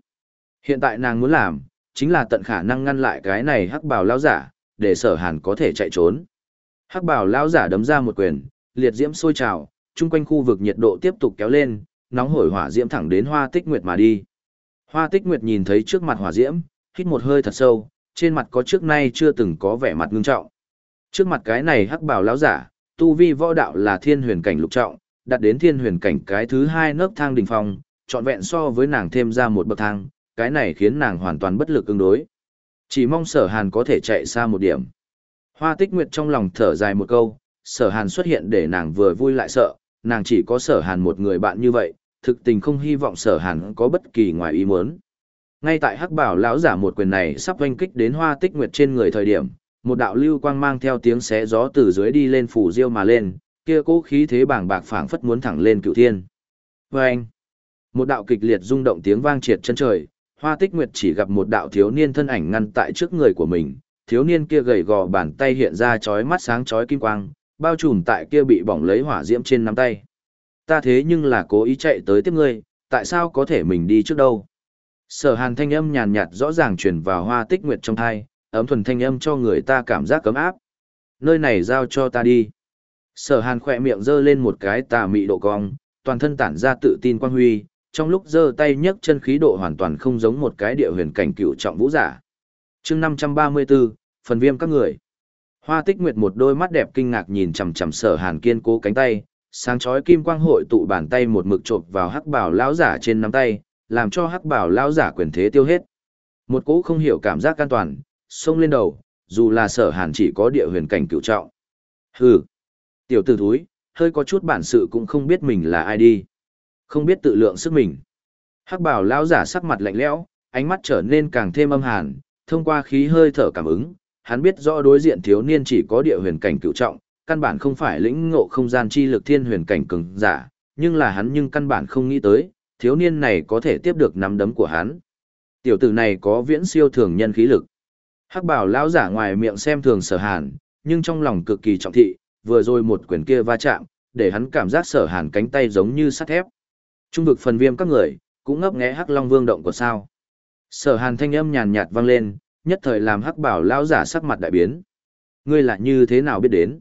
Hiện tại nàng muốn làm, chính là tận khả năng ngăn lại cái này hắc Bảo lão giả, để sở hàn có thể chạy trốn. Hắc Bảo lão giả đấm ra một quyền, liệt diễm sôi trào, chung quanh khu vực nhiệt độ tiếp tục kéo lên, nóng hổi hỏa diễm thẳng đến Hoa Tích Nguyệt mà đi. Hoa Tích Nguyệt nhìn thấy trước mặt hỏa diễm, hít một hơi thật sâu, trên mặt có trước nay chưa từng có vẻ mặt ngưng trọng. Trước mặt cái này hắc bảo lão giả, tu vi võ đạo là thiên huyền cảnh lục trọng, đạt đến thiên huyền cảnh cái thứ hai nấc thang đỉnh phong, trọn vẹn so với nàng thêm ra một bậc thang, cái này khiến nàng hoàn toàn bất lực ứng đối. Chỉ mong sở hàn có thể chạy xa một điểm. Hoa tích nguyệt trong lòng thở dài một câu, sở hàn xuất hiện để nàng vừa vui lại sợ, nàng chỉ có sở hàn một người bạn như vậy, thực tình không hy vọng sở hàn có bất kỳ ngoài ý muốn. Ngay tại hắc bảo lão giả một quyền này sắp oanh kích đến hoa tích nguyệt trên người thời điểm, một đạo lưu quang mang theo tiếng xé gió từ dưới đi lên phủ diêu mà lên, kia cố khí thế bảng bạc phảng phất muốn thẳng lên cựu thiên. Vâng! Một đạo kịch liệt rung động tiếng vang triệt chân trời, hoa tích nguyệt chỉ gặp một đạo thiếu niên thân ảnh ngăn tại trước người của mình, thiếu niên kia gầy gò bàn tay hiện ra chói mắt sáng chói kim quang, bao trùm tại kia bị bỏng lấy hỏa diễm trên nắm tay. Ta thế nhưng là cố ý chạy tới tiếp ngươi, tại sao có thể mình đi trước đâu? Sở hàn thanh âm nhàn nhạt rõ ràng truyền vào hoa tích nguyệt trong thai, ấm thuần thanh âm cho người ta cảm giác cấm áp. Nơi này giao cho ta đi. Sở hàn khỏe miệng giơ lên một cái tà mị độ cong, toàn thân tản ra tự tin quang huy, trong lúc giơ tay nhấc chân khí độ hoàn toàn không giống một cái địa huyền cảnh cựu trọng vũ giả. chương 534, phần viêm các người. Hoa tích nguyệt một đôi mắt đẹp kinh ngạc nhìn chằm chằm sở hàn kiên cố cánh tay, sáng chói kim quang hội tụ bàn tay một mực chộp vào hắc bảo lão giả trên nắm tay, làm cho hắc bảo lão giả quyền thế tiêu hết. Một cỗ không hiểu cảm giác an toàn, xông lên đầu, dù là sở hàn chỉ có địa huyền cảnh cựu trọng. Hừ, tiểu tử thúi, hơi có chút bản sự cũng không biết mình là ai đi. Không biết tự lượng sức mình. Hắc bảo lão giả sắc mặt lạnh lẽo, ánh mắt trở nên càng thêm âm hàn, thông qua khí hơi thở cảm ứng, hắn biết rõ đối diện thiếu niên chỉ có địa huyền cảnh cựu trọng, căn bản không phải lĩnh ngộ không gian chi lực thiên huyền cảnh cường giả, nhưng là hắn nhưng căn bản không nghĩ tới, thiếu niên này có thể tiếp được nắm đấm của hắn. Tiểu tử này có viễn siêu thường nhân khí lực. Hắc bảo lão giả ngoài miệng xem thường sở hàn, nhưng trong lòng cực kỳ trọng thị, vừa rồi một quyền kia va chạm, để hắn cảm giác sở hàn cánh tay giống như sắt thép. Trung vực phần viêm các người, cũng ngấp nghé hắc long vương động của sao. Sở hàn thanh âm nhàn nhạt vang lên, nhất thời làm hắc bảo lão giả sắc mặt đại biến. Ngươi là như thế nào biết đến?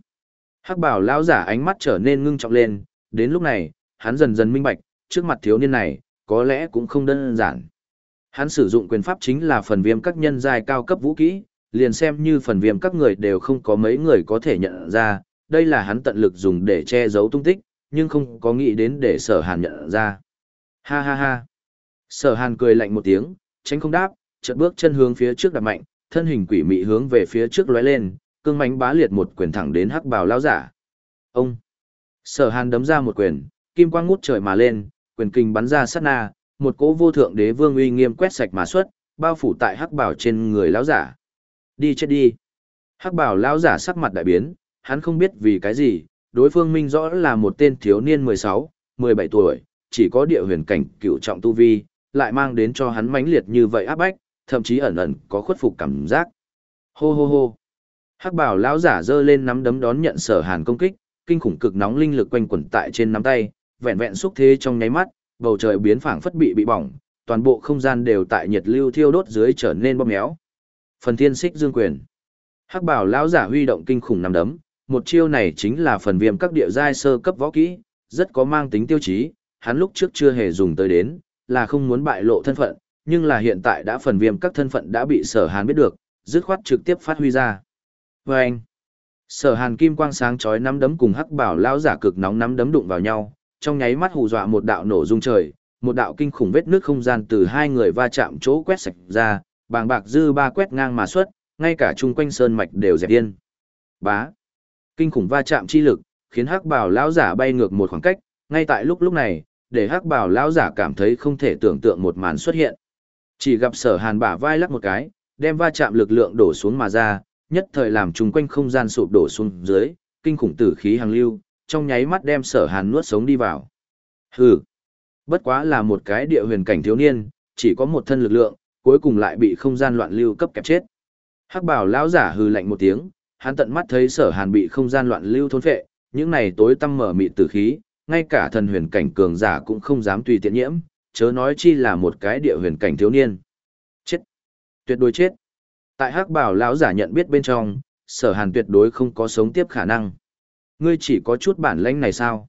Hắc bảo lão giả ánh mắt trở nên ngưng trọng lên, đến lúc này, hắn dần dần minh bạch, trước mặt thiếu niên này, có lẽ cũng không đơn giản. Hắn sử dụng quyền pháp chính là phần viêm các nhân giai cao cấp vũ kỹ, liền xem như phần viêm các người đều không có mấy người có thể nhận ra, đây là hắn tận lực dùng để che giấu tung tích, nhưng không có nghĩ đến để sở hàn nhận ra. Ha ha ha. Sở hàn cười lạnh một tiếng, tránh không đáp, chợt bước chân hướng phía trước đạp mạnh, thân hình quỷ mị hướng về phía trước lóe lên, cương mãnh bá liệt một quyền thẳng đến hắc bào lão giả. Ông. Sở hàn đấm ra một quyền, kim quang ngút trời mà lên, quyền kinh bắn ra sát na, một cỗ vô thượng đế vương uy nghiêm quét sạch mà xuất, bao phủ tại hắc bảo trên người lão giả. Đi chết đi. Hắc bảo lão giả sắc mặt đại biến, hắn không biết vì cái gì, đối phương minh rõ là một tên thiếu niên 16, 17 tuổi, chỉ có địa huyền cảnh cựu trọng tu vi, lại mang đến cho hắn mãnh liệt như vậy áp bách, thậm chí ẩn ẩn có khuất phục cảm giác. Hô hô hô. Hắc bảo lão giả giơ lên nắm đấm đón nhận sở hàn công kích, kinh khủng cực nóng linh lực quanh quẩn tại trên nắm tay, vẹn vẹn xúc thế trong nháy mắt, bầu trời biến phảng phất bị bị bỏng, toàn bộ không gian đều tại nhiệt lưu thiêu đốt dưới trở nên bóp méo. Phần thiên xích dương quyền. Hắc bảo lão giả huy động kinh khủng năm đấm, một chiêu này chính là phần viêm các địa giai sơ cấp võ kỹ, rất có mang tính tiêu chí, hắn lúc trước chưa hề dùng tới đến, là không muốn bại lộ thân phận, nhưng là hiện tại đã phần viêm các thân phận đã bị sở hàn biết được, dứt khoát trực tiếp phát huy ra. Vâng! sở hàn kim quang sáng chói nắm đấm cùng hắc bảo lão giả cực nóng nắm đấm đụng vào nhau, trong nháy mắt hù dọa một đạo nổ rung trời, một đạo kinh khủng vết nước không gian từ hai người va chạm chỗ quét sạch ra, bàng bạc dư ba quét ngang mà xuất, ngay cả chung quanh sơn mạch đều dẹp điên. Bá. Kinh khủng va chạm chi lực, khiến hắc bảo lão giả bay ngược một khoảng cách, ngay tại lúc lúc này, để hắc bảo lão giả cảm thấy không thể tưởng tượng một màn xuất hiện. Chỉ gặp sở hàn bả vai lắc một cái, đem va chạm lực lượng đổ xuống mà ra, nhất thời làm chung quanh không gian sụp đổ xuống dưới, kinh khủng tử khí hàng lưu, trong nháy mắt đem sở hàn nuốt sống đi vào. Hừ, bất quá là một cái địa huyền cảnh thiếu niên, chỉ có một thân lực lượng, cuối cùng lại bị không gian loạn lưu cấp kẹp chết. Hắc bảo lão giả hừ lạnh một tiếng, hắn tận mắt thấy sở hàn bị không gian loạn lưu thôn phệ, những này tối tăm mở mịt tử khí, ngay cả thần huyền cảnh cường giả cũng không dám tùy tiện nhiễm, chớ nói chi là một cái địa huyền cảnh thiếu niên. Chết! Tuyệt đối chết! Tại hắc bảo lão giả nhận biết bên trong, sở hàn tuyệt đối không có sống tiếp khả năng. Ngươi chỉ có chút bản lãnh này sao?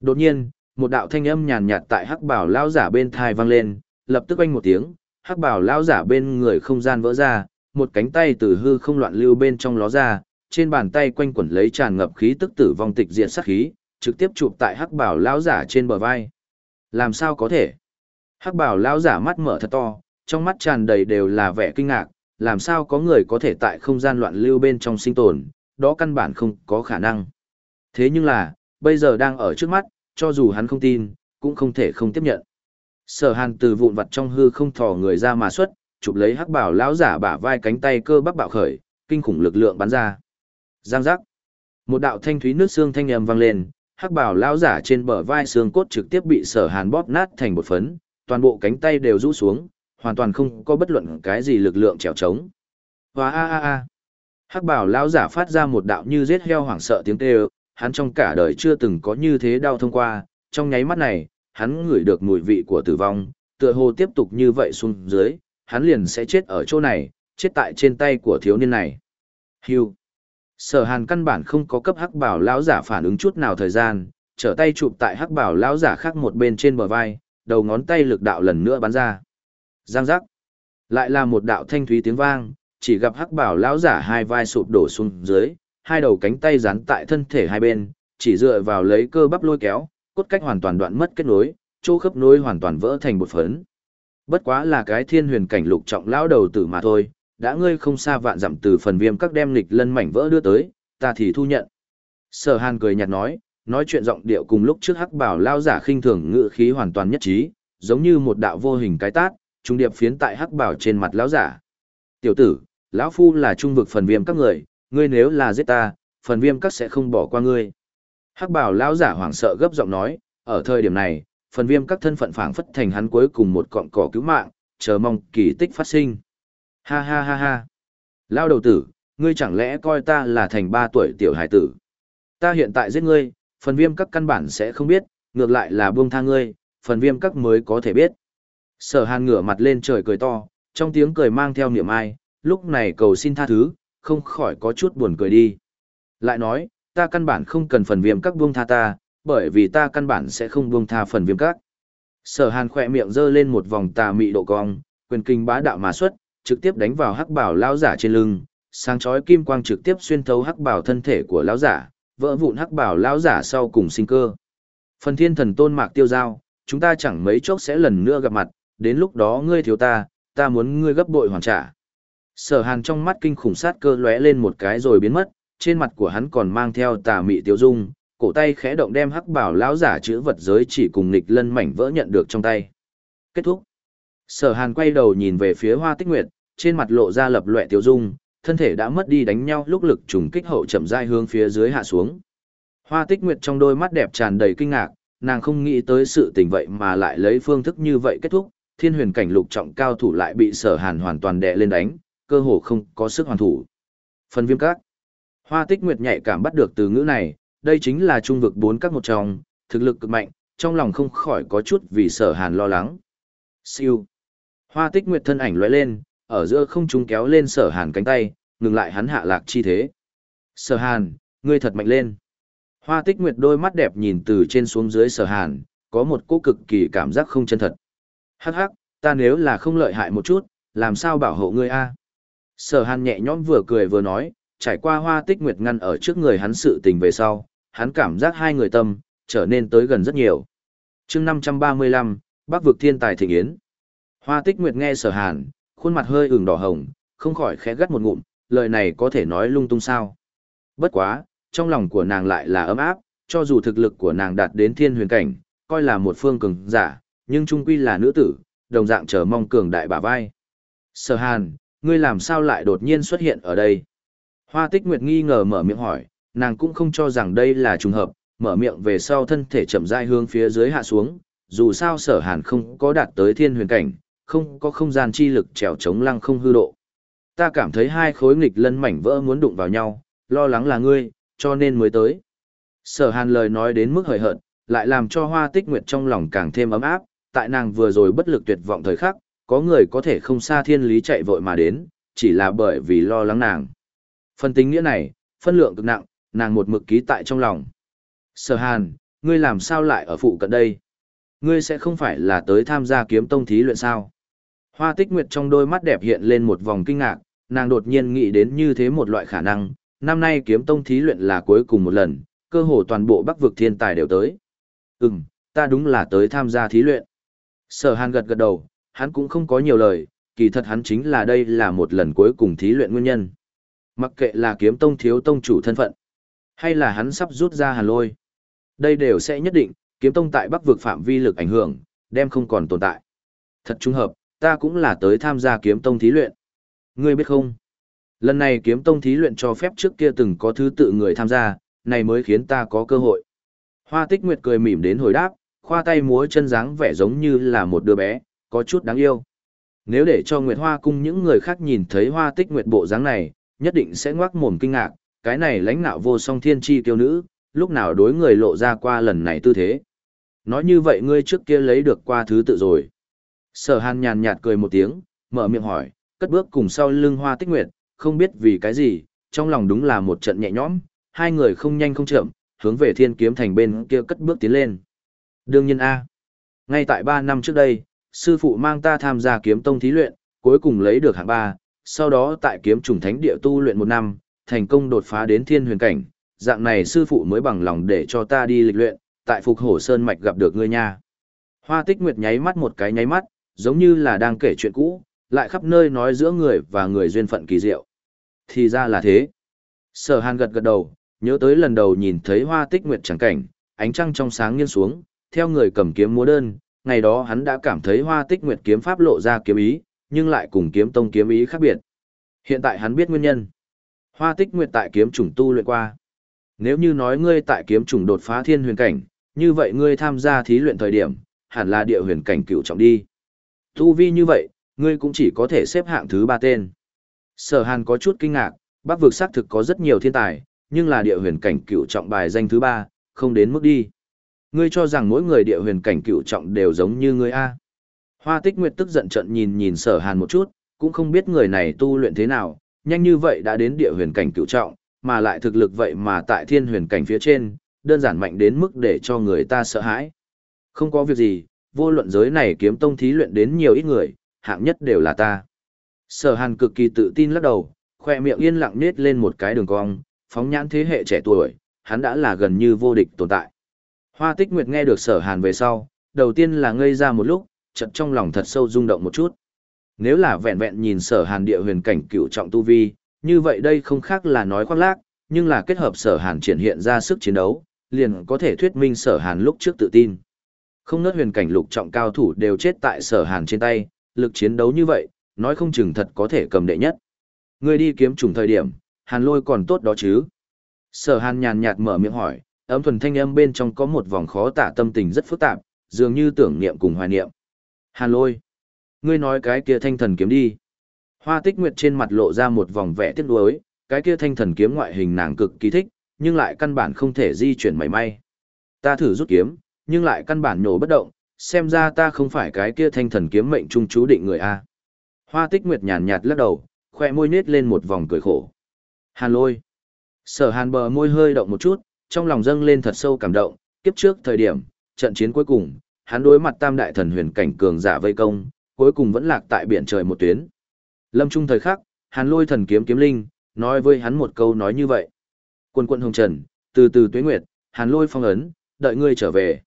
Đột nhiên, một đạo thanh âm nhàn nhạt tại hắc bảo lão giả bên thai vang lên, lập tức oanh một tiếng, hắc bảo lão giả bên người không gian vỡ ra, một cánh tay từ hư không loạn lưu bên trong ló ra, trên bàn tay quanh quẩn lấy tràn ngập khí tức tử vong tịch diệt sát khí, trực tiếp chụp tại hắc bảo lão giả trên bờ vai. Làm sao có thể? Hắc bảo lão giả mắt mở thật to, trong mắt tràn đầy đều là vẻ kinh ngạc, làm sao có người có thể tại không gian loạn lưu bên trong sinh tồn, đó căn bản không có khả năng. Thế nhưng là, bây giờ đang ở trước mắt, cho dù hắn không tin, cũng không thể không tiếp nhận. Sở hàn từ vụn vặt trong hư không thò người ra mà xuất, chụp lấy hắc bảo lão giả bả vai cánh tay cơ bắp bạo khởi, kinh khủng lực lượng bắn ra. Giang giác. Một đạo thanh thúy nước xương thanh âm vang lên, hắc bảo lão giả trên bờ vai xương cốt trực tiếp bị sở hàn bóp nát thành một phấn, toàn bộ cánh tay đều rũ xuống, hoàn toàn không có bất luận cái gì lực lượng trèo trống. và a a a. Hắc bảo lão giả phát ra một đạo như giết heo hoảng sợ tiếng kêu, hắn trong cả đời chưa từng có như thế đau thông qua, trong nháy mắt này, hắn ngửi được mùi vị của tử vong, tựa hồ tiếp tục như vậy xuống dưới, hắn liền sẽ chết ở chỗ này, chết tại trên tay của thiếu niên này. Hưu. Sở Hàn căn bản không có cấp hắc bảo lão giả phản ứng chút nào thời gian, trở tay chụp tại hắc bảo lão giả khác một bên trên bờ vai, đầu ngón tay lực đạo lần nữa bắn ra. Giang giác. Lại là một đạo thanh thúy tiếng vang, chỉ gặp hắc bảo lão giả hai vai sụp đổ xuống dưới, hai đầu cánh tay dán tại thân thể hai bên, chỉ dựa vào lấy cơ bắp lôi kéo, cốt cách hoàn toàn đoạn mất kết nối, chỗ khớp nối hoàn toàn vỡ thành bột phấn. Bất quá là cái thiên huyền cảnh lục trọng lão đầu tử mà thôi, đã ngươi không xa vạn dặm từ phần viêm các đem lịch lân mảnh vỡ đưa tới, ta thì thu nhận. Sở Hàn cười nhạt nói, nói chuyện giọng điệu cùng lúc trước hắc bảo lao giả khinh thường ngự khí hoàn toàn nhất trí, giống như một đạo vô hình cái tát, trung điệp phiến tại hắc bảo trên mặt lão giả. Tiểu tử, lão phu là trung vực phần viêm các người, ngươi nếu là giết ta, phần viêm các sẽ không bỏ qua ngươi. Hắc bảo lão giả hoảng sợ gấp giọng nói, ở thời điểm này, phần viêm các thân phận phảng phất thành hắn cuối cùng một cọng cỏ cứu mạng, chờ mong kỳ tích phát sinh. Ha ha ha ha. Lao đầu tử, ngươi chẳng lẽ coi ta là thành ba tuổi tiểu hải tử. Ta hiện tại giết ngươi, phần viêm các căn bản sẽ không biết, ngược lại là buông tha ngươi, phần viêm các mới có thể biết. Sở hàn ngửa mặt lên trời cười to, trong tiếng cười mang theo niệm ai, lúc này cầu xin tha thứ, không khỏi có chút buồn cười đi. Lại nói, ta căn bản không cần phần viêm các buông tha ta, bởi vì ta căn bản sẽ không buông tha phần viêm các. Sở hàn khỏe miệng giơ lên một vòng tà mị độ cong, quyền kinh bá đạo mà xuất, trực tiếp đánh vào hắc bảo lão giả trên lưng, sáng chói kim quang trực tiếp xuyên thấu hắc bảo thân thể của lão giả, vỡ vụn hắc bảo lão giả sau cùng sinh cơ. Phần thiên thần tôn mạc tiêu giao, chúng ta chẳng mấy chốc sẽ lần nữa gặp mặt, đến lúc đó ngươi thiếu ta, ta muốn ngươi gấp bội hoàn trả. Sở hàn trong mắt kinh khủng sát cơ lóe lên một cái rồi biến mất, trên mặt của hắn còn mang theo tà mị tiêu dung, cổ tay khẽ động đem hắc bảo lão giả chữ vật giới chỉ cùng nghịch lân mảnh vỡ nhận được trong tay. Kết thúc. Sở Hàn quay đầu nhìn về phía Hoa Tích Nguyệt, trên mặt lộ ra lập lệ tiêu dung, thân thể đã mất đi đánh nhau lúc lực trùng kích hậu chậm rãi hướng phía dưới hạ xuống. Hoa Tích Nguyệt trong đôi mắt đẹp tràn đầy kinh ngạc, nàng không nghĩ tới sự tình vậy mà lại lấy phương thức như vậy kết thúc, thiên huyền cảnh lục trọng cao thủ lại bị sở hàn hoàn toàn đè lên đánh, cơ hồ không có sức hoàn thủ. Phần viêm các. Hoa Tích Nguyệt nhạy cảm bắt được từ ngữ này, đây chính là trung vực bốn các một trong, thực lực cực mạnh, trong lòng không khỏi có chút vì sở hàn lo lắng. Siêu. Hoa tích nguyệt thân ảnh lóe lên, ở giữa không trung kéo lên sở hàn cánh tay, ngừng lại hắn hạ lạc chi thế. Sở hàn, ngươi thật mạnh lên. Hoa tích nguyệt đôi mắt đẹp nhìn từ trên xuống dưới sở hàn, có một cô cực kỳ cảm giác không chân thật. Hắc hắc, ta nếu là không lợi hại một chút, làm sao bảo hộ ngươi a? Sở hàn nhẹ nhõm vừa cười vừa nói, trải qua hoa tích nguyệt ngăn ở trước người hắn sự tình về sau, hắn cảm giác hai người tâm, trở nên tới gần rất nhiều. chương 535, Bắc vực thiên tài thịnh yến. Hoa tích nguyệt nghe sở hàn, khuôn mặt hơi ửng đỏ hồng, không khỏi khẽ gắt một ngụm, lời này có thể nói lung tung sao. Bất quá, trong lòng của nàng lại là ấm áp, cho dù thực lực của nàng đạt đến thiên huyền cảnh, coi là một phương cường giả, nhưng trung quy là nữ tử, đồng dạng chờ mong cường đại bả vai. Sở hàn, ngươi làm sao lại đột nhiên xuất hiện ở đây? Hoa tích nguyệt nghi ngờ mở miệng hỏi, nàng cũng không cho rằng đây là trùng hợp, mở miệng về sau thân thể chậm rãi hướng phía dưới hạ xuống, dù sao sở hàn không có đạt tới thiên huyền cảnh, không có không gian chi lực trèo chống lăng không hư độ. Ta cảm thấy hai khối nghịch lân mảnh vỡ muốn đụng vào nhau, lo lắng là ngươi, cho nên mới tới. Sở hàn lời nói đến mức hời hợt, lại làm cho hoa tích nguyệt trong lòng càng thêm ấm áp, tại nàng vừa rồi bất lực tuyệt vọng thời khắc, có người có thể không xa thiên lý chạy vội mà đến, chỉ là bởi vì lo lắng nàng. phân tính nghĩa này, phân lượng cực nặng, nàng một mực ký tại trong lòng. Sở hàn, ngươi làm sao lại ở phụ cận đây? Ngươi sẽ không phải là tới tham gia kiếm tông thí luyện sao? Hoa tích nguyệt trong đôi mắt đẹp hiện lên một vòng kinh ngạc, nàng đột nhiên nghĩ đến như thế một loại khả năng, năm nay kiếm tông thí luyện là cuối cùng một lần, cơ hồ toàn bộ bắc vực thiên tài đều tới. Ừm, ta đúng là tới tham gia thí luyện. Sở hàn gật gật đầu, hắn cũng không có nhiều lời, kỳ thật hắn chính là đây là một lần cuối cùng thí luyện nguyên nhân. Mặc kệ là kiếm tông thiếu tông chủ thân phận, hay là hắn sắp rút ra hàn lôi. Đây đều sẽ nhất định, kiếm tông tại bắc vực phạm vi lực ảnh hưởng, đem không còn tồn tại. Thật trung hợp, ta cũng là tới tham gia kiếm tông thí luyện. Ngươi biết không? Lần này kiếm tông thí luyện cho phép trước kia từng có thứ tự người tham gia, này mới khiến ta có cơ hội. Hoa tích nguyệt cười mỉm đến hồi đáp, khoa tay múa chân dáng vẻ giống như là một đứa bé, có chút đáng yêu. Nếu để cho Nguyệt Hoa cung những người khác nhìn thấy hoa tích nguyệt bộ dáng này, nhất định sẽ ngoác mồm kinh ngạc, cái này lãnh nạo vô song thiên chi kiêu nữ, lúc nào đối người lộ ra qua lần này tư thế. Nói như vậy ngươi trước kia lấy được qua thứ tự rồi. Sở hàn nhàn nhạt cười một tiếng, mở miệng hỏi, cất bước cùng sau lưng hoa tích nguyệt, không biết vì cái gì, trong lòng đúng là một trận nhẹ nhõm, hai người không nhanh không chậm, hướng về thiên kiếm thành bên kia cất bước tiến lên. Đương nhiên A. Ngay tại ba năm trước đây, sư phụ mang ta tham gia kiếm tông thí luyện, cuối cùng lấy được hạng ba, sau đó tại kiếm trùng thánh địa tu luyện một năm, thành công đột phá đến thiên huyền cảnh, dạng này sư phụ mới bằng lòng để cho ta đi lịch luyện, tại Phục Hổ Sơn Mạch gặp được ngươi nha. Hoa tích nguyệt nháy mắt một cái nháy mắt, giống như là đang kể chuyện cũ, lại khắp nơi nói giữa người và người duyên phận kỳ diệu. Thì ra là thế. Sở hàn gật gật đầu, nhớ tới lần đầu nhìn thấy hoa tích nguyệt chẳng cảnh, ánh trăng trong sáng nghiêng xuống, theo người cầm kiếm múa đơn, ngày đó hắn đã cảm thấy hoa tích nguyệt kiếm pháp lộ ra kiếm ý, nhưng lại cùng kiếm tông kiếm ý khác biệt. Hiện tại hắn biết nguyên nhân. Hoa tích nguyệt tại kiếm chủng tu luyện qua. Nếu như nói ngươi tại kiếm chủng đột phá thiên huyền cảnh, như vậy ngươi tham gia thí luyện thời điểm, hẳn là địa huyền cảnh cựu trọng đi. Tu vi như vậy, ngươi cũng chỉ có thể xếp hạng thứ ba tên. Sở Hàn có chút kinh ngạc, Bắc vực xác thực có rất nhiều thiên tài, nhưng là địa huyền cảnh cựu trọng bài danh thứ ba, không đến mức đi. Ngươi cho rằng mỗi người địa huyền cảnh cựu trọng đều giống như ngươi A. Hoa tích nguyệt tức giận trận nhìn nhìn sở hàn một chút, cũng không biết người này tu luyện thế nào, nhanh như vậy đã đến địa huyền cảnh cựu trọng, mà lại thực lực vậy mà tại thiên huyền cảnh phía trên, đơn giản mạnh đến mức để cho người ta sợ hãi. Không có việc gì, vô luận giới này kiếm tông thí luyện đến nhiều ít người, hạng nhất đều là ta. Sở hàn cực kỳ tự tin lắc đầu, khoe miệng yên lặng nết lên một cái đường cong, phóng nhãn thế hệ trẻ tuổi, hắn đã là gần như vô địch tồn tại. Hoa tích nguyệt nghe được sở hàn về sau, đầu tiên là ngây ra một lúc, chợt trong lòng thật sâu rung động một chút. Nếu là vẹn vẹn nhìn sở hàn địa huyền cảnh cựu trọng tu vi, như vậy đây không khác là nói khoác lác, nhưng là kết hợp sở hàn triển hiện ra sức chiến đấu, liền có thể thuyết minh sở hàn lúc trước tự tin. Không nớt huyền cảnh lục trọng cao thủ đều chết tại sở hàn trên tay, lực chiến đấu như vậy, nói không chừng thật có thể cầm đệ nhất. Người đi kiếm trùng thời điểm, hàn lôi còn tốt đó chứ. Sở hàn nhàn nhạt mở miệng hỏi, ấm thuần thanh âm bên trong có một vòng khó tả tâm tình rất phức tạp, dường như tưởng niệm cùng hoài niệm. Hàn lôi, ngươi nói cái kia thanh thần kiếm đi. Hoa tích nguyệt trên mặt lộ ra một vòng vẻ tiếc nuối, cái kia thanh thần kiếm ngoại hình nàng cực kỳ thích, nhưng lại căn bản không thể di chuyển mảy may. Ta thử rút kiếm, nhưng lại căn bản nổ bất động, xem ra ta không phải cái kia thanh thần kiếm mệnh trung chú định người A. Hoa tích nguyệt nhàn nhạt lắc đầu, khoe môi nết lên một vòng cười khổ. Hàn lôi. Sở hàn bờ môi hơi động một chút, trong lòng dâng lên thật sâu cảm động, kiếp trước thời điểm, trận chiến cuối cùng, hắn đối mặt tam đại thần huyền cảnh cường giả vây công, cuối cùng vẫn lạc tại biển trời một tuyến. Lâm trung thời khắc, hắn lôi thần kiếm kiếm linh, nói với hắn một câu nói như vậy. Quân quân hồng trần, từ từ tuế nguyệt, hàn lôi phong ấn, đợi ngươi trở về.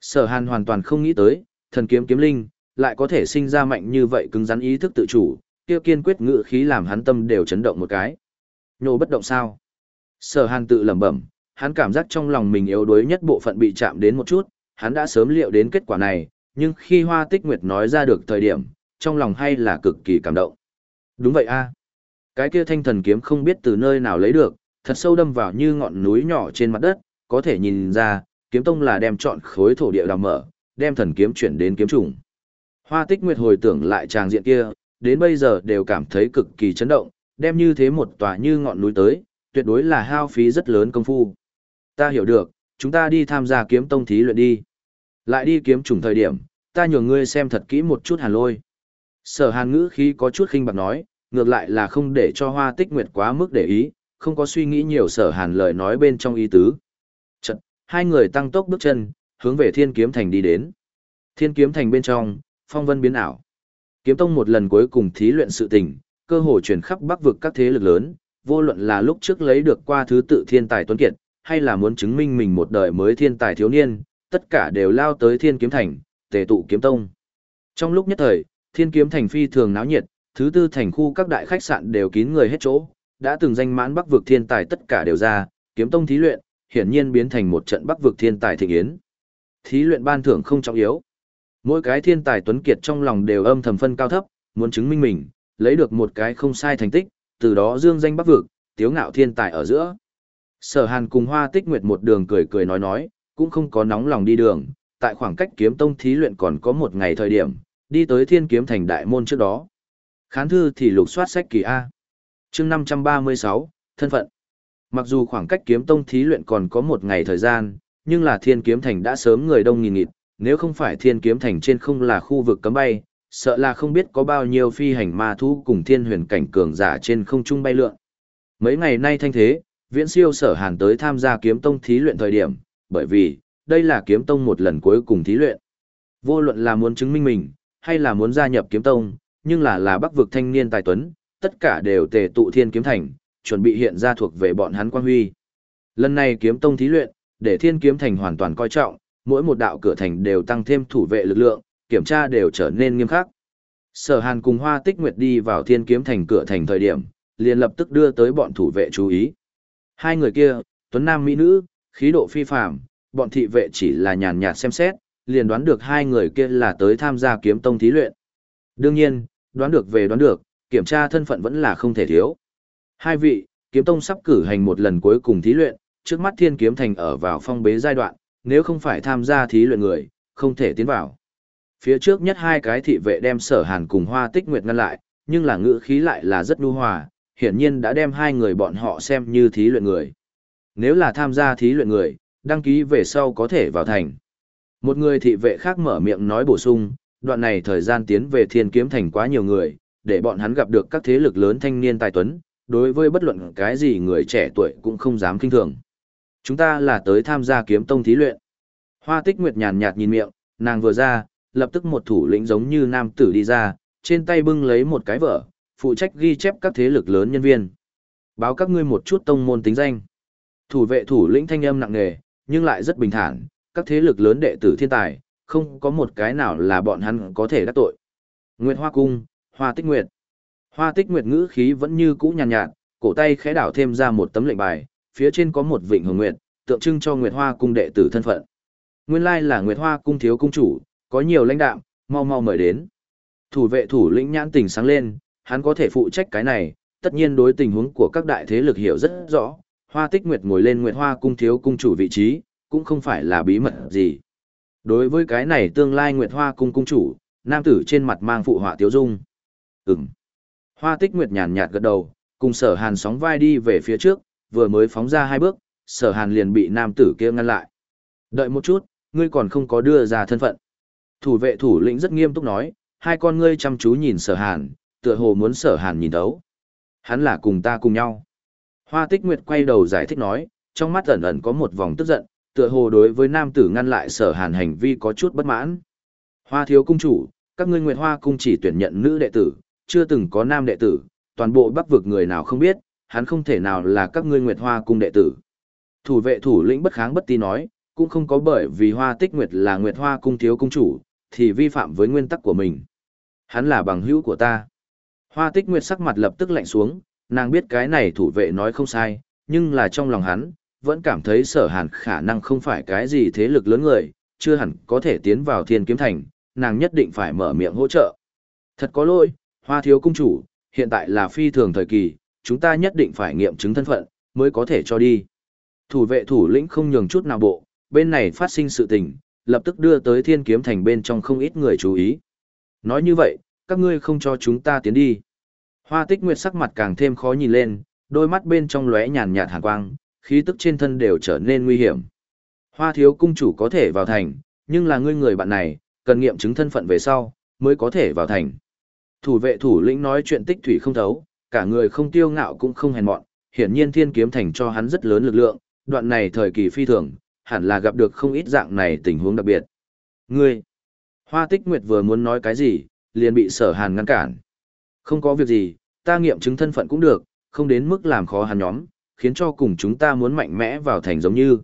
Sở hàn hoàn toàn không nghĩ tới, thần kiếm kiếm linh, lại có thể sinh ra mạnh như vậy cứng rắn ý thức tự chủ, kia kiên quyết ngự khí làm hắn tâm đều chấn động một cái. Nhô bất động sao? Sở hàn tự lẩm bẩm, hắn cảm giác trong lòng mình yếu đuối nhất bộ phận bị chạm đến một chút, hắn đã sớm liệu đến kết quả này, nhưng khi Hoa Tích Nguyệt nói ra được thời điểm, trong lòng hay là cực kỳ cảm động. Đúng vậy a Cái kia thanh thần kiếm không biết từ nơi nào lấy được, thật sâu đâm vào như ngọn núi nhỏ trên mặt đất, có thể nhìn ra, kiếm tông là đem chọn khối thổ địa đào mở, đem thần kiếm chuyển đến kiếm trùng. Hoa Tích Nguyệt hồi tưởng lại tràng diện kia, đến bây giờ đều cảm thấy cực kỳ chấn động, đem như thế một tòa như ngọn núi tới, tuyệt đối là hao phí rất lớn công phu. Ta hiểu được, chúng ta đi tham gia kiếm tông thí luyện đi. Lại đi kiếm trùng thời điểm, ta nhường ngươi xem thật kỹ một chút hàn lôi. Sở hàn ngữ khí có chút khinh bạc nói, ngược lại là không để cho hoa tích nguyệt quá mức để ý, không có suy nghĩ nhiều sở hàn lời nói bên trong ý tứ. Chật, hai người tăng tốc bước chân, hướng về thiên kiếm thành đi đến. Thiên kiếm thành bên trong, phong vân biến ảo. Kiếm tông một lần cuối cùng thí luyện sự tình, cơ hội chuyển khắp bắc vực các thế lực lớn, vô luận là lúc trước lấy được qua thứ tự thiên tài tuấn kiệt, hay là muốn chứng minh mình một đời mới thiên tài thiếu niên, tất cả đều lao tới thiên kiếm thành, tề tụ kiếm tông. Trong lúc nhất thời, thiên kiếm thành phi thường náo nhiệt, thứ tư thành khu các đại khách sạn đều kín người hết chỗ, đã từng danh mãn bắc vực thiên tài tất cả đều ra, kiếm tông thí luyện, hiển nhiên biến thành một trận bắc vực thiên tài thịnh yến. Thí luyện ban thưởng không trọng yếu. Mỗi cái thiên tài tuấn kiệt trong lòng đều âm thầm phân cao thấp, muốn chứng minh mình, lấy được một cái không sai thành tích, từ đó dương danh bắc vực, tiếu ngạo thiên tài ở giữa. Sở Hàn cùng Hoa Tích Nguyệt một đường cười cười nói nói, cũng không có nóng lòng đi đường, tại khoảng cách kiếm tông thí luyện còn có một ngày thời điểm, đi tới thiên kiếm thành đại môn trước đó. Khán thư thì lục soát sách kỳ A. chương 536, thân phận. Mặc dù khoảng cách kiếm tông thí luyện còn có một ngày thời gian, nhưng là thiên kiếm thành đã sớm người đông nghìn nghịt, nếu không phải thiên kiếm thành trên không là khu vực cấm bay, sợ là không biết có bao nhiêu phi hành ma thú cùng thiên huyền cảnh cường giả trên không trung bay lượn. Mấy ngày nay thanh thế, viễn siêu sở hàn tới tham gia kiếm tông thí luyện thời điểm, bởi vì, đây là kiếm tông một lần cuối cùng thí luyện. Vô luận là muốn chứng minh mình, hay là muốn gia nhập kiếm tông, nhưng là là bắc vực thanh niên tài tuấn, tất cả đều tề tụ thiên kiếm thành, chuẩn bị hiện ra thuộc về bọn hắn quan huy. Lần này kiếm tông thí luyện, để thiên kiếm thành hoàn toàn coi trọng, mỗi một đạo cửa thành đều tăng thêm thủ vệ lực lượng, kiểm tra đều trở nên nghiêm khắc. Sở Hàn cùng Hoa Tích Nguyệt đi vào thiên kiếm thành cửa thành thời điểm, liền lập tức đưa tới bọn thủ vệ chú ý. Hai người kia, tuấn nam mỹ nữ, khí độ phi phàm, bọn thị vệ chỉ là nhàn nhạt xem xét, liền đoán được hai người kia là tới tham gia kiếm tông thí luyện. Đương nhiên, đoán được về đoán được, kiểm tra thân phận vẫn là không thể thiếu. Hai vị, kiếm tông sắp cử hành một lần cuối cùng thí luyện, trước mắt thiên kiếm thành ở vào phong bế giai đoạn, nếu không phải tham gia thí luyện người, không thể tiến vào. Phía trước nhất hai cái thị vệ đem sở hàn cùng hoa tích nguyệt ngăn lại, nhưng là ngữ khí lại là rất nhu hòa, hiển nhiên đã đem hai người bọn họ xem như thí luyện người. Nếu là tham gia thí luyện người, đăng ký về sau có thể vào thành. Một người thị vệ khác mở miệng nói bổ sung, đoạn này thời gian tiến về thiên kiếm thành quá nhiều người, để bọn hắn gặp được các thế lực lớn thanh niên tài tuấn, đối với bất luận cái gì người trẻ tuổi cũng không dám kinh thường. Chúng ta là tới tham gia kiếm tông thí luyện. Hoa tích nguyệt nhàn nhạt nhìn miệng, nàng vừa ra, lập tức một thủ lĩnh giống như nam tử đi ra, trên tay bưng lấy một cái vở, phụ trách ghi chép các thế lực lớn nhân viên. Báo các ngươi một chút tông môn tính danh. Thủ vệ thủ lĩnh thanh âm nặng nề, nhưng lại rất bình thản, các thế lực lớn đệ tử thiên tài, không có một cái nào là bọn hắn có thể đắc tội. Nguyệt Hoa Cung, Hoa Tích Nguyệt. Hoa Tích Nguyệt ngữ khí vẫn như cũ nhàn nhạt, cổ tay khẽ đảo thêm ra một tấm lệnh bài, phía trên có một vịnh hồng nguyệt, tượng trưng cho Nguyệt Hoa Cung đệ tử thân phận. Nguyên lai là Nguyệt Hoa Cung thiếu cung chủ, có nhiều lãnh đạo, mau mau mời đến. Thủ vệ thủ lĩnh nhãn tình sáng lên, hắn có thể phụ trách cái này, tất nhiên đối tình huống của các đại thế lực hiểu rất rõ. Hoa Tích Nguyệt ngồi lên Nguyệt Hoa Cung thiếu cung chủ vị trí, cũng không phải là bí mật gì. Đối với cái này tương lai Nguyệt Hoa Cung cung chủ, nam tử trên mặt mang phụ họa tiếu dung. Ừm. Hoa Tích Nguyệt nhàn nhạt gật đầu, cùng sở hàn sóng vai đi về phía trước, vừa mới phóng ra hai bước, sở hàn liền bị nam tử kia ngăn lại. Đợi một chút, ngươi còn không có đưa ra thân phận. Thủ vệ thủ lĩnh rất nghiêm túc nói, hai con ngươi chăm chú nhìn sở hàn, tựa hồ muốn sở hàn nhìn thấu. Hắn là cùng ta cùng nhau. Hoa tích nguyệt quay đầu giải thích nói, trong mắt ẩn ẩn có một vòng tức giận, tựa hồ đối với nam tử ngăn lại sở hàn hành vi có chút bất mãn. Hoa thiếu cung chủ, các ngươi nguyệt hoa cung chỉ tuyển nhận nữ đệ tử, chưa từng có nam đệ tử, toàn bộ bắc vực người nào không biết, hắn không thể nào là các ngươi nguyệt hoa cung đệ tử. Thủ vệ thủ lĩnh bất kháng bất ti nói, cũng không có bởi vì hoa tích nguyệt là nguyệt hoa cung thiếu cung chủ, thì vi phạm với nguyên tắc của mình. Hắn là bằng hữu của ta. Hoa tích nguyệt sắc mặt lập tức lạnh xuống, nàng biết cái này thủ vệ nói không sai, nhưng là trong lòng hắn, vẫn cảm thấy sở hàn khả năng không phải cái gì thế lực lớn người, chưa hẳn có thể tiến vào thiên kiếm thành, nàng nhất định phải mở miệng hỗ trợ. Thật có lỗi, hoa thiếu cung chủ, hiện tại là phi thường thời kỳ, chúng ta nhất định phải nghiệm chứng thân phận, mới có thể cho đi. Thủ vệ thủ lĩnh không nhường chút nào bộ, bên này phát sinh sự tình, lập tức đưa tới thiên kiếm thành bên trong không ít người chú ý. Nói như vậy, các ngươi không cho chúng ta tiến đi. Hoa tích nguyệt sắc mặt càng thêm khó nhìn lên, đôi mắt bên trong lóe nhàn nhạt hàn quang, khí tức trên thân đều trở nên nguy hiểm. Hoa thiếu cung chủ có thể vào thành, nhưng là ngươi người bạn này, cần nghiệm chứng thân phận về sau, mới có thể vào thành. Thủ vệ thủ lĩnh nói chuyện tích thủy không thấu, cả người không tiêu ngạo cũng không hèn mọn, hiển nhiên thiên kiếm thành cho hắn rất lớn lực lượng, đoạn này thời kỳ phi thường, hẳn là gặp được không ít dạng này tình huống đặc biệt. Ngươi, Hoa Tích Nguyệt vừa muốn nói cái gì, liền bị sở hàn ngăn cản. Không có việc gì, ta nghiệm chứng thân phận cũng được, không đến mức làm khó hắn nhóm, khiến cho cùng chúng ta muốn mạnh mẽ vào thành giống như.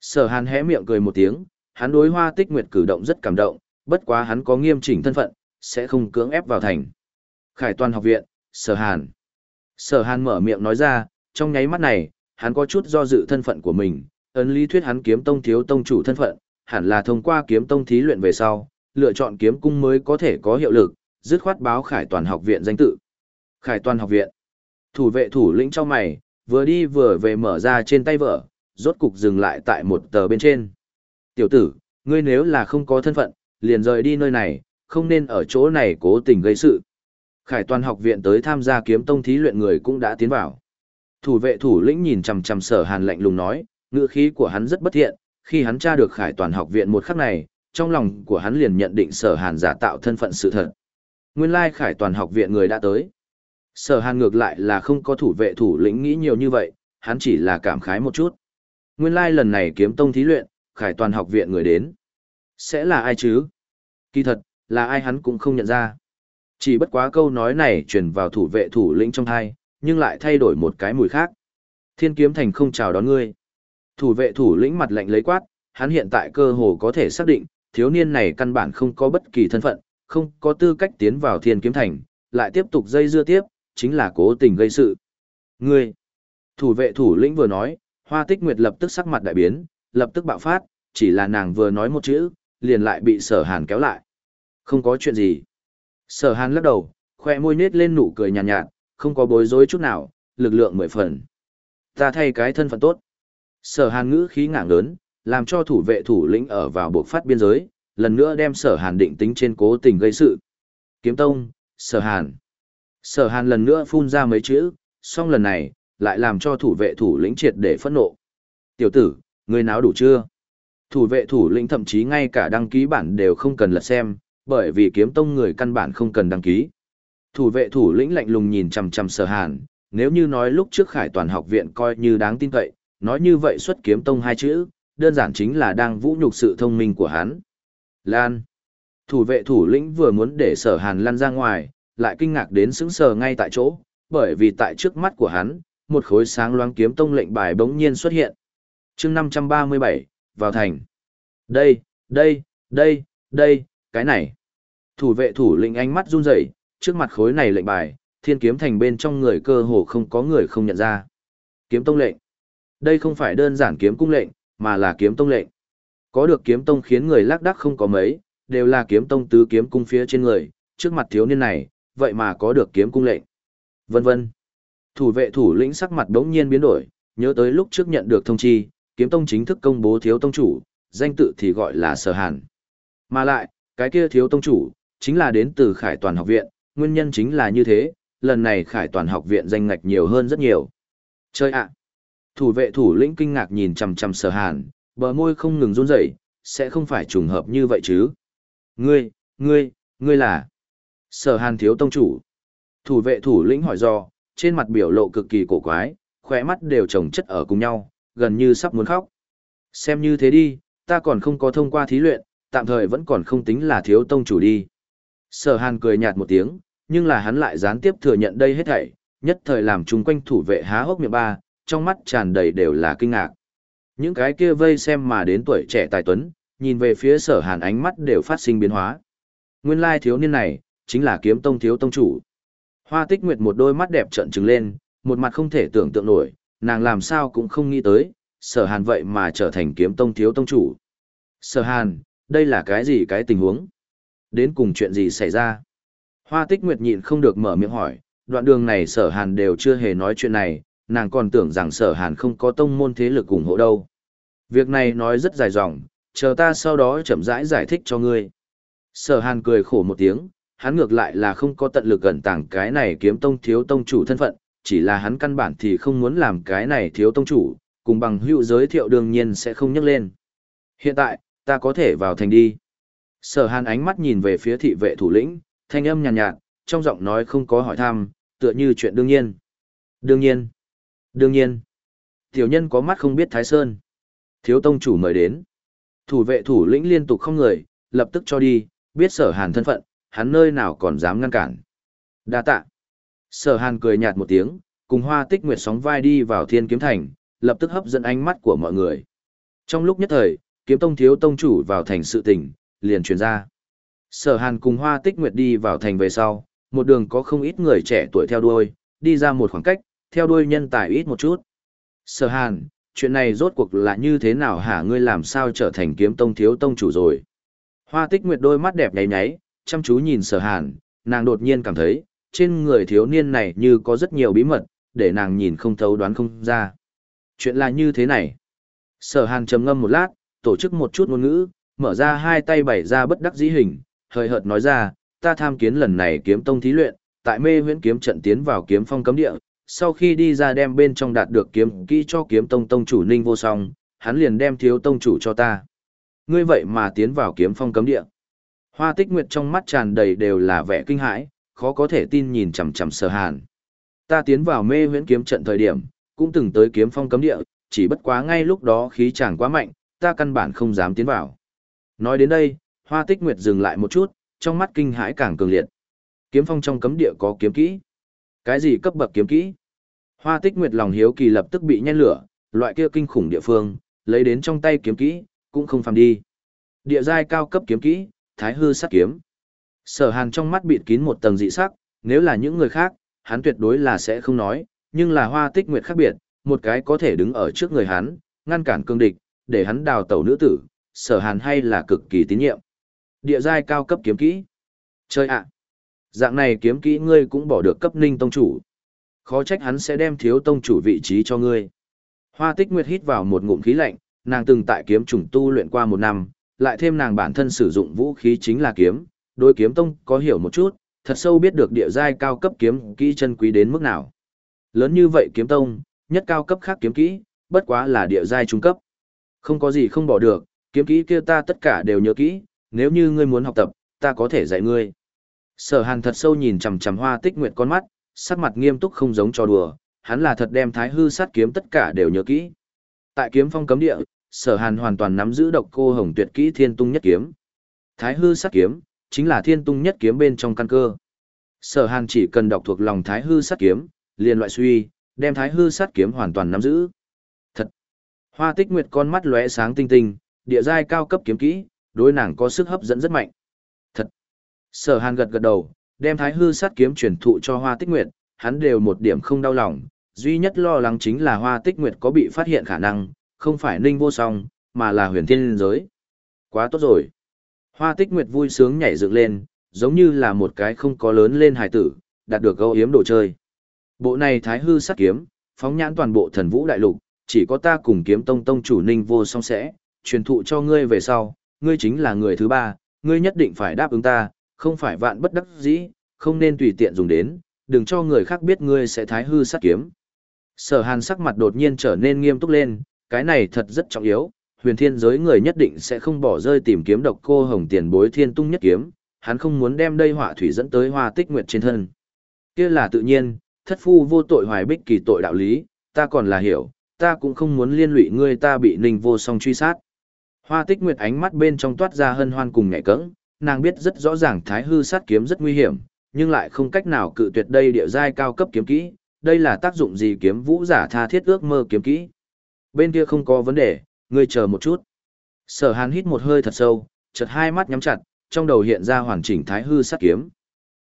Sở hàn hé miệng cười một tiếng, hắn đối Hoa Tích Nguyệt cử động rất cảm động, bất quá hắn có nghiêm chỉnh thân phận, sẽ không cưỡng ép vào thành. Khải toàn học viện, sở hàn. Sở hàn mở miệng nói ra, trong nháy mắt này, hắn có chút do dự thân phận của mình, ấn lý thuyết hắn kiếm tông thiếu tông chủ thân phận, hẳn là thông qua kiếm tông thí luyện về sau, lựa chọn kiếm cung mới có thể có hiệu lực, dứt khoát báo khải toàn học viện danh tự. Khải toàn học viện. Thủ vệ thủ lĩnh trong mày, vừa đi vừa về mở ra trên tay vợ, rốt cục dừng lại tại một tờ bên trên. Tiểu tử, ngươi nếu là không có thân phận, liền rời đi nơi này, không nên ở chỗ này cố tình gây sự. Khải toàn học viện tới tham gia kiếm tông thí luyện người cũng đã tiến vào. Thủ vệ thủ lĩnh nhìn chằm chằm sở hàn lạnh lùng nói, ngựa khí của hắn rất bất thiện, khi hắn tra được khải toàn học viện một khắc này, trong lòng của hắn liền nhận định sở hàn giả tạo thân phận sự thật. Nguyên lai khải toàn học viện người đã tới. Sở hàn ngược lại là không có thủ vệ thủ lĩnh nghĩ nhiều như vậy, hắn chỉ là cảm khái một chút. Nguyên lai lần này kiếm tông thí luyện, khải toàn học viện người đến. Sẽ là ai chứ? Kỳ thật, là ai hắn cũng không nhận ra. Chỉ bất quá câu nói này truyền vào thủ vệ thủ lĩnh trong thai, nhưng lại thay đổi một cái mùi khác. Thiên kiếm thành không chào đón ngươi. Thủ vệ thủ lĩnh mặt lạnh lấy quát, hắn hiện tại cơ hồ có thể xác định, thiếu niên này căn bản không có bất kỳ thân phận, không có tư cách tiến vào thiên kiếm thành, lại tiếp tục dây dưa tiếp, chính là cố tình gây sự. Ngươi! Thủ vệ thủ lĩnh vừa nói, hoa tích nguyệt lập tức sắc mặt đại biến, lập tức bạo phát, chỉ là nàng vừa nói một chữ, liền lại bị sở hàn kéo lại. Không có chuyện gì. Sở hàn lắc đầu, khoe môi nết lên nụ cười nhàn nhạt, nhạt, không có bối rối chút nào, lực lượng mười phần. Ta thay cái thân phận tốt. Sở hàn ngữ khí ngạng lớn, làm cho thủ vệ thủ lĩnh ở vào buộc phát biên giới, lần nữa đem sở hàn định tính trên cố tình gây sự. Kiếm tông, sở hàn. Sở hàn lần nữa phun ra mấy chữ, song lần này, lại làm cho thủ vệ thủ lĩnh triệt để phẫn nộ. Tiểu tử, người nào đủ chưa? Thủ vệ thủ lĩnh thậm chí ngay cả đăng ký bản đều không cần lật xem, bởi vì kiếm tông người căn bản không cần đăng ký. Thủ vệ thủ lĩnh lạnh lùng nhìn chằm chằm sở hàn, nếu như nói lúc trước khải toàn học viện coi như đáng tin cậy, nói như vậy xuất kiếm tông hai chữ, đơn giản chính là đang vũ nhục sự thông minh của hắn. Lan. Thủ vệ thủ lĩnh vừa muốn để sở hàn Lan ra ngoài, lại kinh ngạc đến sững sờ ngay tại chỗ, bởi vì tại trước mắt của hắn, một khối sáng loáng kiếm tông lệnh bài bỗng nhiên xuất hiện. chương 537, vào thành. Đây, đây, đây, đây, cái này. Thủ vệ thủ lĩnh ánh mắt run rẩy, trước mặt khối này lệnh bài, thiên kiếm thành bên trong người cơ hồ không có người không nhận ra. Kiếm tông lệnh. Đây không phải đơn giản kiếm cung lệnh, mà là kiếm tông lệnh. Có được kiếm tông khiến người lác đác không có mấy, đều là kiếm tông tứ kiếm cung phía trên người, trước mặt thiếu niên này, vậy mà có được kiếm cung lệnh. Vân vân. Thủ vệ thủ lĩnh sắc mặt đống nhiên biến đổi, nhớ tới lúc trước nhận được thông chi, kiếm tông chính thức công bố thiếu tông chủ, danh tự thì gọi là sở hàn. Mà lại, cái kia thiếu tông chủ, chính là đến từ khải toàn học viện, nguyên nhân chính là như thế, lần này khải toàn học viện danh ngạch nhiều hơn rất nhiều. Chơi ạ! Thủ vệ thủ lĩnh kinh ngạc nhìn chằm chằm sở hàn, bờ môi không ngừng run rẩy, sẽ không phải trùng hợp như vậy chứ. Ngươi, ngươi, ngươi là sở hàn thiếu tông chủ. Thủ vệ thủ lĩnh hỏi do, trên mặt biểu lộ cực kỳ cổ quái, khỏe mắt đều chồng chất ở cùng nhau, gần như sắp muốn khóc. Xem như thế đi, ta còn không có thông qua thí luyện, tạm thời vẫn còn không tính là thiếu tông chủ đi. Sở hàn cười nhạt một tiếng, nhưng là hắn lại gián tiếp thừa nhận đây hết thảy, nhất thời làm chung quanh thủ vệ há hốc miệng ba, trong mắt tràn đầy đều là kinh ngạc. Những cái kia vây xem mà đến tuổi trẻ tài tuấn, nhìn về phía sở hàn ánh mắt đều phát sinh biến hóa. Nguyên lai thiếu niên này, chính là kiếm tông thiếu tông chủ. Hoa tích nguyệt một đôi mắt đẹp trợn trừng lên, một mặt không thể tưởng tượng nổi, nàng làm sao cũng không nghĩ tới, sở hàn vậy mà trở thành kiếm tông thiếu tông chủ. Sở hàn, đây là cái gì cái tình huống? Đến cùng chuyện gì xảy ra? Hoa tích nguyệt nhịn không được mở miệng hỏi, đoạn đường này sở hàn đều chưa hề nói chuyện này, nàng còn tưởng rằng sở hàn không có tông môn thế lực ủng hộ đâu. Việc này nói rất dài dòng, chờ ta sau đó chậm rãi giải, giải thích cho ngươi. Sở hàn cười khổ một tiếng, hắn ngược lại là không có tận lực gần tảng cái này kiếm tông thiếu tông chủ thân phận, chỉ là hắn căn bản thì không muốn làm cái này thiếu tông chủ, cùng bằng hữu giới thiệu đương nhiên sẽ không nhắc lên. Hiện tại, ta có thể vào thành đi. Sở hàn ánh mắt nhìn về phía thị vệ thủ lĩnh, thanh âm nhàn nhạt, nhạt, trong giọng nói không có hỏi thăm, tựa như chuyện đương nhiên. Đương nhiên. Đương nhiên. Tiểu nhân có mắt không biết Thái Sơn. Thiếu tông chủ mời đến. Thủ vệ thủ lĩnh liên tục không người, lập tức cho đi, biết sở hàn thân phận, hắn nơi nào còn dám ngăn cản. Đa tạ. Sở hàn cười nhạt một tiếng, cùng hoa tích nguyệt sóng vai đi vào thiên kiếm thành, lập tức hấp dẫn ánh mắt của mọi người. Trong lúc nhất thời, kiếm tông thiếu tông chủ vào thành sự tình, liền truyền ra. Sở hàn cùng hoa tích nguyệt đi vào thành về sau, một đường có không ít người trẻ tuổi theo đuôi, đi ra một khoảng cách, theo đuôi nhân tài ít một chút. Sở hàn, chuyện này rốt cuộc là như thế nào hả ngươi làm sao trở thành kiếm tông thiếu tông chủ rồi. Hoa tích nguyệt đôi mắt đẹp nháy nháy, chăm chú nhìn sở hàn, nàng đột nhiên cảm thấy, trên người thiếu niên này như có rất nhiều bí mật, để nàng nhìn không thấu đoán không ra. Chuyện là như thế này. Sở hàn trầm ngâm một lát, tổ chức một chút ngôn ngữ, mở ra hai tay bày ra bất đắc dĩ hình, hơi hợt nói ra, ta tham kiến lần này kiếm tông thí luyện, tại mê huyễn kiếm trận tiến vào kiếm phong cấm địa, sau khi đi ra đem bên trong đạt được kiếm kỹ cho kiếm tông tông chủ ninh vô song, hắn liền đem thiếu tông chủ cho ta. Ngươi vậy mà tiến vào kiếm phong cấm địa. Hoa tích nguyệt trong mắt tràn đầy đều là vẻ kinh hãi, khó có thể tin nhìn chằm chằm sở hàn. Ta tiến vào mê huyễn kiếm trận thời điểm, cũng từng tới kiếm phong cấm địa, chỉ bất quá ngay lúc đó khí chàng quá mạnh, ta căn bản không dám tiến vào. Nói đến đây, hoa tích nguyệt dừng lại một chút, trong mắt kinh hãi càng cường liệt. Kiếm phong trong cấm địa có kiếm kỹ. Cái gì cấp bậc kiếm kỹ? Hoa tích nguyệt lòng hiếu kỳ lập tức bị nhen lửa, loại kia kinh khủng địa phương, lấy đến trong tay kiếm kỹ, cũng không phàm đi. Địa giai cao cấp kiếm kỹ, thái hư sát kiếm. Sở hàn trong mắt bịt kín một tầng dị sắc, nếu là những người khác, hắn tuyệt đối là sẽ không nói, nhưng là hoa tích nguyệt khác biệt, một cái có thể đứng ở trước người hắn, ngăn cản cương địch, để hắn đào tẩu nữ tử, sở hàn hay là cực kỳ tín nhiệm. Địa giai cao cấp kiếm kỹ. Chơi ạ! Dạng này kiếm kỹ ngươi cũng bỏ được cấp ninh tông chủ. Khó trách hắn sẽ đem thiếu tông chủ vị trí cho ngươi. Hoa tích nguyệt hít vào một ngụm khí lạnh, nàng từng tại kiếm trùng tu luyện qua một năm, lại thêm nàng bản thân sử dụng vũ khí chính là kiếm, đối kiếm tông có hiểu một chút, thật sâu biết được địa giai cao cấp kiếm kỹ chân quý đến mức nào. Lớn như vậy kiếm tông, nhất cao cấp khác kiếm kỹ, bất quá là địa giai trung cấp. Không có gì không bỏ được, kiếm kỹ kia ta tất cả đều nhớ kỹ, nếu như ngươi muốn học tập, ta có thể dạy ngươi. Sở Hàn thật sâu nhìn chằm chằm Hoa Tích Nguyệt con mắt, sắc mặt nghiêm túc không giống cho đùa, hắn là thật đem Thái Hư sát kiếm tất cả đều nhớ kỹ. Tại kiếm phong cấm địa, Sở Hàn hoàn toàn nắm giữ độc cô hồng tuyệt kỹ Thiên Tung Nhất kiếm. Thái Hư sát kiếm chính là Thiên Tung Nhất kiếm bên trong căn cơ. Sở Hàn chỉ cần đọc thuộc lòng Thái Hư sát kiếm, liền loại suy, đem Thái Hư sát kiếm hoàn toàn nắm giữ. Thật. Hoa Tích Nguyệt con mắt lóe sáng tinh tinh, địa giai cao cấp kiếm kỹ, đối nàng có sức hấp dẫn rất mạnh. Sở Hàn gật gật đầu, đem Thái Hư sát kiếm truyền thụ cho Hoa Tích Nguyệt, hắn đều một điểm không đau lòng, duy nhất lo lắng chính là Hoa Tích Nguyệt có bị phát hiện khả năng, không phải Ninh Vô Song, mà là Huyền Thiên Linh giới. Quá tốt rồi. Hoa Tích Nguyệt vui sướng nhảy dựng lên, giống như là một cái không có lớn lên hài tử, đạt được gấu yếm đồ chơi. Bộ này Thái Hư sát kiếm, phóng nhãn toàn bộ thần vũ đại lục, chỉ có ta cùng kiếm tông tông chủ Ninh Vô Song sẽ truyền thụ cho ngươi về sau, ngươi chính là người thứ ba, ngươi nhất định phải đáp ứng ta, không phải vạn bất đắc dĩ, không nên tùy tiện dùng đến, đừng cho người khác biết ngươi sẽ thái hư sát kiếm. Sở hàn sắc mặt đột nhiên trở nên nghiêm túc lên, cái này thật rất trọng yếu, huyền thiên giới người nhất định sẽ không bỏ rơi tìm kiếm độc cô hồng tiền bối thiên tung nhất kiếm, hắn không muốn đem đây họa thủy dẫn tới hoa tích nguyệt trên thân. kia là tự nhiên, thất phu vô tội hoài bích kỳ tội đạo lý, ta còn là hiểu, ta cũng không muốn liên lụy ngươi ta bị ninh vô song truy sát. Hoa tích nguyệt ánh mắt bên trong toát ra hân hoan cùng ngại cẫng, nàng biết rất rõ ràng thái hư sát kiếm rất nguy hiểm, nhưng lại không cách nào cự tuyệt đây địa giai cao cấp kiếm kỹ, đây là tác dụng gì kiếm vũ giả tha thiết ước mơ kiếm kỹ. Bên kia không có vấn đề, ngươi chờ một chút. Sở hàn hít một hơi thật sâu, chợt hai mắt nhắm chặt, trong đầu hiện ra hoàn chỉnh thái hư sát kiếm.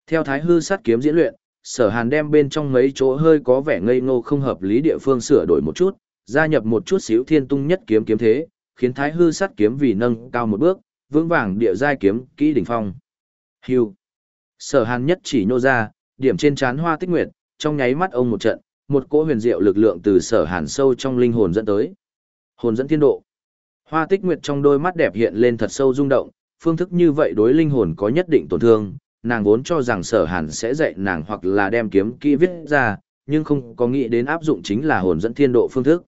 Theo thái hư sát kiếm diễn luyện, sở hàn đem bên trong mấy chỗ hơi có vẻ ngây ngô không hợp lý địa phương sửa đổi một chút, gia nhập một chút xíu thiên tung nhất kiếm kiếm thế, khiến thái hư sắt kiếm vì nâng cao một bước, vững vàng địa giai kiếm kỹ đỉnh phong. Hưu. Sở hàn nhất chỉ nô ra, điểm trên chán hoa tích nguyệt, trong nháy mắt ông một trận, một cỗ huyền diệu lực lượng từ sở hàn sâu trong linh hồn dẫn tới. Hồn dẫn thiên độ. Hoa tích nguyệt trong đôi mắt đẹp hiện lên thật sâu rung động, phương thức như vậy đối linh hồn có nhất định tổn thương, nàng vốn cho rằng sở hàn sẽ dạy nàng hoặc là đem kiếm kỹ viết ra, nhưng không có nghĩ đến áp dụng chính là hồn dẫn thiên độ phương thức.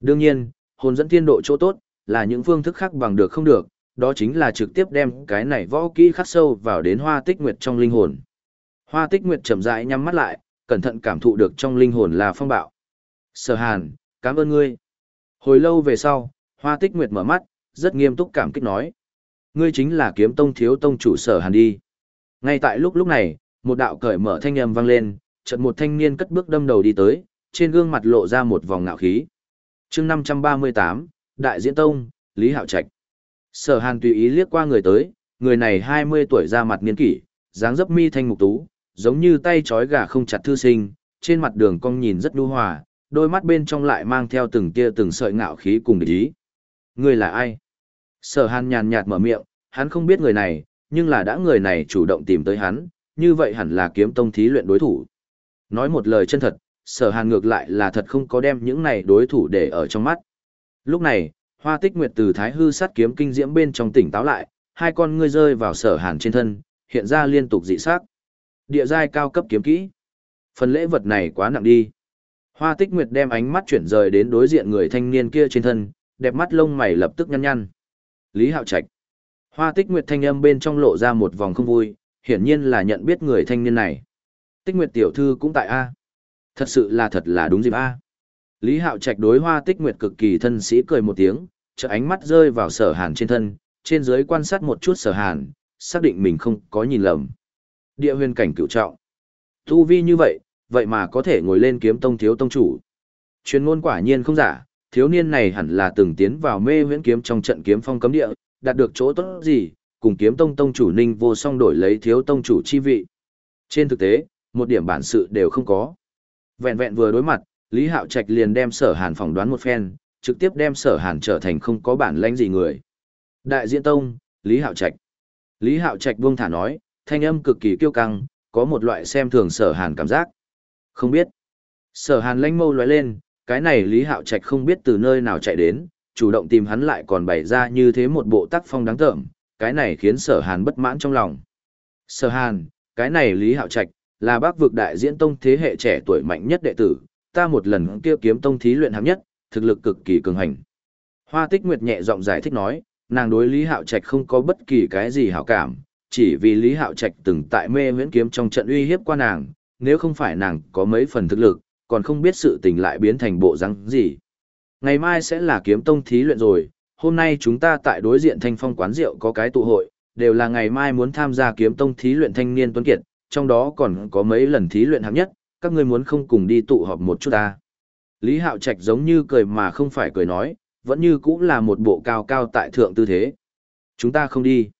Đương nhiên, hồn dẫn thiên độ chỗ tốt, là những phương thức khác bằng được không được, đó chính là trực tiếp đem cái này võ kỹ khắc sâu vào đến hoa tích nguyệt trong linh hồn. Hoa tích nguyệt chậm rãi nhắm mắt lại, cẩn thận cảm thụ được trong linh hồn là phong bạo. Sở hàn, cảm ơn ngươi. Hồi lâu về sau, hoa tích nguyệt mở mắt, rất nghiêm túc cảm kích nói. Ngươi chính là kiếm tông thiếu tông chủ sở hàn đi. Ngay tại lúc lúc này, một đạo cởi mở thanh âm vang lên, chợt một thanh niên cất bước đâm đầu đi tới, trên gương mặt lộ ra một vòng ngạo khí. chương 538, Đại Diễn Tông, Lý Hạo Trạch. Sở Hàn tùy ý liếc qua người tới, người này 20 tuổi ra mặt niên kỷ, dáng dấp mi thanh mục tú, giống như tay trói gà không chặt thư sinh, trên mặt đường cong nhìn rất nhu hòa, đôi mắt bên trong lại mang theo từng tia từng sợi ngạo khí cùng địch ý. Người là ai? Sở Hàn nhàn nhạt mở miệng, hắn không biết người này, nhưng là đã người này chủ động tìm tới hắn, như vậy hẳn là kiếm tông thí luyện đối thủ. Nói một lời chân thật, sở hàn ngược lại là thật không có đem những này đối thủ để ở trong mắt. Lúc này, hoa tích nguyệt từ thái hư sát kiếm kinh diễm bên trong tỉnh táo lại, hai con ngươi rơi vào sở hàn trên thân, hiện ra liên tục dị sắc. Địa giai cao cấp kiếm kỹ. Phần lễ vật này quá nặng đi. Hoa tích nguyệt đem ánh mắt chuyển rời đến đối diện người thanh niên kia trên thân, đẹp mắt lông mày lập tức nhăn nhăn. Lý Hạo Trạch. Hoa tích nguyệt thanh âm bên trong lộ ra một vòng không vui, hiển nhiên là nhận biết người thanh niên này. Tích nguyệt tiểu thư cũng tại A. Thật sự là thật là đúng dịp A. Lý Hạo Trạch đối hoa tích nguyệt cực kỳ thân sĩ cười một tiếng, chợ ánh mắt rơi vào sở hàn trên thân, trên dưới quan sát một chút sở hàn, xác định mình không có nhìn lầm. Địa huyền cảnh cựu trọng. thu vi như vậy, vậy mà có thể ngồi lên kiếm tông thiếu tông chủ. Chuyên ngôn quả nhiên không giả, thiếu niên này hẳn là từng tiến vào mê huyễn kiếm trong trận kiếm phong cấm địa, đạt được chỗ tốt gì, cùng kiếm tông tông chủ ninh vô song đổi lấy thiếu tông chủ chi vị. Trên thực tế, một điểm bản sự đều không có. Vẹn vẹn vừa đối mặt, Lý Hạo Trạch liền đem sở hàn phỏng đoán một phen, trực tiếp đem sở hàn trở thành không có bản lãnh gì người. Đại diễn tông, Lý Hạo Trạch. Lý Hạo Trạch buông thả nói, thanh âm cực kỳ kiêu căng, có một loại xem thường sở hàn cảm giác. Không biết. Sở hàn lanh mâu lóe lên, cái này Lý Hạo Trạch không biết từ nơi nào chạy đến, chủ động tìm hắn lại còn bày ra như thế một bộ tác phong đáng tởm, cái này khiến sở hàn bất mãn trong lòng. Sở hàn, cái này Lý Hạo Trạch, là bác vực đại diễn tông thế hệ trẻ tuổi mạnh nhất đệ tử, ta một lần kia kiếm tông thí luyện hạng nhất, thực lực cực kỳ cường hành. Hoa Tích Nguyệt nhẹ giọng giải thích nói, nàng đối Lý Hạo Trạch không có bất kỳ cái gì hảo cảm, chỉ vì Lý Hạo Trạch từng tại mê viễn kiếm trong trận uy hiếp qua nàng, nếu không phải nàng có mấy phần thực lực, còn không biết sự tình lại biến thành bộ răng gì. Ngày mai sẽ là kiếm tông thí luyện rồi, hôm nay chúng ta tại đối diện thanh phong quán rượu có cái tụ hội, đều là ngày mai muốn tham gia kiếm tông thí luyện thanh niên tuấn kiệt, trong đó còn có mấy lần thí luyện hạng nhất, các ngươi muốn không cùng đi tụ họp một chút ta. Lý Hạo Trạch giống như cười mà không phải cười nói, vẫn như cũng là một bộ cao cao tại thượng tư thế. Chúng ta không đi.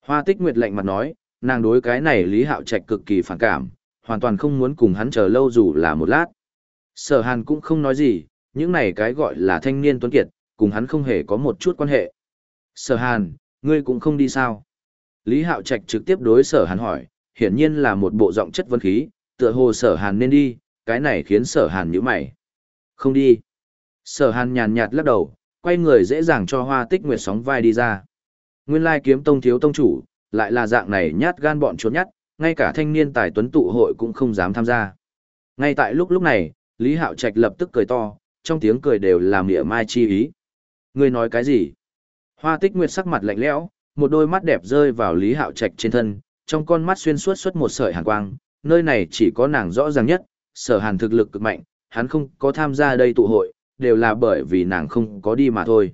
Hoa tích nguyệt lạnh mặt nói, nàng đối cái này Lý Hạo Trạch cực kỳ phản cảm, hoàn toàn không muốn cùng hắn chờ lâu dù là một lát. Sở Hàn cũng không nói gì, những này cái gọi là thanh niên tuấn kiệt, cùng hắn không hề có một chút quan hệ. Sở Hàn, ngươi cũng không đi sao? Lý Hạo Trạch trực tiếp đối Sở Hàn hỏi, hiển nhiên là một bộ giọng chất vấn khí, tựa hồ Sở Hàn nên đi, cái này khiến Sở Hàn nhíu mày. Không đi. Sở Hàn nhàn nhạt lắc đầu, quay người dễ dàng cho Hoa Tích Nguyệt sóng vai đi ra. Nguyên lai kiếm tông thiếu tông chủ, lại là dạng này nhát gan bọn trốn nhát, ngay cả thanh niên tài tuấn tụ hội cũng không dám tham gia. Ngay tại lúc lúc này, Lý Hạo Trạch lập tức cười to, trong tiếng cười đều làm mỉa mai chi ý. Ngươi nói cái gì? Hoa tích nguyệt sắc mặt lạnh lẽo, một đôi mắt đẹp rơi vào Lý Hạo Trạch trên thân, trong con mắt xuyên suốt xuất một sợi hàn quang, nơi này chỉ có nàng rõ ràng nhất, sở hàn thực lực cực mạnh, hắn không có tham gia đây tụ hội, đều là bởi vì nàng không có đi mà thôi.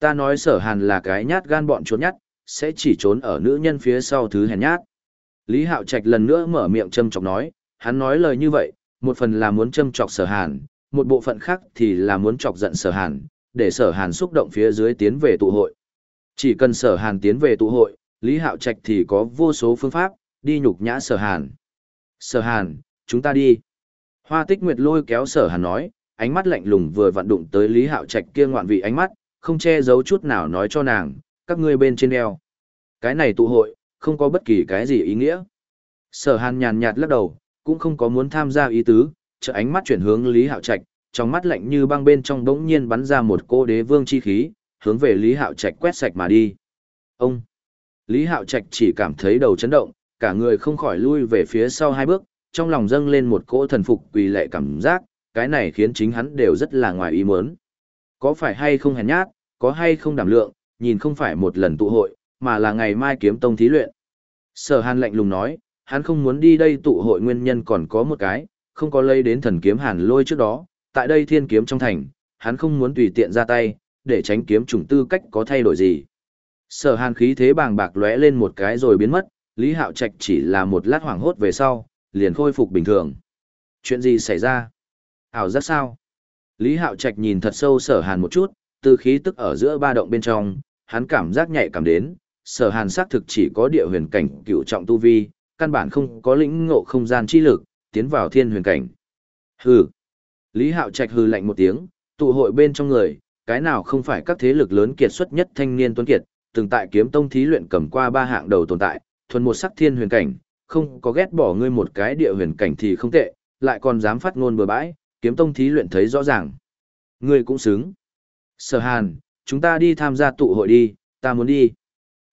Ta nói sở hàn là cái nhát gan bọn trốn nhát, sẽ chỉ trốn ở nữ nhân phía sau thứ hèn nhát. Lý Hạo Trạch lần nữa mở miệng châm chọc nói, hắn nói lời như vậy, một phần là muốn châm chọc sở hàn, một bộ phận khác thì là muốn chọc giận sở hàn, để sở hàn xúc động phía dưới tiến về tụ hội. Chỉ cần sở hàn tiến về tụ hội, Lý Hạo Trạch thì có vô số phương pháp, đi nhục nhã sở hàn. Sở hàn, chúng ta đi. Hoa tích nguyệt lôi kéo sở hàn nói, ánh mắt lạnh lùng vừa vặn đụng tới Lý Hạo Trạch kia ngoạn vị ánh mắt, không che giấu chút nào nói cho nàng, các ngươi bên trên eo. Cái này tụ hội, không có bất kỳ cái gì ý nghĩa. Sở hàn nhàn nhạt lắc đầu, cũng không có muốn tham gia ý tứ, trợ ánh mắt chuyển hướng Lý Hạo Trạch, trong mắt lạnh như băng bên trong đống nhiên bắn ra một cô đế vương chi khí, hướng về Lý Hạo Trạch quét sạch mà đi. Ông! Lý Hạo Trạch chỉ cảm thấy đầu chấn động, cả người không khỏi lui về phía sau hai bước, trong lòng dâng lên một cỗ thần phục quỳ lệ cảm giác, cái này khiến chính hắn đều rất là ngoài ý muốn. Có phải hay không hèn nhát, có hay không đảm lượng, nhìn không phải một lần tụ hội, mà là ngày mai kiếm tông thí luyện. Sở Hàn lạnh lùng nói, hắn không muốn đi đây tụ hội nguyên nhân còn có một cái, không có lây đến thần kiếm Hàn lôi trước đó, tại đây thiên kiếm trong thành, hắn không muốn tùy tiện ra tay, để tránh kiếm chủng tư cách có thay đổi gì. Sở Hàn khí thế bàng bạc lóe lên một cái rồi biến mất, Lý Hạo Trạch chỉ là một lát hoảng hốt về sau, liền khôi phục bình thường. Chuyện gì xảy ra? Ảo giác sao? Lý Hạo Trạch nhìn thật sâu Sở Hàn một chút, từ khí tức ở giữa ba động bên trong, hắn cảm giác nhạy cảm đến, Sở Hàn xác thực chỉ có địa huyền cảnh cựu trọng tu vi, căn bản không có lĩnh ngộ không gian chi lực, tiến vào thiên huyền cảnh. Hừ. Lý Hạo Trạch hừ lạnh một tiếng, tụ hội bên trong người, cái nào không phải các thế lực lớn kiệt xuất nhất thanh niên tuấn kiệt, từng tại kiếm tông thí luyện cầm qua ba hạng đầu tồn tại, thuần một sắc thiên huyền cảnh, không có ghét bỏ ngươi một cái địa huyền cảnh thì không tệ, lại còn dám phát ngôn bừa bãi, kiếm tông thí luyện thấy rõ ràng. Ngươi cũng xứng. Sở Hàn, chúng ta đi tham gia tụ hội đi, ta muốn đi.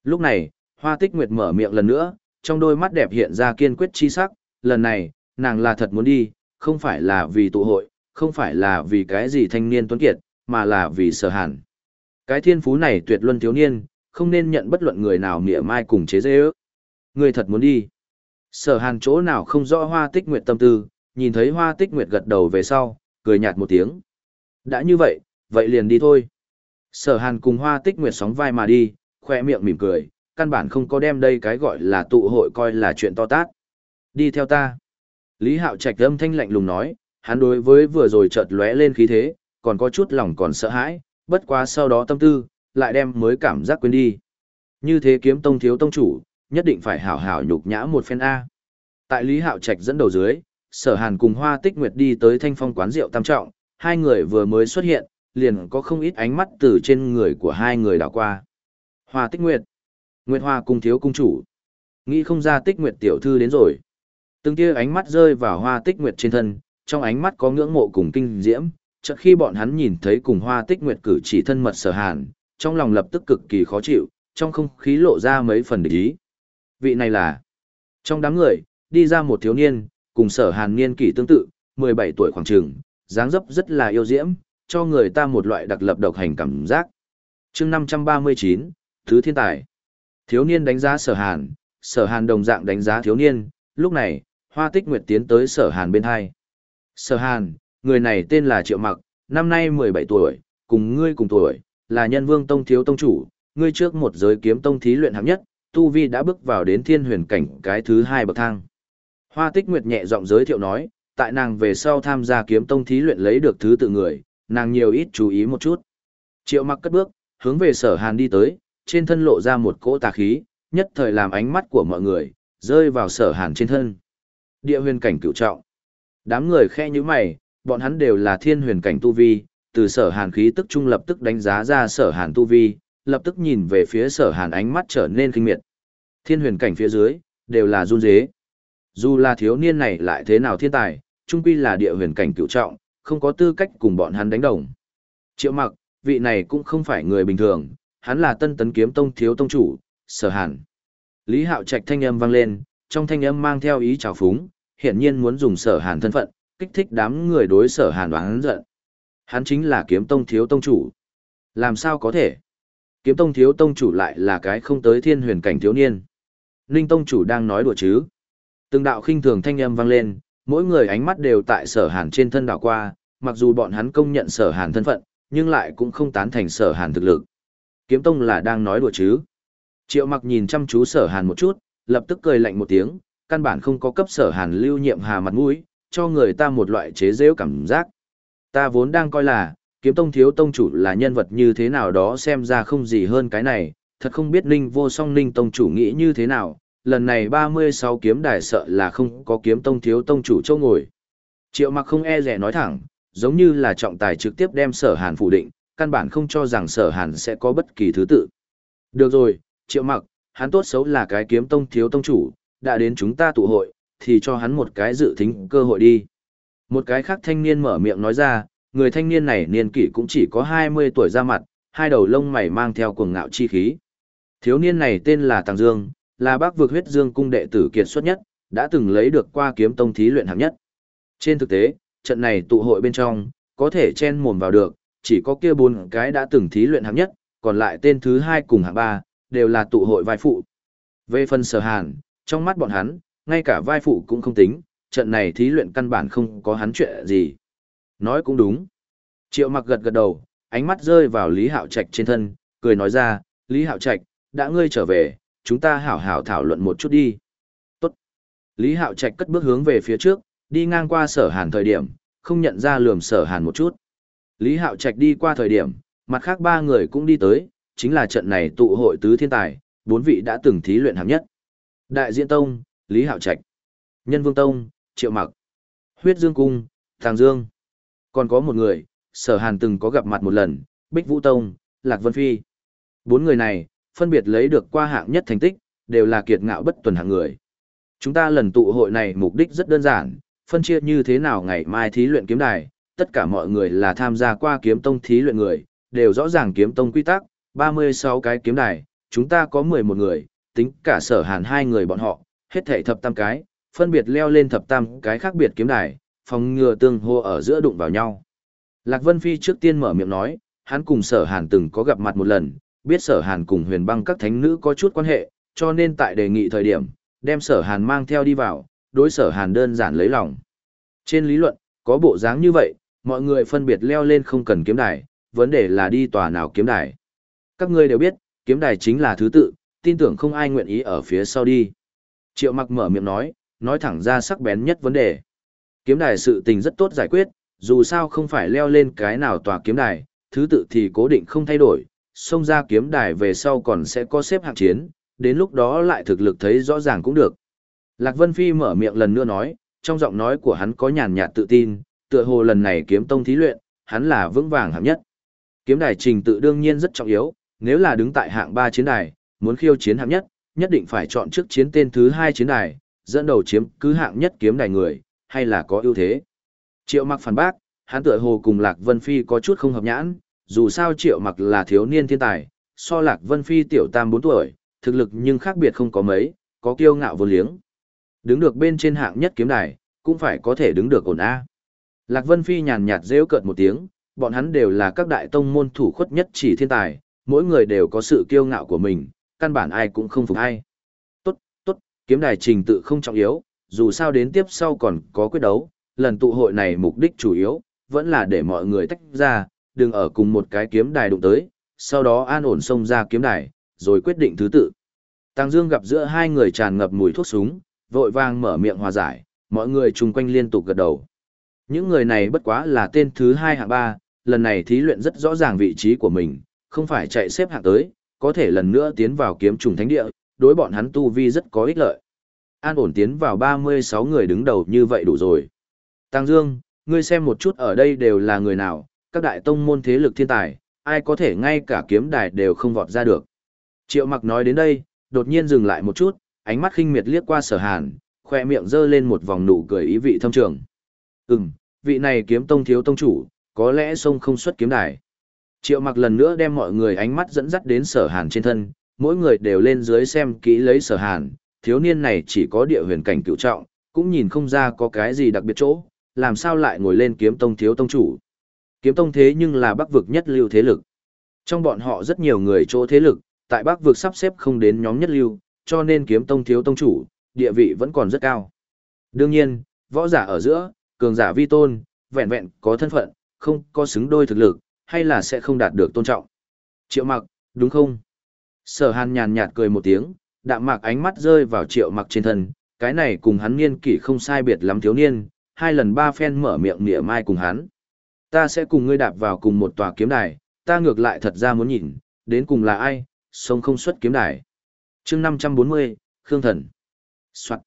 Lúc này, Hoa Tích Nguyệt mở miệng lần nữa, trong đôi mắt đẹp hiện ra kiên quyết chi sắc, lần này, nàng là thật muốn đi, không phải là vì tụ hội, không phải là vì cái gì thanh niên tuấn kiệt, mà là vì sở hàn. Cái thiên phú này tuyệt luân thiếu niên, không nên nhận bất luận người nào mỉa mai cùng chế dễ ước. Người thật muốn đi. Sở hàn chỗ nào không rõ hoa tích nguyệt tâm tư, nhìn thấy hoa tích nguyệt gật đầu về sau, cười nhạt một tiếng. Đã như vậy, vậy liền đi thôi. Sở hàn cùng hoa tích nguyệt sóng vai mà đi, khoe miệng mỉm cười, căn bản không có đem đây cái gọi là tụ hội coi là chuyện to tát. Đi theo ta. Lý Hạo Trạch âm thanh lạnh lùng nói, hắn đối với vừa rồi chợt lóe lên khí thế, còn có chút lòng còn sợ hãi, bất quá sau đó tâm tư, lại đem mới cảm giác quên đi. Như thế kiếm tông thiếu tông chủ, nhất định phải hảo hảo nhục nhã một phen A. Tại Lý Hạo Trạch dẫn đầu dưới, sở hàn cùng Hoa Tích Nguyệt đi tới thanh phong quán rượu tam trọng, hai người vừa mới xuất hiện, liền có không ít ánh mắt từ trên người của hai người đảo qua. Hoa Tích Nguyệt, Nguyệt Hoa cung thiếu cung chủ. Nghĩ không ra Tích Nguyệt tiểu thư đến rồi. Từng tia ánh mắt rơi vào Hoa Tích Nguyệt trên thân, trong ánh mắt có ngưỡng mộ cùng kinh diễm, chợt khi bọn hắn nhìn thấy cùng Hoa Tích Nguyệt cử chỉ thân mật sở hàn, trong lòng lập tức cực kỳ khó chịu, trong không khí lộ ra mấy phần địch ý. Vị này là Trong đám người, đi ra một thiếu niên, cùng sở hàn niên kỷ tương tự, 17 tuổi khoảng trường, dáng dấp rất là yêu diễm, cho người ta một loại đặc lập độc hành cảm giác. chương 539, Thứ Thiên Tài. Thiếu niên đánh giá sở hàn, sở hàn đồng dạng đánh giá thiếu niên, lúc này, hoa tích nguyệt tiến tới sở hàn bên hai. Sở hàn, người này tên là Triệu Mặc, năm nay 17 tuổi, cùng ngươi cùng tuổi, là nhân vương tông thiếu tông chủ, ngươi trước một giới kiếm tông thí luyện hạng nhất, Tu Vi đã bước vào đến thiên huyền cảnh cái thứ hai bậc thang. Hoa tích nguyệt nhẹ giọng giới thiệu nói, tại nàng về sau tham gia kiếm tông thí luyện lấy được thứ tự người, nàng nhiều ít chú ý một chút. Triệu mặc cất bước, hướng về sở hàn đi tới, trên thân lộ ra một cỗ tà khí, nhất thời làm ánh mắt của mọi người, rơi vào sở hàn trên thân. Địa huyền cảnh cựu trọng. Đám người khe như mày, bọn hắn đều là thiên huyền cảnh tu vi, từ sở hàn khí tức trung lập tức đánh giá ra sở hàn tu vi, lập tức nhìn về phía sở hàn ánh mắt trở nên kinh miệt. Thiên huyền cảnh phía dưới, đều là run dế. Dù là thiếu niên này lại thế nào thiên tài, trung quy là địa huyền cảnh cựu trọng, không có tư cách cùng bọn hắn đánh đồng. Triệu mặc, vị này cũng không phải người bình thường, hắn là tân tấn kiếm tông thiếu tông chủ, sở hàn. Lý hạo trạch thanh âm vang lên, trong thanh âm mang theo ý trào phúng, hiển nhiên muốn dùng sở hàn thân phận, kích thích đám người đối sở hàn đoán giận. Hắn chính là kiếm tông thiếu tông chủ. Làm sao có thể? Kiếm tông thiếu tông chủ lại là cái không tới thiên huyền cảnh thiếu niên. Ninh tông chủ đang nói đùa chứ. Từng đạo khinh thường thanh âm vang lên, mỗi người ánh mắt đều tại sở hàn trên thân đảo qua, mặc dù bọn hắn công nhận sở hàn thân phận, nhưng lại cũng không tán thành sở hàn thực lực. Kiếm tông là đang nói đùa chứ. Triệu mặc nhìn chăm chú sở hàn một chút, lập tức cười lạnh một tiếng, căn bản không có cấp sở hàn lưu nhiệm hà mặt mũi, cho người ta một loại chế rêu cảm giác. Ta vốn đang coi là, kiếm tông thiếu tông chủ là nhân vật như thế nào đó xem ra không gì hơn cái này, thật không biết ninh vô song ninh tông chủ nghĩ như thế nào, lần này 36 kiếm đài sợ là không có kiếm tông thiếu tông chủ châu ngồi. Triệu mặc không e rẻ nói thẳng, giống như là trọng tài trực tiếp đem sở hàn phủ định, căn bản không cho rằng sở hàn sẽ có bất kỳ thứ tự. Được rồi, triệu mặc, hắn tốt xấu là cái kiếm tông thiếu tông chủ, đã đến chúng ta tụ hội, thì cho hắn một cái dự thính cơ hội đi. Một cái khác thanh niên mở miệng nói ra, người thanh niên này niên kỷ cũng chỉ có 20 tuổi ra mặt, hai đầu lông mày mang theo cuồng ngạo chi khí. Thiếu niên này tên là Tàng Dương, là bác vực huyết dương cung đệ tử kiệt xuất nhất, đã từng lấy được qua kiếm tông thí luyện hạng nhất. Trên thực tế, trận này tụ hội bên trong, có thể chen mồm vào được, chỉ có kia bốn cái đã từng thí luyện hạng nhất, còn lại tên thứ hai cùng hạng ba, đều là tụ hội vai phụ. Về phần sở hàn, trong mắt bọn hắn, ngay cả vai phụ cũng không tính, trận này thí luyện căn bản không có hắn chuyện gì. Nói cũng đúng. Triệu mặc gật gật đầu, ánh mắt rơi vào Lý Hạo Trạch trên thân, cười nói ra, Lý Hạo Trạch, đã ngươi trở về, chúng ta hảo hảo thảo luận một chút đi. Tốt. Lý Hạo Trạch cất bước hướng về phía trước, đi ngang qua sở hàn thời điểm, không nhận ra lườm sở hàn một chút. Lý Hạo Trạch đi qua thời điểm, mặt khác ba người cũng đi tới, chính là trận này tụ hội tứ thiên tài, bốn vị đã từng thí luyện hạng nhất. Đại Diện Tông, Lý Hạo Trạch. Nhân Vương Tông, Triệu Mặc. Huyết Dương Cung, Thàng Dương. Còn có một người, sở hàn từng có gặp mặt một lần, Bích Vũ Tông, Lạc Vân Phi. Bốn người này, phân biệt lấy được qua hạng nhất thành tích, đều là kiệt ngạo bất tuần hạng người. Chúng ta lần tụ hội này mục đích rất đơn giản, phân chia như thế nào ngày mai thí luyện kiếm đài, tất cả mọi người là tham gia qua kiếm tông thí luyện người, đều rõ ràng kiếm tông quy tắc, 36 cái kiếm đài, chúng ta có 11 người, tính cả sở hàn hai người bọn họ, hết thảy thập tam cái, phân biệt leo lên thập tam cái khác biệt kiếm đài, phòng ngừa tương hô ở giữa đụng vào nhau. Lạc Vân Phi trước tiên mở miệng nói, hắn cùng sở hàn từng có gặp mặt một lần, biết sở hàn cùng huyền băng các thánh nữ có chút quan hệ, cho nên tại đề nghị thời điểm, đem sở hàn mang theo đi vào, đối sở hàn đơn giản lấy lòng. Trên lý luận, có bộ dáng như vậy, mọi người phân biệt leo lên không cần kiếm đài, vấn đề là đi tòa nào kiếm đài. Các ngươi đều biết, kiếm đài chính là thứ tự, tin tưởng không ai nguyện ý ở phía sau đi. Triệu mặc mở miệng nói, nói thẳng ra sắc bén nhất vấn đề. Kiếm đài sự tình rất tốt giải quyết, dù sao không phải leo lên cái nào tòa kiếm đài, thứ tự thì cố định không thay đổi, xông ra kiếm đài về sau còn sẽ có xếp hạng chiến, đến lúc đó lại thực lực thấy rõ ràng cũng được. Lạc Vân Phi mở miệng lần nữa nói, trong giọng nói của hắn có nhàn nhạt tự tin, tựa hồ lần này kiếm tông thí luyện, hắn là vững vàng hạng nhất. Kiếm đài trình tự đương nhiên rất trọng yếu, nếu là đứng tại hạng 3 chiến đài, muốn khiêu chiến hạng nhất, nhất định phải chọn trước chiến tên thứ 2 chiến đài, dẫn đầu chiếm cứ hạng nhất kiếm đài người, hay là có ưu thế. Triệu mặc phản bác, hắn tựa hồ cùng Lạc Vân Phi có chút không hợp nhãn, dù sao Triệu mặc là thiếu niên thiên tài, so Lạc Vân Phi tiểu tam 4 tuổi, thực lực nhưng khác biệt không có mấy, có kiêu ngạo vô liếng. Đứng được bên trên hạng nhất kiếm đài, cũng phải có thể đứng được ổn A. Lạc Vân Phi nhàn nhạt rêu cợt một tiếng, bọn hắn đều là các đại tông môn thủ khuất nhất chỉ thiên tài, mỗi người đều có sự kiêu ngạo của mình, căn bản ai cũng không phục ai. Tốt, tốt, kiếm đài trình tự không trọng yếu, dù sao đến tiếp sau còn có quyết đấu, lần tụ hội này mục đích chủ yếu, vẫn là để mọi người tách ra, đừng ở cùng một cái kiếm đài đụng tới, sau đó an ổn xông ra kiếm đài, rồi quyết định thứ tự. Tăng Dương gặp giữa hai người tràn ngập mùi thuốc súng, vội vàng mở miệng hòa giải, mọi người chung quanh liên tục gật đầu. Những người này bất quá là tên thứ hai hạng ba, lần này thí luyện rất rõ ràng vị trí của mình, không phải chạy xếp hạng tới, có thể lần nữa tiến vào kiếm trùng thánh địa, đối bọn hắn tu vi rất có ích lợi. An ổn tiến vào 36 người đứng đầu như vậy đủ rồi. Tăng Dương, ngươi xem một chút ở đây đều là người nào, các đại tông môn thế lực thiên tài, ai có thể ngay cả kiếm đài đều không vọt ra được. Triệu mặc nói đến đây, đột nhiên dừng lại một chút, ánh mắt khinh miệt liếc qua sở hàn, khoe miệng giơ lên một vòng nụ cười ý vị thâm trường. Ừm, vị này kiếm tông thiếu tông chủ, có lẽ sông không xuất kiếm đài. Triệu mặc lần nữa đem mọi người ánh mắt dẫn dắt đến sở hàn trên thân, mỗi người đều lên dưới xem kỹ lấy sở hàn, thiếu niên này chỉ có địa huyền cảnh cựu trọng, cũng nhìn không ra có cái gì đặc biệt chỗ, làm sao lại ngồi lên kiếm tông thiếu tông chủ. Kiếm tông thế nhưng là bắc vực nhất lưu thế lực. Trong bọn họ rất nhiều người chỗ thế lực, tại bắc vực sắp xếp không đến nhóm nhất lưu, cho nên kiếm tông thiếu tông chủ, địa vị vẫn còn rất cao. Đương nhiên, võ giả ở giữa, cường giả vi tôn, vẹn vẹn có thân phận, không có xứng đôi thực lực, hay là sẽ không đạt được tôn trọng. Triệu mặc, đúng không? Sở hàn nhàn nhạt cười một tiếng, đạm mạc ánh mắt rơi vào triệu mặc trên thân, cái này cùng hắn niên kỷ không sai biệt lắm thiếu niên, hai lần ba phen mở miệng nịa mai cùng hắn. Ta sẽ cùng ngươi đạp vào cùng một tòa kiếm đài, ta ngược lại thật ra muốn nhìn, đến cùng là ai, sống không xuất kiếm đài. chương 540, Khương Thần. Soạn.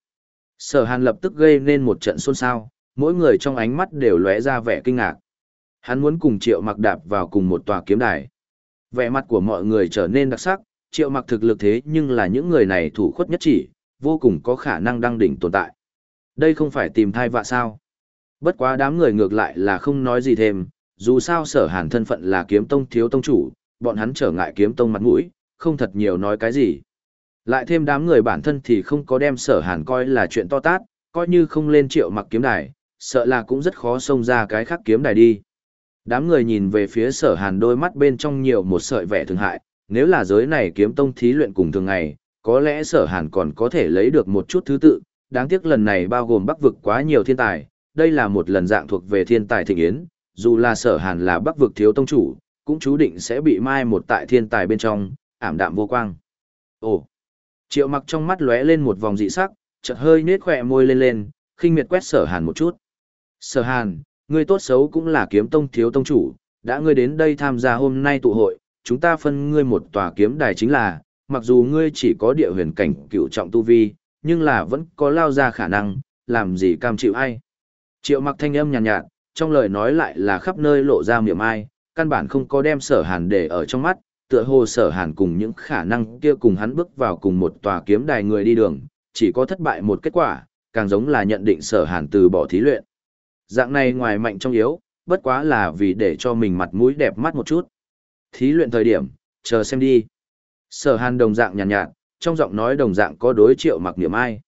Sở hàn lập tức gây nên một trận xôn xao, mỗi người trong ánh mắt đều lóe ra vẻ kinh ngạc. Hắn muốn cùng triệu mặc đạp vào cùng một tòa kiếm đài. Vẻ mặt của mọi người trở nên đặc sắc, triệu mặc thực lực thế nhưng là những người này thủ khuất nhất chỉ, vô cùng có khả năng đăng đỉnh tồn tại. Đây không phải tìm thai vạ sao. Bất quá đám người ngược lại là không nói gì thêm, dù sao sở hàn thân phận là kiếm tông thiếu tông chủ, bọn hắn trở ngại kiếm tông mặt mũi, không thật nhiều nói cái gì. Lại thêm đám người bản thân thì không có đem sở hàn coi là chuyện to tát, coi như không lên triệu mặc kiếm đài, sợ là cũng rất khó xông ra cái khác kiếm đài đi. Đám người nhìn về phía sở hàn đôi mắt bên trong nhiều một sợi vẻ thương hại, nếu là giới này kiếm tông thí luyện cùng thường ngày, có lẽ sở hàn còn có thể lấy được một chút thứ tự, đáng tiếc lần này bao gồm bắc vực quá nhiều thiên tài, đây là một lần dạng thuộc về thiên tài thịnh yến, dù là sở hàn là bắc vực thiếu tông chủ, cũng chú định sẽ bị mai một tại thiên tài bên trong, ảm đạm vô quang. Ồ! Triệu mặc trong mắt lóe lên một vòng dị sắc, chợt hơi nết khỏe môi lên lên, khinh miệt quét sở hàn một chút. Sở hàn, ngươi tốt xấu cũng là kiếm tông thiếu tông chủ, đã ngươi đến đây tham gia hôm nay tụ hội, chúng ta phân ngươi một tòa kiếm đài chính là, mặc dù ngươi chỉ có địa huyền cảnh cựu trọng tu vi, nhưng là vẫn có lao ra khả năng, làm gì cam chịu ai. Triệu mặc thanh âm nhàn nhạt, nhạt, trong lời nói lại là khắp nơi lộ ra miệng ai, căn bản không có đem sở hàn để ở trong mắt, tựa hồ sở hàn cùng những khả năng kia cùng hắn bước vào cùng một tòa kiếm đài người đi đường, chỉ có thất bại một kết quả, càng giống là nhận định sở hàn từ bỏ thí luyện. Dạng này ngoài mạnh trong yếu, bất quá là vì để cho mình mặt mũi đẹp mắt một chút. Thí luyện thời điểm, chờ xem đi. Sở hàn đồng dạng nhàn nhạt, nhạt, trong giọng nói đồng dạng có đối triệu mặc niệm ai.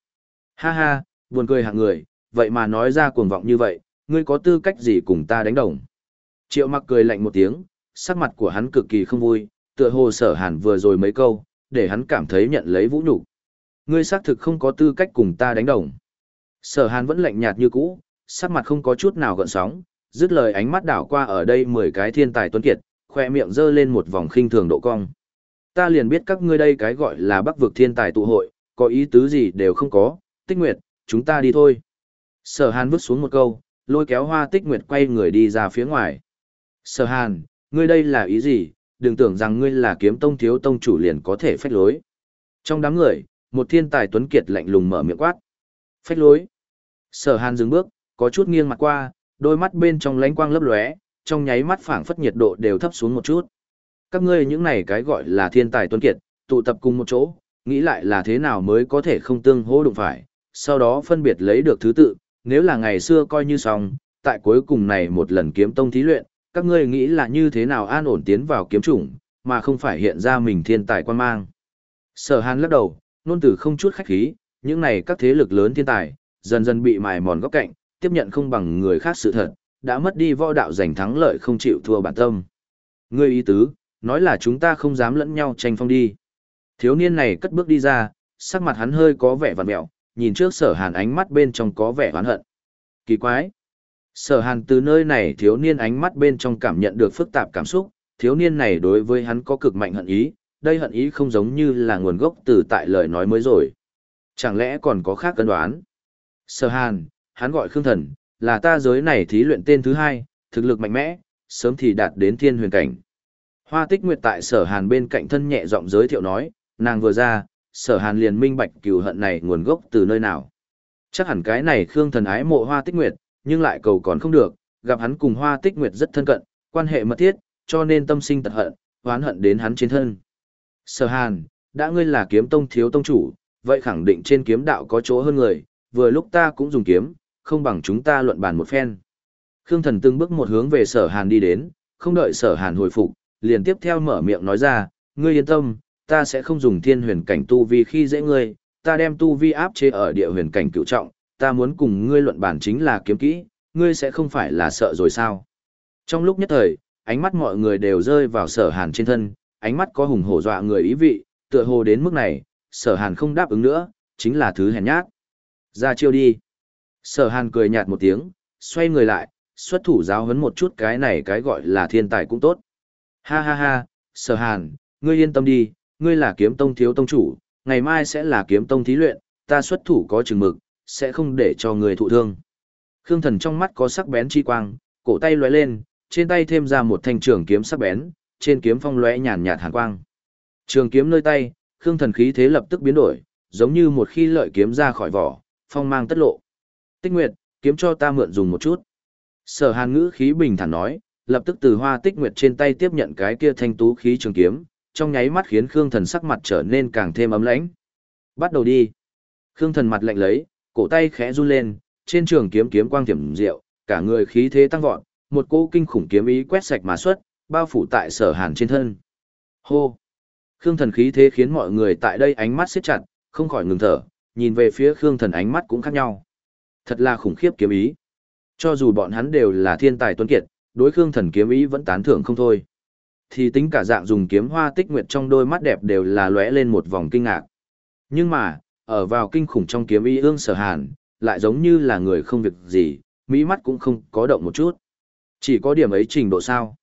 Ha ha, buồn cười hạng người, vậy mà nói ra cuồng vọng như vậy, ngươi có tư cách gì cùng ta đánh đồng. Triệu mặc cười lạnh một tiếng, sắc mặt của hắn cực kỳ không vui, tựa hồ sở hàn vừa rồi mấy câu, để hắn cảm thấy nhận lấy vũ nhục Ngươi xác thực không có tư cách cùng ta đánh đồng. Sở hàn vẫn lạnh nhạt như cũ, sắc mặt không có chút nào gợn sóng, dứt lời ánh mắt đảo qua ở đây mười cái thiên tài tuấn kiệt, khoe miệng giơ lên một vòng khinh thường độ cong. Ta liền biết các ngươi đây cái gọi là bắc vực thiên tài tụ hội, có ý tứ gì đều không có, tích nguyệt, chúng ta đi thôi. Sở hàn vứt xuống một câu, lôi kéo hoa tích nguyệt quay người đi ra phía ngoài. Sở hàn, ngươi đây là ý gì, đừng tưởng rằng ngươi là kiếm tông thiếu tông chủ liền có thể phách lối. Trong đám người, một thiên tài tuấn kiệt lạnh lùng mở miệng quát. Phách lối. Sở hàn dừng bước, có chút nghiêng mặt qua, đôi mắt bên trong lánh quang lấp lóe, trong nháy mắt phảng phất nhiệt độ đều thấp xuống một chút. Các ngươi những này cái gọi là thiên tài tuấn kiệt, tụ tập cùng một chỗ, nghĩ lại là thế nào mới có thể không tương hỗ đụng phải, sau đó phân biệt lấy được thứ tự, nếu là ngày xưa coi như xong, tại cuối cùng này một lần kiếm tông thí luyện, các ngươi nghĩ là như thế nào an ổn tiến vào kiếm chủng, mà không phải hiện ra mình thiên tài quan mang. Sở hàn lắc đầu, nôn từ không chút khách khí, những này các thế lực lớn thiên tài, dần dần bị mài mòn góc cạnh, tiếp nhận không bằng người khác sự thật, đã mất đi võ đạo giành thắng lợi không chịu thua bản tâm. Ngươi ý tứ, nói là chúng ta không dám lẫn nhau tranh phong đi. Thiếu niên này cất bước đi ra, sắc mặt hắn hơi có vẻ vằn mẹo, nhìn trước sở hàn ánh mắt bên trong có vẻ oán hận. Kỳ quái! Sở hàn từ nơi này thiếu niên ánh mắt bên trong cảm nhận được phức tạp cảm xúc, thiếu niên này đối với hắn có cực mạnh hận ý, đây hận ý không giống như là nguồn gốc từ tại lời nói mới rồi. Chẳng lẽ còn có khác cân đoán? Sở hàn, hắn gọi Khương Thần, là ta giới này thí luyện tên thứ hai, thực lực mạnh mẽ, sớm thì đạt đến thiên huyền cảnh. Hoa tích nguyệt tại sở hàn bên cạnh thân nhẹ giọng giới thiệu nói, nàng vừa ra, sở hàn liền minh bạch cừu hận này nguồn gốc từ nơi nào. Chắc hẳn cái này Khương Thần ái mộ hoa tích nguyệt, nhưng lại cầu còn không được, gặp hắn cùng hoa tích nguyệt rất thân cận, quan hệ mật thiết, cho nên tâm sinh tật hận, oán hận đến hắn trên thân. Sở hàn, đã ngươi là kiếm tông thiếu tông chủ, vậy khẳng định trên kiếm đạo có chỗ hơn người, vừa lúc ta cũng dùng kiếm, không bằng chúng ta luận bàn một phen. Khương thần từng bước một hướng về sở hàn đi đến, không đợi sở hàn hồi phục, liền tiếp theo mở miệng nói ra, ngươi yên tâm, ta sẽ không dùng thiên huyền cảnh tu vi khi dễ ngươi, ta đem tu vi áp chế ở địa huyền cảnh cựu trọng, ta muốn cùng ngươi luận bản chính là kiếm kỹ, ngươi sẽ không phải là sợ rồi sao. Trong lúc nhất thời, ánh mắt mọi người đều rơi vào sở hàn trên thân, ánh mắt có hùng hổ dọa người ý vị, tựa hồ đến mức này, sở hàn không đáp ứng nữa, chính là thứ hèn nhát. Ra chiêu đi. Sở hàn cười nhạt một tiếng, xoay người lại, xuất thủ giáo huấn một chút cái này cái gọi là thiên tài cũng tốt. Ha ha ha, sở hàn, ngươi yên tâm đi, ngươi là kiếm tông thiếu tông chủ, ngày mai sẽ là kiếm tông thí luyện, ta xuất thủ có chừng mực, sẽ không để cho người thụ thương. Khương thần trong mắt có sắc bén chi quang, cổ tay lóe lên, trên tay thêm ra một thanh trường kiếm sắc bén, trên kiếm phong lóe nhàn nhạt hàn quang. Trường kiếm nơi tay, Khương thần khí thế lập tức biến đổi, giống như một khi lợi kiếm ra khỏi vỏ, phong mang tất lộ. Tích Nguyệt, kiếm cho ta mượn dùng một chút. Sở Hàn ngữ khí bình thản nói, lập tức từ hoa tích nguyệt trên tay tiếp nhận cái kia thanh tú khí trường kiếm, trong nháy mắt khiến Khương Thần sắc mặt trở nên càng thêm ấm lãnh. Bắt đầu đi. Khương Thần mặt lạnh lấy, cổ tay khẽ run lên, trên trường kiếm kiếm quang thiểm diệu, cả người khí thế tăng vọt, một cỗ kinh khủng kiếm ý quét sạch mà xuất, bao phủ tại Sở Hàn trên thân. Hô. Khương Thần khí thế khiến mọi người tại đây ánh mắt siết chặt, không khỏi ngừng thở, nhìn về phía Khương Thần ánh mắt cũng khác nhau. Thật là khủng khiếp kiếm ý. Cho dù bọn hắn đều là thiên tài tuấn kiệt, đối Khương Thần kiếm ý vẫn tán thưởng không thôi. Thì tính cả dạng dùng kiếm hoa tích nguyệt trong đôi mắt đẹp đều là lóe lên một vòng kinh ngạc. Nhưng mà, ở vào kinh khủng trong kiếm ý ương sở hàn, lại giống như là người không việc gì, mỹ mắt cũng không có động một chút. Chỉ có điểm ấy trình độ sao.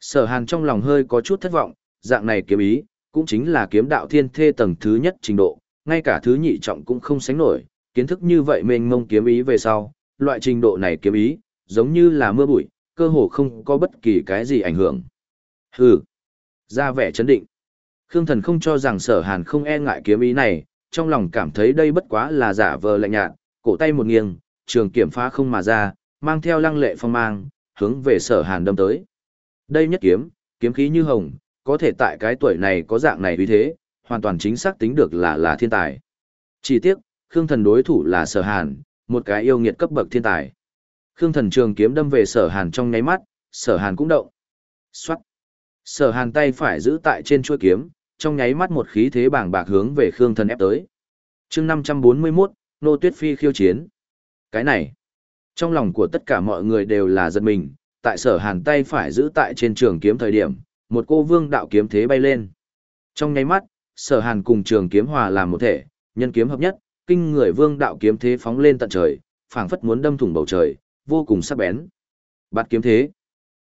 Sở hàn trong lòng hơi có chút thất vọng, dạng này kiếm ý, cũng chính là kiếm đạo thiên thê tầng thứ nhất trình độ, ngay cả thứ nhị trọng cũng không sánh nổi, kiến thức như vậy mênh mông kiếm ý về sau, loại trình độ này kiếm ý, giống như là mưa bụi, cơ hồ không có bất kỳ cái gì ảnh hưởng. Hừ, ra vẻ chấn định. Khương Thần không cho rằng sở hàn không e ngại kiếm ý này, trong lòng cảm thấy đây bất quá là giả vờ lạnh nhạt, cổ tay một nghiêng, trường kiểm phá không mà ra, mang theo lăng lệ phong mang, hướng về sở hàn đâm tới. Đây nhất kiếm, kiếm khí như hồng, có thể tại cái tuổi này có dạng này uy thế, hoàn toàn chính xác tính được là là thiên tài. Chỉ tiếc, Khương Thần đối thủ là Sở Hàn, một cái yêu nghiệt cấp bậc thiên tài. Khương Thần trường kiếm đâm về Sở Hàn trong nháy mắt, Sở Hàn cũng động. Soát. Sở Hàn tay phải giữ tại trên chuôi kiếm, trong nháy mắt một khí thế bàng bạc hướng về Khương Thần ép tới. Chương 541, Nô Tuyết Phi khiêu chiến. Cái này, trong lòng của tất cả mọi người đều là giật mình, tại Sở Hàn tay phải giữ tại trên trường kiếm thời điểm, một cô vương đạo kiếm thế bay lên. Trong nháy mắt, sở hàn cùng trường kiếm hòa làm một thể, nhân kiếm hợp nhất, kinh người vương đạo kiếm thế phóng lên tận trời, phảng phất muốn đâm thủng bầu trời, vô cùng sắc bén. Bạt kiếm thế.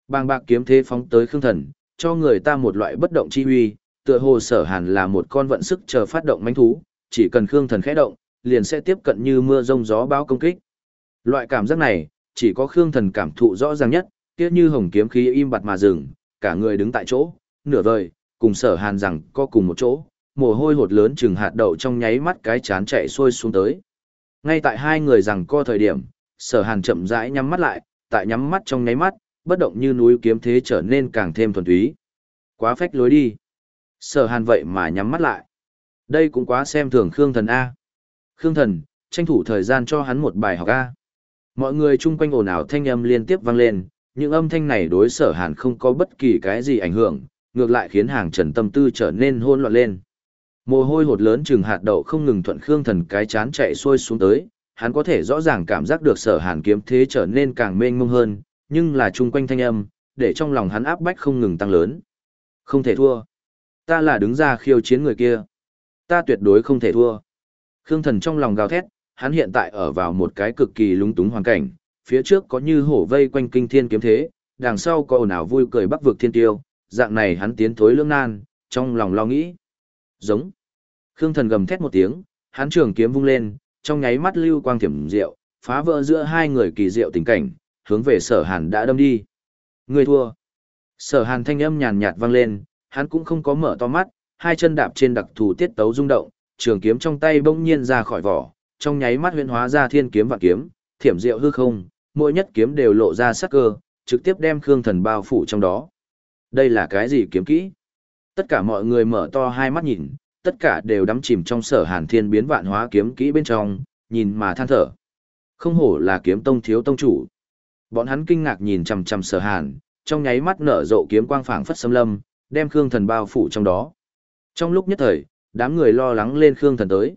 Bàng bạc kiếm thế phóng tới khương thần, cho người ta một loại bất động chi huy, tựa hồ sở hàn là một con vận sức chờ phát động mãnh thú, chỉ cần khương thần khẽ động, liền sẽ tiếp cận như mưa rông gió bão công kích. Loại cảm giác này, chỉ có khương thần cảm thụ rõ ràng nhất, kia như hồng kiếm khí im bặt mà dừng, cả người đứng tại chỗ, nửa vời, cùng sở hàn rằng có cùng một chỗ, mồ hôi hột lớn chừng hạt đậu trong nháy mắt cái chán chạy xuôi xuống tới. Ngay tại hai người rằng co thời điểm, sở hàn chậm rãi nhắm mắt lại, tại nhắm mắt trong nháy mắt, bất động như núi kiếm thế trở nên càng thêm thuần túy. Quá phách lối đi. Sở hàn vậy mà nhắm mắt lại. Đây cũng quá xem thường Khương thần A. Khương thần, tranh thủ thời gian cho hắn một bài học A. Mọi người chung quanh ồn ào thanh âm liên tiếp vang lên, những âm thanh này đối sở hàn không có bất kỳ cái gì ảnh hưởng, ngược lại khiến hàng trần tâm tư trở nên hôn loạn lên. Mồ hôi hột lớn chừng hạt đậu không ngừng thuận khương thần cái chán chạy xuôi xuống tới, hắn có thể rõ ràng cảm giác được sở hàn kiếm thế trở nên càng mênh mông hơn, nhưng là chung quanh thanh âm, để trong lòng hắn áp bách không ngừng tăng lớn. Không thể thua. Ta là đứng ra khiêu chiến người kia. Ta tuyệt đối không thể thua. Khương thần trong lòng gào thét, hắn hiện tại ở vào một cái cực kỳ lúng túng hoàn cảnh, phía trước có như hổ vây quanh kinh thiên kiếm thế, đằng sau có ồn ào vui cười bắc vực thiên tiêu, dạng này hắn tiến thối lưỡng nan, trong lòng lo nghĩ. Giống. Khương thần gầm thét một tiếng, hắn trường kiếm vung lên, trong nháy mắt lưu quang thiểm diệu, phá vỡ giữa hai người kỳ diệu tình cảnh, hướng về sở hàn đã đâm đi. Người thua. Sở hàn thanh âm nhàn nhạt vang lên, hắn cũng không có mở to mắt, hai chân đạp trên đặc thù tiết tấu rung động, trường kiếm trong tay bỗng nhiên ra khỏi vỏ, trong nháy mắt huyễn hóa ra thiên kiếm và kiếm, thiểm diệu hư không, mỗi nhất kiếm đều lộ ra sắc cơ, trực tiếp đem Khương Thần bao phủ trong đó. Đây là cái gì kiếm kỹ? Tất cả mọi người mở to hai mắt nhìn, tất cả đều đắm chìm trong sở hàn thiên biến vạn hóa kiếm kỹ bên trong, nhìn mà than thở. Không hổ là kiếm tông thiếu tông chủ. Bọn hắn kinh ngạc nhìn chằm chằm sở hàn, trong nháy mắt nở rộ kiếm quang phảng phất xâm lâm, đem Khương Thần bao phủ trong đó. Trong lúc nhất thời, đám người lo lắng lên Khương Thần tới.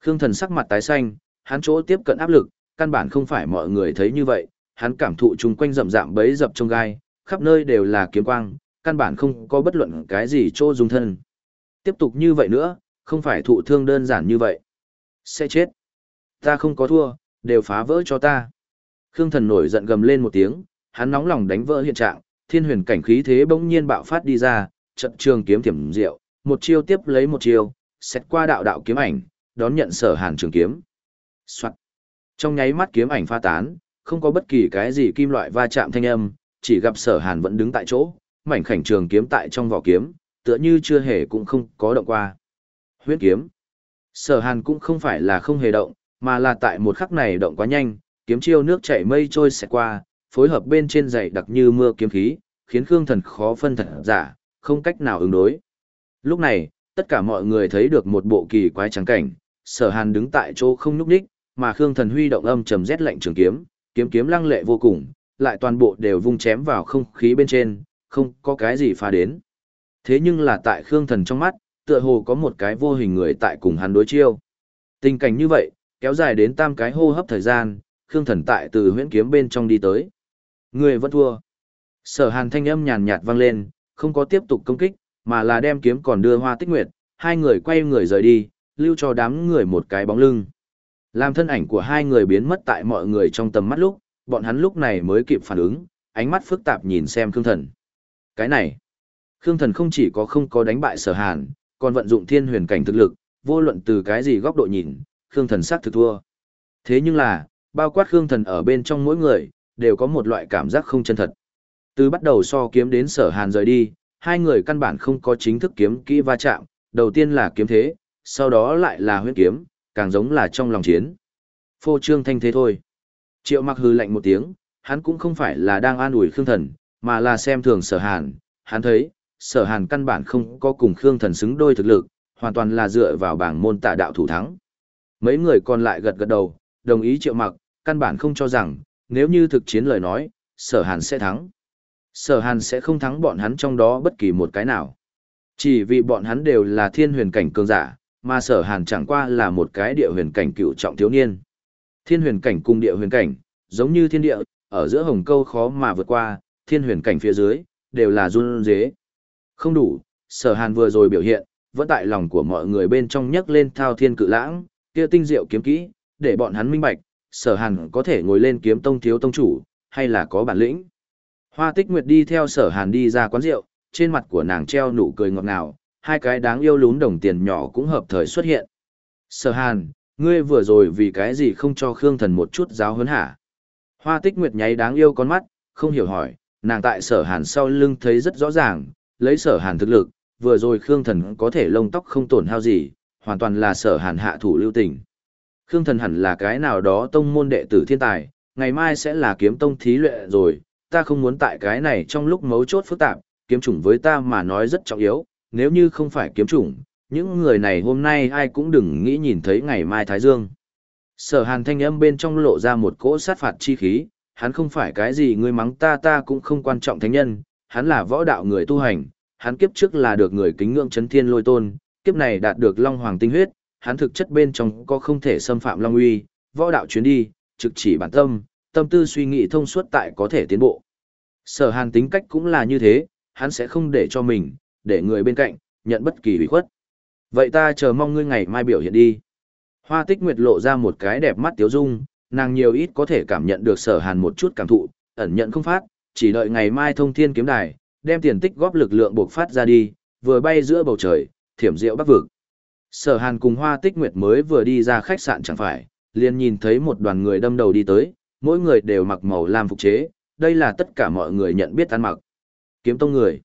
Khương Thần sắc mặt tái xanh, hắn chỗ tiếp cận áp lực, căn bản không phải mọi người thấy như vậy, hắn cảm thụ chung quanh rậm rạm bấy dập trong gai, khắp nơi đều là kiếm quang, căn bản không có bất luận cái gì chỗ dung thân. Tiếp tục như vậy nữa, không phải thụ thương đơn giản như vậy. Sẽ chết. Ta không có thua, đều phá vỡ cho ta. Khương thần nổi giận gầm lên một tiếng, hắn nóng lòng đánh vỡ hiện trạng, thiên huyền cảnh khí thế bỗng nhiên bạo phát đi ra, trận trường kiếm thiểm diệu, một chiêu tiếp lấy một chiêu, xét qua đạo đạo kiếm ảnh, đón nhận sở hàn trường kiếm. Soạn. Trong nháy mắt kiếm ảnh pha tán, không có bất kỳ cái gì kim loại va chạm thanh âm, chỉ gặp sở hàn vẫn đứng tại chỗ, mảnh khảnh trường kiếm tại trong vỏ kiếm, tựa như chưa hề cũng không có động qua. Huyễn kiếm. Sở hàn cũng không phải là không hề động, mà là tại một khắc này động quá nhanh, kiếm chiêu nước chảy mây trôi sẽ qua, phối hợp bên trên dày đặc như mưa kiếm khí, khiến Khương Thần khó phân thật giả, không cách nào ứng đối. Lúc này, tất cả mọi người thấy được một bộ kỳ quái trắng cảnh, Sở Hàn đứng tại chỗ không nhúc nhích, mà Khương Thần huy động âm trầm rét lạnh trường kiếm, kiếm kiếm lăng lệ vô cùng, lại toàn bộ đều vung chém vào không khí bên trên, không có cái gì phá đến. Thế nhưng là tại Khương Thần trong mắt, tựa hồ có một cái vô hình người tại cùng hắn đối chiêu. Tình cảnh như vậy, kéo dài đến tam cái hô hấp thời gian, Khương Thần tại từ huyễn kiếm bên trong đi tới. Người vẫn thua. Sở Hàn thanh âm nhàn nhạt vang lên, không có tiếp tục công kích, mà là đem kiếm còn đưa Hoa Tích Nguyệt, hai người quay người rời đi, lưu cho đám người một cái bóng lưng. Làm thân ảnh của hai người biến mất tại mọi người trong tầm mắt lúc, bọn hắn lúc này mới kịp phản ứng, ánh mắt phức tạp nhìn xem Khương Thần. Cái này, Khương Thần không chỉ có không có đánh bại Sở Hàn, còn vận dụng thiên huyền cảnh thực lực, vô luận từ cái gì góc độ nhìn, Khương Thần xác thực thua. Thế nhưng là, bao quát Khương Thần ở bên trong mỗi người, đều có một loại cảm giác không chân thật. Từ bắt đầu so kiếm đến Sở Hàn rời đi, hai người căn bản không có chính thức kiếm kỹ va chạm, đầu tiên là kiếm thế, sau đó lại là huyết kiếm, càng giống là trong lòng chiến. Phô trương thanh thế thôi. Triệu mặc hư lạnh một tiếng, hắn cũng không phải là đang an ủi Khương Thần, mà là xem thường sở hàn. Hắn thấy, sở hàn căn bản không có cùng Khương Thần xứng đôi thực lực, hoàn toàn là dựa vào bảng môn tạ đạo thủ thắng. Mấy người còn lại gật gật đầu, đồng ý triệu mặc, căn bản không cho rằng, nếu như thực chiến lời nói, sở hàn sẽ thắng. Sở hàn sẽ không thắng bọn hắn trong đó bất kỳ một cái nào. Chỉ vì bọn hắn đều là thiên huyền cảnh cường giả, mà sở hàn chẳng qua là một cái địa huyền cảnh cựu trọng thiếu niên. Thiên huyền cảnh cùng địa huyền cảnh, giống như thiên địa, ở giữa hồng câu khó mà vượt qua, thiên huyền cảnh phía dưới, đều là run dế. Không đủ, sở hàn vừa rồi biểu hiện, vẫn tại lòng của mọi người bên trong nhấc lên thao thiên cự lãng, kia tinh diệu kiếm kỹ, để bọn hắn minh bạch, sở hàn có thể ngồi lên kiếm tông thiếu tông chủ, hay là có bản lĩnh. Hoa tích nguyệt đi theo sở hàn đi ra quán rượu, trên mặt của nàng treo nụ cười ngọt ngào, hai cái đáng yêu lún đồng tiền nhỏ cũng hợp thời xuất hiện. Sở hàn, ngươi vừa rồi vì cái gì không cho Khương Thần một chút giáo huấn hả? Hoa tích nguyệt nháy đáng yêu con mắt, không hiểu hỏi, nàng tại sở hàn sau lưng thấy rất rõ ràng, lấy sở hàn thực lực, vừa rồi Khương Thần có thể lông tóc không tổn hao gì, hoàn toàn là sở hàn hạ thủ lưu tình. Khương Thần hẳn là cái nào đó tông môn đệ tử thiên tài, ngày mai sẽ là kiếm tông thí luyện rồi, ta không muốn tại cái này trong lúc mấu chốt phức tạp, kiếm chủng với ta mà nói rất trọng yếu, nếu như không phải kiếm chủng, những người này hôm nay ai cũng đừng nghĩ nhìn thấy ngày mai Thái Dương. Sở hàn thanh âm bên trong lộ ra một cỗ sát phạt chi khí, hắn không phải cái gì ngươi mắng ta ta cũng không quan trọng thánh nhân, hắn là võ đạo người tu hành, hắn kiếp trước là được người kính ngưỡng chấn thiên lôi tôn, kiếp này đạt được long hoàng tinh huyết, hắn thực chất bên trong có không thể xâm phạm long uy, võ đạo chuyến đi, trực chỉ bản tâm, tâm tư suy nghĩ thông suốt tại có thể tiến bộ. Sở hàn tính cách cũng là như thế, hắn sẽ không để cho mình, để người bên cạnh, nhận bất kỳ ủy khuất. Vậy ta chờ mong ngươi ngày mai biểu hiện đi. Hoa tích nguyệt lộ ra một cái đẹp mắt tiếu dung, nàng nhiều ít có thể cảm nhận được sở hàn một chút cảm thụ, ẩn nhận không phát, chỉ đợi ngày mai thông thiên kiếm đài, đem tiền tích góp lực lượng buộc phát ra đi, vừa bay giữa bầu trời, thiểm diệu bắc vực. Sở hàn cùng hoa tích nguyệt mới vừa đi ra khách sạn chẳng phải, liền nhìn thấy một đoàn người đâm đầu đi tới, mỗi người đều mặc màu lam phục chế, đây là tất cả mọi người nhận biết ăn mặc. Kiếm tông người.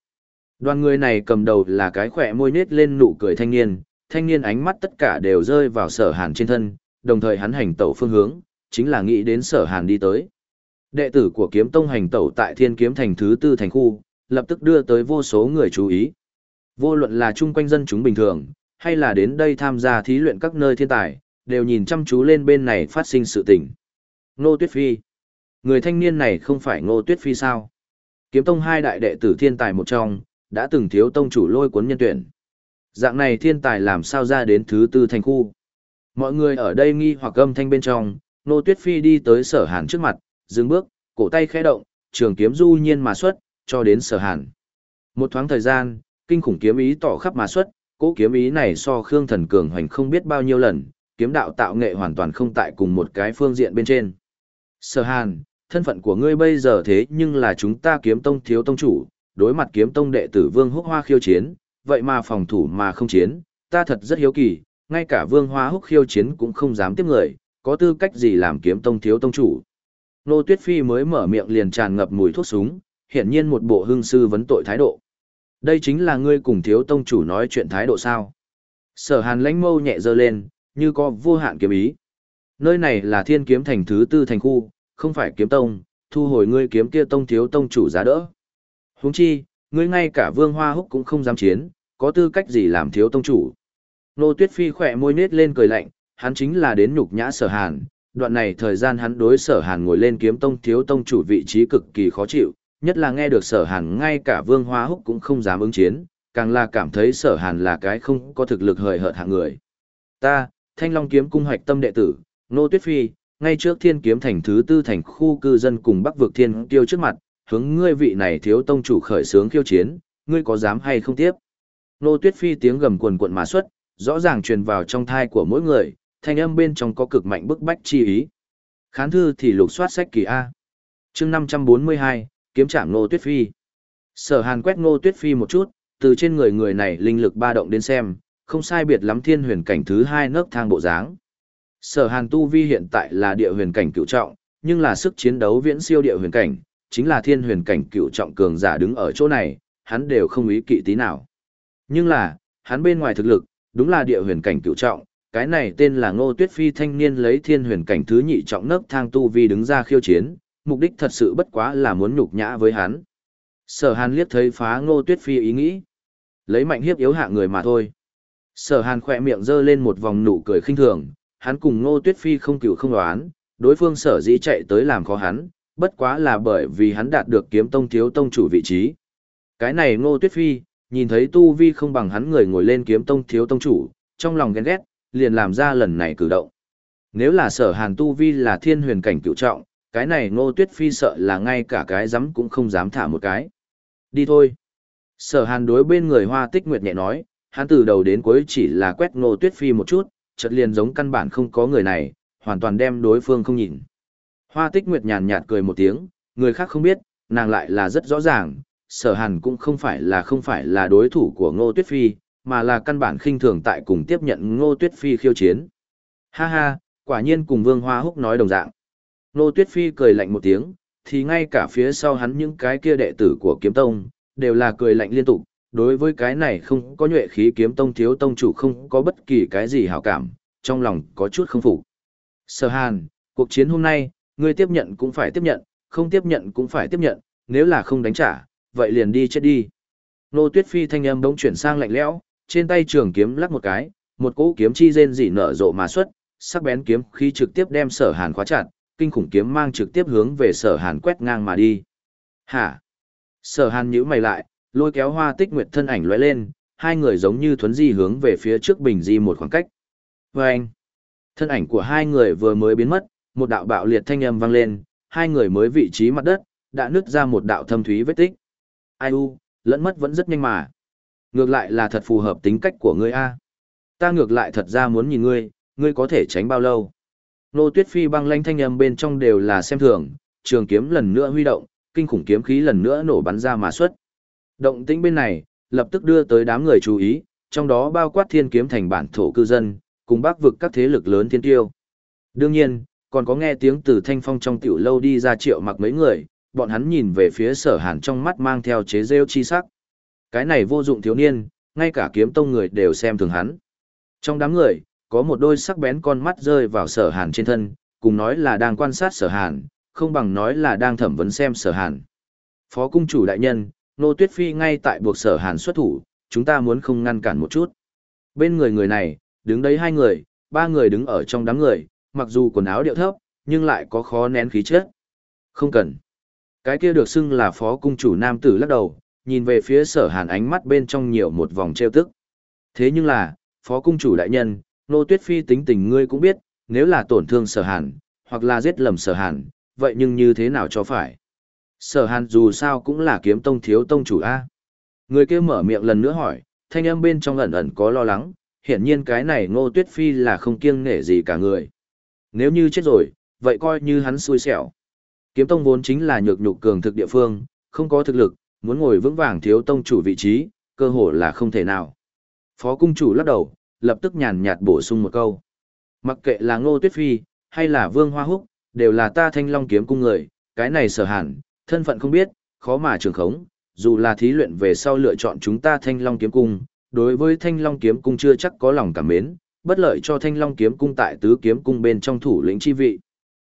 Đoàn người này cầm đầu là cái khỏe môi nết lên nụ cười thanh niên, thanh niên ánh mắt tất cả đều rơi vào sở hàn trên thân, đồng thời hắn hành tẩu phương hướng, chính là nghĩ đến sở hàn đi tới. Đệ tử của kiếm tông hành tẩu tại thiên kiếm thành thứ tư thành khu, lập tức đưa tới vô số người chú ý. Vô luận là chung quanh dân chúng bình thường, hay là đến đây tham gia thí luyện các nơi thiên tài, đều nhìn chăm chú lên bên này phát sinh sự tình. Ngô Tuyết Phi. Người thanh niên này không phải Ngô Tuyết Phi sao? Kiếm tông hai đại đệ tử thiên tài một trong, đã từng thiếu tông chủ lôi cuốn nhân tuyển. Dạng này thiên tài làm sao ra đến thứ tư thành khu. Mọi người ở đây nghi hoặc âm thanh bên trong, nô tuyết phi đi tới sở hàn trước mặt, dừng bước, cổ tay khẽ động, trường kiếm du nhiên mà xuất, cho đến sở hàn. Một thoáng thời gian, kinh khủng kiếm ý tỏ khắp mà xuất, cố kiếm ý này so Khương Thần Cường hoành không biết bao nhiêu lần, kiếm đạo tạo nghệ hoàn toàn không tại cùng một cái phương diện bên trên. Sở Hàn, thân phận của ngươi bây giờ thế nhưng là chúng ta kiếm tông thiếu tông chủ, đối mặt kiếm tông đệ tử Vương Húc Hoa khiêu chiến, vậy mà phòng thủ mà không chiến, ta thật rất hiếu kỳ, ngay cả Vương Hoa Húc khiêu chiến cũng không dám tiếp người, có tư cách gì làm kiếm tông thiếu tông chủ. Nô Tuyết Phi mới mở miệng liền tràn ngập mùi thuốc súng, hiển nhiên một bộ hưng sư vấn tội thái độ. Đây chính là ngươi cùng thiếu tông chủ nói chuyện thái độ sao. Sở hàn lãnh mâu nhẹ dơ lên, như có vô hạn kiếm ý. Nơi này là thiên kiếm thành thứ tư thành khu, không phải kiếm tông, thu hồi ngươi kiếm kia tông thiếu tông chủ giá đỡ. Huống chi, ngươi ngay cả Vương Hoa Húc cũng không dám chiến, có tư cách gì làm thiếu tông chủ. Nô Tuyết Phi khỏe môi nết lên cười lạnh, hắn chính là đến nhục nhã sở hàn, đoạn này thời gian hắn đối sở hàn ngồi lên kiếm tông thiếu tông chủ vị trí cực kỳ khó chịu, nhất là nghe được sở hàn ngay cả Vương Hoa Húc cũng không dám ứng chiến, càng là cảm thấy sở hàn là cái không có thực lực hời hợt hạng người. Ta, Thanh Long kiếm cung hoạch tâm đệ tử, Nô Tuyết Phi, ngay trước thiên kiếm thành thứ tư thành khu cư dân cùng bắc vực thiên tiêu trước mặt, hướng ngươi vị này thiếu tông chủ khởi sướng khiêu chiến, ngươi có dám hay không tiếp? Nô Tuyết Phi tiếng gầm quần quận mà xuất, rõ ràng truyền vào trong thai của mỗi người, thanh âm bên trong có cực mạnh bức bách chi ý. Khán thư thì lục soát sách kỳ A. chương 542, kiếm trảm Ngô Tuyết Phi. Sở hàn quét Ngô Tuyết Phi một chút, từ trên người người này linh lực ba động đến xem, không sai biệt lắm thiên huyền cảnh thứ hai nấc thang bộ dáng. Sở hàn tu vi hiện tại là địa huyền cảnh cựu trọng, nhưng là sức chiến đấu viễn siêu địa huyền cảnh, chính là thiên huyền cảnh cựu trọng cường giả đứng ở chỗ này, hắn đều không ý kỵ tí nào. Nhưng là, hắn bên ngoài thực lực, đúng là địa huyền cảnh cựu trọng, cái này tên là Ngô Tuyết Phi thanh niên lấy thiên huyền cảnh thứ nhị trọng nấc thang tu vi đứng ra khiêu chiến, mục đích thật sự bất quá là muốn nhục nhã với hắn. Sở Hàn liếc thấy phá Ngô Tuyết Phi ý nghĩ, lấy mạnh hiếp yếu hạ người mà thôi. Sở Hàn khỏe miệng giơ lên một vòng nụ cười khinh thường, hắn cùng Ngô Tuyết Phi không cựu không đoán, đối phương sở dĩ chạy tới làm khó hắn, bất quá là bởi vì hắn đạt được kiếm tông thiếu tông chủ vị trí. Cái này Ngô Tuyết Phi, nhìn thấy tu vi không bằng hắn người ngồi lên kiếm tông thiếu tông chủ, trong lòng ghen ghét, liền làm ra lần này cử động. Nếu là sở hàn tu vi là thiên huyền cảnh cựu trọng, cái này Ngô Tuyết Phi sợ là ngay cả cái dám cũng không dám thả một cái. Đi thôi. Sở hàn đối bên người hoa tích nguyệt nhẹ nói, hắn từ đầu đến cuối chỉ là quét Ngô Tuyết Phi một chút, chợt liền giống căn bản không có người này, hoàn toàn đem đối phương không nhìn. Hoa tích nguyệt nhàn nhạt cười một tiếng, người khác không biết, nàng lại là rất rõ ràng, sở hàn cũng không phải là không phải là đối thủ của Ngô Tuyết Phi, mà là căn bản khinh thường tại cùng tiếp nhận Ngô Tuyết Phi khiêu chiến. Ha ha, quả nhiên cùng Vương Hoa Húc nói đồng dạng. Ngô Tuyết Phi cười lạnh một tiếng, thì ngay cả phía sau hắn những cái kia đệ tử của kiếm tông, đều là cười lạnh liên tục, đối với cái này không có nhuệ khí kiếm tông thiếu tông chủ không có bất kỳ cái gì hảo cảm, trong lòng có chút không phục. Sở Hàn, cuộc chiến hôm nay, ngươi tiếp nhận cũng phải tiếp nhận, không tiếp nhận cũng phải tiếp nhận, nếu là không đánh trả, vậy liền đi chết đi. Nô Tuyết Phi thanh âm bỗng chuyển sang lạnh lẽo, trên tay trường kiếm lắc một cái, một cỗ kiếm chi rên rỉ nở rộ mà xuất, sắc bén kiếm khí trực tiếp đem Sở Hàn khóa chặt, kinh khủng kiếm mang trực tiếp hướng về Sở Hàn quét ngang mà đi. Hả? Sở Hàn nhíu mày lại, lôi kéo Hoa Tích Nguyệt thân ảnh lóe lên, hai người giống như thuấn di hướng về phía trước bình di một khoảng cách. Và anh, thân ảnh của hai người vừa mới biến mất, một đạo bạo liệt thanh âm vang lên, hai người mới vị trí mặt đất, đã nứt ra một đạo thâm thúy vết tích. Ai u, lẫn mất vẫn rất nhanh mà. Ngược lại là thật phù hợp tính cách của ngươi a. Ta ngược lại thật ra muốn nhìn ngươi, ngươi có thể tránh bao lâu. Nô Tuyết Phi băng lanh thanh âm bên trong đều là xem thường, trường kiếm lần nữa huy động, kinh khủng kiếm khí lần nữa nổ bắn ra mà xuất. Động tĩnh bên này, lập tức đưa tới đám người chú ý, trong đó bao quát thiên kiếm thành bản thổ cư dân, cùng bác vực các thế lực lớn thiên tiêu. Đương nhiên, còn có nghe tiếng từ thanh phong trong tiểu lâu đi ra triệu mặc mấy người, bọn hắn nhìn về phía sở hàn trong mắt mang theo chế rêu chi sắc. Cái này vô dụng thiếu niên, ngay cả kiếm tông người đều xem thường hắn. Trong đám người, có một đôi sắc bén con mắt rơi vào sở hàn trên thân, cùng nói là đang quan sát sở hàn, không bằng nói là đang thẩm vấn xem sở hàn. Phó cung chủ đại nhân, nô tuyết phi ngay tại buộc sở hàn xuất thủ, chúng ta muốn không ngăn cản một chút. Bên người người này, đứng đấy hai người, ba người đứng ở trong đám người, mặc dù quần áo điệu thấp, nhưng lại có khó nén khí chất. Không cần. Cái kia được xưng là phó cung chủ nam tử lắc đầu, nhìn về phía sở hàn ánh mắt bên trong nhiều một vòng trêu tức. Thế nhưng là, phó cung chủ đại nhân, nô tuyết phi tính tình ngươi cũng biết, nếu là tổn thương sở hàn, hoặc là giết lầm sở hàn, vậy nhưng như thế nào cho phải? Sở hàn dù sao cũng là kiếm tông thiếu tông chủ A. Người kia mở miệng lần nữa hỏi, thanh âm bên trong ẩn ẩn có lo lắng, hiển nhiên cái này ngô tuyết phi là không kiêng nể gì cả người. Nếu như chết rồi, vậy coi như hắn xui xẻo. Kiếm tông vốn chính là nhược nhục cường thực địa phương, không có thực lực, muốn ngồi vững vàng thiếu tông chủ vị trí, cơ hội là không thể nào. Phó cung chủ lắc đầu, lập tức nhàn nhạt bổ sung một câu. Mặc kệ là ngô tuyết phi, hay là vương hoa húc, đều là ta thanh long kiếm cung người, cái này sở hẳn, thân phận không biết, khó mà trường khống, dù là thí luyện về sau lựa chọn chúng ta thanh long kiếm cung, đối với thanh long kiếm cung chưa chắc có lòng cảm mến, bất lợi cho thanh long kiếm cung tại tứ kiếm cung bên trong thủ lĩnh chi vị.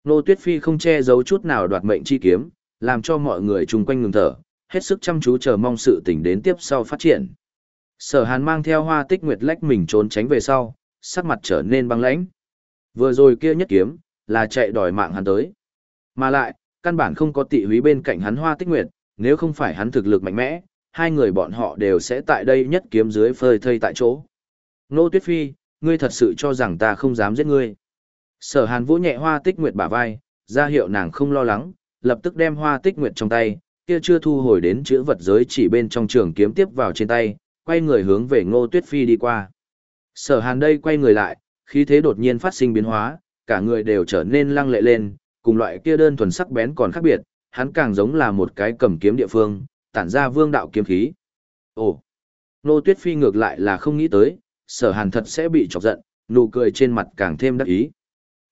Nô Tuyết Phi không che giấu chút nào đoạt mệnh chi kiếm, làm cho mọi người chung quanh ngừng thở, hết sức chăm chú chờ mong sự tình đến tiếp sau phát triển. Sở Hàn mang theo Hoa Tích Nguyệt lách mình trốn tránh về sau, sắc mặt trở nên băng lãnh. Vừa rồi kia nhất kiếm, là chạy đòi mạng hắn tới. Mà lại, căn bản không có tị húy bên cạnh hắn Hoa Tích Nguyệt, nếu không phải hắn thực lực mạnh mẽ, hai người bọn họ đều sẽ tại đây nhất kiếm dưới phơi thây tại chỗ. Nô Tuyết Phi, ngươi thật sự cho rằng ta không dám giết ngươi. Sở hàn vỗ nhẹ hoa tích nguyệt bả vai, ra hiệu nàng không lo lắng, lập tức đem hoa tích nguyệt trong tay, kia chưa thu hồi đến chữ vật giới chỉ bên trong trường kiếm tiếp vào trên tay, quay người hướng về ngô tuyết phi đi qua. Sở hàn đây quay người lại, khí thế đột nhiên phát sinh biến hóa, cả người đều trở nên lăng lệ lên, cùng loại kia đơn thuần sắc bén còn khác biệt, hắn càng giống là một cái cầm kiếm địa phương, tản ra vương đạo kiếm khí. Ồ! Ngô Tuyết Phi ngược lại là không nghĩ tới, sở hàn thật sẽ bị chọc giận, nụ cười trên mặt càng thêm đắc ý.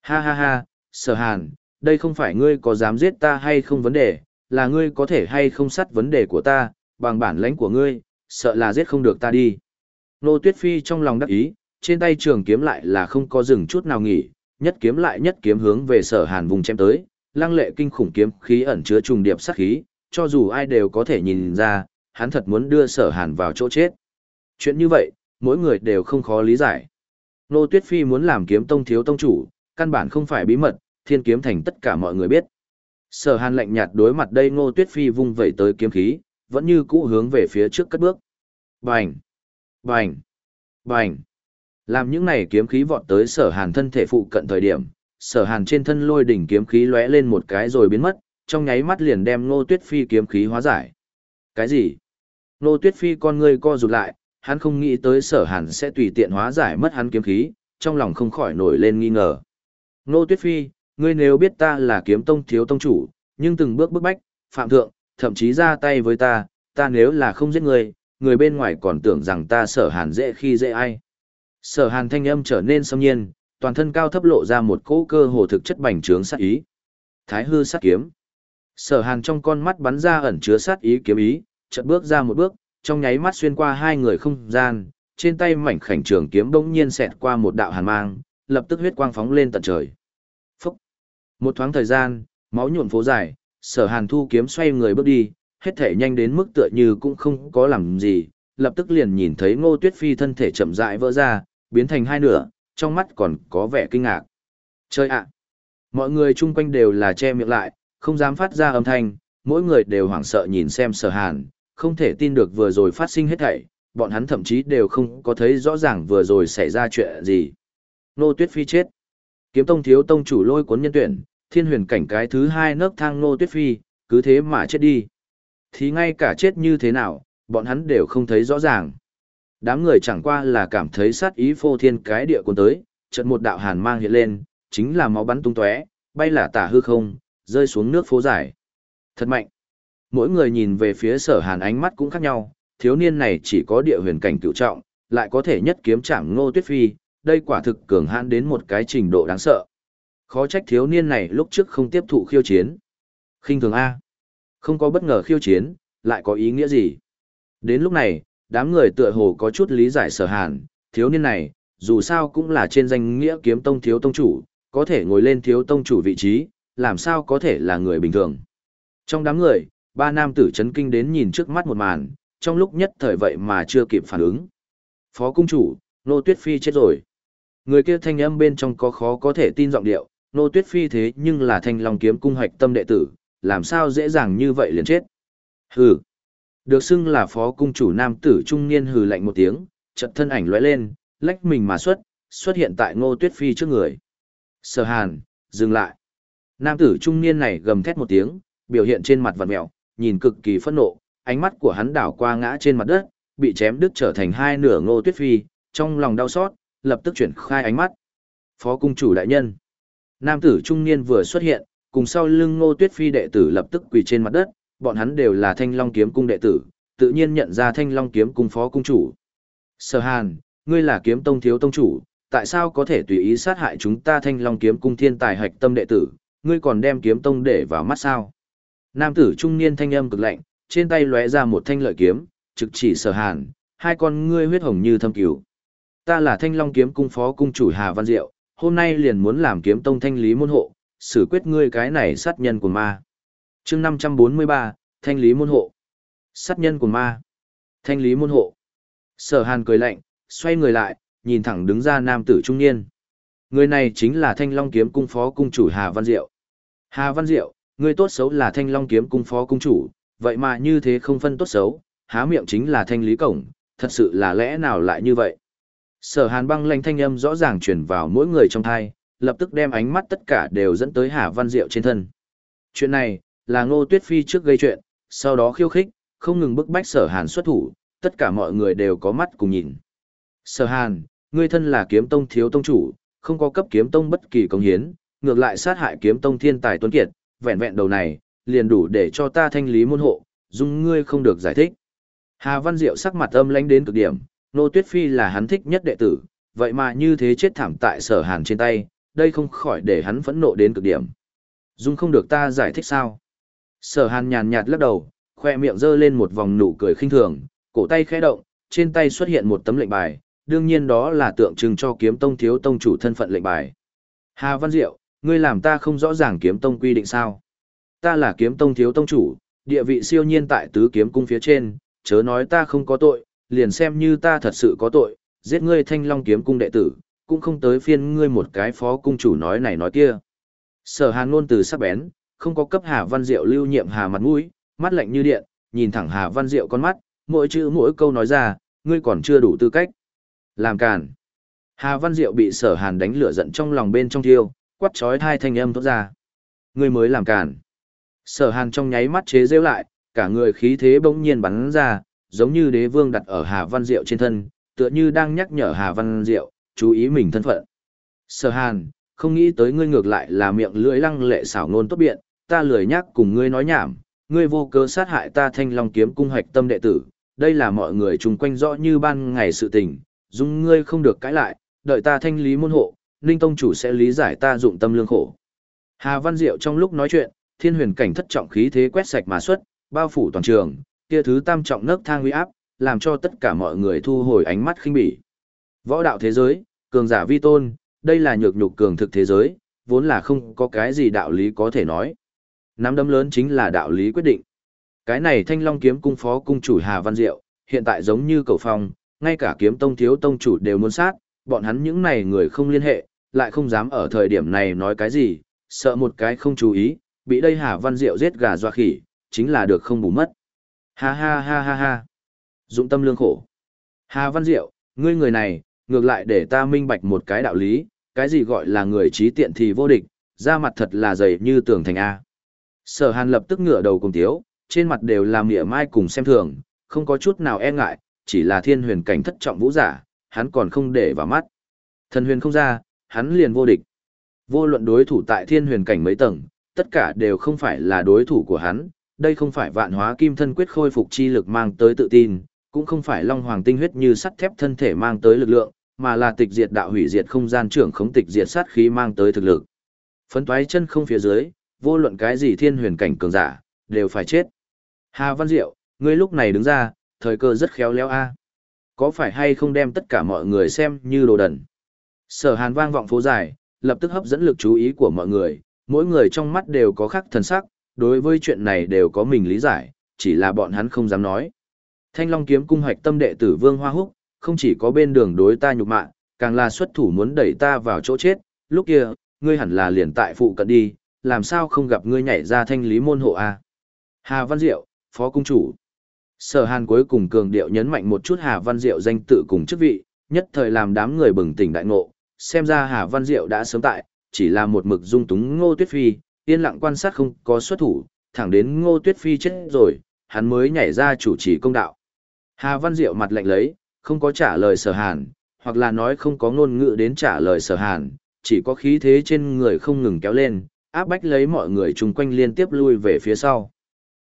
Ha ha ha, sở hàn, đây không phải ngươi có dám giết ta hay không vấn đề, là ngươi có thể hay không sắt vấn đề của ta, bằng bản lãnh của ngươi, sợ là giết không được ta đi. Nô Tuyết Phi trong lòng đắc ý, trên tay trường kiếm lại là không có dừng chút nào nghỉ, nhất kiếm lại nhất kiếm hướng về sở hàn vùng chém tới, lăng lệ kinh khủng kiếm khí ẩn chứa trùng điệp sát khí, cho dù ai đều có thể nhìn ra, hắn thật muốn đưa sở hàn vào chỗ chết. Chuyện như vậy, mỗi người đều không khó lý giải. Nô Tuyết Phi muốn làm kiếm tông thiếu tông chủ, căn bản không phải bí mật, thiên kiếm thành tất cả mọi người biết. Sở hàn lạnh nhạt đối mặt đây ngô tuyết phi vung vẩy tới kiếm khí, vẫn như cũ hướng về phía trước cất bước. Bành! Bành! Bành! Làm những này kiếm khí vọt tới sở hàn thân thể phụ cận thời điểm, sở hàn trên thân lôi đỉnh kiếm khí lóe lên một cái rồi biến mất, trong nháy mắt liền đem ngô tuyết phi kiếm khí hóa giải. Cái gì? Ngô tuyết phi con ngươi co rụt lại, hắn không nghĩ tới sở hàn sẽ tùy tiện hóa giải mất hắn kiếm khí, trong lòng không khỏi nổi lên nghi ngờ. Ngô Tuyết Phi, ngươi nếu biết ta là kiếm tông thiếu tông chủ, nhưng từng bước bức bách, phạm thượng, thậm chí ra tay với ta, ta nếu là không giết ngươi, người bên ngoài còn tưởng rằng ta sở hàn dễ khi dễ ai. Sở hàn thanh âm trở nên xâm nhiên, toàn thân cao thấp lộ ra một cỗ cơ hồ thực chất bành trướng sát ý. Thái hư sát kiếm. Sở hàn trong con mắt bắn ra ẩn chứa sát ý kiếm ý, chợt bước ra một bước, trong nháy mắt xuyên qua hai người không gian, trên tay mảnh khảnh trường kiếm bỗng nhiên xẹt qua một đạo hàn mang, lập tức huyết quang phóng lên tận trời. Một thoáng thời gian, máu nhuộn phố dài, sở hàn thu kiếm xoay người bước đi, hết thể nhanh đến mức tựa như cũng không có làm gì, lập tức liền nhìn thấy ngô tuyết phi thân thể chậm rãi vỡ ra, biến thành hai nửa, trong mắt còn có vẻ kinh ngạc. Chơi ạ! Mọi người chung quanh đều là che miệng lại, không dám phát ra âm thanh, mỗi người đều hoảng sợ nhìn xem sở hàn, không thể tin được vừa rồi phát sinh hết thảy, bọn hắn thậm chí đều không có thấy rõ ràng vừa rồi xảy ra chuyện gì. Nô Tuyết Phi chết. Kiếm tông thiếu tông chủ lôi cuốn nhân tuyển, thiên huyền cảnh cái thứ hai nấc thang nô tuyết phi, cứ thế mà chết đi. Thì ngay cả chết như thế nào, bọn hắn đều không thấy rõ ràng. Đám người chẳng qua là cảm thấy sát ý phô thiên cái địa cuốn tới, chợt một đạo hàn mang hiện lên, chính là máu bắn tung tóe, bay là tả hư không, rơi xuống nước phố dài. Thật mạnh. Mỗi người nhìn về phía sở hàn ánh mắt cũng khác nhau, thiếu niên này chỉ có địa huyền cảnh cựu trọng, lại có thể nhất kiếm chạm ngô tuyết phi, đây quả thực cường hãn đến một cái trình độ đáng sợ. Khó trách thiếu niên này lúc trước không tiếp thụ khiêu chiến. khinh thường A. Không có bất ngờ khiêu chiến, lại có ý nghĩa gì? Đến lúc này, đám người tựa hồ có chút lý giải sở hàn, thiếu niên này, dù sao cũng là trên danh nghĩa kiếm tông thiếu tông chủ, có thể ngồi lên thiếu tông chủ vị trí, làm sao có thể là người bình thường. Trong đám người, ba nam tử chấn kinh đến nhìn trước mắt một màn, trong lúc nhất thời vậy mà chưa kịp phản ứng. Phó cung chủ, Nô Tuyết Phi chết rồi. Người kia thanh âm bên trong có khó có thể tin giọng điệu, Nô Tuyết Phi thế nhưng là thanh long kiếm cung hoạch tâm đệ tử, làm sao dễ dàng như vậy liền chết. Hừ. Được xưng là phó cung chủ nam tử trung niên hừ lạnh một tiếng, chợt thân ảnh lóe lên, lách mình mà xuất, xuất hiện tại Ngô Tuyết Phi trước người. Sở Hàn, dừng lại. Nam tử trung niên này gầm thét một tiếng, biểu hiện trên mặt vặn mèo, nhìn cực kỳ phẫn nộ, ánh mắt của hắn đảo qua ngã trên mặt đất, bị chém đứt trở thành hai nửa Ngô Tuyết Phi, trong lòng đau xót, lập tức chuyển khai ánh mắt. Phó cung chủ đại nhân. Nam tử trung niên vừa xuất hiện, cùng sau lưng Ngô Tuyết Phi đệ tử lập tức quỳ trên mặt đất, bọn hắn đều là Thanh Long kiếm cung đệ tử, tự nhiên nhận ra Thanh Long kiếm cung phó cung chủ. Sở Hàn, ngươi là kiếm tông thiếu tông chủ, tại sao có thể tùy ý sát hại chúng ta Thanh Long kiếm cung thiên tài hạch tâm đệ tử, ngươi còn đem kiếm tông để vào mắt sao? Nam tử trung niên thanh âm cực lạnh, trên tay lóe ra một thanh lợi kiếm, trực chỉ Sở Hàn, hai con ngươi huyết hồng như thâm cửu. Ta là Thanh Long kiếm cung phó cung chủ Hà Văn Diệu, hôm nay liền muốn làm kiếm tông thanh lý môn hộ, xử quyết ngươi cái này sát nhân của ma. chương 543, thanh lý môn hộ. Sát nhân của ma. Thanh lý môn hộ. Sở hàn cười lạnh, xoay người lại, nhìn thẳng đứng ra nam tử trung niên. Người này chính là Thanh Long Kiếm Cung Phó Cung chủ Hà Văn Diệu. Hà Văn Diệu, người tốt xấu là Thanh Long Kiếm Cung Phó Cung chủ, vậy mà như thế không phân tốt xấu, há miệng chính là thanh lý cổng, thật sự là lẽ nào lại như vậy? Sở Hàn băng lanh thanh âm rõ ràng truyền vào mỗi người trong thai, lập tức đem ánh mắt tất cả đều dẫn tới Hà Văn Diệu trên thân. Chuyện này, là Ngô Tuyết Phi trước gây chuyện, sau đó khiêu khích, không ngừng bức bách Sở Hàn xuất thủ, tất cả mọi người đều có mắt cùng nhìn. Sở Hàn, ngươi thân là kiếm tông thiếu tông chủ, không có cấp kiếm tông bất kỳ công hiến, ngược lại sát hại kiếm tông thiên tài tuấn kiệt, vẹn vẹn đầu này, liền đủ để cho ta thanh lý môn hộ, dung ngươi không được giải thích. Hà Văn Diệu sắc mặt âm lãnh đến cực điểm, Nô Tuyết Phi là hắn thích nhất đệ tử, vậy mà như thế chết thảm tại sở hàn trên tay, đây không khỏi để hắn phẫn nộ đến cực điểm. Dung không được ta giải thích sao? Sở hàn nhàn nhạt lắc đầu, khoe miệng giơ lên một vòng nụ cười khinh thường, cổ tay khẽ động, trên tay xuất hiện một tấm lệnh bài, đương nhiên đó là tượng trưng cho kiếm tông thiếu tông chủ thân phận lệnh bài. Hà Văn Diệu, ngươi làm ta không rõ ràng kiếm tông quy định sao? Ta là kiếm tông thiếu tông chủ, địa vị siêu nhiên tại tứ kiếm cung phía trên, chớ nói ta không có tội, liền xem như ta thật sự có tội, giết ngươi thanh long kiếm cung đệ tử, cũng không tới phiên ngươi một cái phó cung chủ nói này nói kia. Sở hàn ngôn từ sắc bén, không có cấp Hà Văn Diệu lưu nhiệm Hà mặt mũi, mắt lạnh như điện, nhìn thẳng Hà Văn Diệu con mắt, mỗi chữ mỗi câu nói ra, ngươi còn chưa đủ tư cách. Làm càn. Hà Văn Diệu bị sở hàn đánh lửa giận trong lòng bên trong thiêu, quát chói thai thanh âm tốt ra. Ngươi mới làm càn. Sở hàn trong nháy mắt chế rêu lại, cả người khí thế bỗng nhiên bắn ra, giống như đế vương đặt ở Hà Văn Diệu trên thân, tựa như đang nhắc nhở Hà Văn Diệu, chú ý mình thân phận. Sở hàn, không nghĩ tới ngươi ngược lại là miệng lưỡi lăng lệ xảo ngôn tốt biện, ta lười nhắc cùng ngươi nói nhảm, ngươi vô cớ sát hại ta thanh long kiếm cung hoạch tâm đệ tử, đây là mọi người chung quanh rõ như ban ngày sự tình, dung ngươi không được cãi lại, đợi ta thanh lý môn hộ, Ninh Tông chủ sẽ lý giải ta dụng tâm lương khổ. Hà Văn Diệu trong lúc nói chuyện, thiên huyền cảnh thất trọng khí thế quét sạch mà xuất, bao phủ toàn trường, kia thứ tam trọng nấc thang uy áp, làm cho tất cả mọi người thu hồi ánh mắt khinh bỉ. Võ đạo thế giới, cường giả vi tôn, đây là nhược nhục cường thực thế giới, vốn là không có cái gì đạo lý có thể nói. Nắm đấm lớn chính là đạo lý quyết định. Cái này Thanh Long kiếm cung phó cung chủ Hà Văn Diệu, hiện tại giống như cầu phong, ngay cả kiếm tông thiếu tông chủ đều muốn sát, bọn hắn những này người không liên hệ, lại không dám ở thời điểm này nói cái gì, sợ một cái không chú ý, bị đây Hà Văn Diệu giết gà doa khỉ, chính là được không bù mất. Ha ha ha ha ha. Dũng tâm lương khổ. Hà Văn Diệu, ngươi người này, ngược lại để ta minh bạch một cái đạo lý, cái gì gọi là người trí tiện thì vô địch, da mặt thật là dày như tường thành A. Sở Hàn lập tức ngửa đầu cùng tiếu, trên mặt đều làm mỉa mai cùng xem thường, không có chút nào e ngại, chỉ là thiên huyền cảnh thất trọng vũ giả, hắn còn không để vào mắt. Thần huyền không ra, hắn liền vô địch. Vô luận đối thủ tại thiên huyền cảnh mấy tầng, tất cả đều không phải là đối thủ của hắn, đây không phải vạn hóa kim thân quyết khôi phục chi lực mang tới tự tin, cũng không phải long hoàng tinh huyết như sắt thép thân thể mang tới lực lượng, mà là tịch diệt đạo hủy diệt không gian trưởng khống tịch diệt sát khí mang tới thực lực. Phấn toái chân không phía dưới, vô luận cái gì thiên huyền cảnh cường giả, đều phải chết. Hà Văn Diệu, ngươi lúc này đứng ra, thời cơ rất khéo léo a. À? Có phải hay không đem tất cả mọi người xem như đồ đần? Sở Hàn vang vọng phố dài, lập tức hấp dẫn lực chú ý của mọi người, mỗi người trong mắt đều có khắc thần sắc, đối với chuyện này đều có mình lý giải, chỉ là bọn hắn không dám nói. Thanh Long kiếm cung hoạch tâm đệ tử Vương Hoa Húc, không chỉ có bên đường đối ta nhục mạ, càng là xuất thủ muốn đẩy ta vào chỗ chết, lúc kia, ngươi hẳn là liền tại phụ cận đi, làm sao không gặp ngươi nhảy ra thanh lý môn hộ a? Hà Văn Diệu, Phó Cung Chủ. Sở Hàn cuối cùng cường điệu nhấn mạnh một chút Hà Văn Diệu danh tự cùng chức vị, nhất thời làm đám người bừng tỉnh đại ngộ, xem ra Hà Văn Diệu đã sớm tại, chỉ là một mực dung túng Ngô Tuyết Phi, yên lặng quan sát không có xuất thủ, thẳng đến Ngô Tuyết Phi chết rồi, hắn mới nhảy ra chủ trì công đạo. Hà Văn Diệu mặt lạnh lấy, không có trả lời Sở Hàn, hoặc là nói không có ngôn ngữ đến trả lời Sở Hàn, chỉ có khí thế trên người không ngừng kéo lên, áp bách lấy mọi người chung quanh liên tiếp lui về phía sau.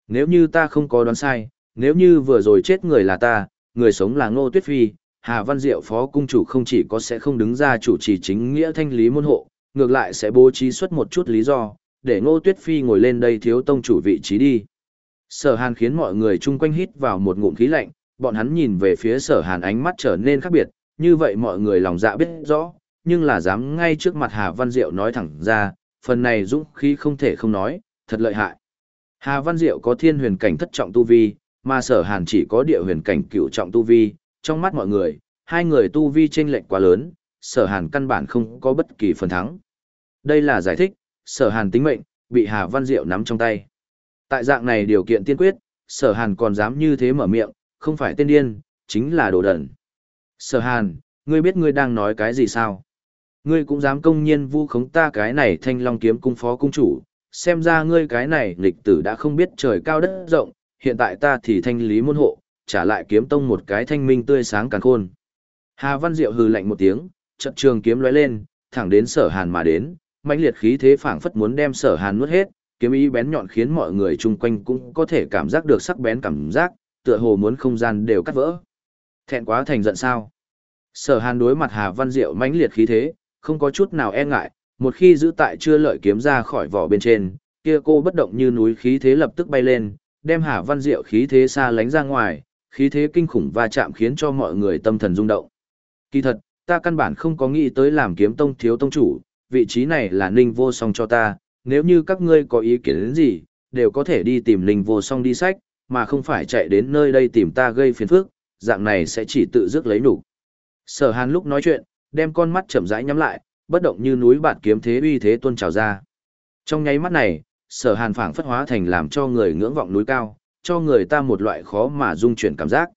Nếu như ta không có đoán sai, nếu như vừa rồi chết người là ta, người sống là Ngô Tuyết Phi, Hà Văn Diệu phó cung chủ không chỉ có sẽ không đứng ra chủ trì chính nghĩa thanh lý môn hộ, ngược lại sẽ bố trí xuất một chút lý do, để Ngô Tuyết Phi ngồi lên đây thiếu tông chủ vị trí đi. Sở Hàn khiến mọi người chung quanh hít vào một ngụm khí lạnh, bọn hắn nhìn về phía Sở Hàn ánh mắt trở nên khác biệt, như vậy mọi người lòng dạ biết rõ, nhưng là dám ngay trước mặt Hà Văn Diệu nói thẳng ra, phần này dũng khí không thể không nói, thật lợi hại. Hà Văn Diệu có thiên huyền cảnh thất trọng tu vi, mà sở hàn chỉ có địa huyền cảnh cựu trọng tu vi, trong mắt mọi người, hai người tu vi chênh lệch quá lớn, sở hàn căn bản không có bất kỳ phần thắng. Đây là giải thích, sở hàn tính mệnh, bị Hà Văn Diệu nắm trong tay. Tại dạng này điều kiện tiên quyết, sở hàn còn dám như thế mở miệng, không phải tên điên, chính là đồ đẩn. Sở hàn, ngươi biết ngươi đang nói cái gì sao? Ngươi cũng dám công nhiên vu khống ta cái này thanh long kiếm cung phó cung chủ, xem ra ngươi cái này lịch tử đã không biết trời cao đất rộng, hiện tại ta thì thanh lý môn hộ, trả lại kiếm tông một cái thanh minh tươi sáng càng khôn. Hà Văn Diệu hừ lạnh một tiếng, trận trường kiếm lóe lên, thẳng đến sở hàn mà đến, mãnh liệt khí thế phảng phất muốn đem sở hàn nuốt hết, kiếm ý bén nhọn khiến mọi người chung quanh cũng có thể cảm giác được sắc bén cảm giác, tựa hồ muốn không gian đều cắt vỡ. Thẹn quá thành giận sao? Sở Hàn đối mặt Hà Văn Diệu mãnh liệt khí thế, không có chút nào e ngại, một khi giữ tại chưa lợi kiếm ra khỏi vỏ bên trên, kia cô bất động như núi khí thế lập tức bay lên, đem Hà Văn Diệu khí thế xa lánh ra ngoài, khí thế kinh khủng va chạm khiến cho mọi người tâm thần rung động. Kỳ thật, ta căn bản không có nghĩ tới làm kiếm tông thiếu tông chủ, vị trí này là Ninh Vô Song cho ta, nếu như các ngươi có ý kiến đến gì, đều có thể đi tìm Ninh Vô Song đi sách, mà không phải chạy đến nơi đây tìm ta gây phiền phức, dạng này sẽ chỉ tự dứt lấy đủ. Sở Hàn lúc nói chuyện, đem con mắt chậm rãi nhắm lại, bất động như núi bạt kiếm thế uy thế tuôn trào ra. Trong nháy mắt này, Sở Hàn phảng phất hóa thành làm cho người ngưỡng vọng núi cao, cho người ta một loại khó mà dung chuyển cảm giác.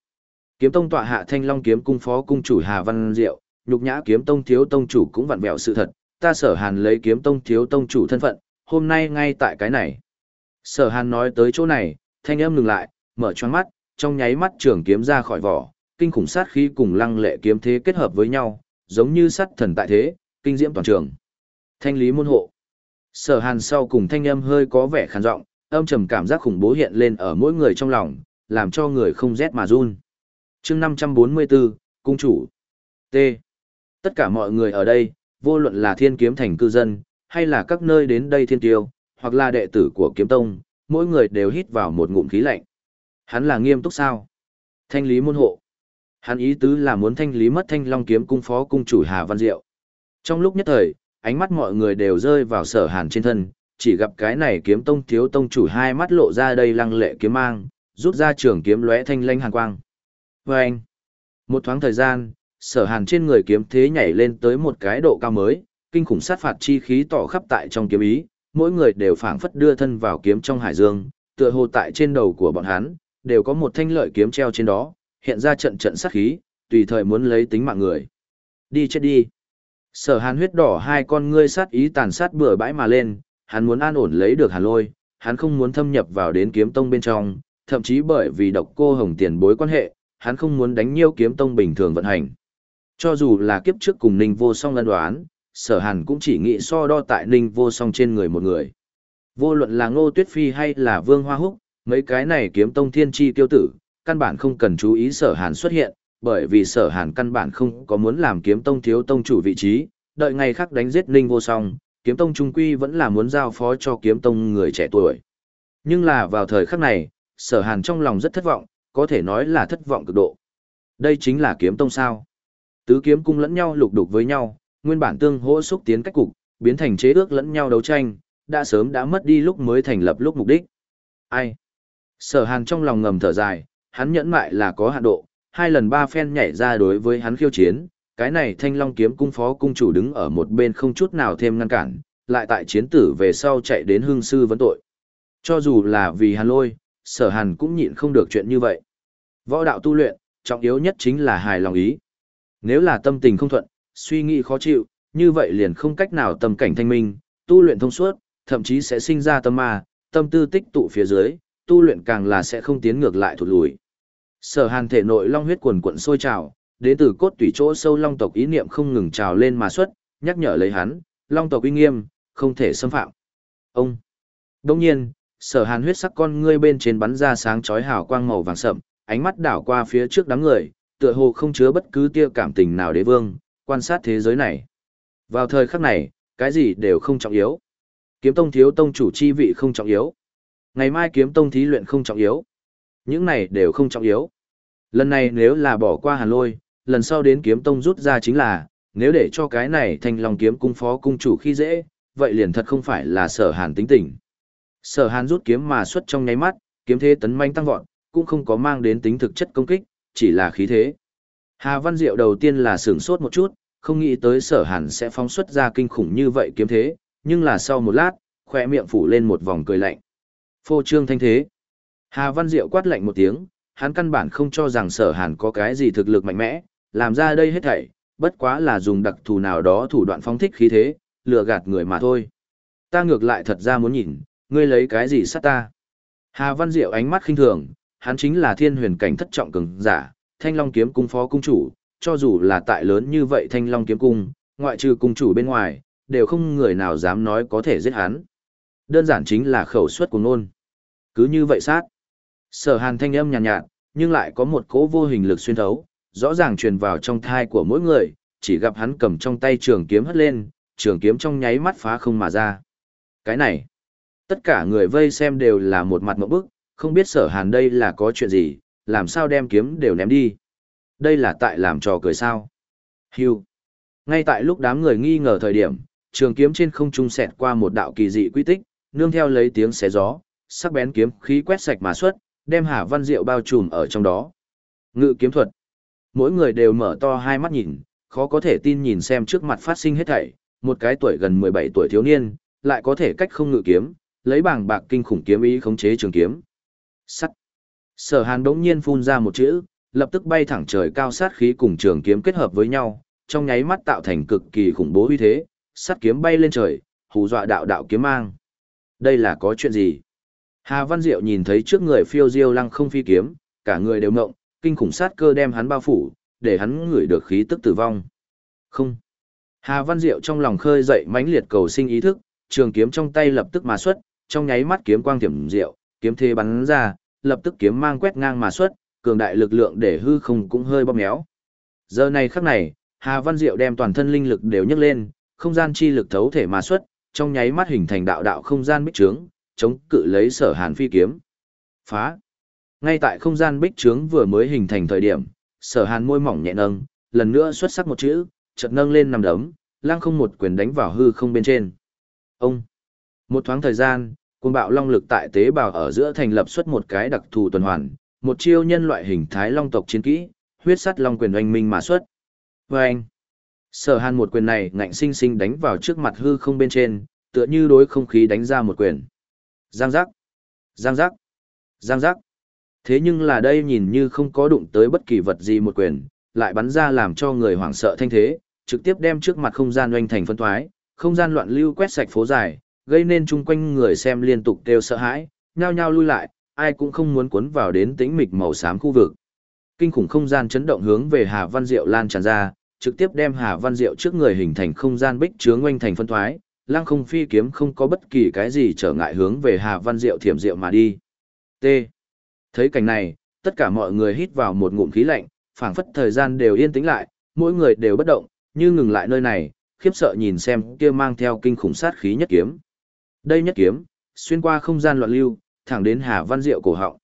Kiếm tông tọa hạ Thanh Long kiếm cung phó cung chủ Hà Văn Diệu, nhục nhã kiếm tông thiếu tông chủ cũng vặn vẹo sự thật, ta Sở Hàn lấy kiếm tông thiếu tông chủ thân phận, hôm nay ngay tại cái này. Sở Hàn nói tới chỗ này, thanh âm ngừng lại, mở choáng mắt, trong nháy mắt trường kiếm ra khỏi vỏ, kinh khủng sát khí cùng lăng lệ kiếm thế kết hợp với nhau, giống như sắt thần tại thế, kinh diễm toàn trường. Thanh lý môn hộ. Sở Hàn sau cùng thanh âm hơi có vẻ khàn giọng, âm trầm cảm giác khủng bố hiện lên ở mỗi người trong lòng, làm cho người không rét mà run. Chương 544, cung chủ. T. Tất cả mọi người ở đây, vô luận là thiên kiếm thành cư dân, hay là các nơi đến đây thiên tiêu, hoặc là đệ tử của kiếm tông, mỗi người đều hít vào một ngụm khí lạnh. Hắn là nghiêm túc sao? Thanh lý môn hộ. Hắn ý tứ là muốn thanh lý mất thanh long kiếm cung phó cung chủ Hà Văn Diệu. Trong lúc nhất thời, ánh mắt mọi người đều rơi vào sở hàn trên thân, chỉ gặp cái này kiếm tông thiếu tông chủ hai mắt lộ ra đây lăng lệ kiếm mang, rút ra trường kiếm lóe thanh lanh hàn quang. Vâng! một thoáng thời gian, sở hàn trên người kiếm thế nhảy lên tới một cái độ cao mới, kinh khủng sát phạt chi khí tỏ khắp tại trong kiếm ý, mỗi người đều phảng phất đưa thân vào kiếm trong hải dương, tựa hồ tại trên đầu của bọn hắn, đều có một thanh lợi kiếm treo trên đó, hiện ra trận trận sát khí, tùy thời muốn lấy tính mạng người. Đi chết đi. Sở hàn huyết đỏ hai con ngươi sát ý tàn sát bừa bãi mà lên, hắn muốn an ổn lấy được hàn lôi, hắn không muốn thâm nhập vào đến kiếm tông bên trong, thậm chí bởi vì độc cô hồng tiền bối quan hệ, hắn không muốn đánh nhiêu kiếm tông bình thường vận hành. Cho dù là kiếp trước cùng ninh vô song lân đoán, sở hàn cũng chỉ nghĩ so đo tại ninh vô song trên người một người. Vô luận là ngô tuyết phi hay là vương hoa húc, mấy cái này kiếm tông thiên Chi tiêu tử, căn bản không cần chú ý sở hàn xuất hiện, bởi vì sở hàn căn bản không có muốn làm kiếm tông thiếu tông chủ vị trí, đợi ngày khác đánh giết ninh vô song, kiếm tông trung quy vẫn là muốn giao phó cho kiếm tông người trẻ tuổi. Nhưng là vào thời khắc này, sở hàn trong lòng rất thất vọng, có thể nói là thất vọng cực độ. Đây chính là kiếm tông sao. Tứ kiếm cung lẫn nhau lục đục với nhau, nguyên bản tương hỗ xúc tiến cách cục, biến thành chế ước lẫn nhau đấu tranh, đã sớm đã mất đi lúc mới thành lập lúc mục đích. Ai? Sở hàn trong lòng ngầm thở dài, hắn nhẫn mại là có hạn độ, hai lần ba phen nhảy ra đối với hắn khiêu chiến, cái này thanh long kiếm cung phó cung chủ đứng ở một bên không chút nào thêm ngăn cản, lại tại chiến tử về sau chạy đến hương sư vấn tội. Cho dù là vì hàn lôi, sở hàn cũng nhịn không được chuyện như vậy. Võ đạo tu luyện, trọng yếu nhất chính là hài lòng ý. Nếu là tâm tình không thuận, suy nghĩ khó chịu, như vậy liền không cách nào tâm cảnh thanh minh, tu luyện thông suốt, thậm chí sẽ sinh ra tâm ma, tâm tư tích tụ phía dưới, tu luyện càng là sẽ không tiến ngược lại thụt lùi. Sở Hàn thể nội long huyết quần quận sôi trào, đến từ cốt tủy chỗ sâu long tộc ý niệm không ngừng trào lên mà xuất, nhắc nhở lấy hắn, long tộc uy nghiêm, không thể xâm phạm. Ông. Đương nhiên, Sở Hàn huyết sắc con ngươi bên trên bắn ra sáng chói hào quang màu vàng sậm, ánh mắt đảo qua phía trước đám người, tựa hồ không chứa bất cứ tia cảm tình nào đế vương, quan sát thế giới này. Vào thời khắc này, cái gì đều không trọng yếu. Kiếm tông thiếu tông chủ chi vị không trọng yếu. Ngày mai kiếm tông thí luyện không trọng yếu. Những này đều không trọng yếu. Lần này nếu là bỏ qua hàn lôi, lần sau đến kiếm tông rút ra chính là, nếu để cho cái này thành lòng kiếm cung phó cung chủ khi dễ, vậy liền thật không phải là sở hàn tính tình. Sở hàn rút kiếm mà xuất trong nháy mắt, kiếm thế tấn manh tăng vọt, cũng không có mang đến tính thực chất công kích, chỉ là khí thế. Hà Văn Diệu đầu tiên là sửng sốt một chút, không nghĩ tới sở hàn sẽ phóng xuất ra kinh khủng như vậy kiếm thế, nhưng là sau một lát, khoe miệng phủ lên một vòng cười lạnh. Phô trương thanh thế. Hà Văn Diệu quát lạnh một tiếng, hắn căn bản không cho rằng sở hàn có cái gì thực lực mạnh mẽ, làm ra đây hết thảy, bất quá là dùng đặc thù nào đó thủ đoạn phóng thích khí thế, lừa gạt người mà thôi. Ta ngược lại thật ra muốn nhìn, ngươi lấy cái gì sát ta. Hà Văn Diệu ánh mắt khinh thường, hắn chính là thiên huyền cảnh thất trọng cường giả, thanh long kiếm cung phó cung chủ, cho dù là tại lớn như vậy thanh long kiếm cung, ngoại trừ cung chủ bên ngoài, đều không người nào dám nói có thể giết hắn. Đơn giản chính là khẩu suất của nôn. Cứ như vậy sát. Sở hàn thanh âm nhàn nhạt, nhạt, nhưng lại có một cỗ vô hình lực xuyên thấu, rõ ràng truyền vào trong thai của mỗi người, chỉ gặp hắn cầm trong tay trường kiếm hất lên, trường kiếm trong nháy mắt phá không mà ra. Cái này, tất cả người vây xem đều là một mặt mộng bức, không biết sở hàn đây là có chuyện gì, làm sao đem kiếm đều ném đi. Đây là tại làm trò cười sao. Hưu. Ngay tại lúc đám người nghi ngờ thời điểm, trường kiếm trên không trung xẹt qua một đạo kỳ dị quy tích, nương theo lấy tiếng xé gió, sắc bén kiếm khí quét sạch mà xuất, đem Hà Văn Diệu bao trùm ở trong đó. Ngự kiếm thuật. Mỗi người đều mở to hai mắt nhìn, khó có thể tin nhìn xem trước mặt phát sinh hết thảy, một cái tuổi gần 17 tuổi thiếu niên, lại có thể cách không ngự kiếm, lấy bảng bạc kinh khủng kiếm ý khống chế trường kiếm. Sắt. Sở Hàn đống nhiên phun ra một chữ, lập tức bay thẳng trời cao sát khí cùng trường kiếm kết hợp với nhau, trong nháy mắt tạo thành cực kỳ khủng bố uy thế, sắt kiếm bay lên trời, hù dọa đạo đạo kiếm mang. Đây là có chuyện gì? Hà Văn Diệu nhìn thấy trước người phiêu diêu lăng không phi kiếm, cả người đều ngộng, kinh khủng sát cơ đem hắn bao phủ, để hắn ngửi được khí tức tử vong. Không. Hà Văn Diệu trong lòng khơi dậy mãnh liệt cầu sinh ý thức, trường kiếm trong tay lập tức mà xuất, trong nháy mắt kiếm quang tiềm diệu, kiếm thế bắn ra, lập tức kiếm mang quét ngang mà xuất, cường đại lực lượng để hư không cũng hơi bóp méo. Giờ này khắc này, Hà Văn Diệu đem toàn thân linh lực đều nhấc lên, không gian chi lực thấu thể mà xuất, trong nháy mắt hình thành đạo đạo không gian bích trướng, chống cự lấy sở hàn phi kiếm. Phá! Ngay tại không gian bích trướng vừa mới hình thành thời điểm, sở hàn môi mỏng nhẹ nâng, lần nữa xuất sắc một chữ, chợt nâng lên nằm đấm, lang không một quyền đánh vào hư không bên trên. Ông! Một thoáng thời gian, cuồng bạo long lực tại tế bào ở giữa thành lập xuất một cái đặc thù tuần hoàn, một chiêu nhân loại hình thái long tộc chiến kỹ, huyết sắt long quyền oanh minh mà xuất. Và anh! Sở hàn một quyền này ngạnh sinh sinh đánh vào trước mặt hư không bên trên, tựa như đối không khí đánh ra một quyền. Giang giác, giang giác, giang giác. Thế nhưng là đây nhìn như không có đụng tới bất kỳ vật gì một quyền, lại bắn ra làm cho người hoảng sợ thanh thế, trực tiếp đem trước mặt không gian oanh thành phân thoái, không gian loạn lưu quét sạch phố dài, gây nên chung quanh người xem liên tục kêu sợ hãi, nhao nhao lui lại, ai cũng không muốn cuốn vào đến tĩnh mịch màu xám khu vực. Kinh khủng không gian chấn động hướng về Hà Văn Diệu lan tràn ra, trực tiếp đem Hà Văn Diệu trước người hình thành không gian bích chướng quanh thành phân thoái, lăng không phi kiếm không có bất kỳ cái gì trở ngại hướng về Hà Văn Diệu thiểm diệu mà đi. T. Thấy cảnh này, tất cả mọi người hít vào một ngụm khí lạnh, phảng phất thời gian đều yên tĩnh lại, mỗi người đều bất động, như ngừng lại nơi này, khiếp sợ nhìn xem kia mang theo kinh khủng sát khí nhất kiếm. Đây nhất kiếm, xuyên qua không gian loạn lưu, thẳng đến Hà Văn Diệu cổ họng.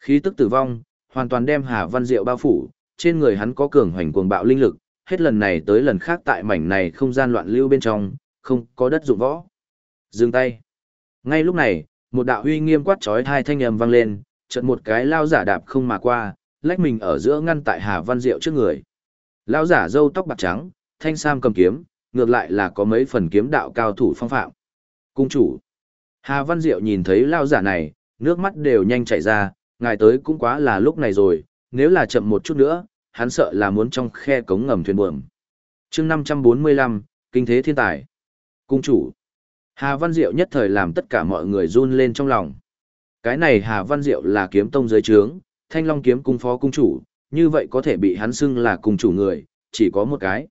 Khí tức tử vong, hoàn toàn đem Hà Văn Diệu bao phủ, trên người hắn có cường hoành cuồng bạo linh lực, hết lần này tới lần khác tại mảnh này không gian loạn lưu bên trong, không có đất dụng võ. Dừng tay. Ngay lúc này, một đạo huy nghiêm quát trói hai thanh âm vang lên, chợt một cái lao giả đạp không mà qua, lách mình ở giữa ngăn tại Hà Văn Diệu trước người. Lao giả râu tóc bạc trắng, thanh sam cầm kiếm, ngược lại là có mấy phần kiếm đạo cao thủ phong phạm. Cung chủ. Hà Văn Diệu nhìn thấy lao giả này, nước mắt đều nhanh chảy ra, ngài tới cũng quá là lúc này rồi, nếu là chậm một chút nữa, hắn sợ là muốn trong khe cống ngầm thuyền buồm. chương 545, Kinh thế thiên tài. Cung chủ. Hà Văn Diệu nhất thời làm tất cả mọi người run lên trong lòng. Cái này Hà Văn Diệu là kiếm tông giới trướng, thanh long kiếm cung phó cung chủ, như vậy có thể bị hắn xưng là cung chủ người, chỉ có một cái.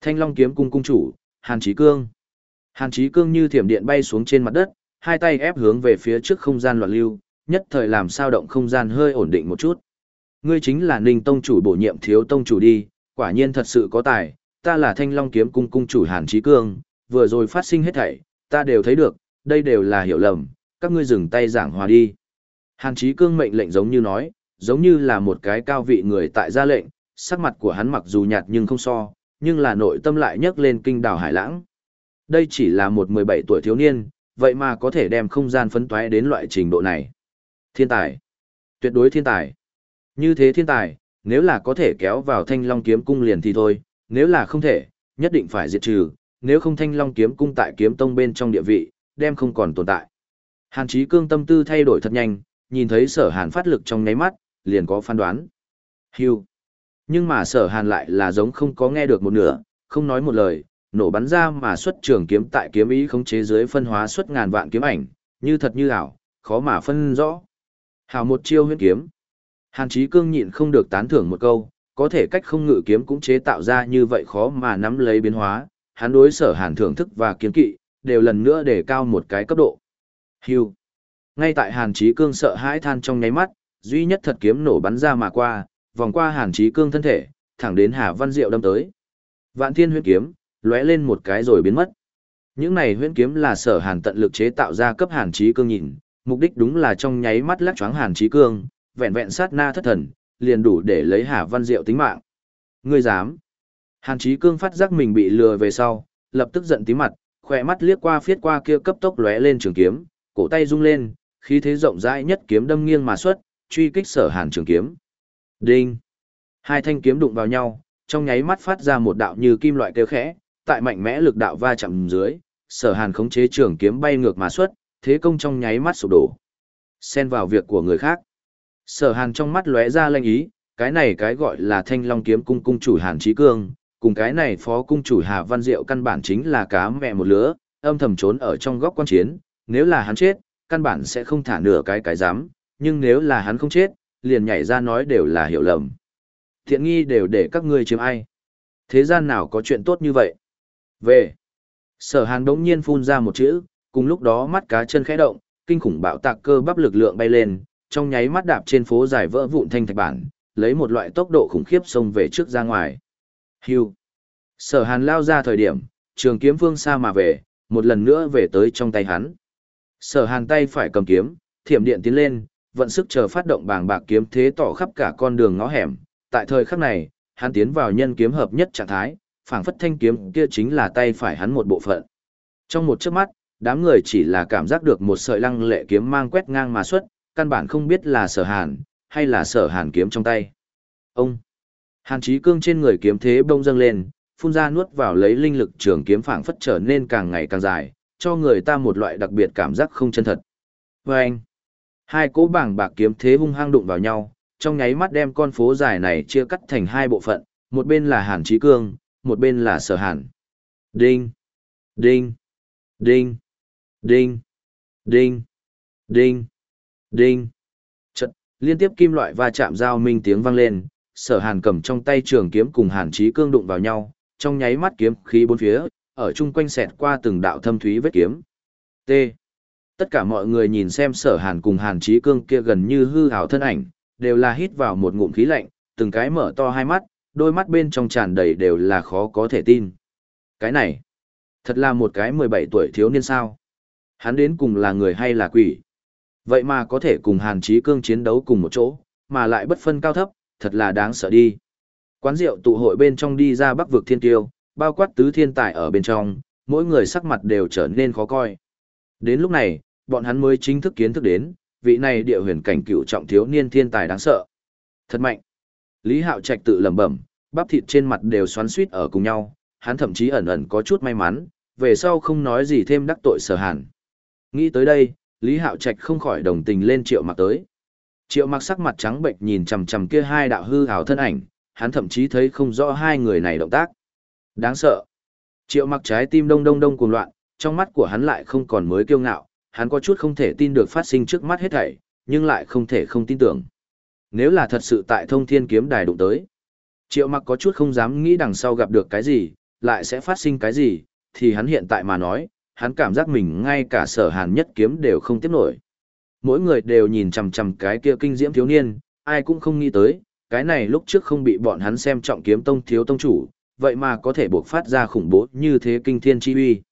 Thanh long kiếm cung cung chủ, Hàn Chí Cương. Hàn Chí Cương như thiểm điện bay xuống trên mặt đất, hai tay ép hướng về phía trước không gian loạn lưu, nhất thời làm sao động không gian hơi ổn định một chút. Ngươi chính là Ninh tông chủ bổ nhiệm thiếu tông chủ đi, quả nhiên thật sự có tài, ta là Thanh Long kiếm cung cung chủ Hàn Chí Cương, vừa rồi phát sinh hết thảy, ta đều thấy được, đây đều là hiểu lầm, các ngươi dừng tay giảng hòa đi. Hàn Chí Cương mệnh lệnh giống như nói, giống như là một cái cao vị người tại ra lệnh, sắc mặt của hắn mặc dù nhạt nhưng không so, nhưng là nội tâm lại nhấc lên kinh đảo hải lãng. Đây chỉ là một 17 tuổi thiếu niên, vậy mà có thể đem không gian phấn toái đến loại trình độ này. Thiên tài. Tuyệt đối thiên tài. Như thế thiên tài, nếu là có thể kéo vào thanh long kiếm cung liền thì thôi, nếu là không thể, nhất định phải diệt trừ, nếu không thanh long kiếm cung tại kiếm tông bên trong địa vị, đem không còn tồn tại. Hàn Chí Cương tâm tư thay đổi thật nhanh, nhìn thấy sở hàn phát lực trong nháy mắt, liền có phán đoán. Hưu. Nhưng mà sở hàn lại là giống không có nghe được một nửa, không nói một lời, nổ bắn ra mà xuất trường kiếm tại kiếm ý khống chế dưới phân hóa xuất ngàn vạn kiếm ảnh, như thật như ảo, khó mà phân rõ. Hảo một chiêu huyết kiếm. Hàn Chí Cương nhịn không được tán thưởng một câu, có thể cách không ngự kiếm cũng chế tạo ra như vậy khó mà nắm lấy biến hóa, hắn đối sở hàn thưởng thức và kiến kỵ, đều lần nữa để cao một cái cấp độ. Hưu. Ngay tại Hàn Chí Cương sợ hãi than trong nháy mắt, duy nhất thật kiếm nổ bắn ra mà qua, vòng qua Hàn Chí Cương thân thể, thẳng đến Hà Văn Diệu đâm tới. Vạn Thiên huyễn kiếm, lóe lên một cái rồi biến mất. Những này huyễn kiếm là sở Hàn tận lực chế tạo ra cấp Hàn Chí Cương nhìn, mục đích đúng là trong nháy mắt lắc choáng Hàn Chí Cương, vẹn vẹn sát na thất thần, liền đủ để lấy Hà Văn Diệu tính mạng. Ngươi dám? Hàn Chí Cương phát giác mình bị lừa về sau, lập tức giận tím mặt, khỏe mắt liếc qua phiết qua kia cấp tốc lóe lên trường kiếm, cổ tay rung lên, khí thế rộng rãi nhất kiếm đâm nghiêng mà xuất, truy kích sở hàn trường kiếm. Đinh! Hai thanh kiếm đụng vào nhau, trong nháy mắt phát ra một đạo như kim loại kêu khẽ, tại mạnh mẽ lực đạo va chạm dưới, sở hàn khống chế trường kiếm bay ngược mà xuất, thế công trong nháy mắt sụp đổ. Xen vào việc của người khác. Sở hàn trong mắt lóe ra lanh ý, cái này cái gọi là thanh long kiếm cung cung chủ hàn trí cương, cùng cái này phó cung chủ hà văn diệu căn bản chính là cá mẹ một lứa, âm thầm trốn ở trong góc quan chiến, nếu là hắn chết, căn bản sẽ không thả nửa cái cái dám, nhưng nếu là hắn không chết, liền nhảy ra nói đều là hiểu lầm. Thiện nghi đều để các ngươi chiếm ai. Thế gian nào có chuyện tốt như vậy? Về. Sở hàn đống nhiên phun ra một chữ, cùng lúc đó mắt cá chân khẽ động, kinh khủng bạo tạc cơ bắp lực lượng bay lên, trong nháy mắt đạp trên phố dài vỡ vụn thanh thạch bản, lấy một loại tốc độ khủng khiếp xông về trước ra ngoài. Hưu. Sở hàn lao ra thời điểm, trường kiếm phương xa mà về, một lần nữa về tới trong tay hắn. Sở hàn tay phải cầm kiếm, thiểm điện tiến lên, vận sức chờ phát động bàng bạc kiếm thế tỏ khắp cả con đường ngõ hẻm. Tại thời khắc này, hắn tiến vào nhân kiếm hợp nhất trạng thái, phảng phất thanh kiếm kia chính là tay phải hắn một bộ phận. Trong một chớp mắt, đám người chỉ là cảm giác được một sợi lăng lệ kiếm mang quét ngang mà xuất, căn bản không biết là sở hàn, hay là sở hàn kiếm trong tay. Ông! Hàn trí cương trên người kiếm thế bông dâng lên, phun ra nuốt vào lấy linh lực trường kiếm phảng phất trở nên càng ngày càng dài, cho người ta một loại đặc biệt cảm giác không chân thật. Và anh, hai cỗ bảng bạc kiếm thế hung hăng đụng vào nhau, trong nháy mắt đem con phố dài này chia cắt thành hai bộ phận, một bên là Hàn Chí Cương, một bên là Sở Hàn. Đinh, đinh, đinh, đinh, đinh, đinh, đinh. Chật, liên tiếp kim loại va chạm giao minh tiếng vang lên, Sở Hàn cầm trong tay trường kiếm cùng Hàn Chí Cương đụng vào nhau, trong nháy mắt kiếm khí bốn phía, ở chung quanh xẹt qua từng đạo thâm thúy vết kiếm. T. Tất cả mọi người nhìn xem sở hàn cùng hàn trí cương kia gần như hư hào thân ảnh, đều là hít vào một ngụm khí lạnh, từng cái mở to hai mắt, đôi mắt bên trong tràn đầy đều là khó có thể tin. Cái này, thật là một cái 17 tuổi thiếu niên sao. Hắn đến cùng là người hay là quỷ. Vậy mà có thể cùng hàn chí cương chiến đấu cùng một chỗ, mà lại bất phân cao thấp, thật là đáng sợ đi. Quán rượu tụ hội bên trong đi ra bắc vực thiên tiêu, bao quát tứ thiên tài ở bên trong, mỗi người sắc mặt đều trở nên khó coi. Đến lúc này, bọn hắn mới chính thức kiến thức đến, vị này địa huyền cảnh cựu trọng thiếu niên thiên tài đáng sợ. Thật mạnh. Lý Hạo Trạch tự lẩm bẩm, bắp thịt trên mặt đều xoắn suýt ở cùng nhau, hắn thậm chí ẩn ẩn có chút may mắn, về sau không nói gì thêm đắc tội sở hàn. Nghĩ tới đây, Lý Hạo Trạch không khỏi đồng tình lên triệu mặc tới. Triệu mặc sắc mặt trắng bệch nhìn chằm chằm kia hai đạo hư ảo thân ảnh, hắn thậm chí thấy không rõ hai người này động tác. Đáng sợ. Triệu mặc trái tim đông đông đông cuồng loạn, trong mắt của hắn lại không còn mới kiêu ngạo, hắn có chút không thể tin được phát sinh trước mắt hết thảy, nhưng lại không thể không tin tưởng. Nếu là thật sự tại thông thiên kiếm đài đụng tới, triệu mặc có chút không dám nghĩ đằng sau gặp được cái gì, lại sẽ phát sinh cái gì, thì hắn hiện tại mà nói, hắn cảm giác mình ngay cả sở hàn nhất kiếm đều không tiếp nổi. Mỗi người đều nhìn chằm chằm cái kia kinh diễm thiếu niên, ai cũng không nghĩ tới, cái này lúc trước không bị bọn hắn xem trọng kiếm tông thiếu tông chủ, vậy mà có thể buộc phát ra khủng bố như thế kinh thiên chi uy.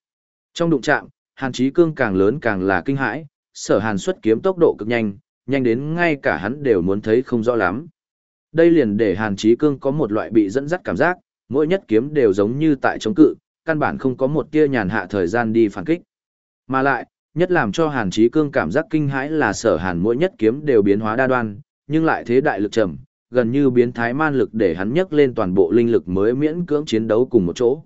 Trong đụng chạm, Hàn Chí Cương càng lớn càng là kinh hãi, sở Hàn xuất kiếm tốc độ cực nhanh, nhanh đến ngay cả hắn đều muốn thấy không rõ lắm. Đây liền để Hàn Chí Cương có một loại bị dẫn dắt cảm giác, mỗi nhất kiếm đều giống như tại chống cự, căn bản không có một tia nhàn hạ thời gian đi phản kích. Mà lại, nhất làm cho Hàn Chí Cương cảm giác kinh hãi là sở Hàn mỗi nhất kiếm đều biến hóa đa đoan, nhưng lại thế đại lực trầm, gần như biến thái man lực để hắn nhấc lên toàn bộ linh lực mới miễn cưỡng chiến đấu cùng một chỗ.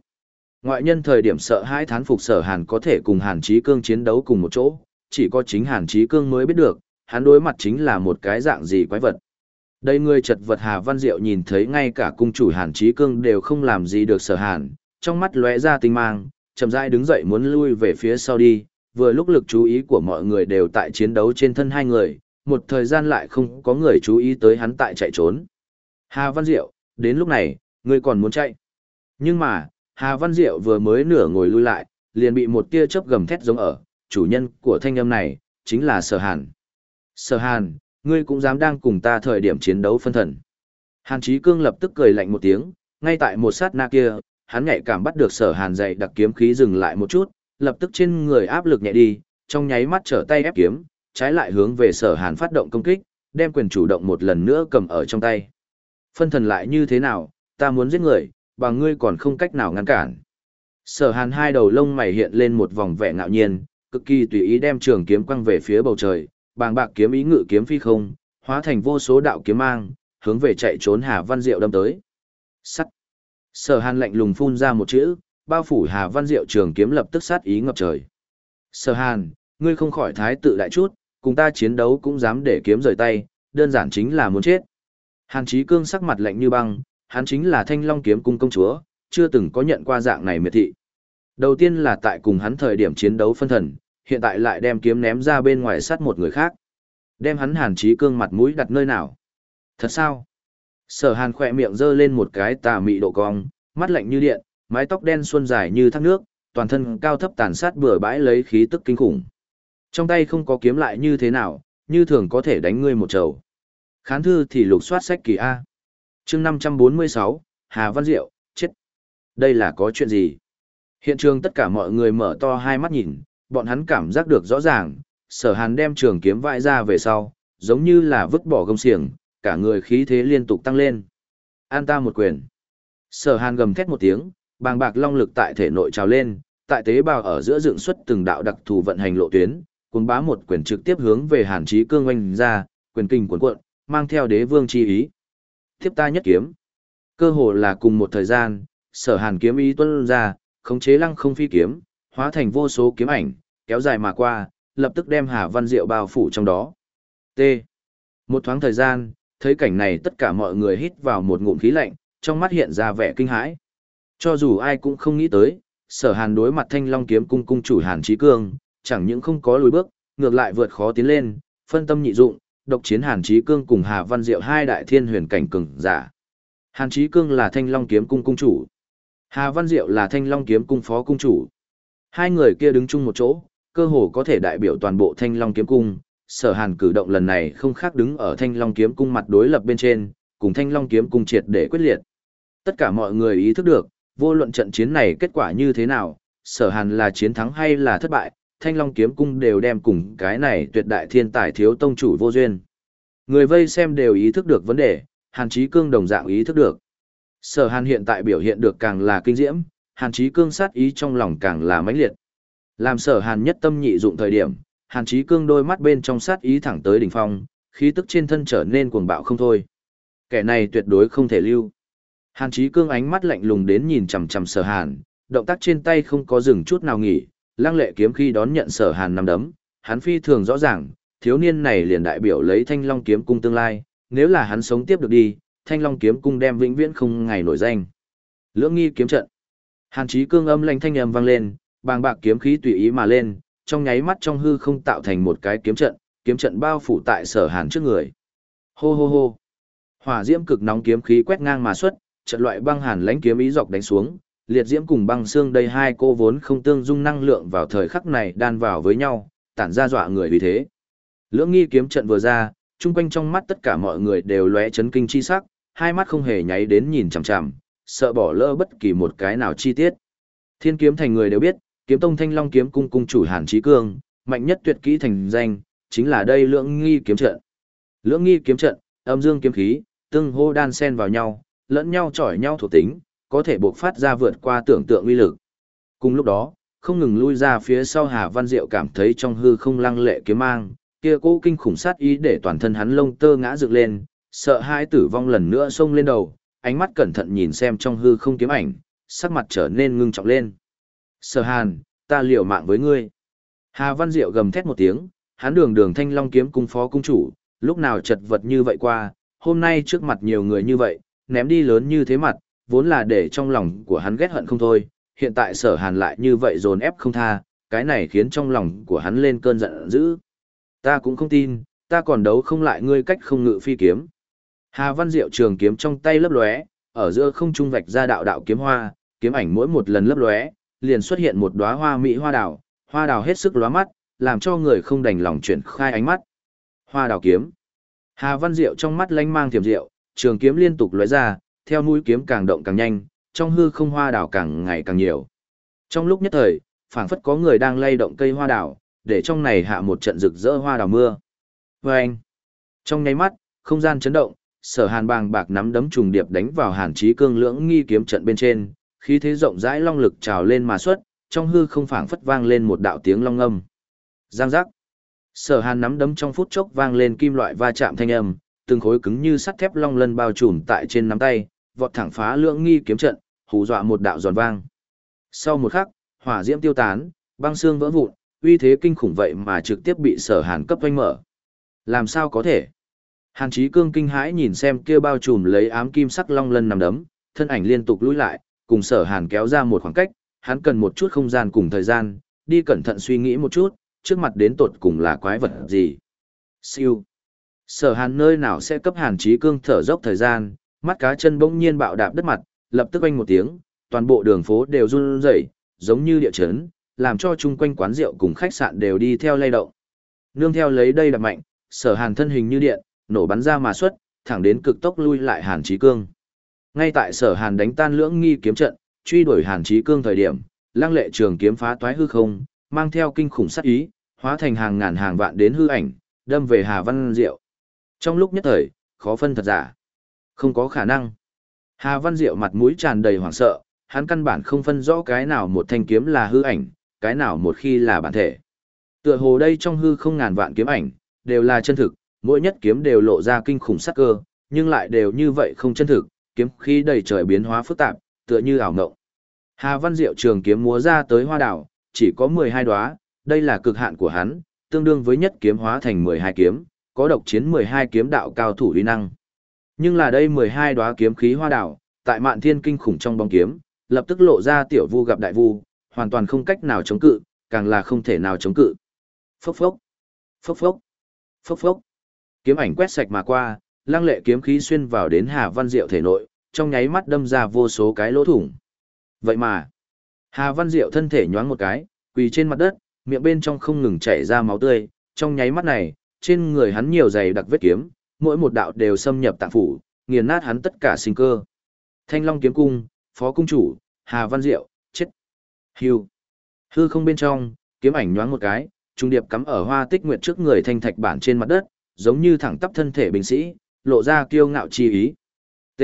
Ngoại nhân thời điểm sợ hãi thán phục sở Hàn có thể cùng Hàn Chí Cương chiến đấu cùng một chỗ, chỉ có chính Hàn Chí Cương mới biết được, hắn đối mặt chính là một cái dạng gì quái vật. Đây người chật vật Hà Văn Diệu nhìn thấy ngay cả cung chủ Hàn Chí Cương đều không làm gì được sở Hàn, trong mắt lóe ra tinh mang, chậm rãi đứng dậy muốn lui về phía sau đi, vừa lúc lực chú ý của mọi người đều tại chiến đấu trên thân hai người, một thời gian lại không có người chú ý tới hắn tại chạy trốn. Hà Văn Diệu, đến lúc này, ngươi còn muốn chạy. Nhưng mà, Hà Văn Diệu vừa mới nửa ngồi lui lại, liền bị một tia chớp gầm thét giống ở, chủ nhân của thanh âm này, chính là Sở Hàn. Sở Hàn, ngươi cũng dám đang cùng ta thời điểm chiến đấu phân thần. Hàn Chí Cương lập tức cười lạnh một tiếng, ngay tại một sát na kia, hắn nhạy cảm bắt được Sở Hàn dạy đặc kiếm khí dừng lại một chút, lập tức trên người áp lực nhẹ đi, trong nháy mắt trở tay ép kiếm, trái lại hướng về Sở Hàn phát động công kích, đem quyền chủ động một lần nữa cầm ở trong tay. Phân thần lại như thế nào, ta muốn giết người, bằng ngươi còn không cách nào ngăn cản. Sở hàn hai đầu lông mày hiện lên một vòng vẻ ngạo nhiên, cực kỳ tùy ý đem trường kiếm quăng về phía bầu trời, bàng bạc kiếm ý ngự kiếm phi không, hóa thành vô số đạo kiếm mang, hướng về chạy trốn Hà Văn Diệu đâm tới. Sắt. Sở hàn lạnh lùng phun ra một chữ, bao phủ Hà Văn Diệu trường kiếm lập tức sát ý ngập trời. Sở hàn, ngươi không khỏi thái tự đại chút, cùng ta chiến đấu cũng dám để kiếm rời tay, đơn giản chính là muốn chết. Hàn Chí Cương sắc mặt lạnh như băng, hắn chính là Thanh Long kiếm cung công chúa, chưa từng có nhận qua dạng này miệt thị. Đầu tiên là tại cùng hắn thời điểm chiến đấu phân thần, hiện tại lại đem kiếm ném ra bên ngoài sát một người khác. Đem hắn Hàn trí Cương mặt mũi đặt nơi nào? Thật sao? Sở Hàn khỏe miệng giơ lên một cái tà mị độ cong, mắt lạnh như điện, mái tóc đen xuân dài như thác nước, toàn thân cao thấp tàn sát bừa bãi lấy khí tức kinh khủng. Trong tay không có kiếm lại như thế nào, như thường có thể đánh ngươi một trầu. Khán thư thì lục soát sách kỳ A. chương 546, Hà Văn Diệu, chết. Đây là có chuyện gì? Hiện trường tất cả mọi người mở to hai mắt nhìn, bọn hắn cảm giác được rõ ràng, sở hàn đem trường kiếm vãi ra về sau, giống như là vứt bỏ gông xiềng, cả người khí thế liên tục tăng lên. An ta một quyền. Sở hàn gầm thét một tiếng, bàng bạc long lực tại thể nội trào lên, tại tế bào ở giữa dựng xuất từng đạo đặc thù vận hành lộ tuyến, cuốn bá một quyền trực tiếp hướng về hàn trí cương oanh ra, quyền kinh cuốn cuộn, mang theo đế vương chi ý. Thiếp ta nhất kiếm. Cơ hồ là cùng một thời gian, sở hàn kiếm ý tuân ra, khống chế lăng không phi kiếm, hóa thành vô số kiếm ảnh, kéo dài mà qua, lập tức đem Hà Văn Diệu bao phủ trong đó. T. Một thoáng thời gian, thấy cảnh này tất cả mọi người hít vào một ngụm khí lạnh, trong mắt hiện ra vẻ kinh hãi. Cho dù ai cũng không nghĩ tới, sở hàn đối mặt thanh long kiếm cung cung chủ hàn trí cương, chẳng những không có lùi bước, ngược lại vượt khó tiến lên, phân tâm nhị dụng, độc chiến Hàn Chí Cương cùng Hà Văn Diệu hai đại thiên huyền cảnh cường giả. Hàn Chí Cương là Thanh Long kiếm cung cung chủ, Hà Văn Diệu là Thanh Long kiếm cung phó cung chủ. Hai người kia đứng chung một chỗ, cơ hồ có thể đại biểu toàn bộ Thanh Long kiếm cung. Sở Hàn cử động lần này không khác đứng ở Thanh Long kiếm cung mặt đối lập bên trên, cùng Thanh Long kiếm cung triệt để quyết liệt. Tất cả mọi người ý thức được, vô luận trận chiến này kết quả như thế nào, Sở Hàn là chiến thắng hay là thất bại, thanh long kiếm cung đều đem cùng cái này tuyệt đại thiên tài thiếu tông chủ vô duyên. Người vây xem đều ý thức được vấn đề, Hàn Chí Cương đồng dạng ý thức được. Sở Hàn hiện tại biểu hiện được càng là kinh diễm, Hàn Chí Cương sát ý trong lòng càng là mãnh liệt. Làm Sở Hàn nhất tâm nhị dụng thời điểm, Hàn Chí Cương đôi mắt bên trong sát ý thẳng tới đỉnh phong, khí tức trên thân trở nên cuồng bạo không thôi. Kẻ này tuyệt đối không thể lưu. Hàn Chí Cương ánh mắt lạnh lùng đến nhìn chằm chằm Sở Hàn, động tác trên tay không có dừng chút nào nghỉ, Lăng lệ kiếm khi đón nhận sở hàn nằm đấm, hắn phi thường rõ ràng, thiếu niên này liền đại biểu lấy thanh long kiếm cung tương lai, nếu là hắn sống tiếp được đi, thanh long kiếm cung đem vĩnh viễn không ngày nổi danh. Lưỡng nghi kiếm trận. Hàn chí cương âm lanh thanh âm vang lên, bàng bạc kiếm khí tùy ý mà lên, trong nháy mắt trong hư không tạo thành một cái kiếm trận, kiếm trận bao phủ tại sở hàn trước người. Hô hô hô. Hỏa diễm cực nóng kiếm khí quét ngang mà xuất, trận loại băng hàn lãnh kiếm ý dọc đánh xuống, liệt diễm cùng băng xương đây hai cô vốn không tương dung năng lượng vào thời khắc này đan vào với nhau, tản ra dọa người vì thế. Lưỡng nghi kiếm trận vừa ra, chung quanh trong mắt tất cả mọi người đều lóe chấn kinh chi sắc, hai mắt không hề nháy đến nhìn chằm chằm, sợ bỏ lỡ bất kỳ một cái nào chi tiết. Thiên kiếm thành người đều biết, kiếm tông thanh long kiếm cung cung chủ Hàn Chí Cương, mạnh nhất tuyệt kỹ thành danh, chính là đây lưỡng nghi kiếm trận. Lưỡng nghi kiếm trận, âm dương kiếm khí, tương hô đan xen vào nhau, lẫn nhau chọi nhau thuộc tính, có thể buộc phát ra vượt qua tưởng tượng uy lực. Cùng lúc đó, không ngừng lui ra phía sau Hà Văn Diệu cảm thấy trong hư không lăng lệ kiếm mang, kia cố kinh khủng sát ý để toàn thân hắn lông tơ ngã dựng lên, sợ hai tử vong lần nữa xông lên đầu, ánh mắt cẩn thận nhìn xem trong hư không kiếm ảnh, sắc mặt trở nên ngưng trọng lên. Sở Hàn, ta liều mạng với ngươi. Hà Văn Diệu gầm thét một tiếng, hắn đường đường thanh long kiếm cung phó cung chủ, lúc nào chật vật như vậy qua, hôm nay trước mặt nhiều người như vậy, ném đi lớn như thế mặt, vốn là để trong lòng của hắn ghét hận không thôi, hiện tại sở hàn lại như vậy dồn ép không tha, cái này khiến trong lòng của hắn lên cơn giận dữ. Ta cũng không tin, ta còn đấu không lại ngươi cách không ngự phi kiếm. Hà Văn Diệu trường kiếm trong tay lấp lóe, ở giữa không trung vạch ra đạo đạo kiếm hoa, kiếm ảnh mỗi một lần lấp lóe, liền xuất hiện một đóa hoa mỹ hoa đào, hoa đào hết sức lóa mắt, làm cho người không đành lòng chuyển khai ánh mắt. Hoa đào kiếm. Hà Văn Diệu trong mắt lánh mang thiểm diệu, trường kiếm liên tục lóe ra, theo mũi kiếm càng động càng nhanh, trong hư không hoa đào càng ngày càng nhiều. Trong lúc nhất thời, phảng phất có người đang lay động cây hoa đào, để trong này hạ một trận rực rỡ hoa đào mưa. Và anh, trong nháy mắt, không gian chấn động, sở hàn bàng bạc nắm đấm trùng điệp đánh vào hàn trí cương lưỡng nghi kiếm trận bên trên, khí thế rộng rãi long lực trào lên mà xuất, trong hư không phảng phất vang lên một đạo tiếng long âm. Giang giác. Sở hàn nắm đấm trong phút chốc vang lên kim loại va chạm thanh âm, từng khối cứng như sắt thép long lân bao trùm tại trên nắm tay, vọt thẳng phá lưỡng nghi kiếm trận, hù dọa một đạo giòn vang. Sau một khắc, hỏa diễm tiêu tán, băng xương vỡ vụn, uy thế kinh khủng vậy mà trực tiếp bị sở hàn cấp oanh mở. Làm sao có thể? Hàn Chí Cương kinh hãi nhìn xem kia bao trùm lấy ám kim sắc long lân nằm đấm, thân ảnh liên tục lùi lại, cùng sở hàn kéo ra một khoảng cách, hắn cần một chút không gian cùng thời gian, đi cẩn thận suy nghĩ một chút, trước mặt đến tột cùng là quái vật gì. Siêu. Sở hàn nơi nào sẽ cấp hàn Chí Cương thở dốc thời gian, mắt cá chân bỗng nhiên bạo đạp đất mặt, lập tức vang một tiếng, toàn bộ đường phố đều run rẩy, giống như địa chấn, làm cho chung quanh quán rượu cùng khách sạn đều đi theo lay động. Nương theo lấy đây là mạnh, sở hàn thân hình như điện, nổ bắn ra mà xuất, thẳng đến cực tốc lui lại hàn Chí cương. Ngay tại sở hàn đánh tan lưỡng nghi kiếm trận, truy đuổi hàn Chí cương thời điểm, lăng lệ trường kiếm phá toái hư không, mang theo kinh khủng sát ý, hóa thành hàng ngàn hàng vạn đến hư ảnh, đâm về Hà Văn Diệu. Trong lúc nhất thời, khó phân thật giả. Không có khả năng. Hà Văn Diệu mặt mũi tràn đầy hoảng sợ, hắn căn bản không phân rõ cái nào một thanh kiếm là hư ảnh, cái nào một khi là bản thể. Tựa hồ đây trong hư không ngàn vạn kiếm ảnh, đều là chân thực, mỗi nhất kiếm đều lộ ra kinh khủng sắc cơ, nhưng lại đều như vậy không chân thực, kiếm khí đầy trời biến hóa phức tạp, tựa như ảo ngộng. Hà Văn Diệu trường kiếm múa ra tới hoa đảo, chỉ có 12 đóa, đây là cực hạn của hắn, tương đương với nhất kiếm hóa thành 12 kiếm, có độc chiến 12 kiếm đạo cao thủ uy năng. Nhưng là đây 12 đóa kiếm khí hoa đảo, tại Mạn Thiên kinh khủng trong bóng kiếm, lập tức lộ ra tiểu vu gặp đại vu, hoàn toàn không cách nào chống cự, càng là không thể nào chống cự. Phốc phốc, phốc phốc, phốc phốc. Kiếm ảnh quét sạch mà qua, lăng lệ kiếm khí xuyên vào đến Hà Văn Diệu thể nội, trong nháy mắt đâm ra vô số cái lỗ thủng. Vậy mà, Hà Văn Diệu thân thể nhoáng một cái, quỳ trên mặt đất, miệng bên trong không ngừng chảy ra máu tươi, trong nháy mắt này, trên người hắn nhiều dày đặc vết kiếm, mỗi một đạo đều xâm nhập tạng phủ, nghiền nát hắn tất cả sinh cơ. Thanh Long kiếm cung, phó cung chủ, Hà Văn Diệu, chết. Hưu. Hư không bên trong, kiếm ảnh nhoáng một cái, trung điệp cắm ở hoa tích nguyệt trước người thanh thạch bản trên mặt đất, giống như thẳng tắp thân thể binh sĩ, lộ ra kiêu ngạo chi ý. T.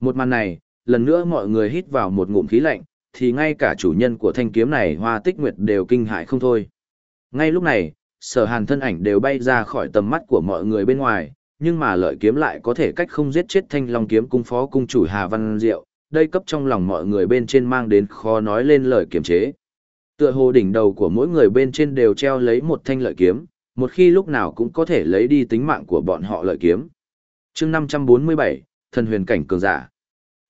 Một màn này, lần nữa mọi người hít vào một ngụm khí lạnh, thì ngay cả chủ nhân của thanh kiếm này hoa tích nguyệt đều kinh hại không thôi. Ngay lúc này, sở hàn thân ảnh đều bay ra khỏi tầm mắt của mọi người bên ngoài, nhưng mà lợi kiếm lại có thể cách không giết chết thanh long kiếm cung phó cung chủ Hà Văn Diệu, đây cấp trong lòng mọi người bên trên mang đến khó nói lên lời kiềm chế. Tựa hồ đỉnh đầu của mỗi người bên trên đều treo lấy một thanh lợi kiếm, một khi lúc nào cũng có thể lấy đi tính mạng của bọn họ lợi kiếm. chương 547, thần huyền cảnh cường giả.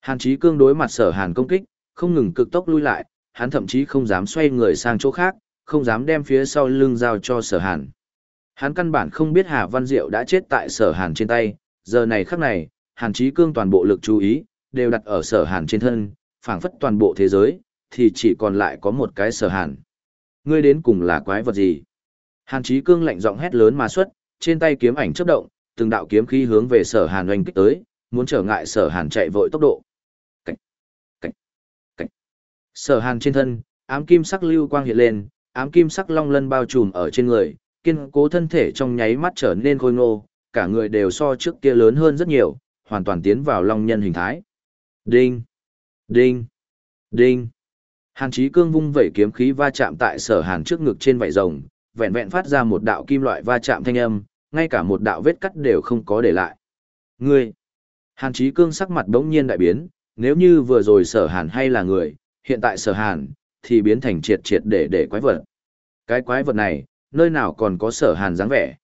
Hàn Chí Cương đối mặt sở hàn công kích, không ngừng cực tốc lui lại, hắn thậm chí không dám xoay người sang chỗ khác, không dám đem phía sau lưng giao cho sở hàn. Hắn căn bản không biết Hà Văn Diệu đã chết tại sở hàn trên tay, giờ này khắc này, Hàn Chí Cương toàn bộ lực chú ý, đều đặt ở sở hàn trên thân, phảng phất toàn bộ thế giới, thì chỉ còn lại có một cái sở hàn. Ngươi đến cùng là quái vật gì? Hàn Chí Cương lạnh giọng hét lớn mà xuất, trên tay kiếm ảnh chớp động, từng đạo kiếm khí hướng về Sở Hàn oanh kích tới, muốn trở ngại Sở Hàn chạy vội tốc độ. Cạch, cạch, cạch. Sở Hàn trên thân, ám kim sắc lưu quang hiện lên, ám kim sắc long lân bao trùm ở trên người, kiên cố thân thể trong nháy mắt trở nên khôi ngô, cả người đều so trước kia lớn hơn rất nhiều, hoàn toàn tiến vào long nhân hình thái. Đinh, đinh, đinh. Hàn Chí Cương vung vẩy kiếm khí va chạm tại Sở Hàn trước ngực trên vảy rồng, vẹn vẹn phát ra một đạo kim loại va chạm thanh âm, ngay cả một đạo vết cắt đều không có để lại. Ngươi! Hàn Chí Cương sắc mặt bỗng nhiên đại biến, nếu như vừa rồi Sở Hàn hay là người, hiện tại Sở Hàn thì biến thành triệt triệt để để quái vật. Cái quái vật này, nơi nào còn có Sở Hàn dáng vẻ?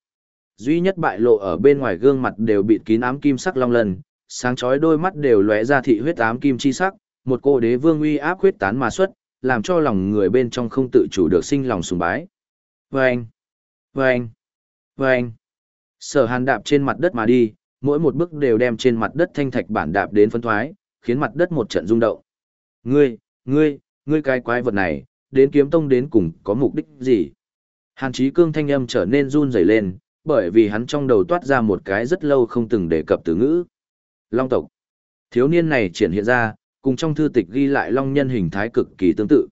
Duy nhất bại lộ ở bên ngoài gương mặt đều bị kín ám kim sắc long lân, sáng chói đôi mắt đều lóe ra thị huyết ám kim chi sắc, một cô đế vương uy áp huyết tán mà xuất, làm cho lòng người bên trong không tự chủ được sinh lòng sùng bái. Vâng! Vâng! Vâng! Sở hàn đạp trên mặt đất mà đi, mỗi một bước đều đem trên mặt đất thanh thạch bản đạp đến phân thoái, khiến mặt đất một trận rung động. Ngươi, ngươi, ngươi cái quái vật này, đến kiếm tông đến cùng có mục đích gì? Hàn chí cương thanh âm trở nên run rẩy lên, bởi vì hắn trong đầu toát ra một cái rất lâu không từng đề cập từ ngữ. Long tộc. Thiếu niên này triển hiện ra, cùng trong thư tịch ghi lại long nhân hình thái cực kỳ tương tự.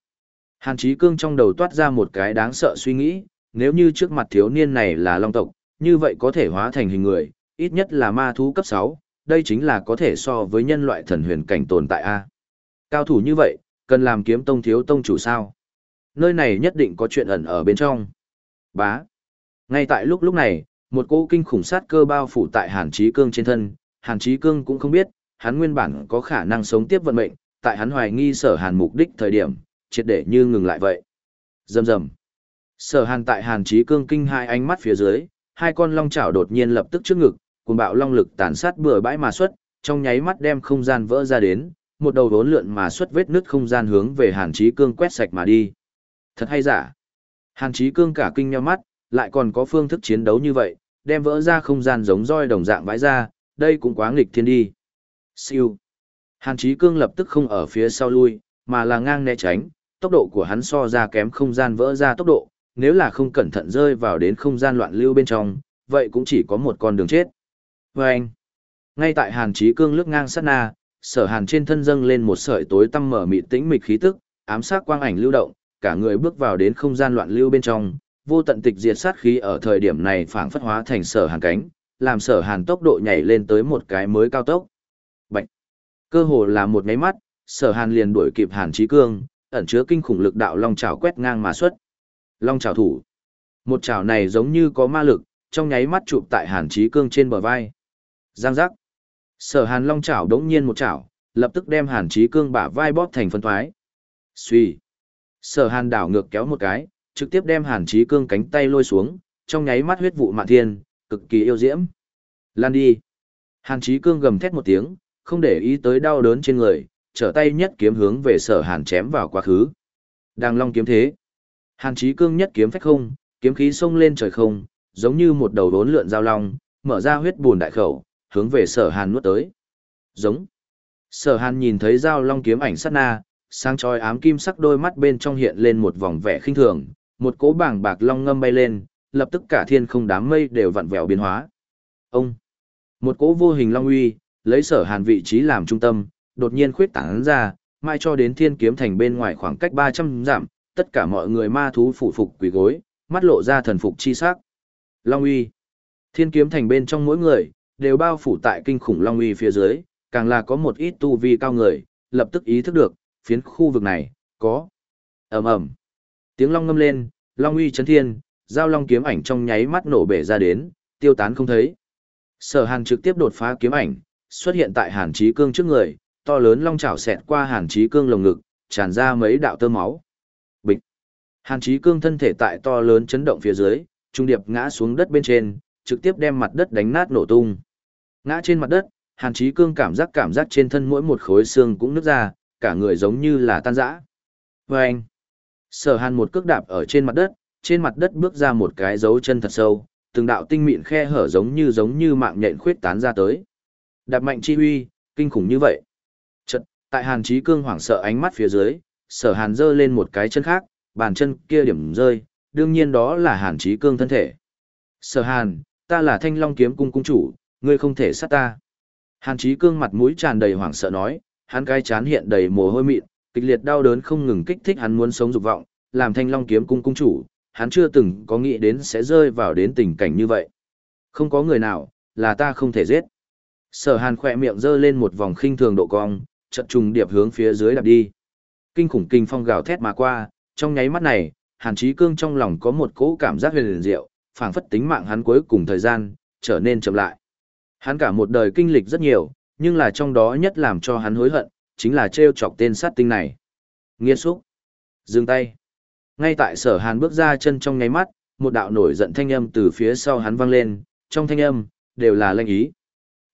Hàn Chí Cương trong đầu toát ra một cái đáng sợ suy nghĩ, nếu như trước mặt thiếu niên này là long tộc, như vậy có thể hóa thành hình người, ít nhất là ma thú cấp 6, đây chính là có thể so với nhân loại thần huyền cảnh tồn tại A. Cao thủ như vậy, cần làm kiếm tông thiếu tông chủ sao? Nơi này nhất định có chuyện ẩn ở bên trong. Bá. Ngay tại lúc lúc này, một cỗ kinh khủng sát cơ bao phủ tại Hàn Chí Cương trên thân, Hàn Chí Cương cũng không biết, hắn nguyên bản có khả năng sống tiếp vận mệnh, tại hắn hoài nghi sở hàn mục đích thời điểm, triệt để như ngừng lại vậy. Dầm dầm. Sở hàn tại Hàn Chí Cương kinh hai ánh mắt phía dưới, hai con long chảo đột nhiên lập tức trước ngực, cùng bạo long lực tàn sát bừa bãi mà xuất, trong nháy mắt đem không gian vỡ ra đến, một đầu vốn lượn mà xuất vết nứt không gian hướng về Hàn Chí Cương quét sạch mà đi. Thật hay giả? Hàn Chí Cương cả kinh nhau mắt, lại còn có phương thức chiến đấu như vậy, đem vỡ ra không gian giống roi đồng dạng vãi ra, đây cũng quá nghịch thiên đi. Siêu. Hàn Chí Cương lập tức không ở phía sau lui, mà là ngang né tránh, tốc độ của hắn so ra kém không gian vỡ ra tốc độ, nếu là không cẩn thận rơi vào đến không gian loạn lưu bên trong, vậy cũng chỉ có một con đường chết. Và anh, ngay tại Hàn Chí Cương lướt ngang sát na, sở hàn trên thân dâng lên một sợi tối tăm mở mịt tĩnh mịch khí tức, ám sát quang ảnh lưu động, cả người bước vào đến không gian loạn lưu bên trong, vô tận tịch diệt sát khí ở thời điểm này phảng phất hóa thành sở hàn cánh, làm sở hàn tốc độ nhảy lên tới một cái mới cao tốc. Bạch! Cơ hồ là một máy mắt, sở hàn liền đuổi kịp hàn trí cương, ẩn chứa kinh khủng lực đạo long trào quét ngang mà xuất. Long trào thủ. Một trào này giống như có ma lực, trong nháy mắt chụp tại hàn Chí cương trên bờ vai. Giang giác. Sở hàn long trào đống nhiên một trào, lập tức đem hàn Chí cương bả vai bóp thành phân thoái. Xuy. Sở hàn đảo ngược kéo một cái, trực tiếp đem hàn Chí cương cánh tay lôi xuống, trong nháy mắt huyết vụ mạn thiên, cực kỳ yêu diễm. Lan đi. Hàn Chí cương gầm thét một tiếng, không để ý tới đau đớn trên người, trở tay nhất kiếm hướng về sở hàn chém vào quá khứ. Đang long kiếm thế. Hàn trí cương nhất kiếm phách không, kiếm khí xông lên trời không, giống như một đầu đốn lượn giao long, mở ra huyết buồn đại khẩu, hướng về sở hàn nuốt tới. Giống. Sở hàn nhìn thấy giao long kiếm ảnh sát na, sáng chói ám kim sắc đôi mắt bên trong hiện lên một vòng vẻ khinh thường, một cỗ bảng bạc long ngâm bay lên, lập tức cả thiên không đám mây đều vặn vẹo biến hóa. Ông, một cỗ vô hình long uy, lấy sở hàn vị trí làm trung tâm, đột nhiên khuyết tán ra, mai cho đến thiên kiếm thành bên ngoài khoảng cách 300 dặm, tất cả mọi người ma thú phụ phục quỳ gối, mắt lộ ra thần phục chi sắc. Long uy, thiên kiếm thành bên trong mỗi người, đều bao phủ tại kinh khủng long uy phía dưới, càng là có một ít tu vi cao người, lập tức ý thức được, phiến khu vực này, có. ầm ầm Tiếng long ngâm lên, long uy chấn thiên, giao long kiếm ảnh trong nháy mắt nổ bể ra đến, tiêu tán không thấy. Sở Hàn trực tiếp đột phá kiếm ảnh, xuất hiện tại Hàn Chí Cương trước người, to lớn long chảo xẹt qua Hàn Chí Cương lồng ngực, tràn ra mấy đạo tơ máu. Bịch. Hàn Chí Cương thân thể tại to lớn chấn động phía dưới, trung điệp ngã xuống đất bên trên, trực tiếp đem mặt đất đánh nát nổ tung. Ngã trên mặt đất, Hàn Chí Cương cảm giác cảm giác trên thân mỗi một khối xương cũng nứt ra, cả người giống như là tan rã. Và anh, sở hàn một cước đạp ở trên mặt đất, trên mặt đất bước ra một cái dấu chân thật sâu, từng đạo tinh mịn khe hở giống như giống như mạng nhện khuyết tán ra tới. Đạp mạnh chi huy, kinh khủng như vậy. Tại hàn Chí cương hoảng sợ ánh mắt phía dưới, sở hàn giơ lên một cái chân khác, bàn chân kia điểm rơi, đương nhiên đó là hàn Chí cương thân thể. Sở hàn, ta là thanh long kiếm cung cung chủ, ngươi không thể sát ta. Hàn Chí cương mặt mũi tràn đầy hoảng sợ nói, hắn cái chán hiện đầy mồ hôi mịn, kịch liệt đau đớn không ngừng kích thích hắn muốn sống dục vọng, làm Thanh Long kiếm cung cung chủ, hắn chưa từng có nghĩ đến sẽ rơi vào đến tình cảnh như vậy. Không có người nào, là ta không thể giết. Sở Hàn khỏe miệng giơ lên một vòng khinh thường độ cong, chợt trùng điệp hướng phía dưới đạp đi. Kinh khủng kinh phong gào thét mà qua, trong nháy mắt này, Hàn Chí Cương trong lòng có một cỗ cảm giác huyền diệu, phảng phất tính mạng hắn cuối cùng thời gian trở nên chậm lại. Hắn cả một đời kinh lịch rất nhiều, nhưng là trong đó nhất làm cho hắn hối hận, chính là trêu chọc tên sát tinh này. Nghiên xúc. Dừng tay. Ngay tại sở hàn bước ra chân trong nháy mắt, một đạo nổi giận thanh âm từ phía sau hắn vang lên, trong thanh âm, đều là lệnh ý.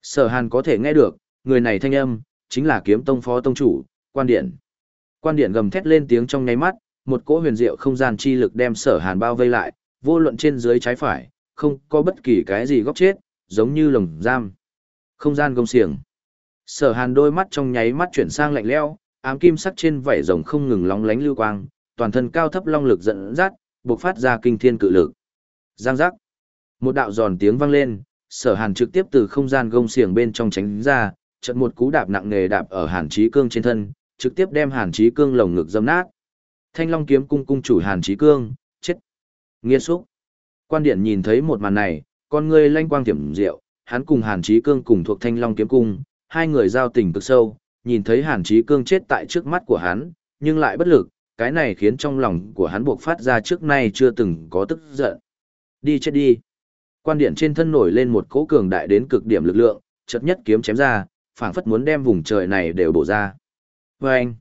Sở hàn có thể nghe được, người này thanh âm, chính là kiếm tông phó tông chủ, quan điện. Quan điện gầm thét lên tiếng trong nháy mắt, một cỗ huyền diệu không gian chi lực đem sở hàn bao vây lại, vô luận trên dưới trái phải, không có bất kỳ cái gì góc chết, giống như lồng giam. Không gian gông xiềng. Sở hàn đôi mắt trong nháy mắt chuyển sang lạnh lẽo, ám kim sắc trên vảy rồng không ngừng lóng lánh lưu quang, toàn thân cao thấp long lực dẫn dắt, bộc phát ra kinh thiên cự lực. Giang giác. Một đạo giòn tiếng vang lên, sở hàn trực tiếp từ không gian gông xiềng bên trong tránh ra, chợt một cú đạp nặng nề đạp ở hàn chí cương trên thân, trực tiếp đem hàn chí cương lồng ngực dâm nát. Thanh long kiếm cung cung chủ hàn chí cương, chết. Nghiên xúc. Quan điện nhìn thấy một màn này, con ngươi lanh quang tiềm diệu, hắn cùng hàn chí cương cùng thuộc thanh long kiếm cung, hai người giao tình cực sâu, nhìn thấy hàn chí cương chết tại trước mắt của hắn, nhưng lại bất lực, cái này khiến trong lòng của hắn buộc phát ra trước nay chưa từng có tức giận. Đi chết đi. Quan điện trên thân nổi lên một cỗ cường đại đến cực điểm lực lượng, chợt nhất kiếm chém ra, phảng phất muốn đem vùng trời này đều bổ ra. Vâng!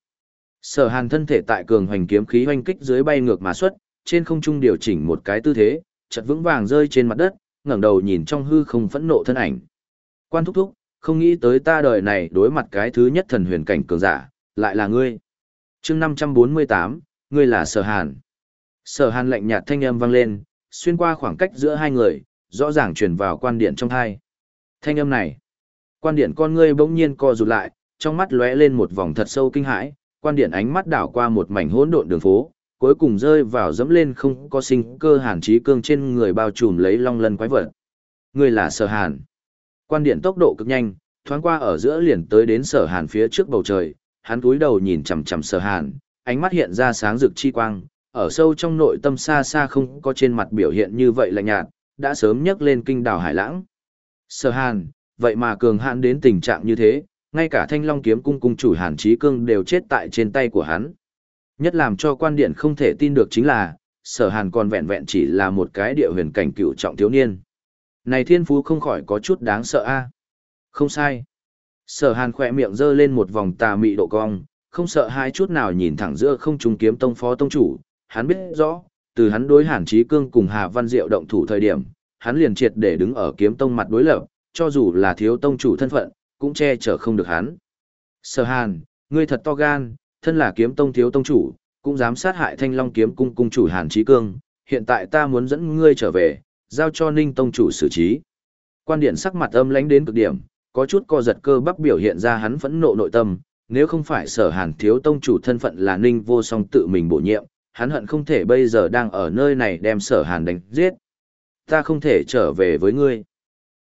Sở hàn thân thể tại cường hoành kiếm khí hoanh kích dưới bay ngược mà xuất, trên không trung điều chỉnh một cái tư thế, chật vững vàng rơi trên mặt đất, ngẩng đầu nhìn trong hư không phẫn nộ thân ảnh. Quan thúc thúc, không nghĩ tới ta đời này đối mặt cái thứ nhất thần huyền cảnh cường giả, lại là ngươi. chương 548, ngươi là sở hàn. Sở hàn lạnh nhạt thanh âm vang lên, xuyên qua khoảng cách giữa hai người, rõ ràng truyền vào quan điện trong hai. Thanh âm này, quan điện con ngươi bỗng nhiên co rụt lại, trong mắt lóe lên một vòng thật sâu kinh hãi, quan điện ánh mắt đảo qua một mảnh hỗn độn đường phố, cuối cùng rơi vào dẫm lên không có sinh cơ hàn trí cương trên người bao trùm lấy long lân quái vật. Ngươi là sở hàn. Quan điện tốc độ cực nhanh, thoáng qua ở giữa liền tới đến sở hàn phía trước bầu trời, hắn cúi đầu nhìn chằm chằm sở hàn, ánh mắt hiện ra sáng rực chi quang, ở sâu trong nội tâm xa xa không có trên mặt biểu hiện như vậy lạnh nhạt, đã sớm nhấc lên kinh đảo hải lãng. Sở hàn, vậy mà cường hãn đến tình trạng như thế, ngay cả thanh long kiếm cung cung chủ hàn trí cương đều chết tại trên tay của hắn. Nhất làm cho quan điện không thể tin được chính là, sở hàn còn vẹn vẹn chỉ là một cái địa huyền cảnh cựu trọng thiếu niên. Này thiên phú không khỏi có chút đáng sợ a. Không sai. Sở hàn khỏe miệng giơ lên một vòng tà mị độ cong, không sợ hai chút nào nhìn thẳng giữa không trung kiếm tông phó tông chủ. Hắn biết rõ, từ hắn đối hàn trí cương cùng Hà Văn Diệu động thủ thời điểm, hắn liền triệt để đứng ở kiếm tông mặt đối lập, cho dù là thiếu tông chủ thân phận, cũng che chở không được hắn. Sở hàn, ngươi thật to gan, thân là kiếm tông thiếu tông chủ, cũng dám sát hại thanh long kiếm cung cung chủ hàn trí cương, hiện tại ta muốn dẫn ngươi trở về, giao cho ninh tông chủ xử trí. Quan điện sắc mặt âm lãnh đến cực điểm, có chút co giật cơ bắp biểu hiện ra hắn phẫn nộ nội tâm, nếu không phải sở hàn thiếu tông chủ thân phận là ninh vô song tự mình bổ nhiệm, hắn hận không thể bây giờ đang ở nơi này đem sở hàn đánh giết. Ta không thể trở về với ngươi.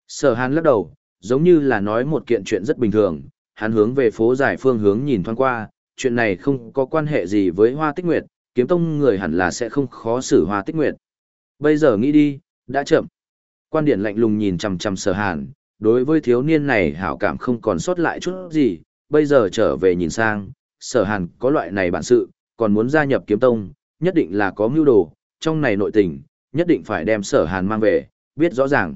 Sở hàn lắc đầu, giống như là nói một kiện chuyện rất bình thường, hắn hướng về phố giải phương hướng nhìn thoáng qua, chuyện này không có quan hệ gì với hoa tích nguyệt, kiếm tông người hẳn là sẽ không khó xử hoa tích nguyệt. Bây giờ nghĩ đi, đã chậm. Quan điển lạnh lùng nhìn chằm chằm sở hàn, đối với thiếu niên này hảo cảm không còn sót lại chút gì, bây giờ trở về nhìn sang, sở hàn có loại này bản sự, còn muốn gia nhập kiếm tông, nhất định là có mưu đồ, trong này nội tình, nhất định phải đem sở hàn mang về, biết rõ ràng.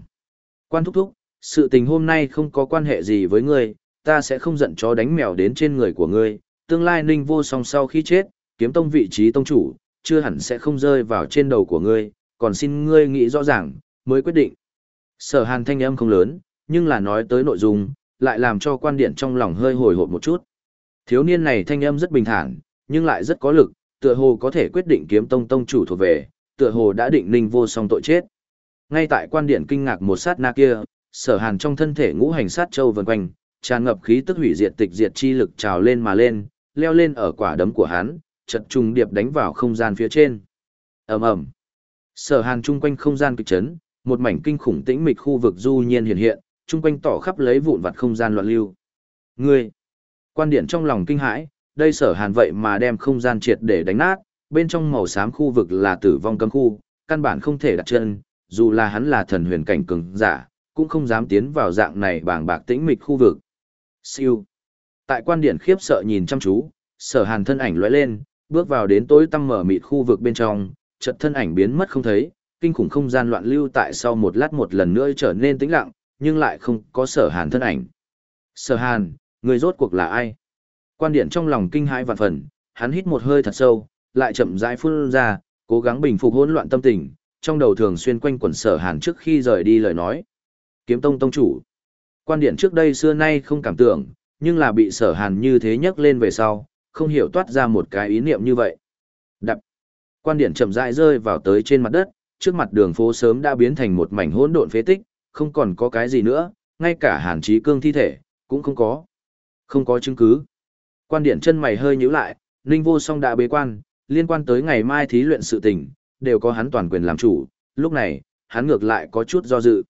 Quan thúc thúc, sự tình hôm nay không có quan hệ gì với ngươi, ta sẽ không giận chó đánh mèo đến trên người của ngươi, tương lai ninh vô song sau khi chết, kiếm tông vị trí tông chủ, chưa hẳn sẽ không rơi vào trên đầu của ngươi, còn xin ngươi nghĩ rõ ràng, mới quyết định. Sở hàn thanh âm không lớn, nhưng là nói tới nội dung, lại làm cho quan điện trong lòng hơi hồi hộp một chút. Thiếu niên này thanh âm rất bình thản, nhưng lại rất có lực, tựa hồ có thể quyết định kiếm tông tông chủ thuộc về, tựa hồ đã định ninh vô song tội chết. Ngay tại quan điện kinh ngạc một sát na kia, sở hàn trong thân thể ngũ hành sát châu vần quanh, tràn ngập khí tức hủy diệt tịch diệt chi lực trào lên mà lên, leo lên ở quả đấm của hắn, chật trùng điệp đánh vào không gian phía trên. ầm ầm, Sở Hàn trung quanh không gian kịch chấn, một mảnh kinh khủng tĩnh mịch khu vực du nhiên hiện hiện, trung quanh tỏ khắp lấy vụn vặt không gian loạn lưu. Ngươi, quan điện trong lòng kinh hãi, đây Sở Hàn vậy mà đem không gian triệt để đánh nát, bên trong màu xám khu vực là tử vong cấm khu, căn bản không thể đặt chân, dù là hắn là thần huyền cảnh cường giả, cũng không dám tiến vào dạng này bàng bạc tĩnh mịch khu vực. Siêu. Tại quan điện khiếp sợ nhìn chăm chú, sở hàn thân ảnh lóe lên, bước vào đến tối tăm mở mịt khu vực bên trong, chợt thân ảnh biến mất không thấy, kinh khủng không gian loạn lưu tại sau một lát một lần nữa trở nên tĩnh lặng, nhưng lại không có sở hàn thân ảnh. Sở hàn, người rốt cuộc là ai? Quan điện trong lòng kinh hãi vạn phần, hắn hít một hơi thật sâu, lại chậm rãi phun ra, cố gắng bình phục hỗn loạn tâm tình, trong đầu thường xuyên quanh quẩn sở hàn trước khi rời đi lời nói. Kiếm tông tông chủ. Quan điện trước đây xưa nay không cảm tưởng, nhưng là bị sở hàn như thế nhắc lên về sau, không hiểu toát ra một cái ý niệm như vậy. Đập. Quan điện chậm rãi rơi vào tới trên mặt đất, trước mặt đường phố sớm đã biến thành một mảnh hỗn độn phế tích, không còn có cái gì nữa, ngay cả hàn trí cương thi thể, cũng không có. Không có chứng cứ. Quan điện chân mày hơi nhíu lại, Ninh Vô Song đã bế quan, liên quan tới ngày mai thí luyện sự tình, đều có hắn toàn quyền làm chủ, lúc này, hắn ngược lại có chút do dự.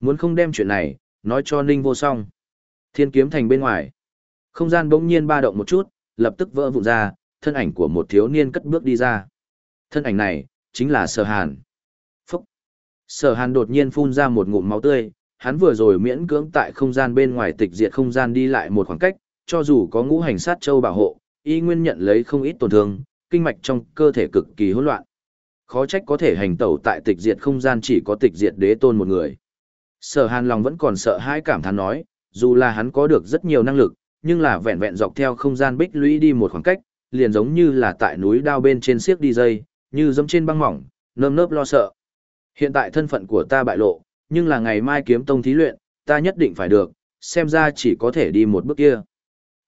Muốn không đem chuyện này, nói cho Ninh Vô Song. Thiên kiếm thành bên ngoài. Không gian bỗng nhiên ba động một chút, lập tức vỡ vụn ra, thân ảnh của một thiếu niên cất bước đi ra. Thân ảnh này, chính là Sở Hàn. Phúc! Sở Hàn đột nhiên phun ra một ngụm máu tươi, hắn vừa rồi miễn cưỡng tại không gian bên ngoài tịch diệt không gian đi lại một khoảng cách, cho dù có ngũ hành sát châu bảo hộ, y nguyên nhận lấy không ít tổn thương, kinh mạch trong cơ thể cực kỳ hỗn loạn. Khó trách có thể hành tẩu tại tịch diệt không gian chỉ có tịch diệt đế tôn một người. Sở Hàn lòng vẫn còn sợ hãi cảm thán nói, dù là hắn có được rất nhiều năng lực, nhưng là vẹn vẹn dọc theo không gian bích lũy đi một khoảng cách, liền giống như là tại núi đao bên trên xiếc đi dây, như giống trên băng mỏng, nơm nớp lo sợ. Hiện tại thân phận của ta bại lộ, nhưng là ngày mai kiếm tông thí luyện, ta nhất định phải được, xem ra chỉ có thể đi một bước kia.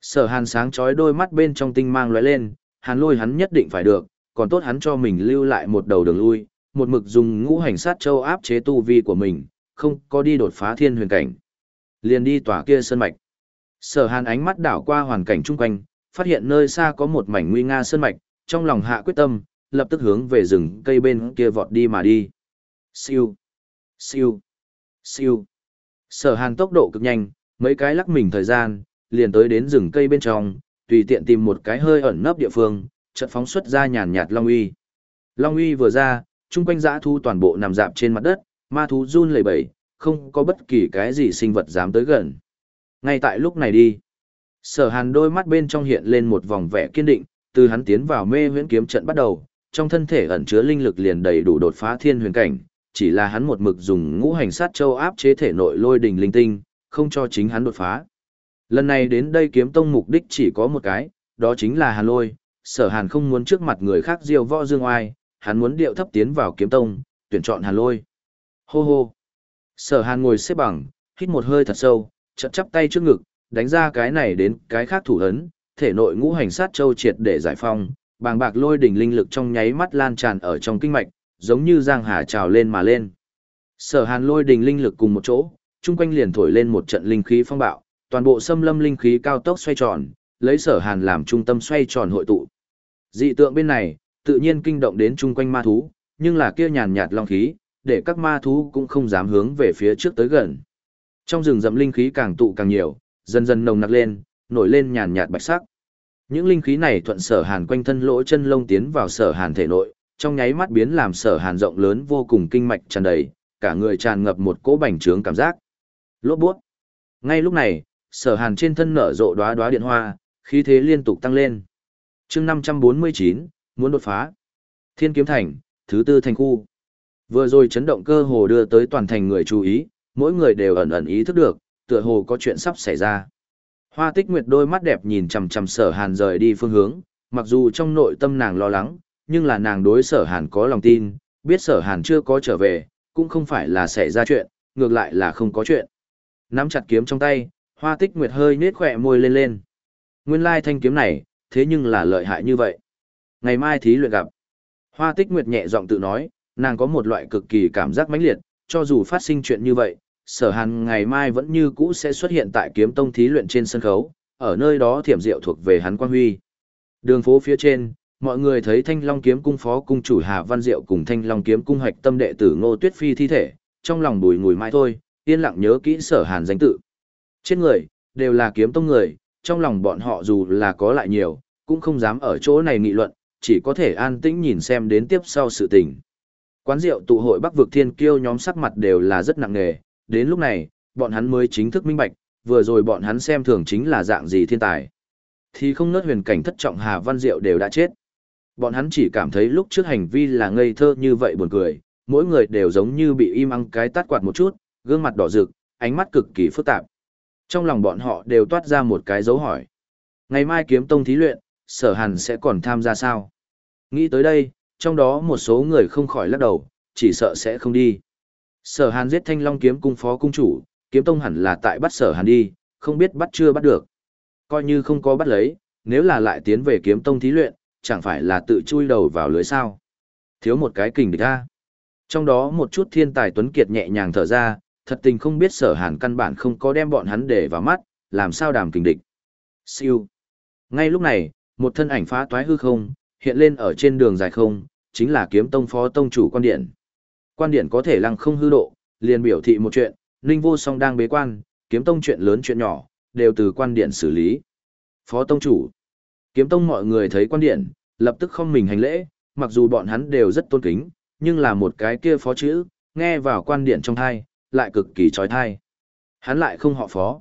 Sở hàn sáng chói đôi mắt bên trong tinh mang lóe lên, hàn lôi hắn nhất định phải được, còn tốt hắn cho mình lưu lại một đầu đường lui, một mực dùng ngũ hành sát châu áp chế tu vi của mình, không có đi đột phá thiên huyền cảnh. Liền đi tỏa kia sơn mạch. Sở hàn ánh mắt đảo qua hoàn cảnh chung quanh, phát hiện nơi xa có một mảnh nguy nga sơn mạch, trong lòng hạ quyết tâm, lập tức hướng về rừng cây bên kia vọt đi mà đi. Siêu, siêu, siêu. Sở hàn tốc độ cực nhanh, mấy cái lắc mình thời gian, liền tới đến rừng cây bên trong, tùy tiện tìm một cái hơi ẩn nấp địa phương, trận phóng xuất ra nhàn nhạt long uy. Long uy vừa ra, chung quanh dã thu toàn bộ nằm dạp trên mặt đất, ma thú run lẩy bẩy, không có bất kỳ cái gì sinh vật dám tới gần. Ngay tại lúc này đi, sở hàn đôi mắt bên trong hiện lên một vòng vẻ kiên định, từ hắn tiến vào mê huyễn kiếm trận bắt đầu, trong thân thể ẩn chứa linh lực liền đầy đủ đột phá thiên huyền cảnh, chỉ là hắn một mực dùng ngũ hành sát châu áp chế thể nội lôi đình linh tinh, không cho chính hắn đột phá. Lần này đến đây kiếm tông mục đích chỉ có một cái, đó chính là hàn lôi, sở hàn không muốn trước mặt người khác diêu võ dương oai, hắn muốn điệu thấp tiến vào kiếm tông, tuyển chọn hàn lôi. Hô hô. Sở hàn ngồi xếp bằng, hít một hơi thật sâu, chậm chắp tay trước ngực, đánh ra cái này đến cái khác thủ ấn, thể nội ngũ hành sát châu triệt để giải phong, bàng bạc lôi đỉnh linh lực trong nháy mắt lan tràn ở trong kinh mạch, giống như giang hà trào lên mà lên. Sở Hàn lôi đỉnh linh lực cùng một chỗ, chung quanh liền thổi lên một trận linh khí phong bạo, toàn bộ xâm lâm linh khí cao tốc xoay tròn, lấy Sở Hàn làm trung tâm xoay tròn hội tụ. Dị tượng bên này, tự nhiên kinh động đến chung quanh ma thú, nhưng là kia nhàn nhạt long khí, để các ma thú cũng không dám hướng về phía trước tới gần. Trong rừng rậm linh khí càng tụ càng nhiều, dần dần nồng nặc lên, nổi lên nhàn nhạt bạch sắc. Những linh khí này thuận sở hàn quanh thân lỗ chân lông tiến vào sở hàn thể nội, trong nháy mắt biến làm sở hàn rộng lớn vô cùng kinh mạch tràn đầy, cả người tràn ngập một cỗ bành trướng cảm giác. Lốt buốt. Ngay lúc này, sở hàn trên thân nở rộ đóa đóa điện hoa, khí thế liên tục tăng lên chương 549, muốn đột phá. Thiên kiếm thành, thứ tư thành khu. Vừa rồi chấn động cơ hồ đưa tới toàn thành người chú ý, mỗi người đều ẩn ẩn ý thức được, tựa hồ có chuyện sắp xảy ra. Hoa tích nguyệt đôi mắt đẹp nhìn chằm chằm sở hàn rời đi phương hướng, mặc dù trong nội tâm nàng lo lắng, nhưng là nàng đối sở hàn có lòng tin, biết sở hàn chưa có trở về, cũng không phải là xảy ra chuyện, ngược lại là không có chuyện. Nắm chặt kiếm trong tay, hoa tích nguyệt hơi nết khỏe môi lên lên. Nguyên lai thanh kiếm này, thế nhưng là lợi hại như vậy. Ngày mai thí luyện gặp. Hoa tích nguyệt nhẹ giọng tự nói, nàng có một loại cực kỳ cảm giác mãnh liệt, cho dù phát sinh chuyện như vậy, sở hàn ngày mai vẫn như cũ sẽ xuất hiện tại kiếm tông thí luyện trên sân khấu, ở nơi đó thiểm diệu thuộc về hắn quan huy. Đường phố phía trên, mọi người thấy thanh long kiếm cung phó cung chủ Hà Văn Diệu cùng thanh long kiếm cung hoạch tâm đệ tử Ngô Tuyết Phi thi thể, trong lòng bùi ngùi mãi thôi, yên lặng nhớ kỹ sở hàn danh tự. Trên người, đều là kiếm tông người, trong lòng bọn họ dù là có lại nhiều, cũng không dám ở chỗ này nghị luận, chỉ có thể an tĩnh nhìn xem đến tiếp sau sự tình. Quán rượu tụ hội Bắc vực Thiên Kiêu nhóm sắc mặt đều là rất nặng nề, đến lúc này, bọn hắn mới chính thức minh bạch, vừa rồi bọn hắn xem thường chính là dạng gì thiên tài. thì không nớt huyền cảnh thất trọng Hà Văn Diệu đều đã chết. Bọn hắn chỉ cảm thấy lúc trước hành vi là ngây thơ như vậy buồn cười, mỗi người đều giống như bị im ăng cái tát quạt một chút, gương mặt đỏ rực, ánh mắt cực kỳ phức tạp. Trong lòng bọn họ đều toát ra một cái dấu hỏi. Ngày mai kiếm tông thí luyện, sở hàn sẽ còn tham gia sao? Nghĩ tới đây, trong đó một số người không khỏi lắc đầu, chỉ sợ sẽ không đi. Sở hàn giết thanh long kiếm cung phó cung chủ, kiếm tông hẳn là tại bắt sở hàn đi, không biết bắt chưa bắt được. Coi như không có bắt lấy, nếu là lại tiến về kiếm tông thí luyện, chẳng phải là tự chui đầu vào lưới sao. Thiếu một cái kình địch ra. Trong đó một chút thiên tài tuấn kiệt nhẹ nhàng thở ra, thật tình không biết sở hàn căn bản không có đem bọn hắn để vào mắt, làm sao đàm kình địch. Siêu. Ngay lúc này, một thân ảnh phá toái hư không, hiện lên ở trên đường dài không, chính là kiếm tông phó tông chủ quan điện. Quan điện có thể lăng không hư độ, liền biểu thị một chuyện, Ninh Vô Song đang bế quan, kiếm tông chuyện lớn chuyện nhỏ, đều từ quan điện xử lý. Phó tông chủ. Kiếm tông mọi người thấy quan điện, lập tức không mình hành lễ, mặc dù bọn hắn đều rất tôn kính, nhưng là một cái kia phó chữ, nghe vào quan điện trong thai, lại cực kỳ trói thai. Hắn lại không họ phó.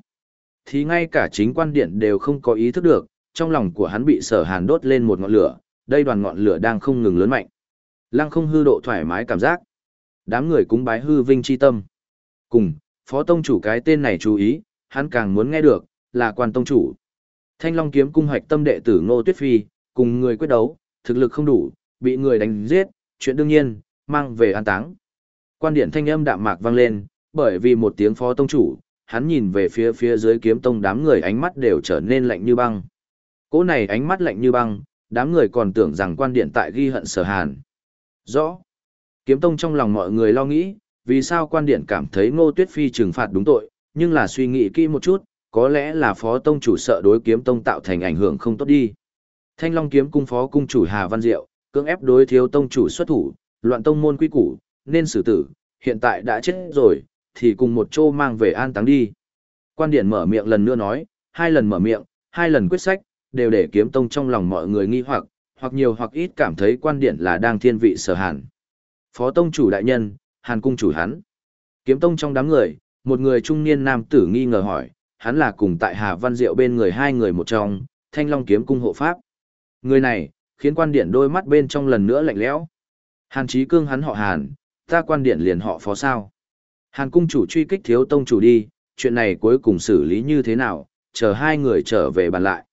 Thì ngay cả chính quan điện đều không có ý thức được, trong lòng của hắn bị sở hàn đốt lên một ngọn lửa, đây đoàn ngọn lửa đang không ngừng lớn mạnh. Lăng không hư độ thoải mái cảm giác. Đám người cúng bái hư vinh chi tâm. Cùng, phó tông chủ cái tên này chú ý, hắn càng muốn nghe được, là quan tông chủ. Thanh Long kiếm cung hoạch tâm đệ tử Ngô Tuyết Phi, cùng người quyết đấu, thực lực không đủ, bị người đánh giết, chuyện đương nhiên, mang về an táng. Quan điện thanh âm đạm mạc vang lên, bởi vì một tiếng phó tông chủ, hắn nhìn về phía phía dưới kiếm tông đám người ánh mắt đều trở nên lạnh như băng. Cỗ này ánh mắt lạnh như băng, đám người còn tưởng rằng quan điện tại ghi hận sở hàn. Rõ. Kiếm tông trong lòng mọi người lo nghĩ, vì sao quan điện cảm thấy ngô tuyết phi trừng phạt đúng tội, nhưng là suy nghĩ kỹ một chút, có lẽ là phó tông chủ sợ đối kiếm tông tạo thành ảnh hưởng không tốt đi. Thanh Long kiếm cung phó cung chủ Hà Văn Diệu, cưỡng ép đối thiếu tông chủ xuất thủ, loạn tông môn quy củ, nên xử tử, hiện tại đã chết rồi, thì cùng một chỗ mang về an táng đi. Quan điện mở miệng lần nữa nói, hai lần mở miệng, hai lần quyết sách, đều để kiếm tông trong lòng mọi người nghi hoặc, hoặc nhiều hoặc ít cảm thấy quan điện là đang thiên vị sở hàn. Phó tông chủ đại nhân, hàn cung chủ hắn. Kiếm tông trong đám người, một người trung niên nam tử nghi ngờ hỏi, hắn là cùng tại Hà Văn Diệu bên người hai người một trong, thanh long kiếm cung hộ pháp. Người này, khiến quan điện đôi mắt bên trong lần nữa lạnh lẽo. Hàn Chí Cương hắn họ Hàn, ta quan điện liền họ phó sao. Hàn cung chủ truy kích thiếu tông chủ đi, chuyện này cuối cùng xử lý như thế nào, chờ hai người trở về bàn lại.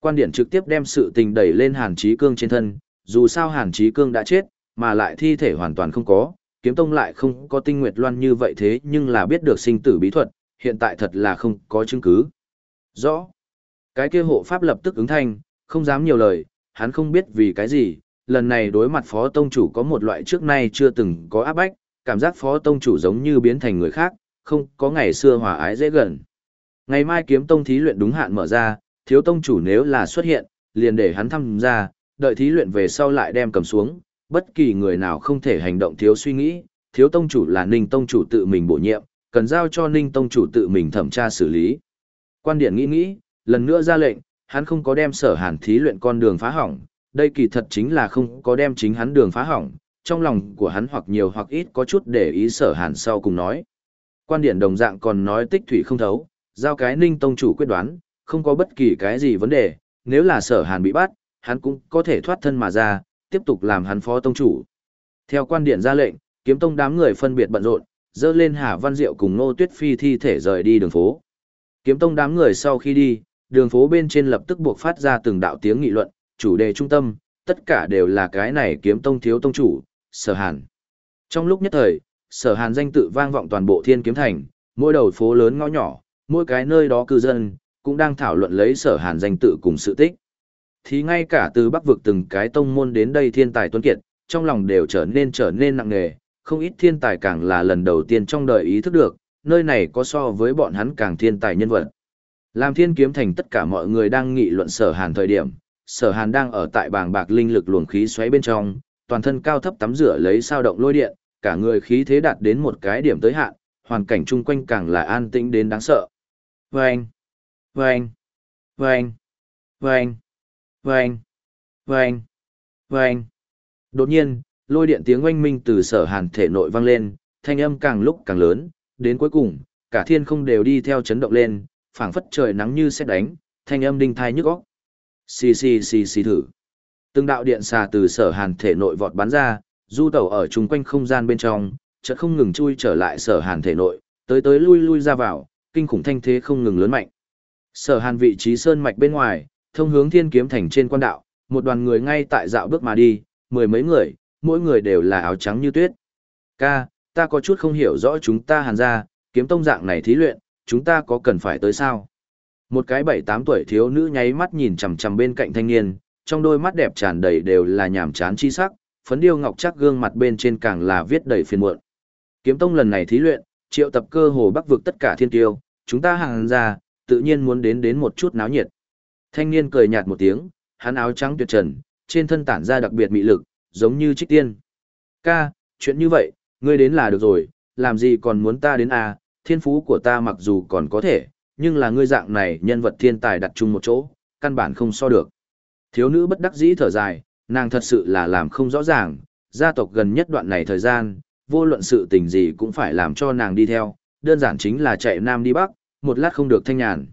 Quan điện trực tiếp đem sự tình đẩy lên Hàn Chí Cương trên thân, dù sao Hàn Chí Cương đã chết, mà lại thi thể hoàn toàn không có, kiếm tông lại không có tinh nguyệt loan như vậy thế nhưng là biết được sinh tử bí thuật, hiện tại thật là không có chứng cứ. Rõ. Cái kia hộ pháp lập tức ứng thanh, không dám nhiều lời, hắn không biết vì cái gì, lần này đối mặt phó tông chủ có một loại trước nay chưa từng có áp bách, cảm giác phó tông chủ giống như biến thành người khác, không có ngày xưa hòa ái dễ gần. Ngày mai kiếm tông thí luyện đúng hạn mở ra, thiếu tông chủ nếu là xuất hiện, liền để hắn tham gia, đợi thí luyện về sau lại đem cầm xuống, bất kỳ người nào không thể hành động thiếu suy nghĩ, thiếu tông chủ là ninh tông chủ tự mình bổ nhiệm, cần giao cho ninh tông chủ tự mình thẩm tra xử lý. Quan điện nghĩ nghĩ, lần nữa ra lệnh, hắn không có đem sở hàn thí luyện con đường phá hỏng, đây kỳ thật chính là không có đem chính hắn đường phá hỏng, trong lòng của hắn hoặc nhiều hoặc ít có chút để ý sở hàn sau cùng nói. Quan điện đồng dạng còn nói tích thủy không thấu, giao cái ninh tông chủ quyết đoán, không có bất kỳ cái gì vấn đề, nếu là sở hàn bị bắt, hắn cũng có thể thoát thân mà ra, tiếp tục làm hắn phó tông chủ. Theo quan điện ra lệnh, kiếm tông đám người phân biệt bận rộn, dơ lên Hà Văn Diệu cùng Nô Tuyết Phi thi thể rời đi đường phố. Kiếm tông đám người sau khi đi, đường phố bên trên lập tức buộc phát ra từng đạo tiếng nghị luận, chủ đề trung tâm, tất cả đều là cái này kiếm tông thiếu tông chủ, sở hàn. Trong lúc nhất thời, sở hàn danh tự vang vọng toàn bộ thiên kiếm thành, mỗi đầu phố lớn ngõ nhỏ, mỗi cái nơi đó cư dân, cũng đang thảo luận lấy sở hàn danh tự cùng sự tích. Thì ngay cả từ bắc vực từng cái tông môn đến đây thiên tài tuân kiệt, trong lòng đều trở nên trở nên nặng nề, không ít thiên tài càng là lần đầu tiên trong đời ý thức được, nơi này có so với bọn hắn càng thiên tài nhân vật. Làm thiên kiếm thành tất cả mọi người đang nghị luận sở hàn thời điểm, sở hàn đang ở tại bàng bạc linh lực luồng khí xoáy bên trong, toàn thân cao thấp tắm rửa lấy sao động lôi điện, cả người khí thế đạt đến một cái điểm tới hạn, hoàn cảnh chung quanh càng là an tĩnh đến đáng sợ. Vâng! Vâng! Vâng! Vâng! Vâng! Vâng! Vâng! Đột nhiên, lôi điện tiếng oanh minh từ sở hàn thể nội vang lên, thanh âm càng lúc càng lớn, đến cuối cùng, cả thiên không đều đi theo chấn động lên, phảng phất trời nắng như xét đánh, thanh âm đinh thai nhức óc. Xì xì xì xì thử. Từng đạo điện xà từ sở hàn thể nội vọt bắn ra, du tẩu ở chung quanh không gian bên trong, chợt không ngừng chui trở lại sở hàn thể nội, tới tới lui lui ra vào, kinh khủng thanh thế không ngừng lớn mạnh. Sở hàn vị trí sơn mạch bên ngoài, thông hướng thiên kiếm thành trên quan đạo, một đoàn người ngay tại dạo bước mà đi, mười mấy người, mỗi người đều là áo trắng như tuyết. Ca, ta có chút không hiểu rõ chúng ta hàn ra, kiếm tông dạng này thí luyện, chúng ta có cần phải tới sao? Một cái bảy tám tuổi thiếu nữ nháy mắt nhìn chằm chằm bên cạnh thanh niên, trong đôi mắt đẹp tràn đầy đều là nhàm chán chi sắc, phấn điêu ngọc chắc gương mặt bên trên càng là viết đầy phiền muộn. Kiếm tông lần này thí luyện, triệu tập cơ hồ bắc vực tất cả thiên tiêu, chúng ta hàng ra, tự nhiên muốn đến đến một chút náo nhiệt. Thanh niên cười nhạt một tiếng, hắn áo trắng tuyệt trần, trên thân tản ra đặc biệt mị lực, giống như trích tiên. Ca, chuyện như vậy, ngươi đến là được rồi, làm gì còn muốn ta đến à, thiên phú của ta mặc dù còn có thể, nhưng là ngươi dạng này nhân vật thiên tài đặt chung một chỗ, căn bản không so được. Thiếu nữ bất đắc dĩ thở dài, nàng thật sự là làm không rõ ràng, gia tộc gần nhất đoạn này thời gian, vô luận sự tình gì cũng phải làm cho nàng đi theo, đơn giản chính là chạy nam đi bắc, một lát không được thanh nhàn.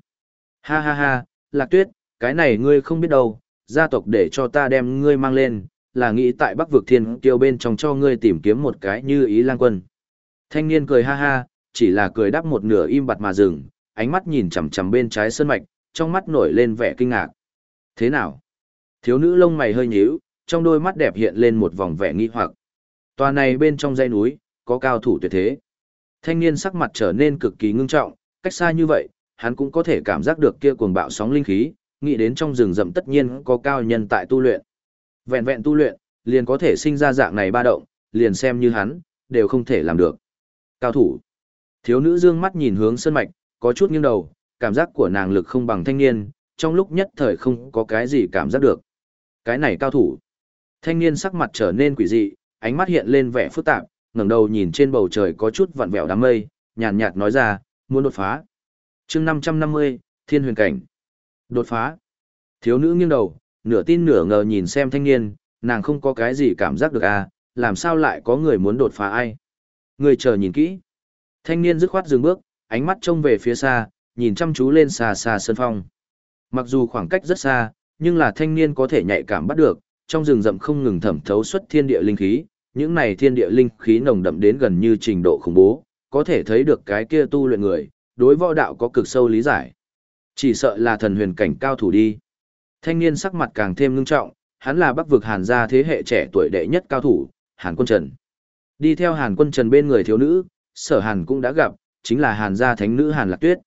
Ha ha ha, lạc tuyết, cái này ngươi không biết đâu, gia tộc để cho ta đem ngươi mang lên, là nghĩ tại bắc vực thiên tiêu bên trong cho ngươi tìm kiếm một cái như ý lang quân. Thanh niên cười ha ha, chỉ là cười đáp một nửa im bặt mà dừng, ánh mắt nhìn chằm chằm bên trái sơn mạch, trong mắt nổi lên vẻ kinh ngạc. Thế nào? Thiếu nữ lông mày hơi nhíu, trong đôi mắt đẹp hiện lên một vòng vẻ nghi hoặc. Tòa này bên trong dãy núi, có cao thủ tuyệt thế. Thanh niên sắc mặt trở nên cực kỳ ngưng trọng, cách xa như vậy, hắn cũng có thể cảm giác được kia cuồng bạo sóng linh khí, nghĩ đến trong rừng rậm tất nhiên có cao nhân tại tu luyện. Vẹn vẹn tu luyện, liền có thể sinh ra dạng này ba động, liền xem như hắn, đều không thể làm được. Cao thủ. Thiếu nữ dương mắt nhìn hướng sân mạch, có chút nghiêng đầu, cảm giác của nàng lực không bằng thanh niên, trong lúc nhất thời không có cái gì cảm giác được. Cái này cao thủ. Thanh niên sắc mặt trở nên quỷ dị, ánh mắt hiện lên vẻ phức tạp, ngẩng đầu nhìn trên bầu trời có chút vặn vẹo đám mây, nhàn nhạt nói ra, muốn đột phá. chương 550, Thiên huyền cảnh. Đột phá. Thiếu nữ nghiêng đầu, nửa tin nửa ngờ nhìn xem thanh niên, nàng không có cái gì cảm giác được à, làm sao lại có người muốn đột phá ai. Người chờ nhìn kỹ. Thanh niên dứt khoát dừng bước, ánh mắt trông về phía xa, nhìn chăm chú lên xa xa sơn phong. Mặc dù khoảng cách rất xa, nhưng là thanh niên có thể nhạy cảm bắt được, trong rừng rậm không ngừng thẩm thấu xuất thiên địa linh khí, những này thiên địa linh khí nồng đậm đến gần như trình độ khủng bố, có thể thấy được cái kia tu luyện người, đối võ đạo có cực sâu lý giải. Chỉ sợ là thần huyền cảnh cao thủ đi. Thanh niên sắc mặt càng thêm ngưng trọng, hắn là bắc vực Hàn gia thế hệ trẻ tuổi đệ nhất cao thủ, Hàn Quân Trần. Đi theo Hàn Quân Trần bên người thiếu nữ, sở Hàn cũng đã gặp, chính là Hàn gia thánh nữ Hàn Lạc Tuyết.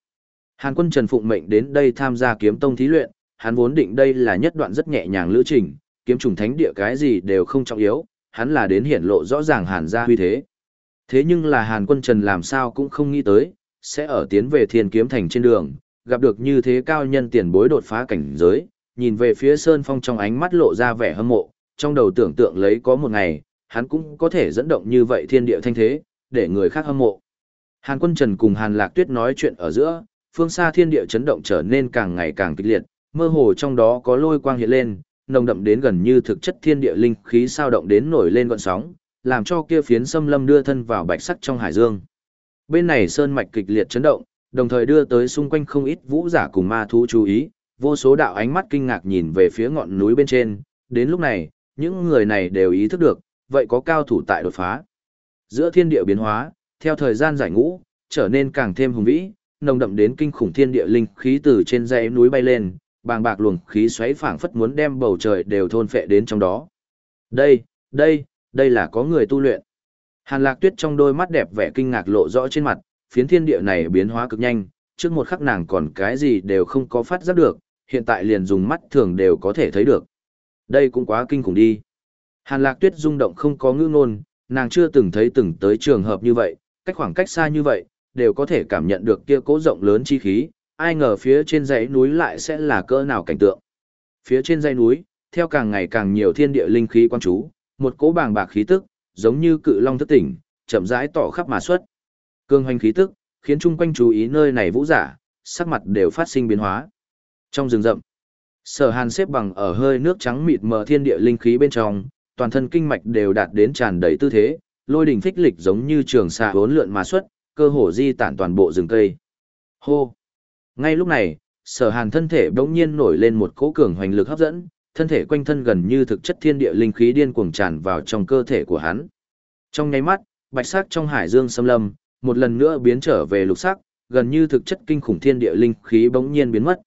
Hàn Quân Trần phụng mệnh đến đây tham gia kiếm tông thí luyện, hắn vốn định đây là nhất đoạn rất nhẹ nhàng lữ trình, kiếm trùng thánh địa cái gì đều không trọng yếu, hắn là đến hiển lộ rõ ràng Hàn gia huy thế. Thế nhưng là Hàn Quân Trần làm sao cũng không nghĩ tới, sẽ ở tiến về Thiên Kiếm Thành trên đường, gặp được như thế cao nhân tiền bối đột phá cảnh giới, nhìn về phía Sơn Phong trong ánh mắt lộ ra vẻ hâm mộ, trong đầu tưởng tượng lấy có một ngày, hắn cũng có thể dẫn động như vậy thiên địa thanh thế, để người khác hâm mộ. Hàn Quân Trần cùng Hàn Lạc Tuyết nói chuyện ở giữa, phương xa thiên địa chấn động trở nên càng ngày càng kịch liệt, mơ hồ trong đó có lôi quang hiện lên, nồng đậm đến gần như thực chất thiên địa linh khí sao động đến nổi lên gọn sóng, làm cho kia phiến xâm lâm đưa thân vào bạch sắc trong hải dương. Bên này sơn mạch kịch liệt chấn động, đồng thời đưa tới xung quanh không ít vũ giả cùng ma thú chú ý, vô số đạo ánh mắt kinh ngạc nhìn về phía ngọn núi bên trên, đến lúc này, những người này đều ý thức được, vậy có cao thủ tại đột phá. Giữa thiên địa biến hóa, theo thời gian giải ngũ, trở nên càng thêm hùng vĩ, nồng đậm đến kinh khủng thiên địa linh khí từ trên dãy núi bay lên, bàng bạc luồng khí xoáy phảng phất muốn đem bầu trời đều thôn phệ đến trong đó. Đây, đây, đây là có người tu luyện. Hàn Lạc Tuyết trong đôi mắt đẹp vẻ kinh ngạc lộ rõ trên mặt, phiến thiên địa này biến hóa cực nhanh, trước một khắc nàng còn cái gì đều không có phát giác được, hiện tại liền dùng mắt thường đều có thể thấy được. Đây cũng quá kinh khủng đi. Hàn Lạc Tuyết rung động không có ngữ ngôn, nàng chưa từng thấy từng tới trường hợp như vậy, cách khoảng cách xa như vậy, đều có thể cảm nhận được kia cố rộng lớn chi khí, ai ngờ phía trên dãy núi lại sẽ là cỡ nào cảnh tượng. Phía trên dãy núi, theo càng ngày càng nhiều thiên địa linh khí quan chú, một cỗ bàng bạc khí tức, giống như cự long thức tỉnh, chậm rãi tỏ khắp mà xuất. Cương hoành khí tức, khiến chung quanh chú ý nơi này vũ giả, sắc mặt đều phát sinh biến hóa. Trong rừng rậm, Sở Hàn xếp bằng ở hơi nước trắng mịt mờ thiên địa linh khí bên trong, toàn thân kinh mạch đều đạt đến tràn đầy tư thế, lôi đỉnh phích lịch giống như trường xạ bốn lượn mà xuất, cơ hồ di tản toàn bộ rừng cây. Hô! Ngay lúc này, Sở Hàn thân thể bỗng nhiên nổi lên một cỗ cường hoành lực hấp dẫn, thân thể quanh thân gần như thực chất thiên địa linh khí điên cuồng tràn vào trong cơ thể của hắn. Trong nháy mắt, bạch sắc trong hải dương xâm lâm, một lần nữa biến trở về lục sắc, gần như thực chất kinh khủng thiên địa linh khí bỗng nhiên biến mất.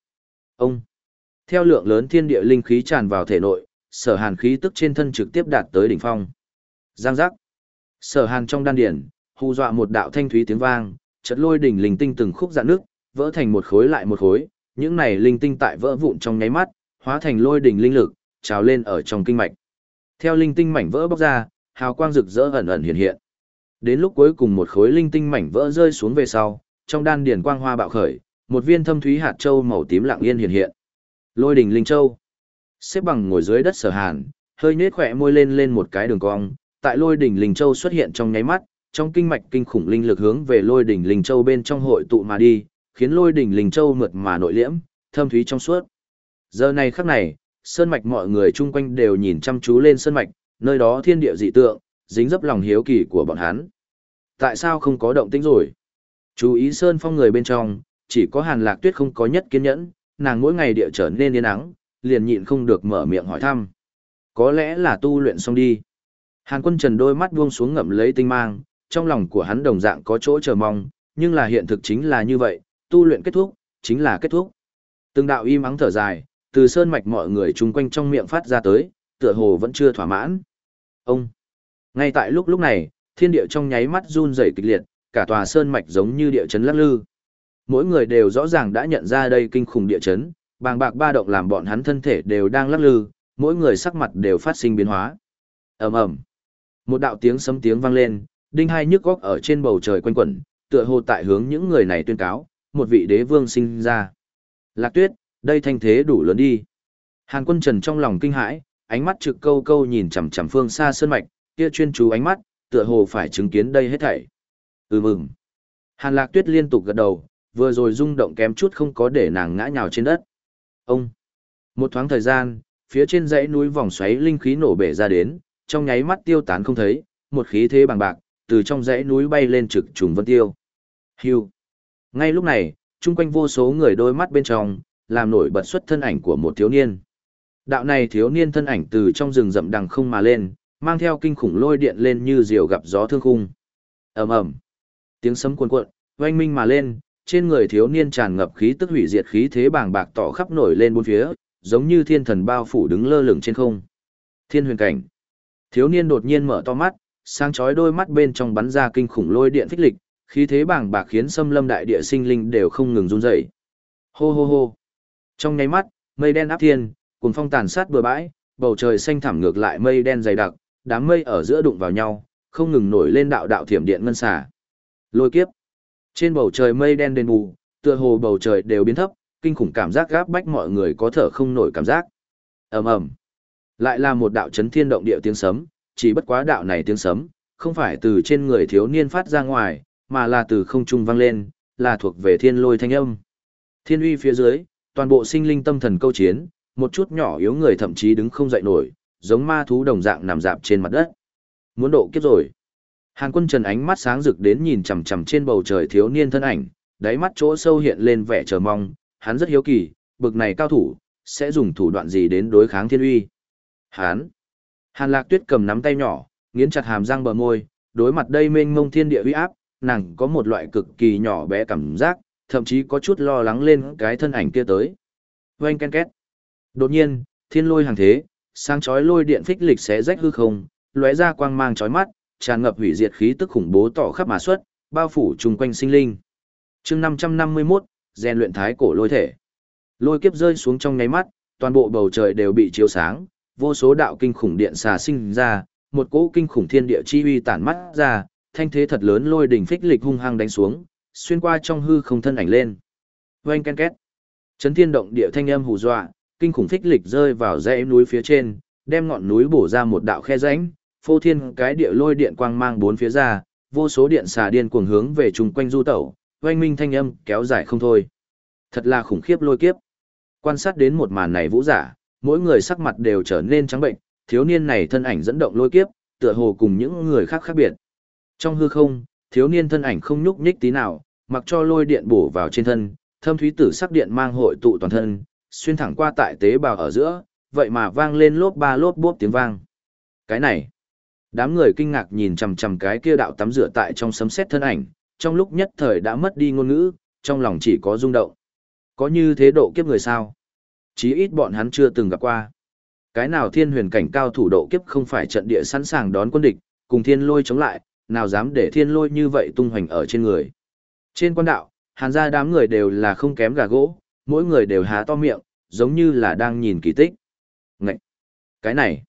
Ông theo lượng lớn thiên địa linh khí tràn vào thể nội, sở hàn khí tức trên thân trực tiếp đạt tới đỉnh phong. Giang giác. Sở hàn trong đan điển, hù dọa một đạo thanh thúy tiếng vang, chợt lôi đỉnh linh tinh từng khúc dạn nước, vỡ thành một khối lại một khối, những này linh tinh tại vỡ vụn trong nháy mắt, hóa thành lôi đỉnh linh lực, trào lên ở trong kinh mạch. Theo linh tinh mảnh vỡ bóc ra, hào quang rực rỡ ẩn ẩn hiện hiện. Đến lúc cuối cùng một khối linh tinh mảnh vỡ rơi xuống về sau, trong đan điển quang hoa bạo khởi, một viên thâm thúy hạt châu màu tím lặng yên hiện hiện. Lôi đỉnh linh châu. Xếp bằng ngồi dưới đất sở hàn, hơi nhếch khóe môi lên lên một cái đường cong, tại lôi đỉnh linh châu xuất hiện trong nháy mắt, trong kinh mạch kinh khủng linh lực hướng về lôi đỉnh linh châu bên trong hội tụ mà đi, khiến lôi đỉnh linh châu mượt mà nội liễm, thâm thúy trong suốt. Giờ này khắc này, sơn mạch mọi người chung quanh đều nhìn chăm chú lên sơn mạch, nơi đó thiên địa dị tượng, dính dấp lòng hiếu kỳ của bọn hắn. Tại sao không có động tĩnh rồi? Chú ý sơn phong người bên trong, chỉ có Hàn Lạc Tuyết không có nhất kiên nhẫn, nàng mỗi ngày địa trở nên yên nắng, liền nhịn không được mở miệng hỏi thăm. Có lẽ là tu luyện xong đi. Hàn quân trần đôi mắt buông xuống ngậm lấy tinh mang, trong lòng của hắn đồng dạng có chỗ chờ mong, nhưng là hiện thực chính là như vậy, tu luyện kết thúc, chính là kết thúc. Từng đạo im ắng thở dài, từ sơn mạch mọi người chung quanh trong miệng phát ra tới, tựa hồ vẫn chưa thỏa mãn. Ông! Ngay tại lúc lúc này, thiên địa trong nháy mắt run rẩy kịch liệt, cả tòa sơn mạch giống như địa chấn lắc lư. Mỗi người đều rõ ràng đã nhận ra đây kinh khủng địa chấn, bàng bạc ba động làm bọn hắn thân thể đều đang lắc lư, mỗi người sắc mặt đều phát sinh biến hóa. ầm ầm, một đạo tiếng sấm tiếng vang lên, đinh hai nhức góc ở trên bầu trời quanh quẩn, tựa hồ tại hướng những người này tuyên cáo, một vị đế vương sinh ra. Lạc Tuyết, đây thanh thế đủ lớn đi. Hàn Quân Trần trong lòng kinh hãi, ánh mắt trực câu câu nhìn chằm chằm phương xa sơn mạch, kia chuyên chú ánh mắt, tựa hồ phải chứng kiến đây hết thảy. Ừ mừng. Hàn Lạc Tuyết liên tục gật đầu, vừa rồi rung động kém chút không có để nàng ngã nhào trên đất. Ông. Một thoáng thời gian, phía trên dãy núi vòng xoáy linh khí nổ bể ra đến, trong nháy mắt tiêu tán không thấy, một khí thế bằng bạc, từ trong dãy núi bay lên trực trùng vân tiêu. Hưu. Ngay lúc này, chung quanh vô số người đôi mắt bên trong, làm nổi bật xuất thân ảnh của một thiếu niên. Đạo này thiếu niên thân ảnh từ trong rừng rậm đằng không mà lên, mang theo kinh khủng lôi điện lên như diều gặp gió thương khung. ầm ầm, tiếng sấm cuồn cuộn, oanh minh mà lên, trên người thiếu niên tràn ngập khí tức hủy diệt khí thế bàng bạc tỏ khắp nổi lên bốn phía, giống như thiên thần bao phủ đứng lơ lửng trên không. Thiên huyền cảnh. Thiếu niên đột nhiên mở to mắt, sáng chói đôi mắt bên trong bắn ra kinh khủng lôi điện phích lịch, khí thế bàng bạc khiến xâm lâm đại địa sinh linh đều không ngừng run rẩy. Hô hô hô. Trong nháy mắt, mây đen áp thiên, cùng phong tàn sát bừa bãi, bầu trời xanh thẳm ngược lại mây đen dày đặc, đám mây ở giữa đụng vào nhau, không ngừng nổi lên đạo đạo thiểm điện ngân xà. Lôi kiếp. Trên bầu trời mây đen đen bù, tựa hồ bầu trời đều biến thấp, kinh khủng cảm giác gáp bách mọi người có thở không nổi cảm giác. Ầm ầm. Lại là một đạo chấn thiên động địa tiếng sấm, chỉ bất quá đạo này tiếng sấm, không phải từ trên người thiếu niên phát ra ngoài, mà là từ không trung vang lên, là thuộc về thiên lôi thanh âm. Thiên uy phía dưới, toàn bộ sinh linh tâm thần câu chiến, một chút nhỏ yếu người thậm chí đứng không dậy nổi, giống ma thú đồng dạng nằm dạp trên mặt đất. Muốn độ kiếp rồi. Hàn quân trần ánh mắt sáng rực đến nhìn chằm chằm trên bầu trời thiếu niên thân ảnh, đáy mắt chỗ sâu hiện lên vẻ chờ mong, hắn rất hiếu kỳ, bực này cao thủ, sẽ dùng thủ đoạn gì đến đối kháng thiên uy. Hán, Hàn lạc tuyết cầm nắm tay nhỏ, nghiến chặt hàm răng bờ môi, đối mặt đây mênh mông thiên địa uy áp, nàng có một loại cực kỳ nhỏ bé cảm giác, thậm chí có chút lo lắng lên cái thân ảnh kia tới. Oanh ken két. Đột nhiên, thiên lôi hàng thế, sáng chói lôi điện phích lịch xé rách hư không, lóe ra quang mang chói mắt, tràn ngập hủy diệt khí tức khủng bố tỏ khắp mà xuất, bao phủ chung quanh sinh linh. Chương 551, rèn luyện thái cổ lôi thể. Lôi kiếp rơi xuống trong nháy mắt, toàn bộ bầu trời đều bị chiếu sáng, vô số đạo kinh khủng điện xà sinh ra, một cỗ kinh khủng thiên địa chi uy tản mắt ra, thanh thế thật lớn lôi đỉnh phích lịch hung hăng đánh xuống, xuyên qua trong hư không thân ảnh lên. Oanh ken két. Chấn thiên động địa thanh âm hù dọa, kinh khủng phích lịch rơi vào dãy núi phía trên, đem ngọn núi bổ ra một đạo khe rãnh, phô thiên cái địa lôi điện quang mang bốn phía ra, vô số điện xà điên cuồng hướng về chung quanh du tẩu, oanh minh thanh âm kéo dài không thôi. Thật là khủng khiếp lôi kiếp. Quan sát đến một màn này vũ giả, mỗi người sắc mặt đều trở nên trắng bệnh, thiếu niên này thân ảnh dẫn động lôi kiếp, tựa hồ cùng những người khác khác biệt. Trong hư không, thiếu niên thân ảnh không nhúc nhích tí nào, mặc cho lôi điện bổ vào trên thân, thâm thúy tử sắc điện mang hội tụ toàn thân, xuyên thẳng qua tại tế bào ở giữa, vậy mà vang lên lốp ba lốp bốp tiếng vang. Cái này, đám người kinh ngạc nhìn chằm chằm cái kia đạo tắm rửa tại trong sấm sét thân ảnh, trong lúc nhất thời đã mất đi ngôn ngữ, trong lòng chỉ có rung động. Có như thế độ kiếp người sao? Chí ít bọn hắn chưa từng gặp qua. Cái nào thiên huyền cảnh cao thủ độ kiếp không phải trận địa sẵn sàng đón quân địch, cùng thiên lôi chống lại, nào dám để thiên lôi như vậy tung hoành ở trên người. Trên quan đạo, hàn ra đám người đều là không kém gà gỗ, mỗi người đều há to miệng, giống như là đang nhìn kỳ tích. Ngậy! Cái này!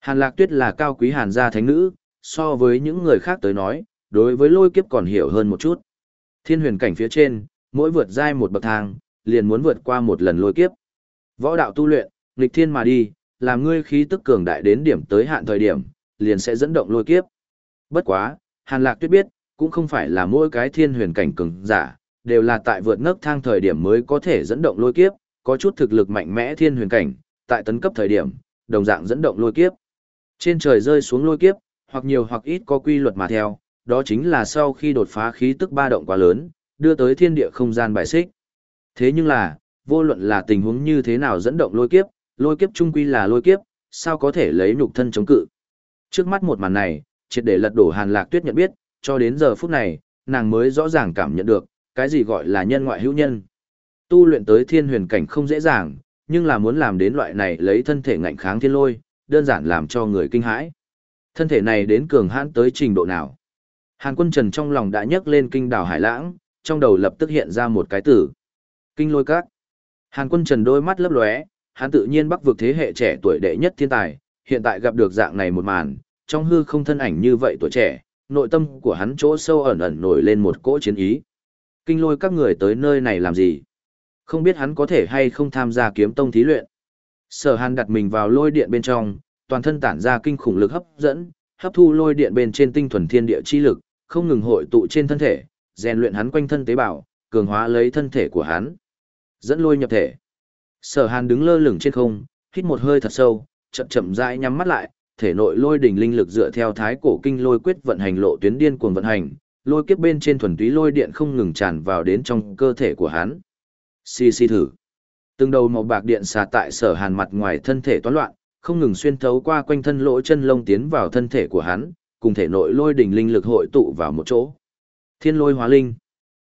Hàn lạc tuyết là cao quý hàn gia thánh nữ, so với những người khác tới nói, đối với lôi kiếp còn hiểu hơn một chút. Thiên huyền cảnh phía trên, mỗi vượt giai một bậc thang, liền muốn vượt qua một lần lôi kiếp. Võ đạo tu luyện, nghịch thiên mà đi, làm ngươi khí tức cường đại đến điểm tới hạn thời điểm, liền sẽ dẫn động lôi kiếp. Bất quá, Hàn Lạc Tuyết biết, cũng không phải là mỗi cái thiên huyền cảnh cường giả, đều là tại vượt nấc thang thời điểm mới có thể dẫn động lôi kiếp, có chút thực lực mạnh mẽ thiên huyền cảnh, tại tấn cấp thời điểm, đồng dạng dẫn động lôi kiếp. Trên trời rơi xuống lôi kiếp, hoặc nhiều hoặc ít có quy luật mà theo, đó chính là sau khi đột phá khí tức ba động quá lớn, đưa tới thiên địa không gian bài xích. Thế nhưng là, vô luận là tình huống như thế nào dẫn động lôi kiếp, lôi kiếp trung quy là lôi kiếp, sao có thể lấy nhục thân chống cự. Trước mắt một màn này, triệt để lật đổ Hàn Lạc Tuyết nhận biết, cho đến giờ phút này, nàng mới rõ ràng cảm nhận được, cái gì gọi là nhân ngoại hữu nhân. Tu luyện tới thiên huyền cảnh không dễ dàng, nhưng là muốn làm đến loại này lấy thân thể ngạnh kháng thiên lôi, đơn giản làm cho người kinh hãi. Thân thể này đến cường hãn tới trình độ nào? Hàn quân trần trong lòng đã nhấc lên kinh đảo Hải Lãng, trong đầu lập tức hiện ra một cái tử. Kinh lôi các. Hàn quân trần đôi mắt lấp lóe, hắn tự nhiên bắc vực thế hệ trẻ tuổi đệ nhất thiên tài, hiện tại gặp được dạng này một màn, trong hư không thân ảnh như vậy tuổi trẻ, nội tâm của hắn chỗ sâu ẩn ẩn nổi lên một cỗ chiến ý. Kinh lôi các người tới nơi này làm gì? Không biết hắn có thể hay không tham gia kiếm tông thí luyện. Sở hàn đặt mình vào lôi điện bên trong, toàn thân tản ra kinh khủng lực hấp dẫn, hấp thu lôi điện bên trên tinh thuần thiên địa chi lực, không ngừng hội tụ trên thân thể, rèn luyện hắn quanh thân tế bào, cường hóa lấy thân thể của hắn. Dẫn lôi nhập thể. Sở Hàn đứng lơ lửng trên không, hít một hơi thật sâu, chậm chậm rãi nhắm mắt lại, thể nội lôi đỉnh linh lực dựa theo thái cổ kinh lôi quyết vận hành lộ tuyến điên cuồng vận hành, lôi kiếp bên trên thuần túy lôi điện không ngừng tràn vào đến trong cơ thể của hắn. Xì xì thử. Từng đầu màu bạc điện xà tại Sở Hàn mặt ngoài thân thể toán loạn, không ngừng xuyên thấu qua quanh thân lỗ chân lông tiến vào thân thể của hắn, cùng thể nội lôi đỉnh linh lực hội tụ vào một chỗ. Thiên lôi hóa linh.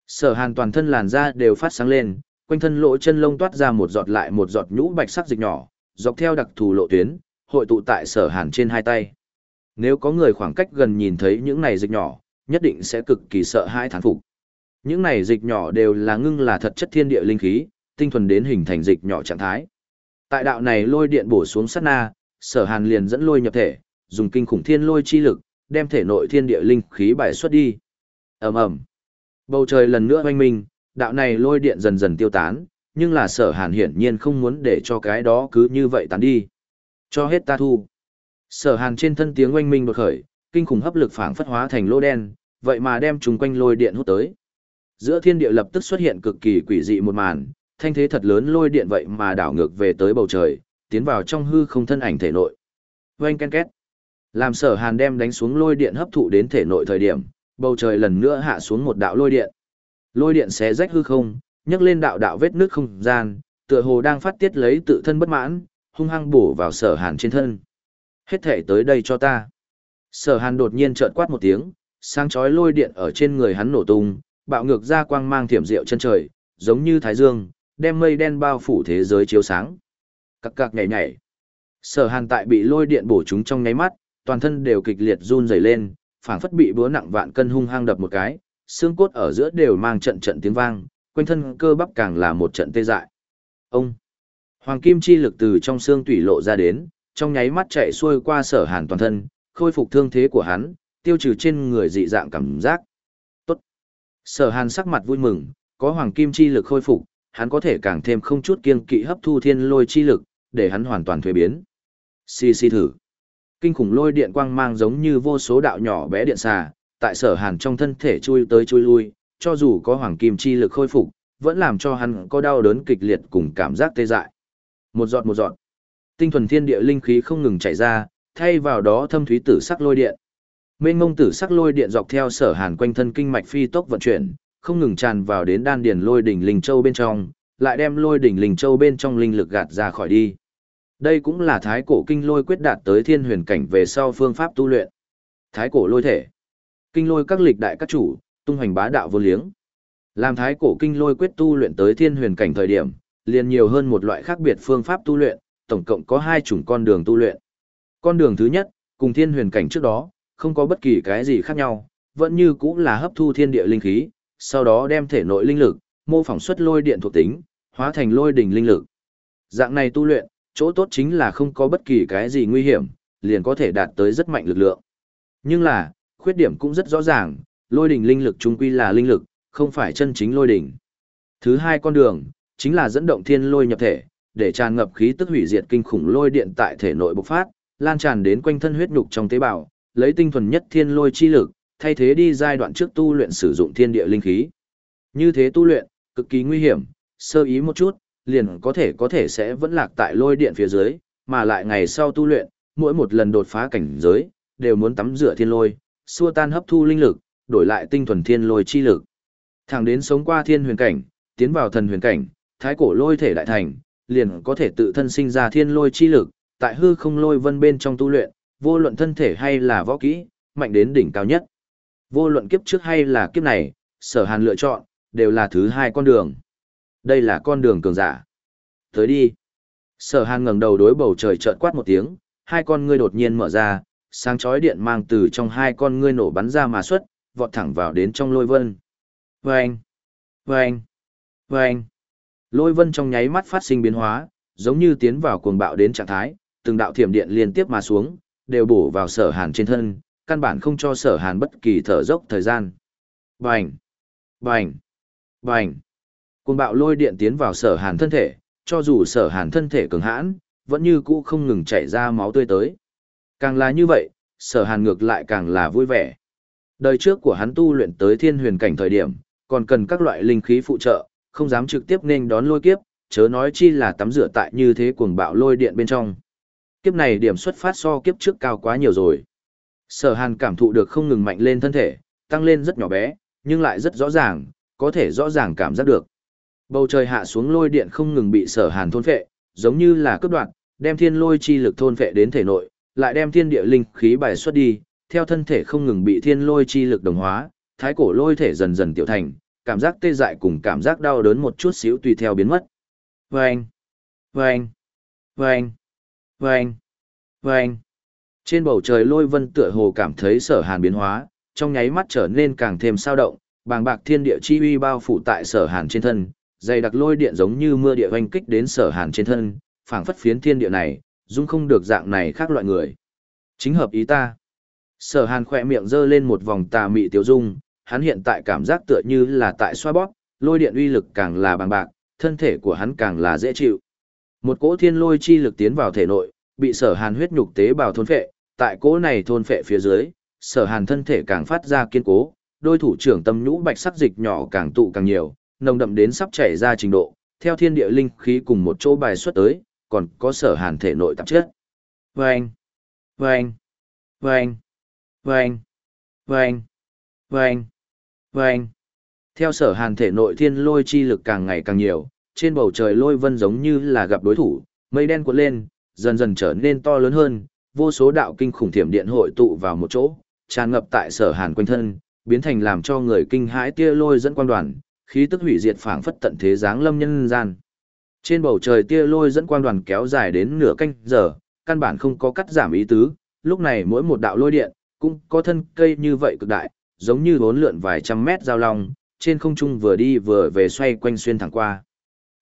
Sở Hàn toàn thân làn da đều phát sáng lên, quanh thân lỗ chân lông toát ra một giọt lại một giọt nhũ bạch sắc dịch nhỏ, dọc theo đặc thù lộ tuyến, hội tụ tại Sở Hàn trên hai tay. Nếu có người khoảng cách gần nhìn thấy những này dịch nhỏ, nhất định sẽ cực kỳ sợ hãi thán phục. Những này dịch nhỏ đều là ngưng là thật chất thiên địa linh khí, tinh thuần đến hình thành dịch nhỏ trạng thái. Tại đạo này lôi điện bổ xuống sát na, Sở Hàn liền dẫn lôi nhập thể, dùng kinh khủng thiên lôi chi lực, đem thể nội thiên địa linh khí bài xuất đi. Ầm ầm. Bầu trời lần nữa oanh minh, đạo này lôi điện dần dần tiêu tán, nhưng là sở hàn hiển nhiên không muốn để cho cái đó cứ như vậy tán đi. Cho hết ta thu. Sở hàn trên thân tiếng oanh minh đột khởi, kinh khủng hấp lực phảng phất hóa thành lô đen, vậy mà đem chúng quanh lôi điện hút tới. Giữa thiên địa lập tức xuất hiện cực kỳ quỷ dị một màn, thanh thế thật lớn lôi điện vậy mà đảo ngược về tới bầu trời, tiến vào trong hư không thân ảnh thể nội. Oanh ken két. Làm sở hàn đem đánh xuống lôi điện hấp thụ đến thể nội thời điểm, bầu trời lần nữa hạ xuống một đạo lôi điện. Lôi điện xé rách hư không, nhấc lên đạo đạo vết nước không gian, tựa hồ đang phát tiết lấy tự thân bất mãn, hung hăng bổ vào sở hàn trên thân. Hết thể tới đây cho ta. Sở hàn đột nhiên trợn quát một tiếng, sáng chói lôi điện ở trên người hắn nổ tung, bạo ngược ra quang mang thiểm diệu chân trời, giống như thái dương, đem mây đen bao phủ thế giới chiếu sáng. Cặc cặc nhảy nhảy. Sở hàn tại bị lôi điện bổ chúng trong nháy mắt, toàn thân đều kịch liệt run rẩy lên, phảng phất bị búa nặng vạn cân hung hăng đập một cái, xương cốt ở giữa đều mang trận trận tiếng vang, quanh thân cơ bắp càng là một trận tê dại. Ông! Hoàng kim chi lực từ trong xương tủy lộ ra đến, trong nháy mắt chạy xuôi qua sở hàn toàn thân, khôi phục thương thế của hắn, tiêu trừ trên người dị dạng cảm giác. Tốt! Sở hàn sắc mặt vui mừng, có hoàng kim chi lực khôi phục, hắn có thể càng thêm không chút kiêng kỵ hấp thu thiên lôi chi lực, để hắn hoàn toàn thuế biến. Xì xì thử. Kinh khủng lôi điện quang mang giống như vô số đạo nhỏ bé điện xà, tại sở hàn trong thân thể chui tới chui lui, cho dù có hoàng kim chi lực khôi phục, vẫn làm cho hắn có đau đớn kịch liệt cùng cảm giác tê dại. Một giọt một giọt, tinh thuần thiên địa linh khí không ngừng chảy ra, thay vào đó thâm thúy tử sắc lôi điện. Mênh ngông tử sắc lôi điện dọc theo sở hàn quanh thân kinh mạch phi tốc vận chuyển, không ngừng tràn vào đến đan điền lôi đỉnh linh châu bên trong, lại đem lôi đỉnh linh châu bên trong linh lực gạt ra khỏi đi. Đây cũng là thái cổ kinh lôi quyết đạt tới thiên huyền cảnh về sau phương pháp tu luyện. Thái cổ lôi thể. Kinh lôi các lịch đại các chủ, tung hoành bá đạo vô liếng. Làm thái cổ kinh lôi quyết tu luyện tới thiên huyền cảnh thời điểm, liền nhiều hơn một loại khác biệt phương pháp tu luyện, tổng cộng có hai chủng con đường tu luyện. Con đường thứ nhất, cùng thiên huyền cảnh trước đó, không có bất kỳ cái gì khác nhau, vẫn như cũng là hấp thu thiên địa linh khí, sau đó đem thể nội linh lực, mô phỏng xuất lôi điện thuộc tính, hóa thành lôi đỉnh linh lực. Dạng này tu luyện, chỗ tốt chính là không có bất kỳ cái gì nguy hiểm, liền có thể đạt tới rất mạnh lực lượng. Nhưng là, khuyết điểm cũng rất rõ ràng, lôi đỉnh linh lực trung quy là linh lực, không phải chân chính lôi đỉnh. Thứ hai con đường, chính là dẫn động thiên lôi nhập thể, để tràn ngập khí tức hủy diệt kinh khủng lôi điện tại thể nội bộc phát, lan tràn đến quanh thân huyết nhục trong tế bào, lấy tinh thuần nhất thiên lôi chi lực, thay thế đi giai đoạn trước tu luyện sử dụng thiên địa linh khí. Như thế tu luyện, cực kỳ nguy hiểm, sơ ý một chút, liền có thể có thể sẽ vẫn lạc tại lôi điện phía dưới, mà lại ngày sau tu luyện, mỗi một lần đột phá cảnh giới, đều muốn tắm rửa thiên lôi, xua tan hấp thu linh lực, đổi lại tinh thuần thiên lôi chi lực. Thẳng đến sống qua thiên huyền cảnh, tiến vào thần huyền cảnh, thái cổ lôi thể đại thành, liền có thể tự thân sinh ra thiên lôi chi lực, tại hư không lôi vân bên trong tu luyện, vô luận thân thể hay là võ kỹ, mạnh đến đỉnh cao nhất. Vô luận kiếp trước hay là kiếp này, sở hàn lựa chọn, đều là thứ hai con đường. Đây là con đường cường giả. Tới đi. Sở hàn ngẩng đầu đối bầu trời trợn quát một tiếng, hai con ngươi đột nhiên mở ra, sáng chói điện mang từ trong hai con ngươi nổ bắn ra mà xuất, vọt thẳng vào đến trong lôi vân. Vâng! Vâng! Vâng! Lôi vân trong nháy mắt phát sinh biến hóa, giống như tiến vào cuồng bạo đến trạng thái, từng đạo thiểm điện liên tiếp mà xuống, đều bổ vào sở hàn trên thân, căn bản không cho sở hàn bất kỳ thở dốc thời gian. Bành! Bành! Bành! Cuồng bạo lôi điện tiến vào sở hàn thân thể, cho dù sở hàn thân thể cường hãn, vẫn như cũ không ngừng chảy ra máu tươi tới. Càng là như vậy, sở hàn ngược lại càng là vui vẻ. Đời trước của hắn tu luyện tới thiên huyền cảnh thời điểm, còn cần các loại linh khí phụ trợ, không dám trực tiếp nên đón lôi kiếp, chớ nói chi là tắm rửa tại như thế cuồng bạo lôi điện bên trong. Kiếp này điểm xuất phát so kiếp trước cao quá nhiều rồi. Sở Hàn cảm thụ được không ngừng mạnh lên thân thể, tăng lên rất nhỏ bé, nhưng lại rất rõ ràng, có thể rõ ràng cảm giác được. Bầu trời hạ xuống lôi điện không ngừng bị Sở Hàn thôn phệ, giống như là cướp đoạn, đem thiên lôi chi lực thôn phệ đến thể nội, lại đem thiên địa linh khí bài xuất đi, theo thân thể không ngừng bị thiên lôi chi lực đồng hóa, thái cổ lôi thể dần dần tiểu thành, cảm giác tê dại cùng cảm giác đau đớn một chút xíu tùy theo biến mất. Vâng! Vâng! Vâng! Vâng! Vâng! Trên bầu trời lôi vân tựa hồ cảm thấy sở hàn biến hóa, trong nháy mắt trở nên càng thêm sao động, bàng bạc thiên địa chi uy bao phủ tại sở hàn trên thân, dày đặc lôi điện giống như mưa địa hoanh kích đến sở hàn trên thân, phảng phất phiến thiên địa này, dung không được dạng này khác loại người. Chính hợp ý ta. Sở hàn khỏe miệng giơ lên một vòng tà mị tiêu dung, hắn hiện tại cảm giác tựa như là tại xoa bóp, lôi điện uy lực càng là bằng bạc, thân thể của hắn càng là dễ chịu. Một cỗ thiên lôi chi lực tiến vào thể nội, bị sở hàn huyết nhục tế bào thôn phệ, tại cỗ này thôn phệ phía dưới, sở hàn thân thể càng phát ra kiên cố, đôi thủ trưởng tâm nhũ bạch sắc dịch nhỏ càng tụ càng nhiều, nồng đậm đến sắp chảy ra trình độ, theo thiên địa linh khí cùng một chỗ bài xuất tới, còn có sở hàn thể nội tạp chất. Vâng! Vâng! Vâng! Vâng! Vâng! Vâng! Vâng! Theo sở hàn thể nội thiên lôi chi lực càng ngày càng nhiều, trên bầu trời lôi vân giống như là gặp đối thủ, mây đen cuộn lên, dần dần trở nên to lớn hơn, vô số đạo kinh khủng thiểm điện hội tụ vào một chỗ, tràn ngập tại sở hàn quanh thân, biến thành làm cho người kinh hãi tia lôi dẫn quan đoàn, khí tức hủy diệt phảng phất tận thế giáng lâm nhân gian. Trên bầu trời tia lôi dẫn quang đoàn kéo dài đến nửa canh giờ, căn bản không có cắt giảm ý tứ, lúc này mỗi một đạo lôi điện, cũng có thân cây như vậy cực đại, giống như bốn lượn vài trăm mét giao long, trên không trung vừa đi vừa về xoay quanh xuyên thẳng qua.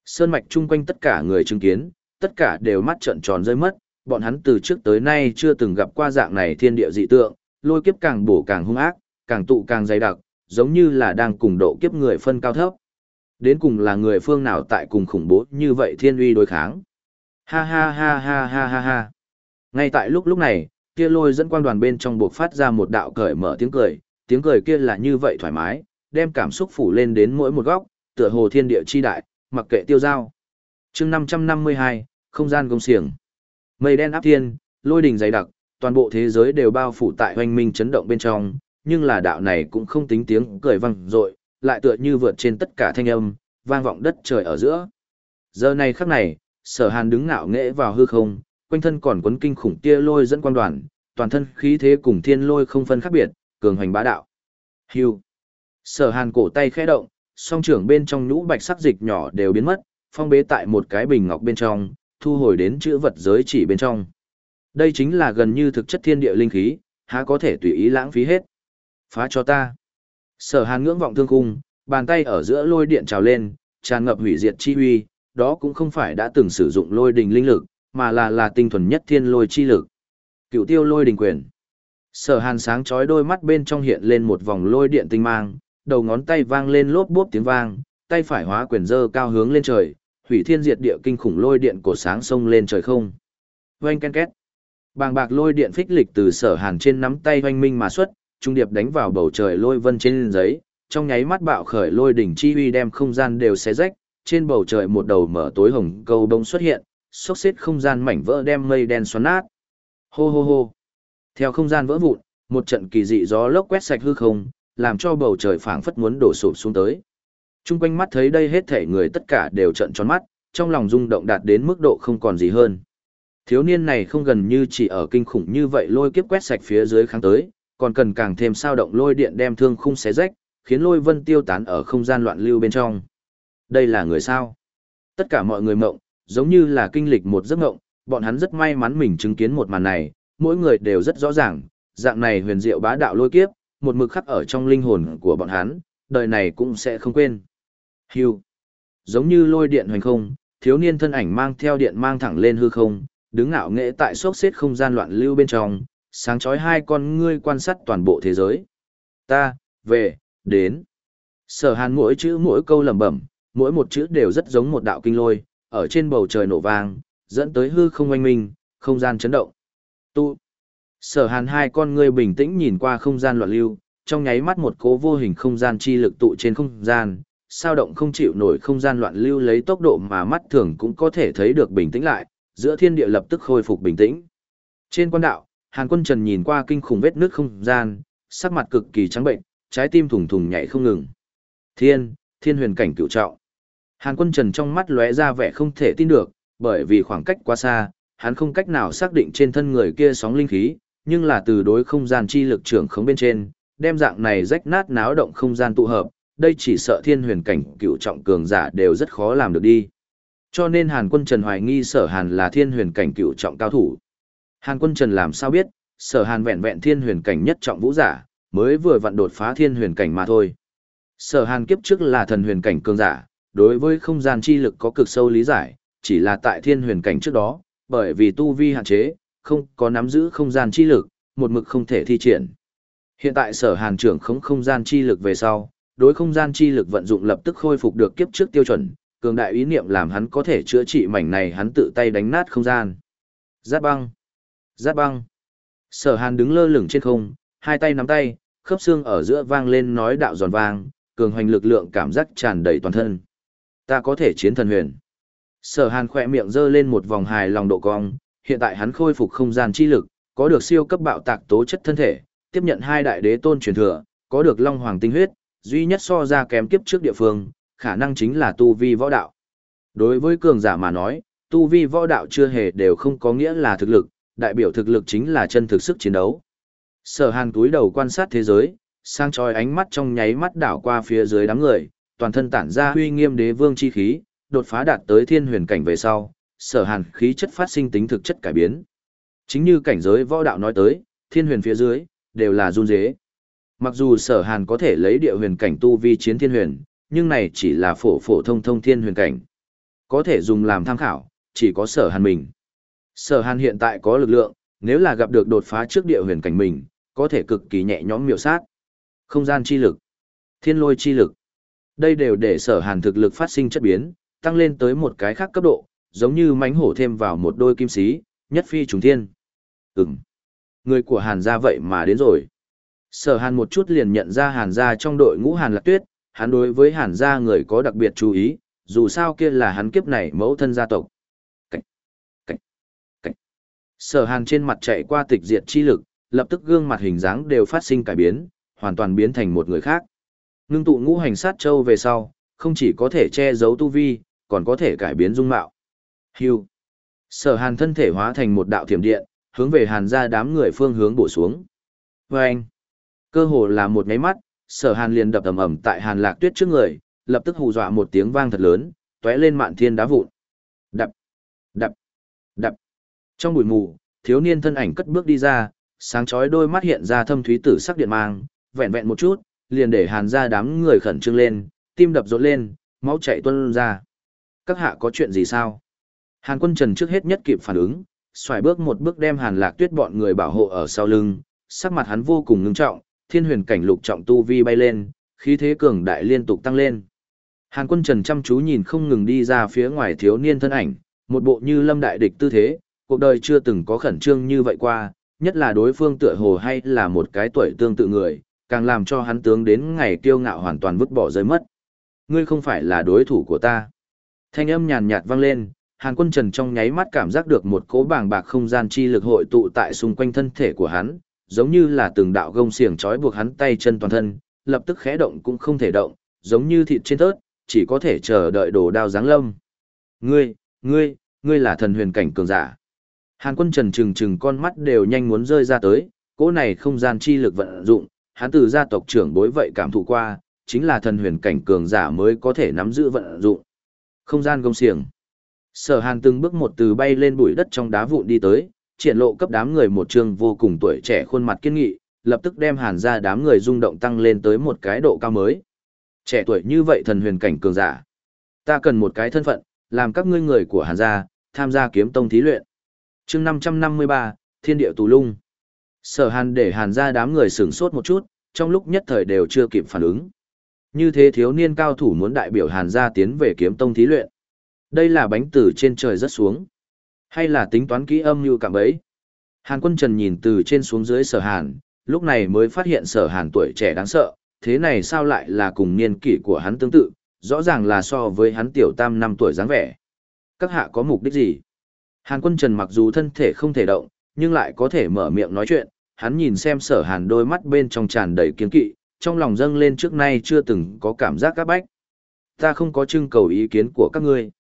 Sơn mạch chung quanh tất cả người chứng kiến, tất cả đều mắt trợn tròn rơi mất, bọn hắn từ trước tới nay chưa từng gặp qua dạng này thiên địa dị tượng, lôi kiếp càng bổ càng hung ác, càng tụ càng dày đặc, giống như là đang cùng độ kiếp người phân cao thấp. Đến cùng là người phương nào tại cùng khủng bố như vậy thiên uy đối kháng. Ha ha ha ha ha ha ha. Ngay tại lúc lúc này, kia lôi dẫn quang đoàn bên trong buộc phát ra một đạo cởi mở tiếng cười, tiếng cười kia là như vậy thoải mái, đem cảm xúc phủ lên đến mỗi một góc, tựa hồ thiên địa chi đại, mặc kệ tiêu giao. chương 552, không gian công xiềng. Mây đen áp thiên, lôi đỉnh dày đặc, toàn bộ thế giới đều bao phủ tại hoành minh chấn động bên trong, nhưng là đạo này cũng không tính tiếng cười vang dội, lại tựa như vượt trên tất cả thanh âm, vang vọng đất trời ở giữa. Giờ này khắc này, sở hàn đứng ngạo nghễ vào hư không, quanh thân còn quấn kinh khủng tia lôi dẫn quan đoàn, toàn thân khí thế cùng thiên lôi không phân khác biệt, cường hoành bá đạo. Hưu. Sở hàn cổ tay khẽ động, song trưởng bên trong nhũ bạch sắc dịch nhỏ đều biến mất, phong bế tại một cái bình ngọc bên trong, thu hồi đến chữ vật giới chỉ bên trong. Đây chính là gần như thực chất thiên địa linh khí, há có thể tùy ý lãng phí hết. Phá cho ta. Sở hàn ngưỡng vọng thương cung, bàn tay ở giữa lôi điện trào lên, tràn ngập hủy diệt chi uy, đó cũng không phải đã từng sử dụng lôi đình linh lực, mà là là tinh thuần nhất thiên lôi chi lực. Cựu tiêu lôi đình quyền. Sở hàn sáng chói đôi mắt bên trong hiện lên một vòng lôi điện tinh mang, đầu ngón tay vang lên lốp bốp tiếng vang, tay phải hóa quyền dơ cao hướng lên trời, hủy thiên diệt địa kinh khủng lôi điện của sáng sông lên trời không. Oanh ken két. Bàng bạc lôi điện phích lịch từ sở hàn trên nắm tay oanh minh mà xuất, trung điệp đánh vào bầu trời lôi vân trên giấy, trong nháy mắt bạo khởi lôi đỉnh chi uy đem không gian đều xé rách, trên bầu trời một đầu mở tối hồng cầu bông xuất hiện, xốc xếp không gian mảnh vỡ đem mây đen xoắn nát. Hô hô hô. Theo không gian vỡ vụn, một trận kỳ dị gió lốc quét sạch hư không, làm cho bầu trời phảng phất muốn đổ sụp xuống tới. Trung quanh mắt thấy đây hết thể người tất cả đều trận tròn mắt, trong lòng rung động đạt đến mức độ không còn gì hơn. Thiếu niên này không gần như chỉ ở kinh khủng như vậy lôi kiếp quét sạch phía dưới kháng tới, còn cần càng thêm sao động lôi điện đem thương khung xé rách, khiến lôi vân tiêu tán ở không gian loạn lưu bên trong. Đây là người sao? Tất cả mọi người mộng, giống như là kinh lịch một giấc mộng, bọn hắn rất may mắn mình chứng kiến một màn này, mỗi người đều rất rõ ràng, dạng này huyền diệu bá đạo lôi kiếp, một mực khắc ở trong linh hồn của bọn hắn, đời này cũng sẽ không quên. Hưu. Giống như lôi điện hoành không, thiếu niên thân ảnh mang theo điện mang thẳng lên hư không, đứng ngạo nghệ tại sốc xếp không gian loạn lưu bên trong, sáng chói hai con ngươi quan sát toàn bộ thế giới. Ta, về, đến. Sở hàn mỗi chữ mỗi câu lẩm bẩm, mỗi một chữ đều rất giống một đạo kinh lôi, ở trên bầu trời nổ vang, dẫn tới hư không oanh minh, không gian chấn động. Tu. Sở hàn hai con ngươi bình tĩnh nhìn qua không gian loạn lưu, trong nháy mắt một cố vô hình không gian chi lực tụ trên không gian, sao động không chịu nổi không gian loạn lưu lấy tốc độ mà mắt thường cũng có thể thấy được bình tĩnh lại, giữa thiên địa lập tức khôi phục bình tĩnh. Trên quan đạo, Hàn Quân Trần nhìn qua kinh khủng vết nước không gian, sắc mặt cực kỳ trắng bệnh, trái tim thùng thùng nhảy không ngừng. Thiên, thiên huyền cảnh cựu trọng. Hàn Quân Trần trong mắt lóe ra vẻ không thể tin được, bởi vì khoảng cách quá xa, hắn không cách nào xác định trên thân người kia sóng linh khí, nhưng là từ đối không gian chi lực trưởng khống bên trên, đem dạng này rách nát náo động không gian tụ hợp, đây chỉ sợ thiên huyền cảnh cựu trọng cường giả đều rất khó làm được đi. Cho nên Hàn quân Trần hoài nghi sở Hàn là thiên huyền cảnh cựu trọng cao thủ. Hàn quân Trần làm sao biết, sở Hàn vẹn vẹn thiên huyền cảnh nhất trọng vũ giả, mới vừa vặn đột phá thiên huyền cảnh mà thôi. Sở Hàn kiếp trước là thần huyền cảnh cường giả, đối với không gian chi lực có cực sâu lý giải, chỉ là tại thiên huyền cảnh trước đó, bởi vì tu vi hạn chế, không có nắm giữ không gian chi lực, một mực không thể thi triển. Hiện tại sở hàn trưởng không không gian chi lực về sau, đối không gian chi lực vận dụng lập tức khôi phục được kiếp trước tiêu chuẩn, cường đại ý niệm làm hắn có thể chữa trị mảnh này hắn tự tay đánh nát không gian. Giáp băng. Giáp băng. Sở hàn đứng lơ lửng trên không, hai tay nắm tay, khớp xương ở giữa vang lên nói đạo giòn vang, cường hoành lực lượng cảm giác tràn đầy toàn thân. Ta có thể chiến thần huyền. Sở hàn khỏe miệng giơ lên một vòng hài lòng độ cong, hiện tại hắn khôi phục không gian chi lực, có được siêu cấp bạo tạc tố chất thân thể, tiếp nhận hai đại đế tôn truyền thừa, có được long hoàng tinh huyết, duy nhất so ra kém kiếp trước địa phương, khả năng chính là tu vi võ đạo. Đối với cường giả mà nói, tu vi võ đạo chưa hề đều không có nghĩa là thực lực, đại biểu thực lực chính là chân thực sức chiến đấu. Sở Hàn túi đầu quan sát thế giới, sang chói ánh mắt trong nháy mắt đảo qua phía dưới đám người, toàn thân tản ra huy nghiêm đế vương chi khí, đột phá đạt tới thiên huyền cảnh về sau, sở hàn khí chất phát sinh tính thực chất cải biến. Chính như cảnh giới võ đạo nói tới, thiên huyền phía dưới, đều là run dế. Mặc dù sở hàn có thể lấy địa huyền cảnh tu vi chiến thiên huyền, nhưng này chỉ là phổ phổ thông thông thiên huyền cảnh. Có thể dùng làm tham khảo, chỉ có sở hàn mình. Sở hàn hiện tại có lực lượng, nếu là gặp được đột phá trước địa huyền cảnh mình, có thể cực kỳ nhẹ nhõm miểu sát. Không gian chi lực, thiên lôi chi lực. Đây đều để sở hàn thực lực phát sinh chất biến, tăng lên tới một cái khác cấp độ, giống như mánh hổ thêm vào một đôi kim sĩ, nhất phi trùng thiên. Ừm. Người của Hàn gia vậy mà đến rồi. Sở Hàn một chút liền nhận ra Hàn gia trong đội ngũ Hàn Lạc Tuyết, hắn đối với Hàn gia người có đặc biệt chú ý, dù sao kia là hắn kiếp này mẫu thân gia tộc. Cách, cách, cách. Sở Hàn trên mặt chạy qua tịch diệt chi lực, lập tức gương mặt hình dáng đều phát sinh cải biến, hoàn toàn biến thành một người khác. Ngưng tụ ngũ hành sát châu về sau, không chỉ có thể che giấu tu vi, còn có thể cải biến dung mạo. Hưu. Sở hàn thân thể hóa thành một đạo thiểm điện, hướng về hàn ra đám người phương hướng bổ xuống. Oeng. Cơ hồ là một nháy mắt, sở hàn liền đập ầm ầm tại hàn lạc tuyết trước người, lập tức hù dọa một tiếng vang thật lớn, tóe lên mạn thiên đá vụn. Đập! Đập! Đập! Trong bụi mù, thiếu niên thân ảnh cất bước đi ra, sáng chói đôi mắt hiện ra thâm thúy tử sắc điện mang, vẹn vẹn một chút, liền để hàn ra đám người khẩn trương lên, tim đập rộn lên, máu chảy tuôn ra. Các hạ có chuyện gì sao? Hàn quân trần trước hết nhất kịp phản ứng, xoài bước một bước đem hàn lạc tuyết bọn người bảo hộ ở sau lưng, sắc mặt hắn vô cùng ngưng trọng, thiên huyền cảnh lục trọng tu vi bay lên, khí thế cường đại liên tục tăng lên. Hàn quân trần chăm chú nhìn không ngừng đi ra phía ngoài thiếu niên thân ảnh, một bộ như lâm đại địch tư thế, cuộc đời chưa từng có khẩn trương như vậy qua, nhất là đối phương tựa hồ hay là một cái tuổi tương tự người, càng làm cho hắn tướng đến ngày kiêu ngạo hoàn toàn vứt bỏ rơi mất. Ngươi không phải là đối thủ của ta. Thanh âm nhàn nhạt vang lên, Hàn Quân Trần trong nháy mắt cảm giác được một cỗ bàng bạc không gian chi lực hội tụ tại xung quanh thân thể của hắn, giống như là từng đạo gông xiềng trói buộc hắn tay chân toàn thân, lập tức khẽ động cũng không thể động, giống như thịt trên tớt, chỉ có thể chờ đợi đồ đao giáng lâm. Ngươi, ngươi, ngươi là thần huyền cảnh cường giả. Hàn Quân Trần trừng trừng con mắt đều nhanh muốn rơi ra tới, cỗ này không gian chi lực vận dụng, hắn từ gia tộc trưởng bối vậy cảm thụ qua, chính là thần huyền cảnh cường giả mới có thể nắm giữ vận dụng. Không gian gông xiềng. Sở Hàn từng bước một từ bay lên bụi đất trong đá vụn đi tới, triển lộ cấp đám người một trường vô cùng tuổi trẻ khuôn mặt kiên nghị, lập tức đem Hàn ra đám người rung động tăng lên tới một cái độ cao mới. Trẻ tuổi như vậy thần huyền cảnh cường giả. Ta cần một cái thân phận, làm các ngươi người của Hàn gia, tham gia kiếm tông thí luyện. chương 553, Thiên địa tù lung. Sở Hàn để Hàn ra đám người sửng sốt một chút, trong lúc nhất thời đều chưa kịp phản ứng. Như thế thiếu niên cao thủ muốn đại biểu Hàn gia tiến về kiếm tông thí luyện. Đây là bánh từ trên trời rất xuống. Hay là tính toán kỹ âm như cảm ấy. Hàn quân trần nhìn từ trên xuống dưới sở hàn, lúc này mới phát hiện sở hàn tuổi trẻ đáng sợ, thế này sao lại là cùng niên kỷ của hắn tương tự, rõ ràng là so với hắn tiểu tam năm tuổi dáng vẻ. Các hạ có mục đích gì? Hàn quân trần mặc dù thân thể không thể động, nhưng lại có thể mở miệng nói chuyện, hắn nhìn xem sở hàn đôi mắt bên trong tràn đầy kiên kỵ, trong lòng dâng lên trước nay chưa từng có cảm giác các bách. Ta không có trưng cầu ý kiến của các ngươi.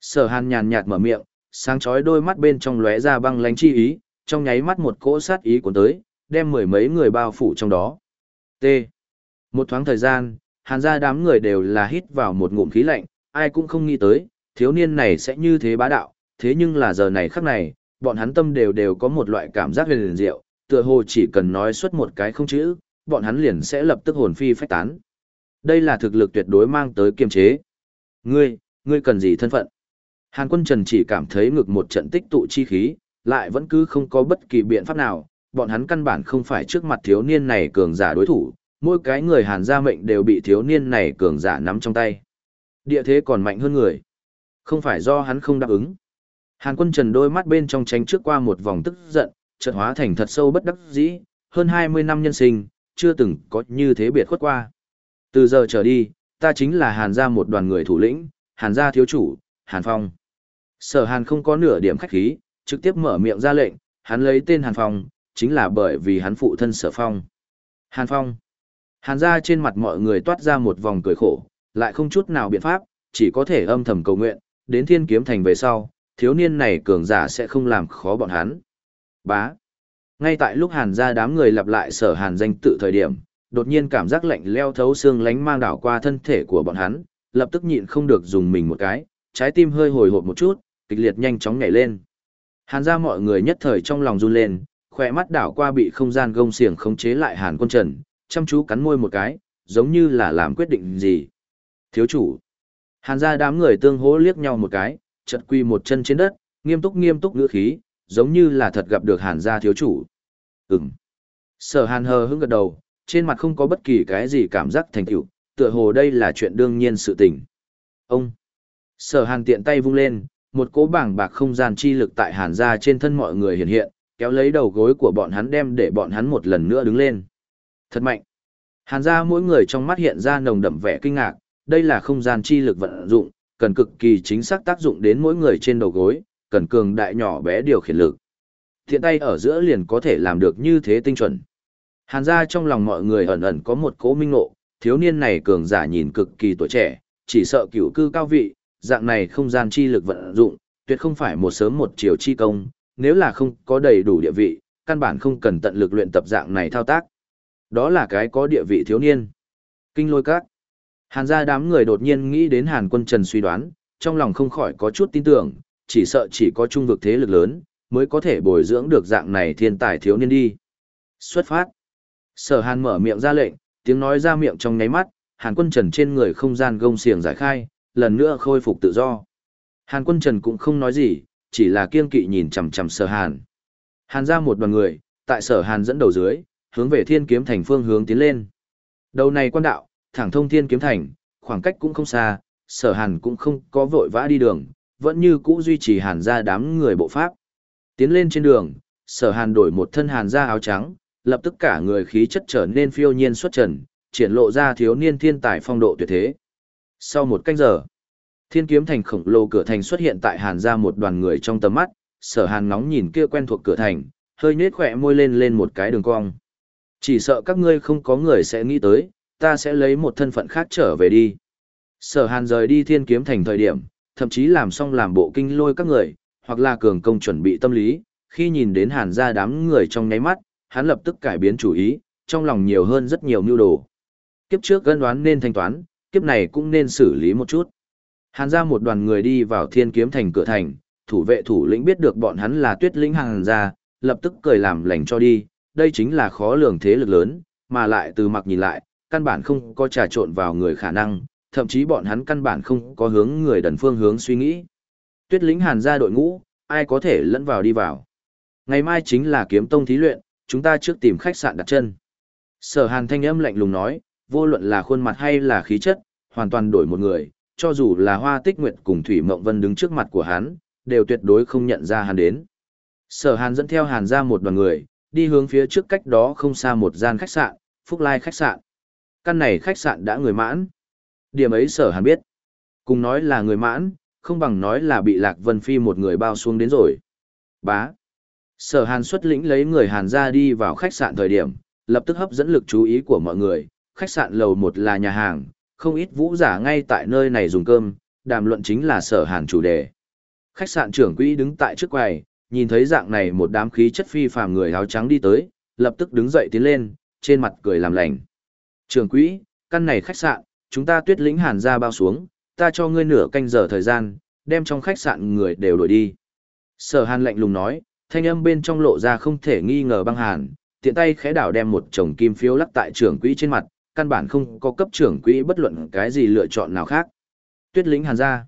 Sở hàn nhàn nhạt mở miệng, sáng chói đôi mắt bên trong lóe ra băng lánh chi ý, trong nháy mắt một cỗ sát ý cuốn tới, đem mười mấy người bao phủ trong đó. T. Một thoáng thời gian, hàn ra đám người đều là hít vào một ngụm khí lạnh, ai cũng không nghĩ tới, thiếu niên này sẽ như thế bá đạo, thế nhưng là giờ này khắc này, bọn hắn tâm đều đều có một loại cảm giác huyền diệu, tựa hồ chỉ cần nói xuất một cái không chữ, bọn hắn liền sẽ lập tức hồn phi phách tán. Đây là thực lực tuyệt đối mang tới kiềm chế. Ngươi, ngươi cần gì thân phận? Hàn quân trần chỉ cảm thấy ngực một trận tích tụ chi khí, lại vẫn cứ không có bất kỳ biện pháp nào, bọn hắn căn bản không phải trước mặt thiếu niên này cường giả đối thủ, mỗi cái người hàn gia mệnh đều bị thiếu niên này cường giả nắm trong tay. Địa thế còn mạnh hơn người. Không phải do hắn không đáp ứng. Hàn quân trần đôi mắt bên trong tránh trước qua một vòng tức giận, chợt hóa thành thật sâu bất đắc dĩ, hơn 20 năm nhân sinh, chưa từng có như thế biệt khuất qua. Từ giờ trở đi, ta chính là hàn gia một đoàn người thủ lĩnh, hàn gia thiếu chủ, hàn phong. Sở Hàn không có nửa điểm khách khí, trực tiếp mở miệng ra lệnh, hắn lấy tên Hàn Phong, chính là bởi vì hắn phụ thân Sở Phong. Hàn Phong. Hàn Gia trên mặt mọi người toát ra một vòng cười khổ, lại không chút nào biện pháp, chỉ có thể âm thầm cầu nguyện, đến thiên kiếm thành về sau, thiếu niên này cường giả sẽ không làm khó bọn hắn. Bá. Ngay tại lúc Hàn ra đám người lặp lại sở Hàn danh tự thời điểm, đột nhiên cảm giác lạnh leo thấu xương lánh mang đảo qua thân thể của bọn hắn, lập tức nhịn không được dùng mình một cái, trái tim hơi hồi hộp một chút, kịch liệt nhanh chóng nhảy lên. Hàn ra mọi người nhất thời trong lòng run lên, khỏe mắt đảo qua bị không gian gông xiềng khống chế lại Hàn Quân Trần, chăm chú cắn môi một cái, giống như là làm quyết định gì. Thiếu chủ. Hàn ra đám người tương hỗ liếc nhau một cái, chật quy một chân trên đất, nghiêm túc nghiêm túc ngữ khí, giống như là thật gặp được Hàn gia thiếu chủ. Ừm. Sở Hàn hờ hững gật đầu, trên mặt không có bất kỳ cái gì cảm giác thành tựu, tựa hồ đây là chuyện đương nhiên sự tình. Ông. Sở Hàn tiện tay vung lên, một cỗ bảng bạc không gian chi lực tại hàn Gia trên thân mọi người hiện hiện, kéo lấy đầu gối của bọn hắn đem để bọn hắn một lần nữa đứng lên. Thật mạnh. Hàn Gia mỗi người trong mắt hiện ra nồng đậm vẻ kinh ngạc, đây là không gian chi lực vận dụng, cần cực kỳ chính xác tác dụng đến mỗi người trên đầu gối, cần cường đại nhỏ bé điều khiển lực. Thiện tay ở giữa liền có thể làm được như thế tinh chuẩn. Hàn ra trong lòng mọi người ẩn ẩn có một cỗ minh ngộ, thiếu niên này cường giả nhìn cực kỳ tuổi trẻ, chỉ sợ cửu cư cao vị, dạng này không gian chi lực vận dụng, tuyệt không phải một sớm một chiều chi công, nếu là không có đầy đủ địa vị, căn bản không cần tận lực luyện tập dạng này thao tác. Đó là cái có địa vị thiếu niên. Kinh lôi các. Hàn gia đám người đột nhiên nghĩ đến Hàn quân Trần suy đoán, trong lòng không khỏi có chút tin tưởng, chỉ sợ chỉ có trung vực thế lực lớn, mới có thể bồi dưỡng được dạng này thiên tài thiếu niên đi. Xuất phát. Sở Hàn mở miệng ra lệnh, tiếng nói ra miệng trong nháy mắt, Hàn quân Trần trên người không gian gông xiềng giải khai, lần nữa khôi phục tự do. Hàn quân Trần cũng không nói gì, chỉ là kiên kỵ nhìn chằm chằm Sở Hàn. Hàn ra một đoàn người, tại Sở Hàn dẫn đầu dưới, hướng về Thiên Kiếm Thành phương hướng tiến lên. Đầu này quan đạo, thẳng thông Thiên Kiếm Thành, khoảng cách cũng không xa, Sở Hàn cũng không có vội vã đi đường, vẫn như cũ duy trì Hàn ra đám người bộ pháp. Tiến lên trên đường, Sở Hàn đổi một thân Hàn ra áo trắng, lập tức cả người khí chất trở nên phiêu nhiên xuất trần, triển lộ ra thiếu niên thiên tài phong độ tuyệt thế. Sau một canh giờ, thiên kiếm thành khổng lồ cửa thành xuất hiện tại hàn ra một đoàn người trong tầm mắt, sở hàn ngóng nhìn kia quen thuộc cửa thành, hơi nhếch khỏe môi lên lên một cái đường cong. Chỉ sợ các ngươi không có người sẽ nghĩ tới, ta sẽ lấy một thân phận khác trở về đi. Sở hàn rời đi thiên kiếm thành thời điểm, thậm chí làm xong làm bộ kinh lôi các người, hoặc là cường công chuẩn bị tâm lý, khi nhìn đến hàn ra đám người trong nháy mắt, hắn lập tức cải biến chủ ý, trong lòng nhiều hơn rất nhiều mưu đồ. Kiếp trước gân đoán nên thanh toán, kiếp này cũng nên xử lý một chút. Hàn ra một đoàn người đi vào thiên kiếm thành cửa thành, thủ vệ thủ lĩnh biết được bọn hắn là tuyết lĩnh Hàn ra, lập tức cười làm lành cho đi, đây chính là khó lường thế lực lớn, mà lại từ mặt nhìn lại, căn bản không có trà trộn vào người khả năng, thậm chí bọn hắn căn bản không có hướng người đần phương hướng suy nghĩ. Tuyết lĩnh hàn ra đội ngũ, ai có thể lẫn vào đi vào. Ngày mai chính là kiếm tông thí luyện, chúng ta trước tìm khách sạn đặt chân. Sở hàn thanh âm lạnh lùng nói, vô luận là khuôn mặt hay là khí chất, hoàn toàn đổi một người, cho dù là hoa tích nguyệt cùng Thủy Mộng Vân đứng trước mặt của hắn, đều tuyệt đối không nhận ra hắn đến. Sở hàn dẫn theo hàn ra một đoàn người, đi hướng phía trước cách đó không xa một gian khách sạn, Phúc Lai khách sạn. Căn này khách sạn đã người mãn. Điểm ấy sở hàn biết. Cùng nói là người mãn, không bằng nói là bị Lạc Vân Phi một người bao xuống đến rồi. Bá. Sở hàn xuất lĩnh lấy người hàn ra đi vào khách sạn thời điểm, lập tức hấp dẫn lực chú ý của mọi người. Khách sạn lầu một là nhà hàng, không ít vũ giả ngay tại nơi này dùng cơm, đàm luận chính là sở hàn chủ đề. Khách sạn trưởng quỹ đứng tại trước quầy, nhìn thấy dạng này một đám khí chất phi phàm người áo trắng đi tới, lập tức đứng dậy tiến lên, trên mặt cười làm lành. Trưởng quỹ, căn này khách sạn, chúng ta tuyết lĩnh hàn ra bao xuống, ta cho ngươi nửa canh giờ thời gian, đem trong khách sạn người đều đuổi đi. Sở hàn lạnh lùng nói, thanh âm bên trong lộ ra không thể nghi ngờ băng hàn, tiện tay khẽ đảo đem một chồng kim phiếu lắc tại trưởng quỹ trên mặt, căn bản không có cấp trưởng quỹ bất luận cái gì lựa chọn nào khác. Tuyết lĩnh hàn ra.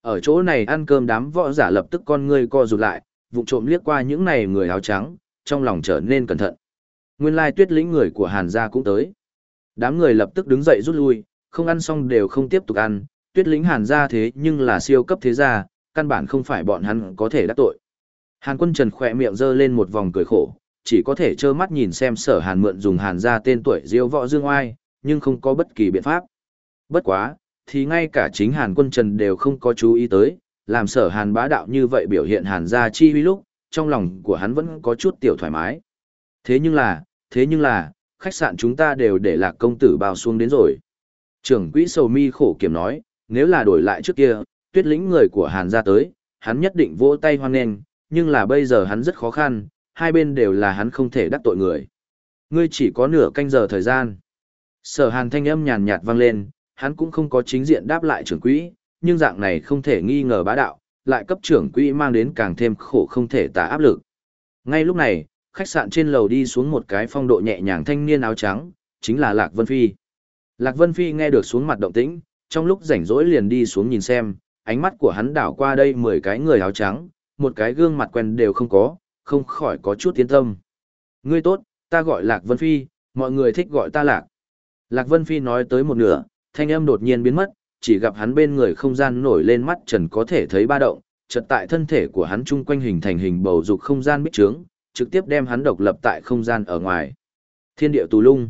Ở chỗ này ăn cơm đám võ giả lập tức con ngươi co rụt lại, vụ trộm liếc qua những này người áo trắng, trong lòng trở nên cẩn thận. Nguyên lai tuyết lĩnh người của hàn gia cũng tới. Đám người lập tức đứng dậy rút lui, không ăn xong đều không tiếp tục ăn, tuyết lĩnh hàn gia thế nhưng là siêu cấp thế gia, căn bản không phải bọn hắn có thể đắc tội. Hàn quân trần khỏe miệng giơ lên một vòng cười khổ, chỉ có thể trơ mắt nhìn xem sở hàn mượn dùng hàn gia tên tuổi diêu võ dương oai, nhưng không có bất kỳ biện pháp. Bất quá, thì ngay cả chính hàn quân trần đều không có chú ý tới, làm sở hàn bá đạo như vậy biểu hiện hàn gia chi huy lúc, trong lòng của hắn vẫn có chút tiểu thoải mái. Thế nhưng là, thế nhưng là, khách sạn chúng ta đều để lạc công tử bao xuống đến rồi. Trưởng quỹ sầu mi khổ kiểm nói, nếu là đổi lại trước kia, tuyết lĩnh người của hàn gia tới, hắn nhất định vỗ tay hoan nghênh, nhưng là bây giờ hắn rất khó khăn, hai bên đều là hắn không thể đắc tội người. Ngươi chỉ có nửa canh giờ thời gian. Sở hàn thanh âm nhàn nhạt vang lên, hắn cũng không có chính diện đáp lại trưởng quỹ, nhưng dạng này không thể nghi ngờ bá đạo, lại cấp trưởng quỹ mang đến càng thêm khổ không thể tả áp lực. Ngay lúc này, khách sạn trên lầu đi xuống một cái phong độ nhẹ nhàng thanh niên áo trắng, chính là Lạc Vân Phi. Lạc Vân Phi nghe được xuống mặt động tĩnh, trong lúc rảnh rỗi liền đi xuống nhìn xem, ánh mắt của hắn đảo qua đây 10 cái người áo trắng, một cái gương mặt quen đều không có, không khỏi có chút tiến tâm. Ngươi tốt, ta gọi Lạc Vân Phi, mọi người thích gọi ta Lạc. Lạc Vân Phi nói tới một nửa, thanh âm đột nhiên biến mất, chỉ gặp hắn bên người không gian nổi lên mắt trần có thể thấy ba động, chợt tại thân thể của hắn chung quanh hình thành hình bầu dục không gian bích trướng, trực tiếp đem hắn độc lập tại không gian ở ngoài. Thiên địa tù lung.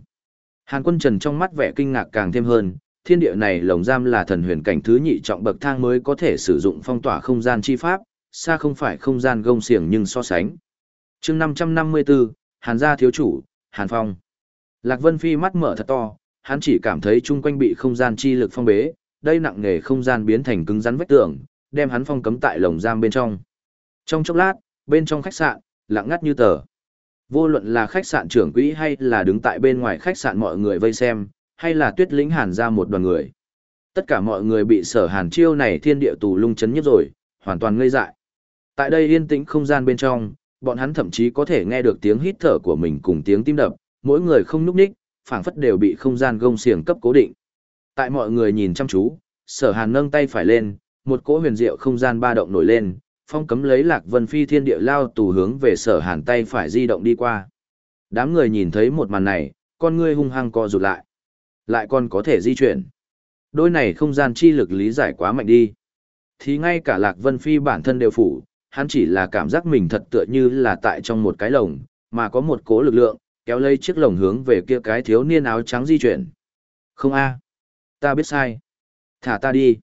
Hàn Quân Trần trong mắt vẻ kinh ngạc càng thêm hơn, thiên địa này lồng giam là thần huyền cảnh thứ nhị trọng bậc thang mới có thể sử dụng phong tỏa không gian chi pháp, xa không phải không gian gông xiềng nhưng so sánh. chương 554, Hàn gia thiếu chủ, Hàn Phong. Lạc Vân Phi mắt mở thật to, hắn chỉ cảm thấy chung quanh bị không gian chi lực phong bế, đây nặng nề không gian biến thành cứng rắn vách tường, đem hắn phong cấm tại lồng giam bên trong. Trong chốc lát, bên trong khách sạn, lặng ngắt như tờ. Vô luận là khách sạn trưởng quỹ hay là đứng tại bên ngoài khách sạn mọi người vây xem, hay là tuyết lĩnh hàn ra một đoàn người. Tất cả mọi người bị sở hàn chiêu này thiên địa tù lung chấn nhất rồi, hoàn toàn ngây dại. Tại đây yên tĩnh không gian bên trong, bọn hắn thậm chí có thể nghe được tiếng hít thở của mình cùng tiếng tim đập, mỗi người không nhúc ních phảng phất đều bị không gian gông xiềng cấp cố định. Tại mọi người nhìn chăm chú, sở hàn nâng tay phải lên, một cỗ huyền diệu không gian ba động nổi lên, phong cấm lấy lạc vân phi thiên địa lao tù hướng về sở hàn tay phải di động đi qua. Đám người nhìn thấy một màn này, con ngươi hung hăng co rụt lại. Lại còn có thể di chuyển. Đôi này không gian chi lực lý giải quá mạnh đi. Thì ngay cả lạc vân phi bản thân đều phủ, hắn chỉ là cảm giác mình thật tựa như là tại trong một cái lồng, mà có một cố lực lượng, kéo lấy chiếc lồng hướng về kia cái thiếu niên áo trắng di chuyển. Không a, ta biết sai. Thả ta đi.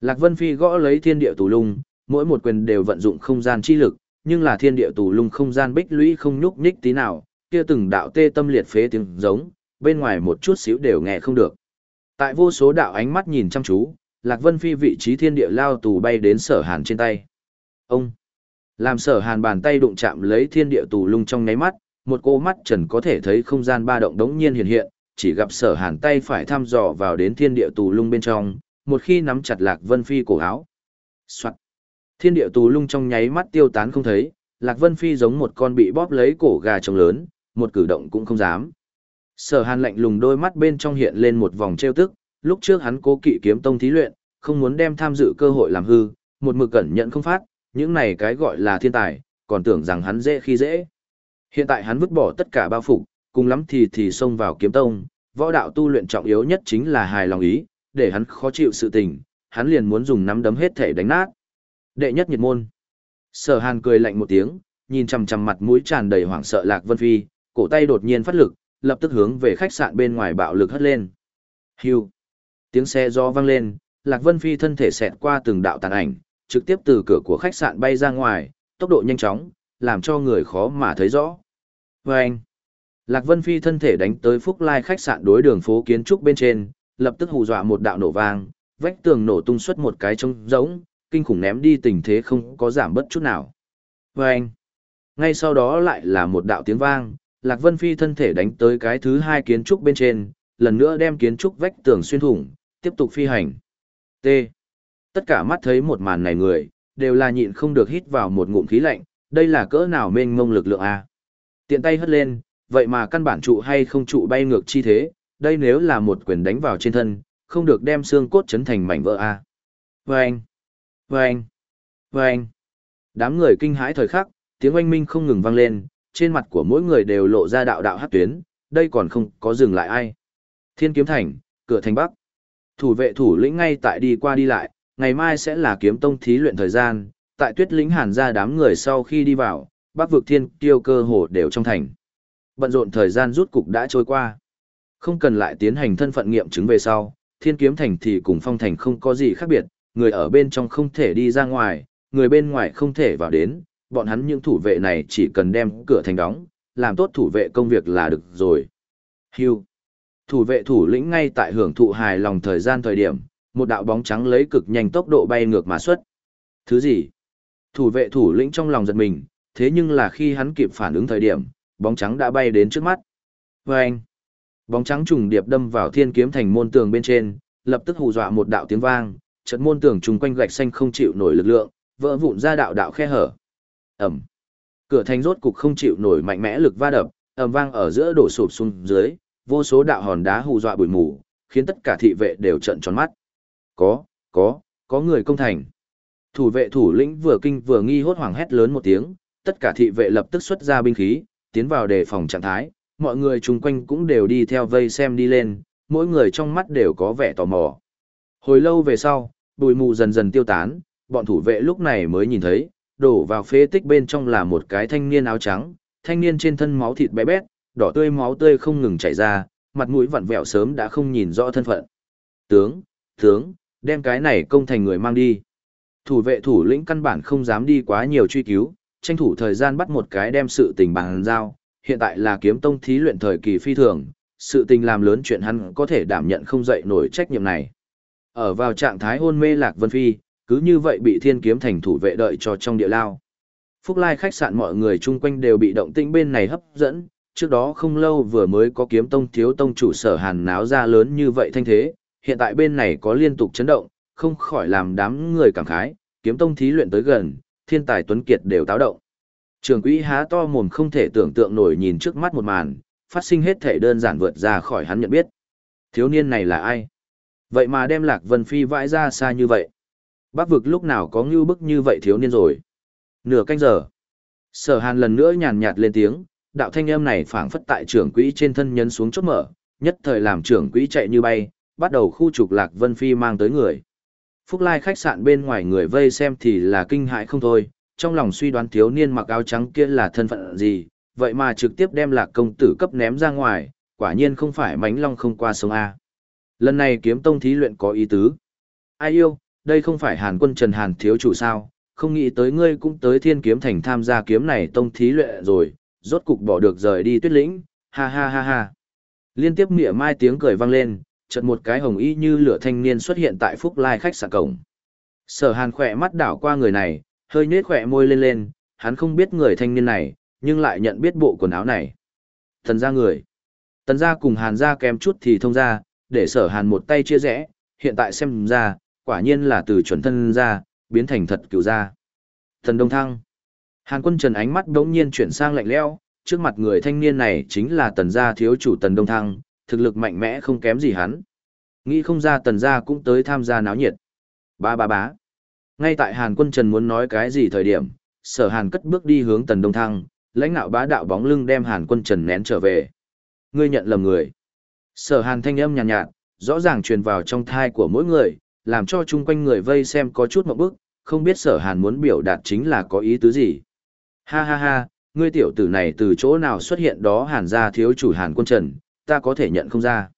Lạc Vân Phi gõ lấy thiên địa tù lung, mỗi một quyền đều vận dụng không gian chi lực, nhưng là thiên địa tù lung không gian bích lũy không nhúc nhích tí nào, kia từng đạo tê tâm liệt phế tiếng giống, bên ngoài một chút xíu đều nghe không được. Tại vô số đạo ánh mắt nhìn chăm chú, Lạc Vân Phi vị trí thiên địa lao tù bay đến sở hàn trên tay. Ông! Làm sở hàn bàn tay đụng chạm lấy thiên địa tù lung trong nháy mắt, một cô mắt trần có thể thấy không gian ba động đống nhiên hiện hiện, chỉ gặp sở hàn tay phải thăm dò vào đến thiên địa tù lung bên trong, một khi nắm chặt Lạc Vân Phi cổ áo. Soạn. Thiên địa tù lung trong nháy mắt tiêu tán không thấy, Lạc Vân Phi giống một con bị bóp lấy cổ gà trống lớn, một cử động cũng không dám. Sở Hàn lạnh lùng đôi mắt bên trong hiện lên một vòng trêu tức, lúc trước hắn cố kỵ kiếm tông thí luyện, không muốn đem tham dự cơ hội làm hư, một mực cẩn nhận không phát, những này cái gọi là thiên tài, còn tưởng rằng hắn dễ khi dễ. Hiện tại hắn vứt bỏ tất cả bao phục, cùng lắm thì thì xông vào kiếm tông, võ đạo tu luyện trọng yếu nhất chính là hài lòng ý, để hắn khó chịu sự tình, hắn liền muốn dùng nắm đấm hết thể đánh nát. Đệ nhất nhiệt môn. Sở Hàn cười lạnh một tiếng, nhìn chằm chằm mặt mũi tràn đầy hoảng sợ Lạc Vân Phi, cổ tay đột nhiên phát lực, lập tức hướng về khách sạn bên ngoài bạo lực hất lên. Hưu. Tiếng xe gió vang lên, Lạc Vân Phi thân thể xẹt qua từng đạo tàn ảnh, trực tiếp từ cửa của khách sạn bay ra ngoài, tốc độ nhanh chóng, làm cho người khó mà thấy rõ. Và anh, Lạc Vân Phi thân thể đánh tới Phúc Lai khách sạn đối đường phố kiến trúc bên trên, lập tức hù dọa một đạo nổ vang, vách tường nổ tung xuất một cái trống rỗng, kinh khủng ném đi tình thế không có giảm bất chút nào. Và anh, ngay sau đó lại là một đạo tiếng vang, Lạc Vân Phi thân thể đánh tới cái thứ hai kiến trúc bên trên, lần nữa đem kiến trúc vách tường xuyên thủng, tiếp tục phi hành. T. Tất cả mắt thấy một màn này người, đều là nhịn không được hít vào một ngụm khí lạnh, đây là cỡ nào mênh mông lực lượng a tiện tay hất lên vậy mà căn bản trụ hay không trụ bay ngược chi thế đây nếu là một quyền đánh vào trên thân không được đem xương cốt chấn thành mảnh vỡ a vâng vâng vâng đám người kinh hãi thời khắc tiếng oanh minh không ngừng vang lên trên mặt của mỗi người đều lộ ra đạo đạo hát tuyến đây còn không có dừng lại ai thiên kiếm thành cửa thành bắc thủ vệ thủ lĩnh ngay tại đi qua đi lại ngày mai sẽ là kiếm tông thí luyện thời gian tại tuyết lĩnh hàn ra đám người sau khi đi vào, bắc vực thiên tiêu cơ hồ đều trong thành. Bận rộn thời gian rút cục đã trôi qua. Không cần lại tiến hành thân phận nghiệm chứng về sau, thiên kiếm thành thì cùng phong thành không có gì khác biệt, người ở bên trong không thể đi ra ngoài, người bên ngoài không thể vào đến, bọn hắn những thủ vệ này chỉ cần đem cửa thành đóng, làm tốt thủ vệ công việc là được rồi. Hưu. Thủ vệ thủ lĩnh ngay tại hưởng thụ hài lòng thời gian thời điểm, một đạo bóng trắng lấy cực nhanh tốc độ bay ngược mà xuất. Thứ gì? Thủ vệ thủ lĩnh trong lòng giật mình, thế nhưng là khi hắn kịp phản ứng thời điểm, bóng trắng đã bay đến trước mắt. Và anh, bóng trắng trùng điệp đâm vào thiên kiếm thành môn tường bên trên, lập tức hù dọa một đạo tiếng vang, trận môn tường chung quanh gạch xanh không chịu nổi lực lượng, vỡ vụn ra đạo đạo khe hở. Ẩm. Cửa thành rốt cục không chịu nổi mạnh mẽ lực va đập, ầm vang ở giữa đổ sụp xuống dưới, vô số đạo hòn đá hù dọa bụi mù, khiến tất cả thị vệ đều trợn tròn mắt. Có, có, có người công thành. Thủ vệ thủ lĩnh vừa kinh vừa nghi hốt hoảng hét lớn một tiếng, tất cả thị vệ lập tức xuất ra binh khí, tiến vào đề phòng trạng thái, mọi người chung quanh cũng đều đi theo vây xem đi lên, mỗi người trong mắt đều có vẻ tò mò. Hồi lâu về sau, bụi mù dần dần tiêu tán, bọn thủ vệ lúc này mới nhìn thấy, đổ vào phế tích bên trong là một cái thanh niên áo trắng, thanh niên trên thân máu thịt bé bét, đỏ tươi máu tươi không ngừng chảy ra, mặt mũi vặn vẹo sớm đã không nhìn rõ thân phận. Tướng, tướng, đem cái này công thành người mang đi. Thủ vệ thủ lĩnh căn bản không dám đi quá nhiều truy cứu, tranh thủ thời gian bắt một cái đem sự tình bàn giao, hiện tại là kiếm tông thí luyện thời kỳ phi thường, sự tình làm lớn chuyện hắn có thể đảm nhận không dậy nổi trách nhiệm này. Ở vào trạng thái hôn mê Lạc Vân Phi, cứ như vậy bị thiên kiếm thành thủ vệ đợi cho trong địa lao. Phúc Lai khách sạn mọi người chung quanh đều bị động tĩnh bên này hấp dẫn, trước đó không lâu vừa mới có kiếm tông thiếu tông chủ sở hàn náo ra lớn như vậy thanh thế, hiện tại bên này có liên tục chấn động, không khỏi làm đám người cảm khái, kiếm tông thí luyện tới gần, thiên tài tuấn kiệt đều táo động. Trường quỹ há to mồm không thể tưởng tượng nổi nhìn trước mắt một màn, phát sinh hết thể đơn giản vượt ra khỏi hắn nhận biết. Thiếu niên này là ai? Vậy mà đem Lạc Vân Phi vãi ra xa như vậy. Bác vực lúc nào có ngưu bức như vậy thiếu niên rồi. Nửa canh giờ. Sở hàn lần nữa nhàn nhạt lên tiếng, đạo thanh âm này phảng phất tại trưởng quỹ trên thân nhấn xuống chốt mở, nhất thời làm trưởng quỹ chạy như bay, bắt đầu khu trục Lạc Vân Phi mang tới người. Phúc Lai khách sạn bên ngoài người vây xem thì là kinh hại không thôi, trong lòng suy đoán thiếu niên mặc áo trắng kia là thân phận gì, vậy mà trực tiếp đem lạc công tử cấp ném ra ngoài, quả nhiên không phải mánh long không qua sông A. Lần này kiếm tông thí luyện có ý tứ. Ai yêu, đây không phải hàn quân Trần Hàn thiếu chủ sao, không nghĩ tới ngươi cũng tới thiên kiếm thành tham gia kiếm này tông thí luyện rồi, rốt cục bỏ được rời đi tuyết lĩnh, ha ha ha ha. Liên tiếp mỉa mai tiếng cười vang lên, chợt một cái hồng y như lửa thanh niên xuất hiện tại Phúc Lai khách sạn cổng. Sở Hàn khỏe mắt đảo qua người này, hơi nhếch khỏe môi lên lên, hắn không biết người thanh niên này, nhưng lại nhận biết bộ quần áo này. Thần gia người. Tần gia cùng Hàn gia kém chút thì thông ra, để sở Hàn một tay chia rẽ, hiện tại xem ra, quả nhiên là từ chuẩn thân ra biến thành thật cửu gia. Thần Đông Thăng. Hàn quân trần ánh mắt đống nhiên chuyển sang lạnh lẽo, trước mặt người thanh niên này chính là tần gia thiếu chủ tần Đông Thăng, thực lực mạnh mẽ không kém gì hắn. Nghĩ không ra tần gia cũng tới tham gia náo nhiệt. Ba ba bá. Ngay tại Hàn quân trần muốn nói cái gì thời điểm, sở Hàn cất bước đi hướng tần Đông Thăng, lãnh nạo bá đạo bóng lưng đem Hàn quân trần nén trở về. Ngươi nhận lầm người. Sở Hàn thanh âm nhàn nhạt, nhạt, rõ ràng truyền vào trong thai của mỗi người, làm cho chung quanh người vây xem có chút một bức, không biết sở Hàn muốn biểu đạt chính là có ý tứ gì. Ha ha ha, ngươi tiểu tử này từ chỗ nào xuất hiện đó Hàn gia thiếu chủ Hàn quân trần, ta có thể nhận không ra.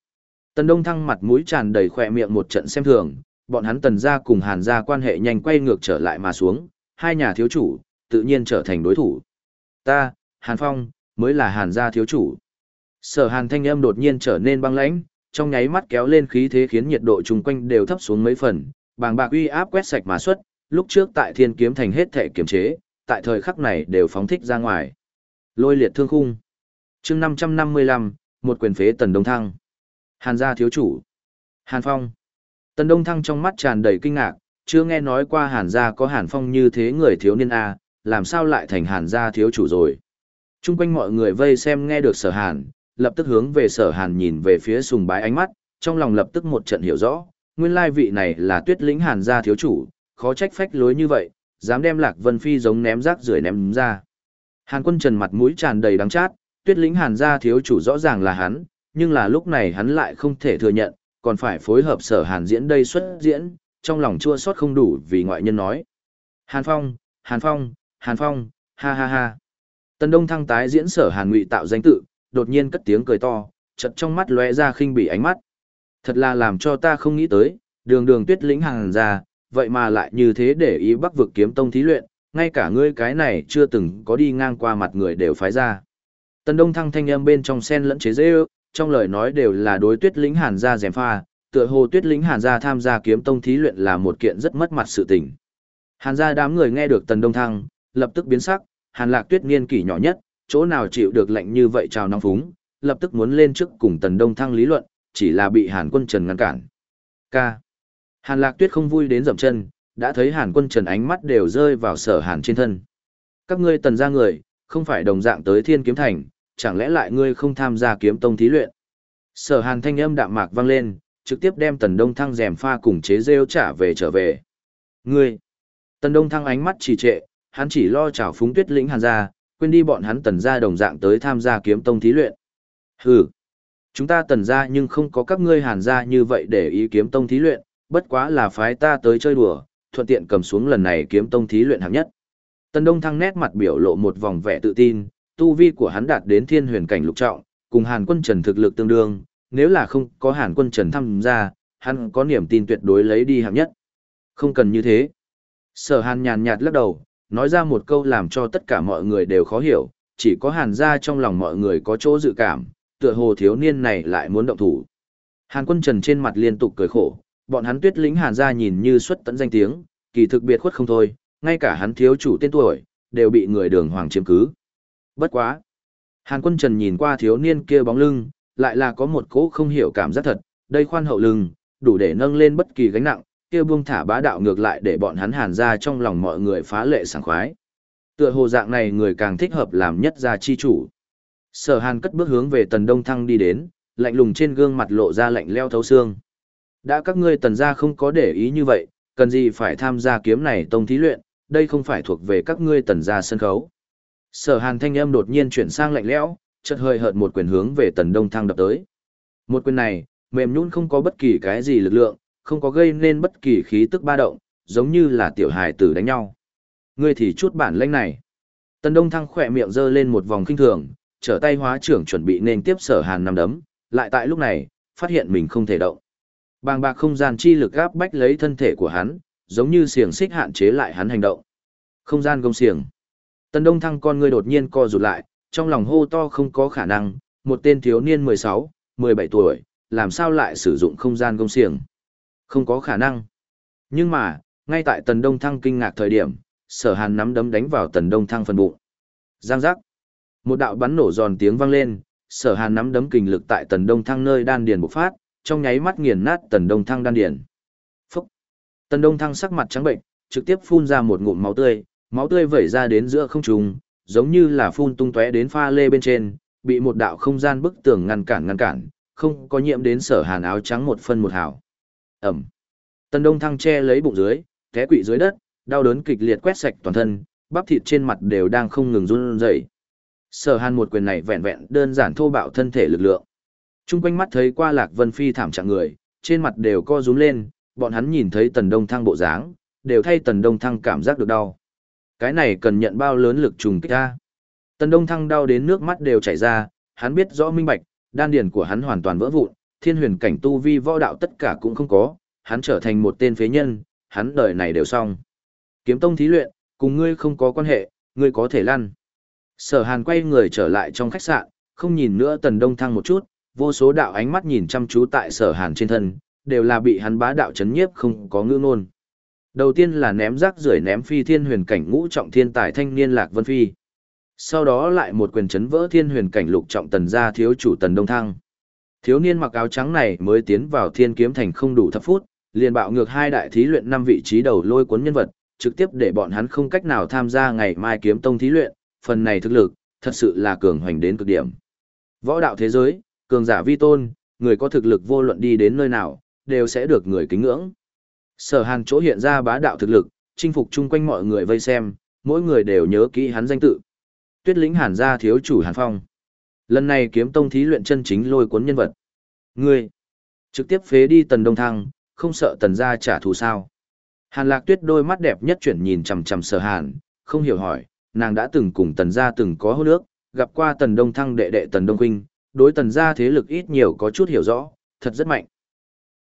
Tần Đông Thăng mặt mũi tràn đầy khỏe miệng một trận xem thường, bọn hắn tần gia cùng hàn gia quan hệ nhanh quay ngược trở lại mà xuống, hai nhà thiếu chủ, tự nhiên trở thành đối thủ. Ta, Hàn Phong, mới là hàn gia thiếu chủ. Sở hàn thanh âm đột nhiên trở nên băng lãnh, trong nháy mắt kéo lên khí thế khiến nhiệt độ chung quanh đều thấp xuống mấy phần, bàng bạc uy áp quét sạch mà xuất, lúc trước tại thiên kiếm thành hết thể kiểm chế, tại thời khắc này đều phóng thích ra ngoài. Lôi liệt thương khung. chương 555, một quyền phế tần đông thăng. Hàn gia thiếu chủ. Hàn Phong. Tần Đông Thăng trong mắt tràn đầy kinh ngạc, chưa nghe nói qua Hàn gia có Hàn Phong như thế người thiếu niên A, làm sao lại thành Hàn gia thiếu chủ rồi. Trung quanh mọi người vây xem nghe được sở Hàn, lập tức hướng về sở Hàn nhìn về phía sùng bái ánh mắt, trong lòng lập tức một trận hiểu rõ, nguyên lai vị này là tuyết lĩnh Hàn gia thiếu chủ, khó trách phách lối như vậy, dám đem Lạc Vân Phi giống ném rác rưởi ném ra. Hàn quân trần mặt mũi tràn đầy đắng chát, tuyết lĩnh Hàn gia thiếu chủ rõ ràng là hắn, nhưng là lúc này hắn lại không thể thừa nhận, còn phải phối hợp sở hàn diễn đây xuất diễn, trong lòng chua xót không đủ vì ngoại nhân nói. Hàn Phong, Hàn Phong, Hàn Phong, ha ha ha. Tần Đông Thăng tái diễn sở Hàn Ngụy tạo danh tự, đột nhiên cất tiếng cười to, chật trong mắt lóe ra khinh bỉ ánh mắt. Thật là làm cho ta không nghĩ tới, đường đường tuyết lĩnh hàng ra, vậy mà lại như thế để ý bắc vực kiếm tông thí luyện, ngay cả ngươi cái này chưa từng có đi ngang qua mặt người đều phái ra. Tần Đông Thăng thanh âm bên trong sen lẫn chế dễ trong lời nói đều là đối tuyết lĩnh hàn gia dèm pha, tựa hồ tuyết lĩnh hàn gia tham gia kiếm tông thí luyện là một kiện rất mất mặt sự tình. Hàn gia đám người nghe được tần đông thăng, lập tức biến sắc, hàn lạc tuyết niên kỷ nhỏ nhất, chỗ nào chịu được lệnh như vậy chào nóng phúng, lập tức muốn lên trước cùng tần đông thăng lý luận, chỉ là bị hàn quân trần ngăn cản. K. Hàn lạc tuyết không vui đến dậm chân, đã thấy hàn quân trần ánh mắt đều rơi vào sở hàn trên thân. Các ngươi tần gia người, không phải đồng dạng tới thiên kiếm thành, chẳng lẽ lại ngươi không tham gia kiếm tông thí luyện? Sở hàn thanh âm đạm mạc vang lên, trực tiếp đem tần đông thăng rèm pha cùng chế rêu trả về trở về. Ngươi! Tần đông thăng ánh mắt trì trệ, hắn chỉ lo chào phúng tuyết lĩnh hàn ra, quên đi bọn hắn tần gia đồng dạng tới tham gia kiếm tông thí luyện. Hừ! Chúng ta tần gia nhưng không có các ngươi hàn gia như vậy để ý kiếm tông thí luyện, bất quá là phái ta tới chơi đùa, thuận tiện cầm xuống lần này kiếm tông thí luyện hạng nhất. Tần Đông Thăng nét mặt biểu lộ một vòng vẻ tự tin, tu vi của hắn đạt đến thiên huyền cảnh lục trọng, cùng Hàn Quân Trần thực lực tương đương, nếu là không có Hàn Quân Trần tham gia, hắn có niềm tin tuyệt đối lấy đi hạng nhất. Không cần như thế. Sở Hàn nhàn nhạt lắc đầu, nói ra một câu làm cho tất cả mọi người đều khó hiểu, chỉ có Hàn gia trong lòng mọi người có chỗ dự cảm, tựa hồ thiếu niên này lại muốn động thủ. Hàn quân trần trên mặt liên tục cười khổ, bọn hắn tuyết lĩnh hàn ra nhìn như xuất tận danh tiếng, kỳ thực biệt khuất không thôi, ngay cả hắn thiếu chủ tên tuổi, đều bị người đường hoàng chiếm cứ. Bất quá. Hàn quân trần nhìn qua thiếu niên kia bóng lưng, lại là có một cỗ không hiểu cảm giác thật, đây khoan hậu lưng, đủ để nâng lên bất kỳ gánh nặng, kia buông thả bá đạo ngược lại để bọn hắn hàn ra trong lòng mọi người phá lệ sảng khoái. Tựa hồ dạng này người càng thích hợp làm nhất gia chi chủ. Sở hàn cất bước hướng về tần đông thăng đi đến, lạnh lùng trên gương mặt lộ ra lạnh leo thấu xương. Đã các ngươi tần gia không có để ý như vậy, cần gì phải tham gia kiếm này tông thí luyện, đây không phải thuộc về các ngươi tần gia sân khấu. Sở hàn thanh âm đột nhiên chuyển sang lạnh lẽo, chợt hơi hợt một quyền hướng về tần đông thăng đập tới. Một quyền này, mềm nhún không có bất kỳ cái gì lực lượng, không có gây nên bất kỳ khí tức ba động, giống như là tiểu hài tử đánh nhau. Ngươi thì chút bản lĩnh này. Tần Đông Thăng khỏe miệng giơ lên một vòng kinh thường, trở tay hóa trưởng chuẩn bị nên tiếp sở hàn nằm đấm, lại tại lúc này, phát hiện mình không thể động. Bàng bạc không gian chi lực gáp bách lấy thân thể của hắn, giống như xiềng xích hạn chế lại hắn hành động. Không gian gông xiềng. Tần Đông Thăng con ngươi đột nhiên co rụt lại, trong lòng hô to không có khả năng, một tên thiếu niên 16, 17 tuổi, làm sao lại sử dụng không gian gông xiềng. Không có khả năng. Nhưng mà, ngay tại Tần Đông Thăng kinh ngạc thời điểm, sở hàn nắm đấm đánh vào Tần Đông Thăng phần bụng. Giang giác. Một đạo bắn nổ giòn tiếng vang lên, sở hàn nắm đấm kình lực tại Tần Đông Thăng nơi đan điền bộc phát, trong nháy mắt nghiền nát Tần Đông Thăng đan điền. Phúc. Tần Đông Thăng sắc mặt trắng bệnh, trực tiếp phun ra một ngụm máu tươi, máu tươi vẩy ra đến giữa không trung, giống như là phun tung tóe đến pha lê bên trên, bị một đạo không gian bức tường ngăn cản ngăn cản, không có nhiễm đến sở hàn áo trắng một phân một hào. Ẩm. Tần Đông Thăng che lấy bụng dưới, té quỵ dưới đất, đau đớn kịch liệt quét sạch toàn thân, bắp thịt trên mặt đều đang không ngừng run rẩy. Sở Hàn một quyền này vẹn vẹn đơn giản thô bạo thân thể lực lượng. Trung quanh mắt thấy qua Lạc Vân Phi thảm trạng người, trên mặt đều co rúm lên, bọn hắn nhìn thấy Tần Đông Thăng bộ dáng, đều thay Tần Đông Thăng cảm giác được đau. Cái này cần nhận bao lớn lực trùng kích ra. Tần Đông Thăng đau đến nước mắt đều chảy ra, hắn biết rõ minh bạch, đan điền của hắn hoàn toàn vỡ vụn, thiên huyền cảnh tu vi võ đạo tất cả cũng không có, hắn trở thành một tên phế nhân, hắn đời này đều xong. Kiếm tông thí luyện, cùng ngươi không có quan hệ, ngươi có thể lăn. Sở hàn quay người trở lại trong khách sạn, không nhìn nữa tần đông thăng một chút, vô số đạo ánh mắt nhìn chăm chú tại sở hàn trên thân, đều là bị hắn bá đạo chấn nhiếp không có ngữ ngôn. Đầu tiên là ném rác rưởi ném phi thiên huyền cảnh ngũ trọng thiên tài thanh niên lạc vân phi. Sau đó lại một quyền chấn vỡ thiên huyền cảnh lục trọng tần gia thiếu chủ tần đông thăng. Thiếu niên mặc áo trắng này mới tiến vào thiên kiếm thành không đủ thập phút, liền bạo ngược hai đại thí luyện năm vị trí đầu lôi cuốn nhân vật, trực tiếp để bọn hắn không cách nào tham gia ngày mai kiếm tông thí luyện, phần này thực lực, thật sự là cường hoành đến cực điểm. Võ đạo thế giới, cường giả vi tôn, người có thực lực vô luận đi đến nơi nào, đều sẽ được người kính ngưỡng. Sở Hàn chỗ hiện ra bá đạo thực lực, chinh phục chung quanh mọi người vây xem, mỗi người đều nhớ kỹ hắn danh tự. Tuyết lĩnh Hàn gia thiếu chủ Hàn Phong. Lần này kiếm tông thí luyện chân chính lôi cuốn nhân vật. Ngươi, trực tiếp phế đi tần đông thăng, không sợ tần gia trả thù sao. Hàn lạc tuyết đôi mắt đẹp nhất chuyển nhìn chằm chằm sở hàn, không hiểu hỏi, nàng đã từng cùng tần gia từng có hôn ước, gặp qua tần đông thăng đệ đệ tần đông huynh, đối tần gia thế lực ít nhiều có chút hiểu rõ, thật rất mạnh.